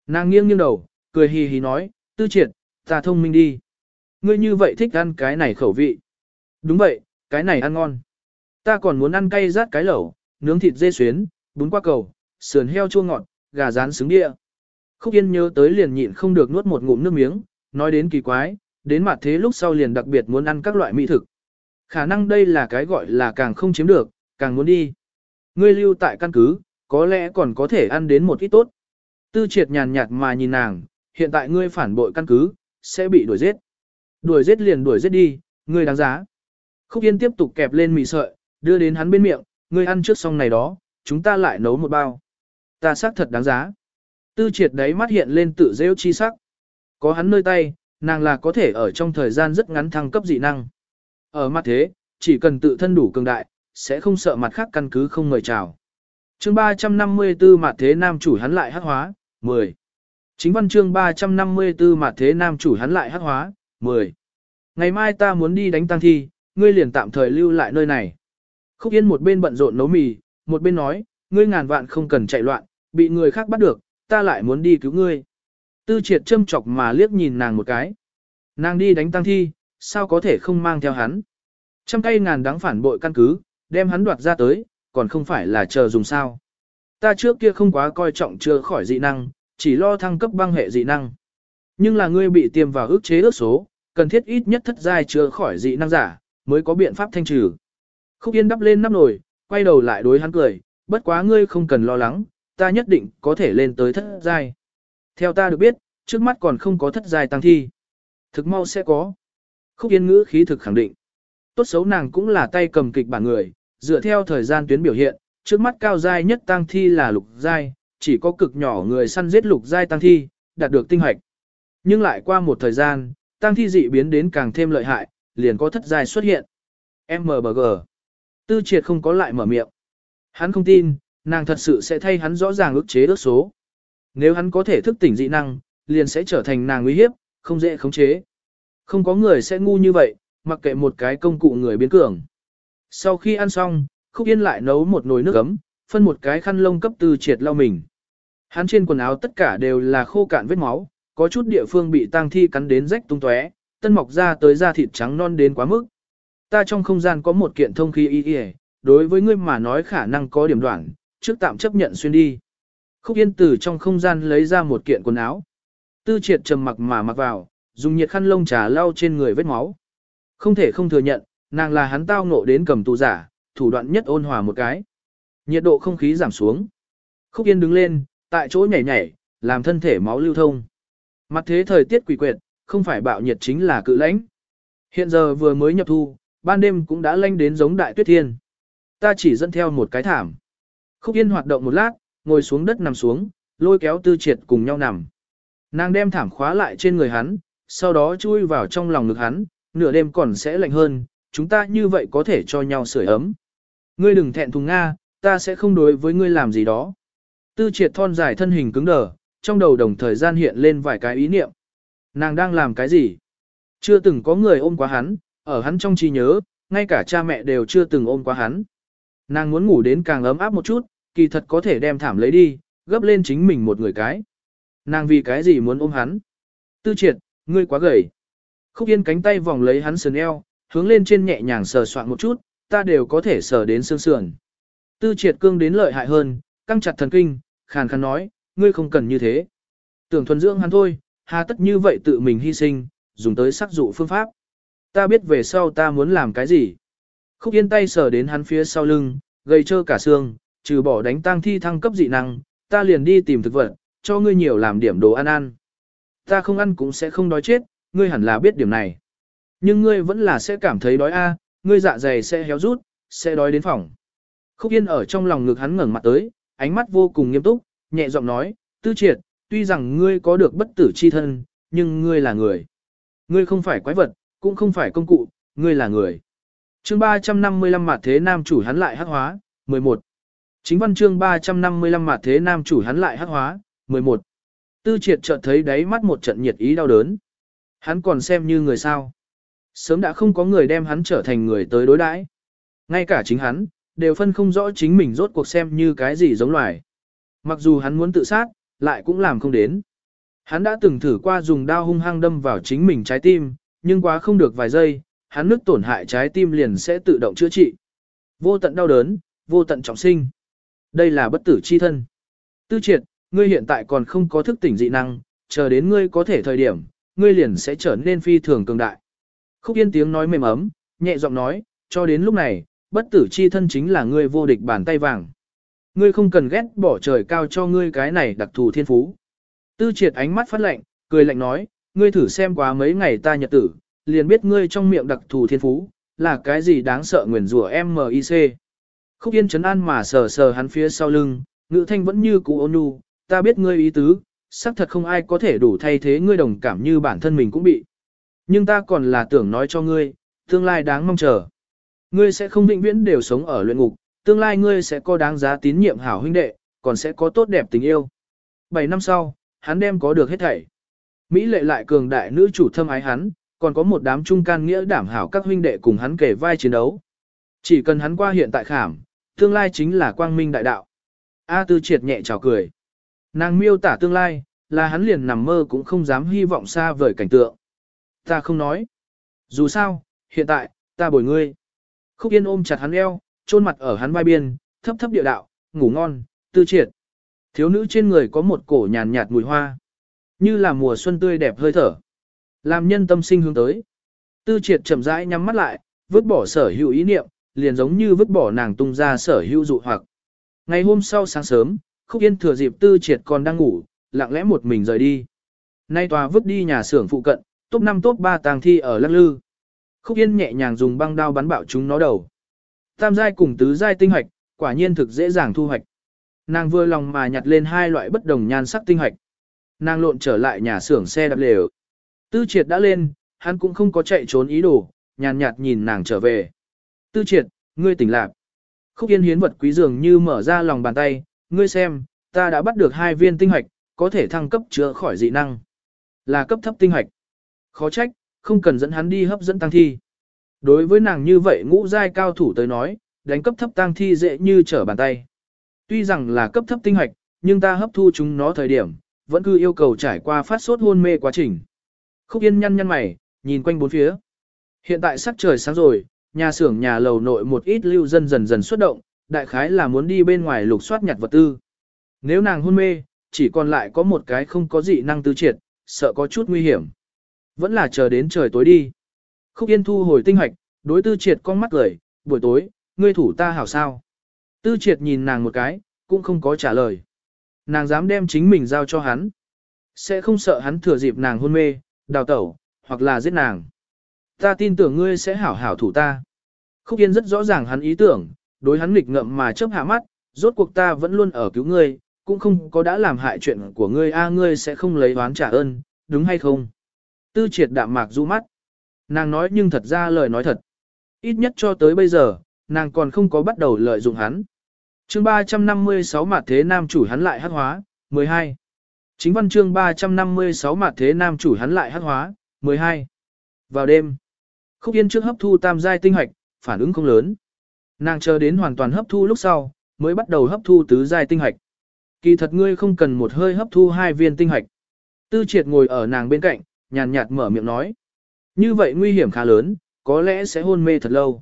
Nàng nghiêng nghiêng đầu, cười hì hì nói, tư triệt, ta thông minh đi. Ngươi như vậy thích ăn cái này khẩu vị. Đúng vậy, cái này ăn ngon. Ta còn muốn ăn cay rát cái lẩu, nướng thịt dê xuyến, bún qua cầu, sườn heo chua ngọt, gà rán xứng địa. Khúc Yên nhớ tới liền nhịn không được nuốt một ngụm nước miếng, nói đến kỳ quái, đến mặt thế lúc sau liền đặc biệt muốn ăn các loại mỹ thực. Khả năng đây là cái gọi là càng không chiếm được, càng muốn đi. Ngươi lưu tại căn cứ, có lẽ còn có thể ăn đến một ít tốt. Tư triệt nhàn nhạt mà nhìn nàng, hiện tại ngươi phản bội căn cứ, sẽ bị đuổi giết. Đuổi giết liền đuổi giết đi, ngươi đáng giá. Khúc Yên tiếp tục kẹp lên mì sợi, đưa đến hắn bên miệng, ngươi ăn trước xong này đó, chúng ta lại nấu một bao. Ta xác thật đáng giá. Tư triệt đấy mắt hiện lên tự rêu chi sắc. Có hắn nơi tay, nàng là có thể ở trong thời gian rất ngắn thăng cấp dị năng. Ở mặt thế, chỉ cần tự thân đủ cường đại, sẽ không sợ mặt khác căn cứ không mời chào. Chương 354 mặt thế nam chủ hắn lại hắc hóa, 10. Chính văn chương 354 mặt thế nam chủ hắn lại hắc hóa, 10. Ngày mai ta muốn đi đánh tăng thi, ngươi liền tạm thời lưu lại nơi này. Khúc Yên một bên bận rộn nấu mì, một bên nói, ngươi ngàn vạn không cần chạy loạn, bị người khác bắt được, ta lại muốn đi cứu ngươi. Tư triệt châm chọc mà liếc nhìn nàng một cái. Nàng đi đánh tăng thi, sao có thể không mang theo hắn. Trăm cây ngàn đáng phản bội căn cứ, đem hắn đoạt ra tới, còn không phải là chờ dùng sao. Ta trước kia không quá coi trọng chưa khỏi dị năng, chỉ lo thăng cấp băng hệ dị năng. Nhưng là ngươi bị tiêm vào ức chế ước số, cần thiết ít nhất thất giai chưa khỏi dị năng giả, mới có biện pháp thanh trừ. Khúc Yên đắp lên nắp nồi, quay đầu lại đối hắn cười, bất quá ngươi không cần lo lắng, ta nhất định có thể lên tới thất giai. Theo ta được biết, trước mắt còn không có thất giai tăng thi. Thực mau sẽ có. Khúc Yên ngữ khí thực khẳng định. Tốt xấu nàng cũng là tay cầm kịch bản người, dựa theo thời gian tuyến biểu hiện, trước mắt cao giai nhất tăng thi là lục giai, chỉ có cực nhỏ người săn giết lục giai tăng thi, đạt được tinh hoạch. Nhưng lại qua một thời gian, tăng thi dị biến đến càng thêm lợi hại, liền có thất giai xuất hiện. MBG. Tư triệt không có lại mở miệng. Hắn không tin, nàng thật sự sẽ thay hắn rõ ràng ức chế ước số. Nếu hắn có thể thức tỉnh dị năng, liền sẽ trở thành nàng nguy hiếp, không dễ khống chế. Không có người sẽ ngu như vậy, mặc kệ một cái công cụ người biến cường. Sau khi ăn xong, Khúc Yên lại nấu một nồi nước ấm, phân một cái khăn lông cấp tư triệt lau mình. Hắn trên quần áo tất cả đều là khô cạn vết máu, có chút địa phương bị tang thi cắn đến rách tung tóe, tân mọc ra tới da thịt trắng non đến quá mức. Ta trong không gian có một kiện thông khí y y, đối với ngươi mà nói khả năng có điểm đoạn, trước tạm chấp nhận xuyên đi. Khúc Yên từ trong không gian lấy ra một kiện quần áo. Tư triệt trầm mặc mà mặc vào, dùng nhiệt khăn lông trà lau trên người vết máu. Không thể không thừa nhận, nàng là hắn tao ngộ đến cầm tù giả, thủ đoạn nhất ôn hòa một cái. Nhiệt độ không khí giảm xuống. Khúc Yên đứng lên, tại chỗ nhảy nhảy, làm thân thể máu lưu thông. Mặt thế thời tiết quỷ quyệt, không phải bạo nhiệt chính là cự lãnh. Hiện giờ vừa mới nhập thu, ban đêm cũng đã lanh đến giống đại tuyết thiên. Ta chỉ dẫn theo một cái thảm. Khúc Yên hoạt động một lát, ngồi xuống đất nằm xuống, lôi kéo tư triệt cùng nhau nằm. Nàng đem thảm khóa lại trên người hắn, sau đó chui vào trong lòng ngực hắn, nửa đêm còn sẽ lạnh hơn, chúng ta như vậy có thể cho nhau sưởi ấm. Ngươi đừng thẹn thùng Nga, ta sẽ không đối với ngươi làm gì đó. Tư triệt thon dài thân hình cứng đờ, trong đầu đồng thời gian hiện lên vài cái ý niệm. Nàng đang làm cái gì? Chưa từng có người ôm quá hắn, ở hắn trong trí nhớ, ngay cả cha mẹ đều chưa từng ôm qua hắn. Nàng muốn ngủ đến càng ấm áp một chút, kỳ thật có thể đem thảm lấy đi, gấp lên chính mình một người cái. Nàng vì cái gì muốn ôm hắn? Tư triệt, ngươi quá gầy. Khúc yên cánh tay vòng lấy hắn sườn eo, hướng lên trên nhẹ nhàng sờ soạn một chút, ta đều có thể sờ đến xương sườn. Tư triệt cương đến lợi hại hơn, căng chặt thần kinh, khàn khàn nói, ngươi không cần như thế. Tưởng thuần dưỡng hắn thôi, hà tất như vậy tự mình hy sinh, dùng tới sắc dụ phương pháp. Ta biết về sau ta muốn làm cái gì. Khúc yên tay sờ đến hắn phía sau lưng, gây trơ cả xương, trừ bỏ đánh tang thi thăng cấp dị năng, ta liền đi tìm thực vật, cho ngươi nhiều làm điểm đồ ăn ăn. Ta không ăn cũng sẽ không đói chết, ngươi hẳn là biết điểm này. Nhưng ngươi vẫn là sẽ cảm thấy đói a, ngươi dạ dày sẽ héo rút, sẽ đói đến phòng. Khúc Yên ở trong lòng ngực hắn ngẩng mặt tới, ánh mắt vô cùng nghiêm túc, nhẹ giọng nói, tư triệt, tuy rằng ngươi có được bất tử chi thân, nhưng ngươi là người. Ngươi không phải quái vật, cũng không phải công cụ, ngươi là người. chương 355 mặt thế nam chủ hắn lại hắc hóa, 11. Chính văn chương 355 mặt thế nam chủ hắn lại hắc hóa, 11. Tư triệt chợt thấy đáy mắt một trận nhiệt ý đau đớn. Hắn còn xem như người sao. Sớm đã không có người đem hắn trở thành người tới đối đãi. Ngay cả chính hắn, đều phân không rõ chính mình rốt cuộc xem như cái gì giống loài. Mặc dù hắn muốn tự sát, lại cũng làm không đến. Hắn đã từng thử qua dùng đao hung hăng đâm vào chính mình trái tim, nhưng quá không được vài giây, hắn nứt tổn hại trái tim liền sẽ tự động chữa trị. Vô tận đau đớn, vô tận trọng sinh. Đây là bất tử chi thân. Tư triệt, ngươi hiện tại còn không có thức tỉnh dị năng, chờ đến ngươi có thể thời điểm, ngươi liền sẽ trở nên phi thường cường đại. Khúc yên tiếng nói mềm ấm, nhẹ giọng nói, cho đến lúc này, bất tử chi thân chính là ngươi vô địch bàn tay vàng. Ngươi không cần ghét bỏ trời cao cho ngươi cái này đặc thù thiên phú. Tư triệt ánh mắt phát lạnh, cười lạnh nói, ngươi thử xem quá mấy ngày ta nhật tử, liền biết ngươi trong miệng đặc thù thiên phú, là cái gì đáng sợ nguyền rủa MIC. Khúc yên chấn an mà sờ sờ hắn phía sau lưng, ngữ thanh vẫn như cũ ôn nhu, ta biết ngươi ý tứ, xác thật không ai có thể đủ thay thế ngươi đồng cảm như bản thân mình cũng bị. Nhưng ta còn là tưởng nói cho ngươi, Tương lai đáng mong chờ. Ngươi sẽ không vĩnh viễn đều sống ở luyện ngục, tương lai ngươi sẽ có đáng giá tín nhiệm hảo huynh đệ, còn sẽ có tốt đẹp tình yêu. 7 năm sau, hắn đem có được hết thảy. Mỹ lệ lại cường đại nữ chủ thâm ái hắn, còn có một đám trung can nghĩa đảm hảo các huynh đệ cùng hắn kể vai chiến đấu. Chỉ cần hắn qua hiện tại khảm, tương lai chính là quang minh đại đạo. A Tư triệt nhẹ chào cười. Nàng miêu tả tương lai, là hắn liền nằm mơ cũng không dám hy vọng xa vời cảnh tượng. Ta không nói. Dù sao, hiện tại, ta bồi ngươi. Khúc Yên ôm chặt hắn eo, chôn mặt ở hắn vai biên, thấp thấp địa đạo, ngủ ngon, tư triệt. Thiếu nữ trên người có một cổ nhàn nhạt mùi hoa. Như là mùa xuân tươi đẹp hơi thở. Làm nhân tâm sinh hướng tới. Tư triệt chậm rãi nhắm mắt lại, vứt bỏ sở hữu ý niệm, liền giống như vứt bỏ nàng tung ra sở hữu dụ hoặc. Ngày hôm sau sáng sớm, Khúc Yên thừa dịp Tư Triệt còn đang ngủ, lặng lẽ một mình rời đi. Nay tòa vứt đi nhà xưởng phụ cận, top 5 top 3 tàng thi ở Lắc Lư. Khúc Yên nhẹ nhàng dùng băng đao bắn bạo chúng nó đầu. Tam giai cùng tứ giai tinh hoạch, quả nhiên thực dễ dàng thu hoạch. Nàng vừa lòng mà nhặt lên hai loại bất đồng nhan sắc tinh hoạch. Nàng lộn trở lại nhà xưởng xe đạp lều. Tư triệt đã lên, hắn cũng không có chạy trốn ý đồ, nhàn nhạt nhìn nàng trở về. Tư triệt, ngươi tỉnh lạc. Khúc yên hiến vật quý dường như mở ra lòng bàn tay, ngươi xem, ta đã bắt được hai viên tinh hoạch, có thể thăng cấp chữa khỏi dị năng. Là cấp thấp tinh hoạch. Khó trách, không cần dẫn hắn đi hấp dẫn tăng thi. Đối với nàng như vậy ngũ giai cao thủ tới nói, đánh cấp thấp tăng thi dễ như trở bàn tay. Tuy rằng là cấp thấp tinh hoạch, nhưng ta hấp thu chúng nó thời điểm, vẫn cứ yêu cầu trải qua phát sốt hôn mê quá trình. Khúc Yên nhăn nhăn mày, nhìn quanh bốn phía. Hiện tại sắc trời sáng rồi, nhà xưởng nhà lầu nội một ít lưu dân dần dần xuất động, đại khái là muốn đi bên ngoài lục soát nhặt vật tư. Nếu nàng hôn mê, chỉ còn lại có một cái không có dị năng tư triệt, sợ có chút nguy hiểm. Vẫn là chờ đến trời tối đi. Khúc Yên thu hồi tinh hoạch, đối tư triệt con mắt gửi, buổi tối, ngươi thủ ta hảo sao. Tư triệt nhìn nàng một cái, cũng không có trả lời. Nàng dám đem chính mình giao cho hắn. Sẽ không sợ hắn thừa dịp nàng hôn mê, đào tẩu, hoặc là giết nàng. Ta tin tưởng ngươi sẽ hảo hảo thủ ta. Khúc Yên rất rõ ràng hắn ý tưởng, đối hắn nghịch ngậm mà chớp hạ mắt, rốt cuộc ta vẫn luôn ở cứu ngươi, cũng không có đã làm hại chuyện của ngươi a ngươi sẽ không lấy oán trả ơn, đúng hay không? Tư triệt đạm mạc du mắt. Nàng nói nhưng thật ra lời nói thật. Ít nhất cho tới bây giờ, nàng còn không có bắt đầu lợi dụng hắn chương 356 mặt thế nam chủ hắn lại hát hóa, 12. Chính văn chương 356 mặt thế nam chủ hắn lại hát hóa, 12. Vào đêm, khúc yên trước hấp thu tam giai tinh hoạch, phản ứng không lớn. Nàng chờ đến hoàn toàn hấp thu lúc sau, mới bắt đầu hấp thu tứ giai tinh hoạch. Kỳ thật ngươi không cần một hơi hấp thu hai viên tinh hoạch. Tư triệt ngồi ở nàng bên cạnh, nhàn nhạt mở miệng nói. Như vậy nguy hiểm khá lớn, có lẽ sẽ hôn mê thật lâu.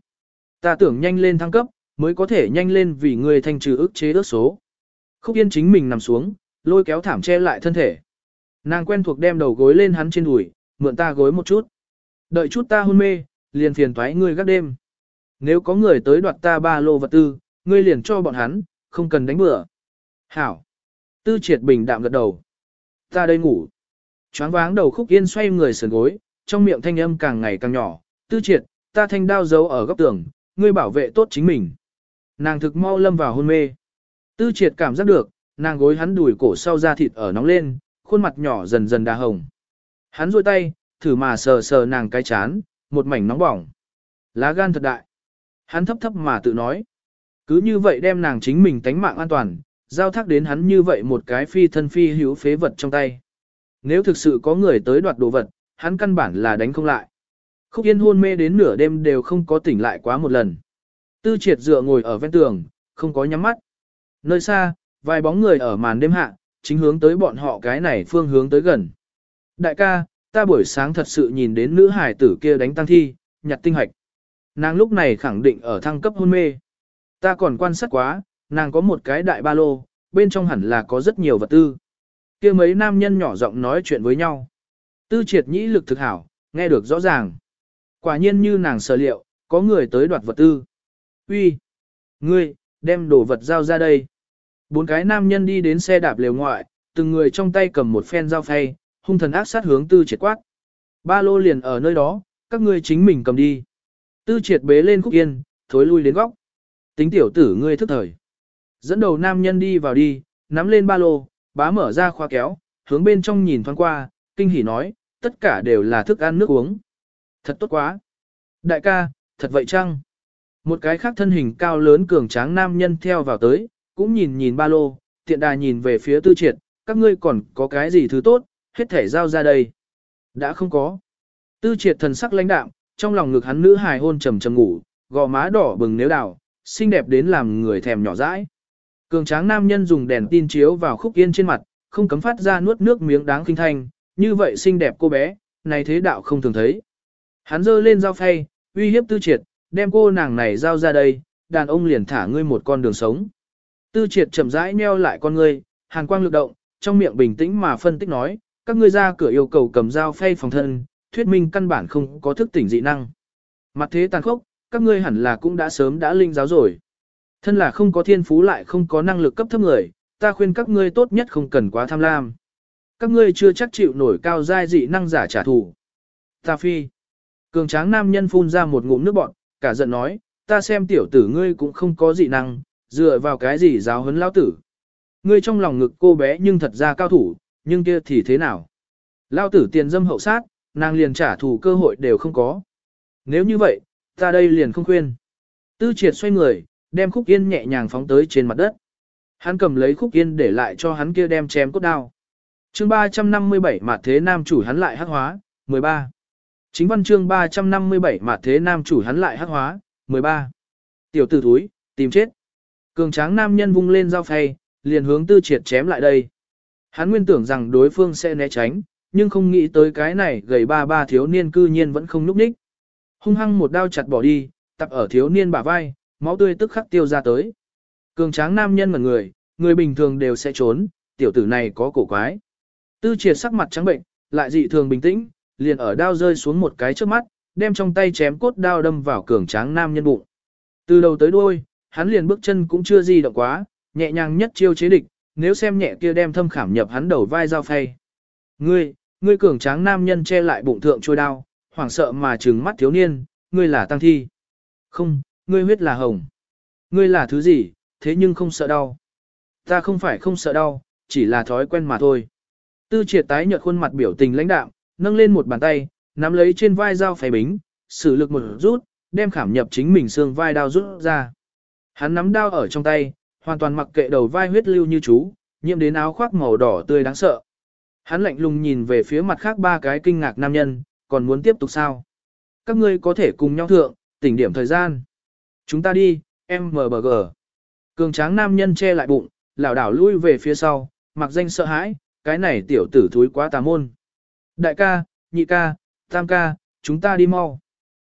Ta tưởng nhanh lên thăng cấp, mới có thể nhanh lên vì ngươi thanh trừ ức chế ước số. Khúc yên chính mình nằm xuống, lôi kéo thảm che lại thân thể. Nàng quen thuộc đem đầu gối lên hắn trên đùi, mượn ta gối một chút. Đợi chút ta hôn mê, liền phiền thoái ngươi gác đêm. Nếu có người tới đoạt ta ba lô vật tư, ngươi liền cho bọn hắn, không cần đánh bừa. Hảo. Tư triệt bình đạm gật đầu. Ta đây ngủ. Choáng váng đầu khúc yên xoay người sườn gối, trong miệng thanh âm càng ngày càng nhỏ. Tư triệt, ta thanh đao giấu ở góc tường, ngươi bảo vệ tốt chính mình. Nàng thực mau lâm vào hôn mê. Tư triệt cảm giác được, nàng gối hắn đùi cổ sau da thịt ở nóng lên, khuôn mặt nhỏ dần dần đà hồng. Hắn rôi tay, thử mà sờ sờ nàng cái chán, một mảnh nóng bỏng. Lá gan thật đại. Hắn thấp thấp mà tự nói. Cứ như vậy đem nàng chính mình tánh mạng an toàn, giao thác đến hắn như vậy một cái phi thân phi hữu phế vật trong tay. Nếu thực sự có người tới đoạt đồ vật, hắn căn bản là đánh không lại. Khúc Yên hôn mê đến nửa đêm đều không có tỉnh lại quá một lần. Tư triệt dựa ngồi ở ven tường, không có nhắm mắt. Nơi xa, vài bóng người ở màn đêm hạ, chính hướng tới bọn họ cái này phương hướng tới gần. Đại ca, ta buổi sáng thật sự nhìn đến nữ hải tử kia đánh tăng thi, nhặt tinh hạch. Nàng lúc này khẳng định ở thăng cấp hôn mê. Ta còn quan sát quá, nàng có một cái đại ba lô, bên trong hẳn là có rất nhiều vật tư. kia mấy nam nhân nhỏ giọng nói chuyện với nhau. Tư triệt nhĩ lực thực hảo, nghe được rõ ràng. Quả nhiên như nàng sở liệu, có người tới đoạt vật tư. Uy, Ngươi, đem đồ vật giao ra đây. Bốn cái nam nhân đi đến xe đạp lều ngoại, từng người trong tay cầm một phen dao phay, hung thần ác sát hướng tư triệt quát. Ba lô liền ở nơi đó, các ngươi chính mình cầm đi. Tư triệt bế lên khúc yên, thối lui đến góc. Tính tiểu tử ngươi thức thời. Dẫn đầu nam nhân đi vào đi, nắm lên ba lô, bá mở ra khóa kéo, hướng bên trong nhìn thoáng qua, kinh hỉ nói, tất cả đều là thức ăn nước uống. Thật tốt quá. Đại ca, thật vậy chăng? Một cái khác thân hình cao lớn cường tráng nam nhân theo vào tới, cũng nhìn nhìn ba lô, tiện đà nhìn về phía tư triệt, các ngươi còn có cái gì thứ tốt, hết thể giao ra đây. Đã không có. Tư triệt thần sắc lãnh đạm, trong lòng ngực hắn nữ hài hôn trầm trầm ngủ, gò má đỏ bừng nếu đảo, xinh đẹp đến làm người thèm nhỏ dãi. Cường tráng nam nhân dùng đèn tin chiếu vào khúc yên trên mặt, không cấm phát ra nuốt nước miếng đáng kinh thanh, như vậy xinh đẹp cô bé, này thế đạo không thường thấy. Hắn giơ lên dao phay, uy hiếp tư triệt, đem cô nàng này giao ra đây, đàn ông liền thả ngươi một con đường sống. Tư triệt chậm rãi nheo lại con ngươi, hàn quang lực động, trong miệng bình tĩnh mà phân tích nói, các ngươi ra cửa yêu cầu cầm dao phay phòng thân, thuyết minh căn bản không có thức tỉnh dị năng. Mặt thế tàn khốc, các ngươi hẳn là cũng đã sớm đã linh giáo rồi. Thân là không có thiên phú lại không có năng lực cấp thấp người, ta khuyên các ngươi tốt nhất không cần quá tham lam. Các ngươi chưa chắc chịu nổi cao giai dị năng giả trả thù. Ta phi. Cường tráng nam nhân phun ra một ngụm nước bọt, cả giận nói, ta xem tiểu tử ngươi cũng không có dị năng, dựa vào cái gì giáo huấn lão tử. Ngươi trong lòng ngực cô bé nhưng thật ra cao thủ, nhưng kia thì thế nào? Lão tử tiền dâm hậu sát, nàng liền trả thù cơ hội đều không có. Nếu như vậy, ta đây liền không khuyên. Tư triệt xoay người, đem khúc yên nhẹ nhàng phóng tới trên mặt đất. Hắn cầm lấy khúc yên để lại cho hắn kia đem chém cốt đao. chương 357 mặt thế nam chủ hắn lại hắc hóa, 13. Chính văn chương 357 mà thế nam chủ hắn lại hắc hóa, 13. Tiểu tử thúi, tìm chết. Cường tráng nam nhân vung lên dao phay, liền hướng tư triệt chém lại đây. Hắn nguyên tưởng rằng đối phương sẽ né tránh, nhưng không nghĩ tới cái này gầy ba ba thiếu niên cư nhiên vẫn không núp ních. Hung hăng một đao chặt bỏ đi, tập ở thiếu niên bả vai, máu tươi tức khắc tiêu ra tới. Cường tráng nam nhân mà người, người bình thường đều sẽ trốn, tiểu tử này có cổ quái. Tư triệt sắc mặt trắng bệnh, lại dị thường bình tĩnh, liền ở đao rơi xuống một cái trước mắt, đem trong tay chém cốt đao đâm vào cường tráng nam nhân bụng. Từ đầu tới đuôi, hắn liền bước chân cũng chưa di động quá, nhẹ nhàng nhất chiêu chế địch, nếu xem nhẹ kia đem thâm khảm nhập hắn đầu vai dao phay. Ngươi, ngươi cường tráng nam nhân che lại bụng thượng trôi đao, hoảng sợ mà trừng mắt thiếu niên, ngươi là tăng thi. Không, ngươi huyết là hồng. Ngươi là thứ gì, thế nhưng không sợ đau. Ta không phải không sợ đau, chỉ là thói quen mà thôi. Tư triệt tái nhợt khuôn mặt biểu tình lãnh đạm, nâng lên một bàn tay, nắm lấy trên vai dao phay bính, sử lực một rút, đem khảm nhập chính mình xương vai đao rút ra. Hắn nắm đao ở trong tay, hoàn toàn mặc kệ đầu vai huyết lưu như chú, nhiễm đến áo khoác màu đỏ tươi đáng sợ. Hắn lạnh lùng nhìn về phía mặt khác ba cái kinh ngạc nam nhân, còn muốn tiếp tục sao? Các ngươi có thể cùng nhau thượng, tỉnh điểm thời gian. Chúng ta đi, MBG. Cường tráng nam nhân che lại bụng, lảo đảo lui về phía sau, mặc danh sợ hãi, cái này tiểu tử thúi quá tà môn. Đại ca, nhị ca, tam ca, chúng ta đi mau.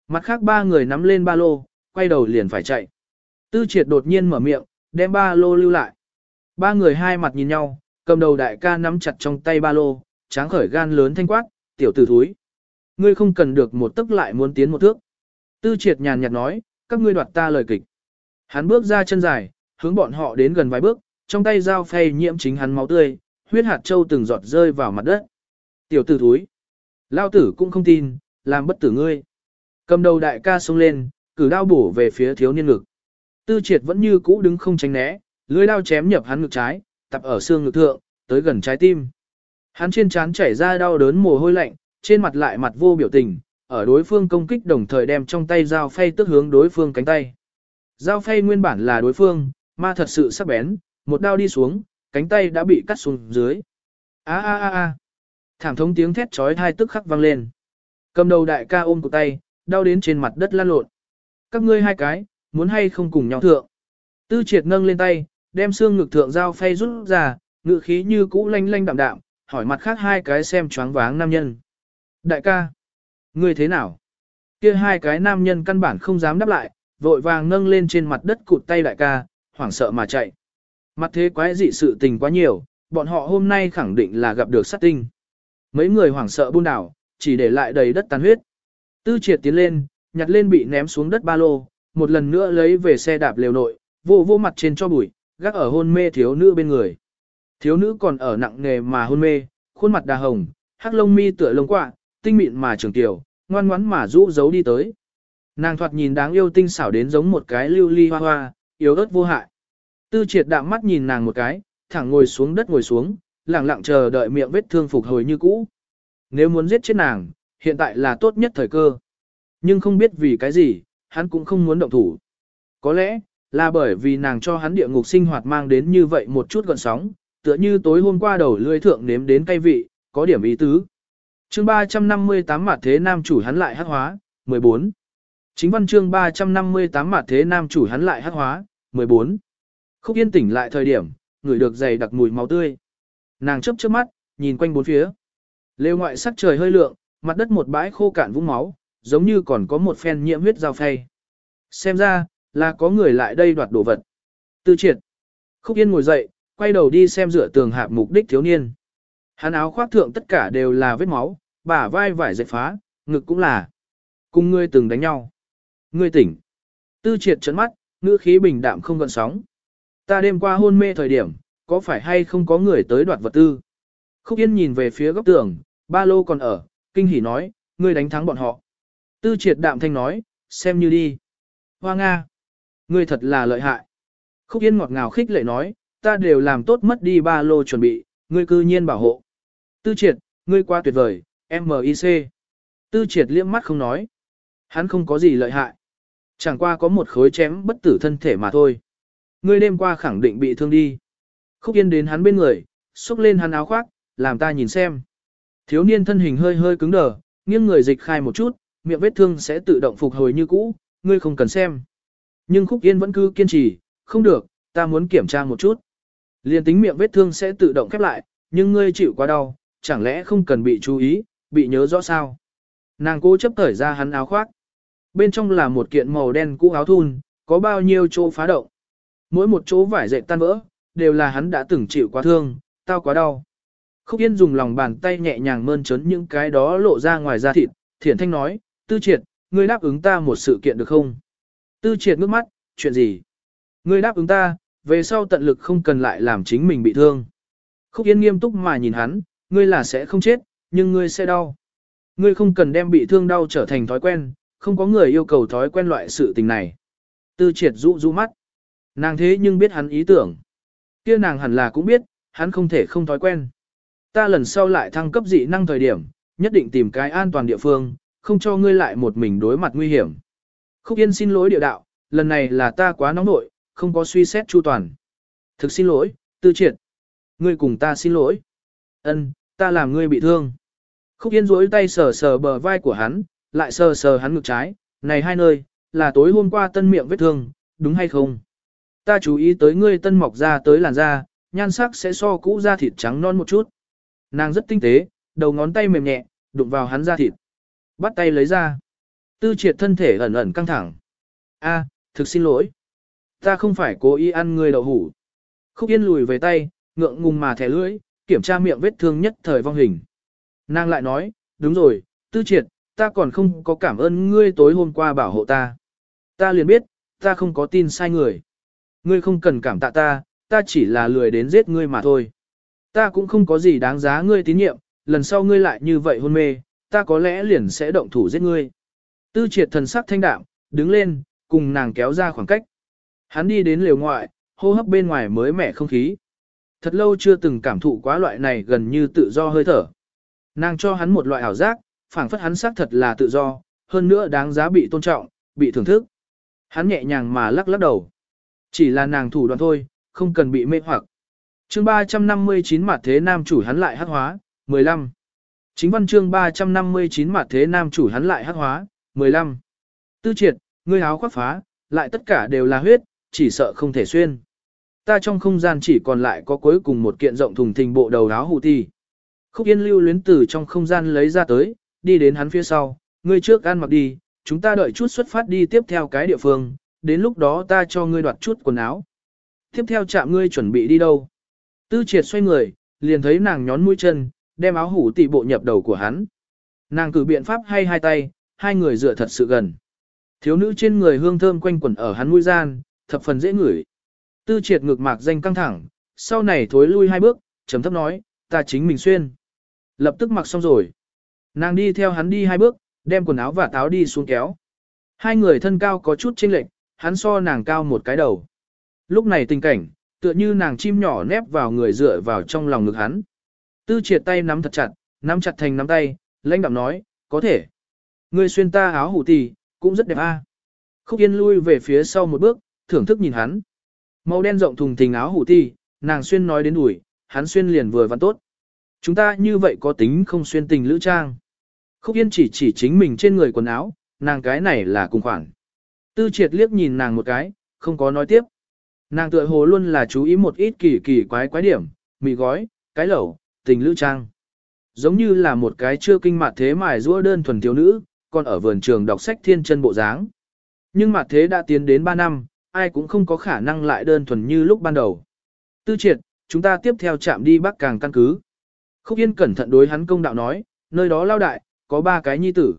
Mặt khác ba người nắm lên ba lô, quay đầu liền phải chạy. Tư triệt đột nhiên mở miệng, đem ba lô lưu lại. Ba người hai mặt nhìn nhau, cầm đầu đại ca nắm chặt trong tay ba lô, tráng khởi gan lớn thanh quát, tiểu tử thúi. Ngươi không cần được một tức lại muốn tiến một thước. Tư triệt nhàn nhạt nói, các ngươi đoạt ta lời kịch. Hắn bước ra chân dài, hướng bọn họ đến gần vài bước, trong tay dao phay nhiễm chính hắn máu tươi, huyết hạt châu từng giọt rơi vào mặt đất. Tiểu tử thúi. Lao tử cũng không tin, làm bất tử ngươi. Cầm đầu đại ca xông lên, cử đao bổ về phía thiếu niên ngực. Tư triệt vẫn như cũ đứng không tránh né, lưỡi đao chém nhập hắn ngực trái, tập ở xương ngực thượng, tới gần trái tim. Hắn trên trán chảy ra đau đớn mồ hôi lạnh, trên mặt lại mặt vô biểu tình, ở đối phương công kích đồng thời đem trong tay dao phay tức hướng đối phương cánh tay. Dao phay nguyên bản là đối phương, ma thật sự sắc bén, một đao đi xuống, cánh tay đã bị cắt xuống dưới. A a a a. Thảm thống tiếng thét chói tai tức khắc vang lên. Cầm đầu đại ca ôm cổ tay, đau đến trên mặt đất lăn lộn. Các ngươi hai cái, muốn hay không cùng nhau thượng. Tư triệt nâng lên tay, đem xương ngực thượng dao phay rút ra, ngự khí như cũ lanh lanh đạm đạm, hỏi mặt khác hai cái xem choáng váng nam nhân. Đại ca, ngươi thế nào? Kia hai cái nam nhân căn bản không dám đáp lại, vội vàng nâng lên trên mặt đất cụt tay đại ca, hoảng sợ mà chạy. Mặt thế quái dị sự tình quá nhiều, bọn họ hôm nay khẳng định là gặp được sát tinh. Mấy người hoảng sợ buôn đảo, chỉ để lại đầy đất tàn huyết. Tư triệt tiến lên, nhặt lên bị ném xuống đất ba lô, một lần nữa lấy về xe đạp lều nội, vô vô mặt trên cho bụi, gác ở hôn mê thiếu nữ bên người. Thiếu nữ còn ở nặng nghề mà hôn mê, khuôn mặt đà hồng, hắc lông mi tựa lông quạ, tinh mịn mà trường tiểu, ngoan ngoắn mà rũ giấu đi tới. Nàng thoạt nhìn đáng yêu tinh xảo đến giống một cái lưu ly hoa hoa, yếu ớt vô hại. Tư triệt đạm mắt nhìn nàng một cái, thẳng ngồi xuống đất ngồi xuống, lặng lặng chờ đợi miệng vết thương phục hồi như cũ. Nếu muốn giết chết nàng, hiện tại là tốt nhất thời cơ. Nhưng không biết vì cái gì, hắn cũng không muốn động thủ. Có lẽ, là bởi vì nàng cho hắn địa ngục sinh hoạt mang đến như vậy một chút gọn sóng, tựa như tối hôm qua đầu lưỡi thượng nếm đến cay vị, có điểm ý tứ. chương 358 mặt thế nam chủ hắn lại hắc hóa, 14. Chính văn chương 358 mặt thế nam chủ hắn lại hắc hóa, 14. Khúc yên tỉnh lại thời điểm, người được dày đặc mùi máu tươi. Nàng chấp chớp mắt, nhìn quanh bốn phía. Lêu ngoại sắc trời hơi lượng, mặt đất một bãi khô cạn vũng máu, giống như còn có một phen nhiễm huyết dao phay. Xem ra, là có người lại đây đoạt đồ vật. Tư triệt. Khúc Yên ngồi dậy, quay đầu đi xem dựa tường hạp mục đích thiếu niên. Hắn áo khoác thượng tất cả đều là vết máu, bả vai vải dệt phá, ngực cũng là. Cùng ngươi từng đánh nhau. Ngươi tỉnh. Tư triệt trấn mắt, ngữ khí bình đạm không gần sóng. Ta đêm qua hôn mê thời điểm, có phải hay không có người tới đoạt vật tư? Khúc Yên nhìn về phía góc tường, ba lô còn ở, kinh hỉ nói, ngươi đánh thắng bọn họ. Tư triệt đạm thanh nói, xem như đi. Hoa Nga. Ngươi thật là lợi hại. Khúc Yên ngọt ngào khích lệ nói, ta đều làm tốt mất đi ba lô chuẩn bị, ngươi cư nhiên bảo hộ. Tư triệt, ngươi qua tuyệt vời, M.I.C. Tư triệt liếc mắt không nói. Hắn không có gì lợi hại. Chẳng qua có một khối chém bất tử thân thể mà thôi. Ngươi đêm qua khẳng định bị thương đi. Khúc Yên đến hắn bên người, xúc lên hắn áo khoác, làm ta nhìn xem. Thiếu niên thân hình hơi hơi cứng đờ, nghiêng người dịch khai một chút, miệng vết thương sẽ tự động phục hồi như cũ, ngươi không cần xem. Nhưng Khúc Yên vẫn cứ kiên trì, không được, ta muốn kiểm tra một chút. Liên tính miệng vết thương sẽ tự động khép lại, nhưng ngươi chịu quá đau, chẳng lẽ không cần bị chú ý, bị nhớ rõ sao? Nàng cố chấp thởi ra hắn áo khoác. Bên trong là một kiện màu đen cũ áo thun, có bao nhiêu chỗ phá động. Mỗi một chỗ vải dệt tan vỡ, đều là hắn đã từng chịu quá thương, tao quá đau. Khúc Yên dùng lòng bàn tay nhẹ nhàng mơn trớn những cái đó lộ ra ngoài da thịt, thiển thanh nói, tư triệt, ngươi đáp ứng ta một sự kiện được không? Tư triệt ngước mắt, chuyện gì? Ngươi đáp ứng ta, về sau tận lực không cần lại làm chính mình bị thương. Khúc Yên nghiêm túc mà nhìn hắn, ngươi là sẽ không chết, nhưng ngươi sẽ đau. Ngươi không cần đem bị thương đau trở thành thói quen, không có người yêu cầu thói quen loại sự tình này. Tư triệt rũ rũ mắt. Nàng thế nhưng biết hắn ý tưởng kia nàng hẳn là cũng biết, hắn không thể không thói quen. Ta lần sau lại thăng cấp dị năng thời điểm, nhất định tìm cái an toàn địa phương, không cho ngươi lại một mình đối mặt nguy hiểm. Khúc Yên xin lỗi địa đạo, lần này là ta quá nóng nội, không có suy xét chu toàn. Thực xin lỗi, tư triệt. Ngươi cùng ta xin lỗi. ân ta làm ngươi bị thương. Khúc Yên rối tay sờ sờ bờ vai của hắn, lại sờ sờ hắn ngực trái, này hai nơi, là tối hôm qua tân miệng vết thương, đúng hay không? Ta chú ý tới ngươi tân mọc ra tới làn da, nhan sắc sẽ so cũ da thịt trắng non một chút. Nàng rất tinh tế, đầu ngón tay mềm nhẹ, đụng vào hắn da thịt. Bắt tay lấy ra. Tư triệt thân thể ẩn ẩn căng thẳng. A, thực xin lỗi. Ta không phải cố ý ăn ngươi đậu hủ. Khúc Yên lùi về tay, ngượng ngùng mà thẻ lưỡi, kiểm tra miệng vết thương nhất thời vong hình. Nàng lại nói, đúng rồi, tư triệt, ta còn không có cảm ơn ngươi tối hôm qua bảo hộ ta. Ta liền biết, ta không có tin sai người. Ngươi không cần cảm tạ ta, ta chỉ là lười đến giết ngươi mà thôi. Ta cũng không có gì đáng giá ngươi tín nhiệm, lần sau ngươi lại như vậy hôn mê, ta có lẽ liền sẽ động thủ giết ngươi. Tư triệt thần sắc thanh đạm, đứng lên, cùng nàng kéo ra khoảng cách. Hắn đi đến lều ngoại, hô hấp bên ngoài mới mẻ không khí. Thật lâu chưa từng cảm thụ quá loại này gần như tự do hơi thở. Nàng cho hắn một loại ảo giác, phảng phất hắn xác thật là tự do, hơn nữa đáng giá bị tôn trọng, bị thưởng thức. Hắn nhẹ nhàng mà lắc lắc đầu. Chỉ là nàng thủ đoạn thôi, không cần bị mê hoặc. chương 359 mặt thế nam chủ hắn lại hắc hóa, 15. Chính văn chương 359 mặt thế nam chủ hắn lại hắc hóa, 15. Tư triệt, ngươi áo khoác phá, lại tất cả đều là huyết, chỉ sợ không thể xuyên. Ta trong không gian chỉ còn lại có cuối cùng một kiện rộng thùng thình bộ đầu áo hủ ti. Khúc Yên lưu luyến từ trong không gian lấy ra tới, đi đến hắn phía sau, ngươi trước ăn mặc đi, chúng ta đợi chút xuất phát đi tiếp theo cái địa phương, đến lúc đó ta cho ngươi đoạt chút quần áo. Tiếp theo chạm ngươi chuẩn bị đi đâu? Tư triệt xoay người, liền thấy nàng nhón mũi chân, đem áo hủ tỷ bộ nhập đầu của hắn. Nàng cử biện pháp hay hai tay, hai người dựa thật sự gần. Thiếu nữ trên người hương thơm quanh quẩn ở hắn mũi gian, thập phần dễ ngửi. Tư triệt ngực mạc danh căng thẳng, sau này thối lui hai bước, chấm thấp nói, ta chính mình xuyên. Lập tức mặc xong rồi. Nàng đi theo hắn đi hai bước, đem quần áo và táo đi xuống kéo. Hai người thân cao có chút chênh lệch, hắn so nàng cao một cái đầu. Lúc này tình cảnh, tựa như nàng chim nhỏ nép vào người dựa vào trong lòng ngực hắn. Tư triệt tay nắm thật chặt, nắm chặt thành nắm tay, lãnh đạm nói, có thể. Ngươi xuyên ta áo hủ tì, cũng rất đẹp a. Khúc Yên lui về phía sau một bước, thưởng thức nhìn hắn. Màu đen rộng thùng thình áo hủ tì, nàng xuyên nói đến đuổi, hắn xuyên liền vừa văn tốt. Chúng ta như vậy có tính không xuyên tình lữ trang. Khúc Yên chỉ chỉ chính mình trên người quần áo, nàng cái này là cùng khoảng. Tư triệt liếc nhìn nàng một cái, không có nói tiếp. Nàng tựa hồ luôn là chú ý một ít kỳ kỳ quái quái điểm, mì gói, cái lẩu, tình lữ trang. Giống như là một cái chưa kinh mặt thế mài rũa đơn thuần thiếu nữ, còn ở vườn trường đọc sách thiên chân bộ dáng. Nhưng mặt thế đã tiến đến 3 năm, ai cũng không có khả năng lại đơn thuần như lúc ban đầu. Tư triệt, chúng ta tiếp theo chạm đi Bắc Càng căn cứ. Khúc Yên cẩn thận đối hắn công đạo nói, nơi đó lao đại, có ba cái nhi tử.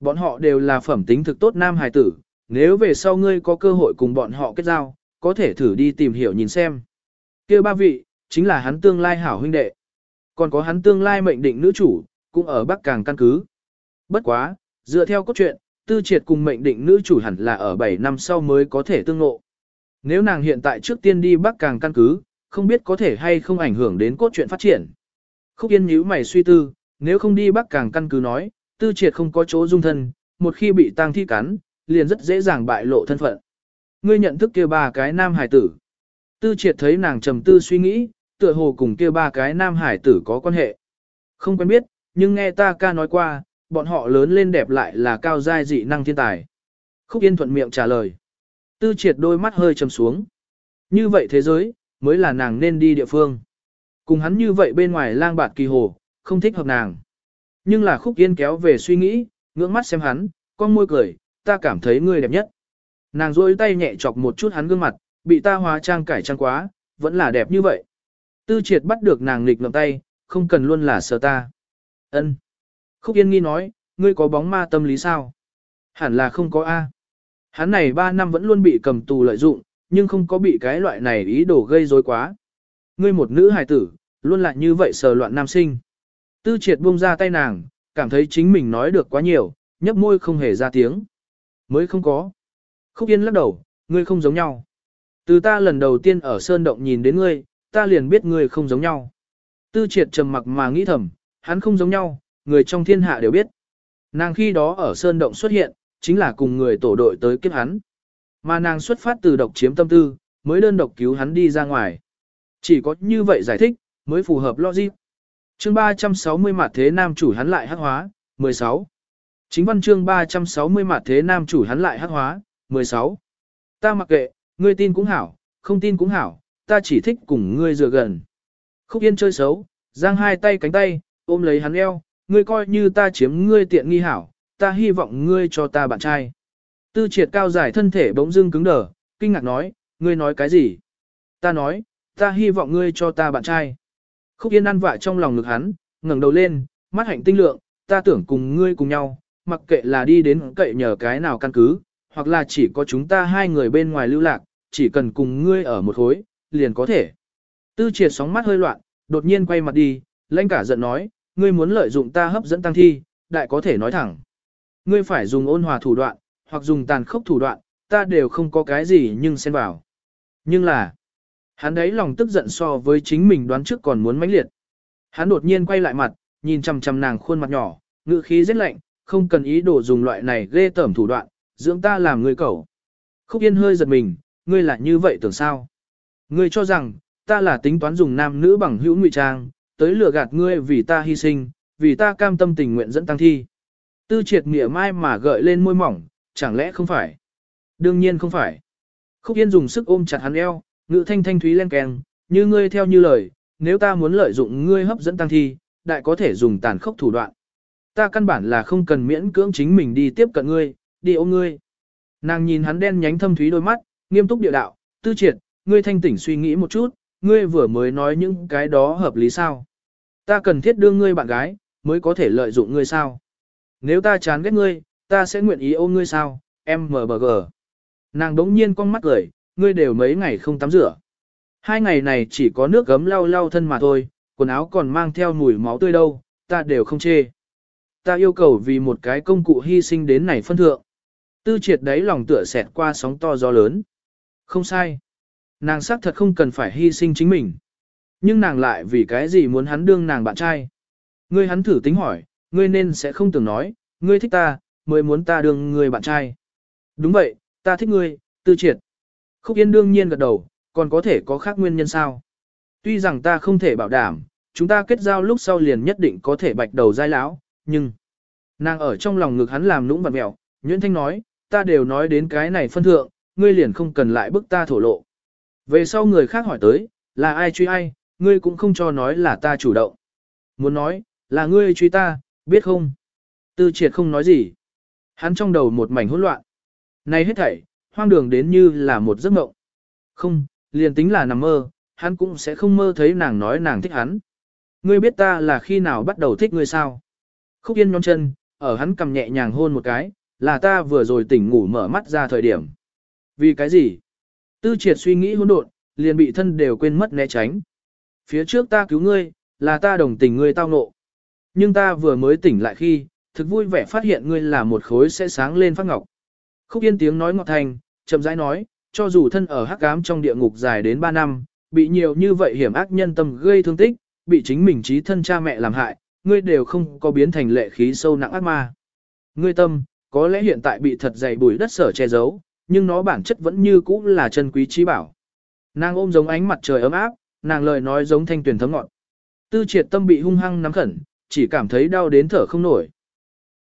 Bọn họ đều là phẩm tính thực tốt nam hài tử, nếu về sau ngươi có cơ hội cùng bọn họ kết giao, có thể thử đi tìm hiểu nhìn xem. kia ba vị, chính là hắn tương lai hảo huynh đệ. Còn có hắn tương lai mệnh định nữ chủ, cũng ở Bắc Càng căn cứ. Bất quá, dựa theo cốt truyện, tư triệt cùng mệnh định nữ chủ hẳn là ở 7 năm sau mới có thể tương ngộ. Nếu nàng hiện tại trước tiên đi Bắc Càng căn cứ, không biết có thể hay không ảnh hưởng đến cốt truyện phát triển. Khúc Yên nhíu mày suy tư, nếu không đi Bắc Càng căn cứ nói, tư triệt không có chỗ dung thân, một khi bị tang thi cắn, liền rất dễ dàng bại lộ thân phận. Ngươi nhận thức kia ba cái nam hải tử. Tư triệt thấy nàng trầm tư suy nghĩ, tựa hồ cùng kia ba cái nam hải tử có quan hệ. Không quen biết, nhưng nghe ta ca nói qua, bọn họ lớn lên đẹp lại là cao giai dị năng thiên tài. Khúc Yên thuận miệng trả lời. Tư triệt đôi mắt hơi trầm xuống. Như vậy thế giới, mới là nàng nên đi địa phương. Cùng hắn như vậy bên ngoài lang bạt kỳ hồ, không thích hợp nàng. Nhưng là khúc yên kéo về suy nghĩ, ngưỡng mắt xem hắn, con môi cười, ta cảm thấy ngươi đẹp nhất. Nàng rôi tay nhẹ chọc một chút hắn gương mặt, bị ta hóa trang cải trang quá, vẫn là đẹp như vậy. Tư triệt bắt được nàng nghịch ngậm tay, không cần luôn là sờ ta. ân Khúc yên nghi nói, ngươi có bóng ma tâm lý sao? Hẳn là không có A. Hắn này 3 năm vẫn luôn bị cầm tù lợi dụng, nhưng không có bị cái loại này ý đồ gây rối quá. Ngươi một nữ hài tử, luôn là như vậy sờ loạn nam sinh. Tư triệt buông ra tay nàng, cảm thấy chính mình nói được quá nhiều, nhấp môi không hề ra tiếng. Mới không có. Khúc Yên lắc đầu, ngươi không giống nhau. Từ ta lần đầu tiên ở Sơn Động nhìn đến ngươi, ta liền biết ngươi không giống nhau. Tư triệt trầm mặc mà nghĩ thầm, hắn không giống nhau, người trong thiên hạ đều biết. Nàng khi đó ở Sơn Động xuất hiện, chính là cùng người tổ đội tới kiếp hắn. Mà nàng xuất phát từ độc chiếm tâm tư, mới đơn độc cứu hắn đi ra ngoài. Chỉ có như vậy giải thích, mới phù hợp logic. Chương 360 mặt thế nam chủ hắn lại hắc hóa, 16. Chính văn chương 360 mặt thế nam chủ hắn lại hắc hóa, 16. Ta mặc kệ, ngươi tin cũng hảo, không tin cũng hảo, ta chỉ thích cùng ngươi dựa gần. Khúc Yên chơi xấu, giang hai tay cánh tay, ôm lấy hắn eo, ngươi coi như ta chiếm ngươi tiện nghi hảo, ta hy vọng ngươi cho ta bạn trai. Tư triệt cao giải thân thể bỗng dưng cứng đờ, kinh ngạc nói, ngươi nói cái gì? Ta nói, ta hy vọng ngươi cho ta bạn trai. Khúc Yên ăn vạ trong lòng ngực hắn, ngẩng đầu lên, mắt hạnh tinh lượng, ta tưởng cùng ngươi cùng nhau, mặc kệ là đi đến cậy nhờ cái nào căn cứ, hoặc là chỉ có chúng ta hai người bên ngoài lưu lạc, chỉ cần cùng ngươi ở một khối, liền có thể. Tư triệt sóng mắt hơi loạn, đột nhiên quay mặt đi, lãnh cả giận nói, ngươi muốn lợi dụng ta hấp dẫn tăng thi, đại có thể nói thẳng. Ngươi phải dùng ôn hòa thủ đoạn, hoặc dùng tàn khốc thủ đoạn, ta đều không có cái gì nhưng xen vào. Nhưng là, hắn ấy lòng tức giận so với chính mình đoán trước còn muốn mãnh liệt. Hắn đột nhiên quay lại mặt, nhìn chằm chằm nàng khuôn mặt nhỏ, ngữ khí rất lạnh, không cần ý đồ dùng loại này ghê tởm thủ đoạn, dưỡng ta làm người cẩu. Khúc Yên hơi giật mình, ngươi là như vậy tưởng sao? Ngươi cho rằng, ta là tính toán dùng nam nữ bằng hữu ngụy trang, tới lừa gạt ngươi vì ta hy sinh, vì ta cam tâm tình nguyện dẫn tăng thi. Tư triệt mỉa mai mà gợi lên môi mỏng, chẳng lẽ không phải? Đương nhiên không phải. Khúc Yên dùng sức ôm chặt hắn eo, ngữ thanh thanh thúy len keng, như ngươi theo như lời, nếu ta muốn lợi dụng ngươi hấp dẫn tăng thi, đại có thể dùng tàn khốc thủ đoạn. Ta căn bản là không cần miễn cưỡng chính mình đi tiếp cận ngươi, đi ôm ngươi. Nàng nhìn hắn đen nhánh thâm thúy đôi mắt, nghiêm túc địa đạo, tư triệt, ngươi thanh tỉnh suy nghĩ một chút, ngươi vừa mới nói những cái đó hợp lý sao. Ta cần thiết đưa ngươi bạn gái, mới có thể lợi dụng ngươi sao. Nếu ta chán ghét ngươi, ta sẽ nguyện ý ôm ngươi sao, MBG. Nàng đống nhiên con mắt cười, ngươi đều mấy ngày không tắm rửa. Hai ngày này chỉ có nước gấm lau lau thân mà thôi, quần áo còn mang theo mùi máu tươi đâu, ta đều không chê. Ta yêu cầu vì một cái công cụ hy sinh đến này phân thượng. Tư triệt đấy lòng tựa xẹt qua sóng to gió lớn. Không sai. Nàng xác thật không cần phải hy sinh chính mình. Nhưng nàng lại vì cái gì muốn hắn đương nàng bạn trai. Ngươi hắn thử tính hỏi, ngươi nên sẽ không tưởng nói, ngươi thích ta, mới muốn ta đương người bạn trai. Đúng vậy, ta thích ngươi, tư triệt. Khúc Yên đương nhiên gật đầu, còn có thể có khác nguyên nhân sao. Tuy rằng ta không thể bảo đảm, chúng ta kết giao lúc sau liền nhất định có thể bạch đầu dai lão, nhưng... Nàng ở trong lòng ngực hắn làm nũng vặt mẹo, Nguyễn Thanh nói, ta đều nói đến cái này phân thượng, ngươi liền không cần lại bức ta thổ lộ. Về sau người khác hỏi tới, là ai truy ai, ngươi cũng không cho nói là ta chủ động. Muốn nói, là ngươi truy ta, biết không? Tư triệt không nói gì. Hắn trong đầu một mảnh hỗn loạn. Này hết thảy, hoang đường đến như là một giấc mộng. Không, liền tính là nằm mơ, hắn cũng sẽ không mơ thấy nàng nói nàng thích hắn. Ngươi biết ta là khi nào bắt đầu thích ngươi sao? Khúc yên nhón chân, ở hắn cầm nhẹ nhàng hôn một cái, là ta vừa rồi tỉnh ngủ mở mắt ra thời điểm. Vì cái gì? Tư triệt suy nghĩ hỗn độn, liền bị thân đều quên mất né tránh. Phía trước ta cứu ngươi, là ta đồng tình ngươi tao ngộ. Nhưng ta vừa mới tỉnh lại khi, thực vui vẻ phát hiện ngươi là một khối sẽ sáng lên phát ngọc. Khúc yên tiếng nói ngọt thành, chậm rãi nói, cho dù thân ở hắc ám trong địa ngục dài đến 3 năm, bị nhiều như vậy hiểm ác nhân tâm gây thương tích, bị chính mình trí thân cha mẹ làm hại, ngươi đều không có biến thành lệ khí sâu nặng ác ma. Ngươi tâm, có lẽ hiện tại bị thật dày bùi đất sở che giấu, nhưng nó bản chất vẫn như cũ là chân quý trí bảo. Nàng ôm giống ánh mặt trời ấm áp, nàng lời nói giống thanh tuyển thấm ngọn. Tư triệt tâm bị hung hăng nắm khẩn, chỉ cảm thấy đau đến thở không nổi.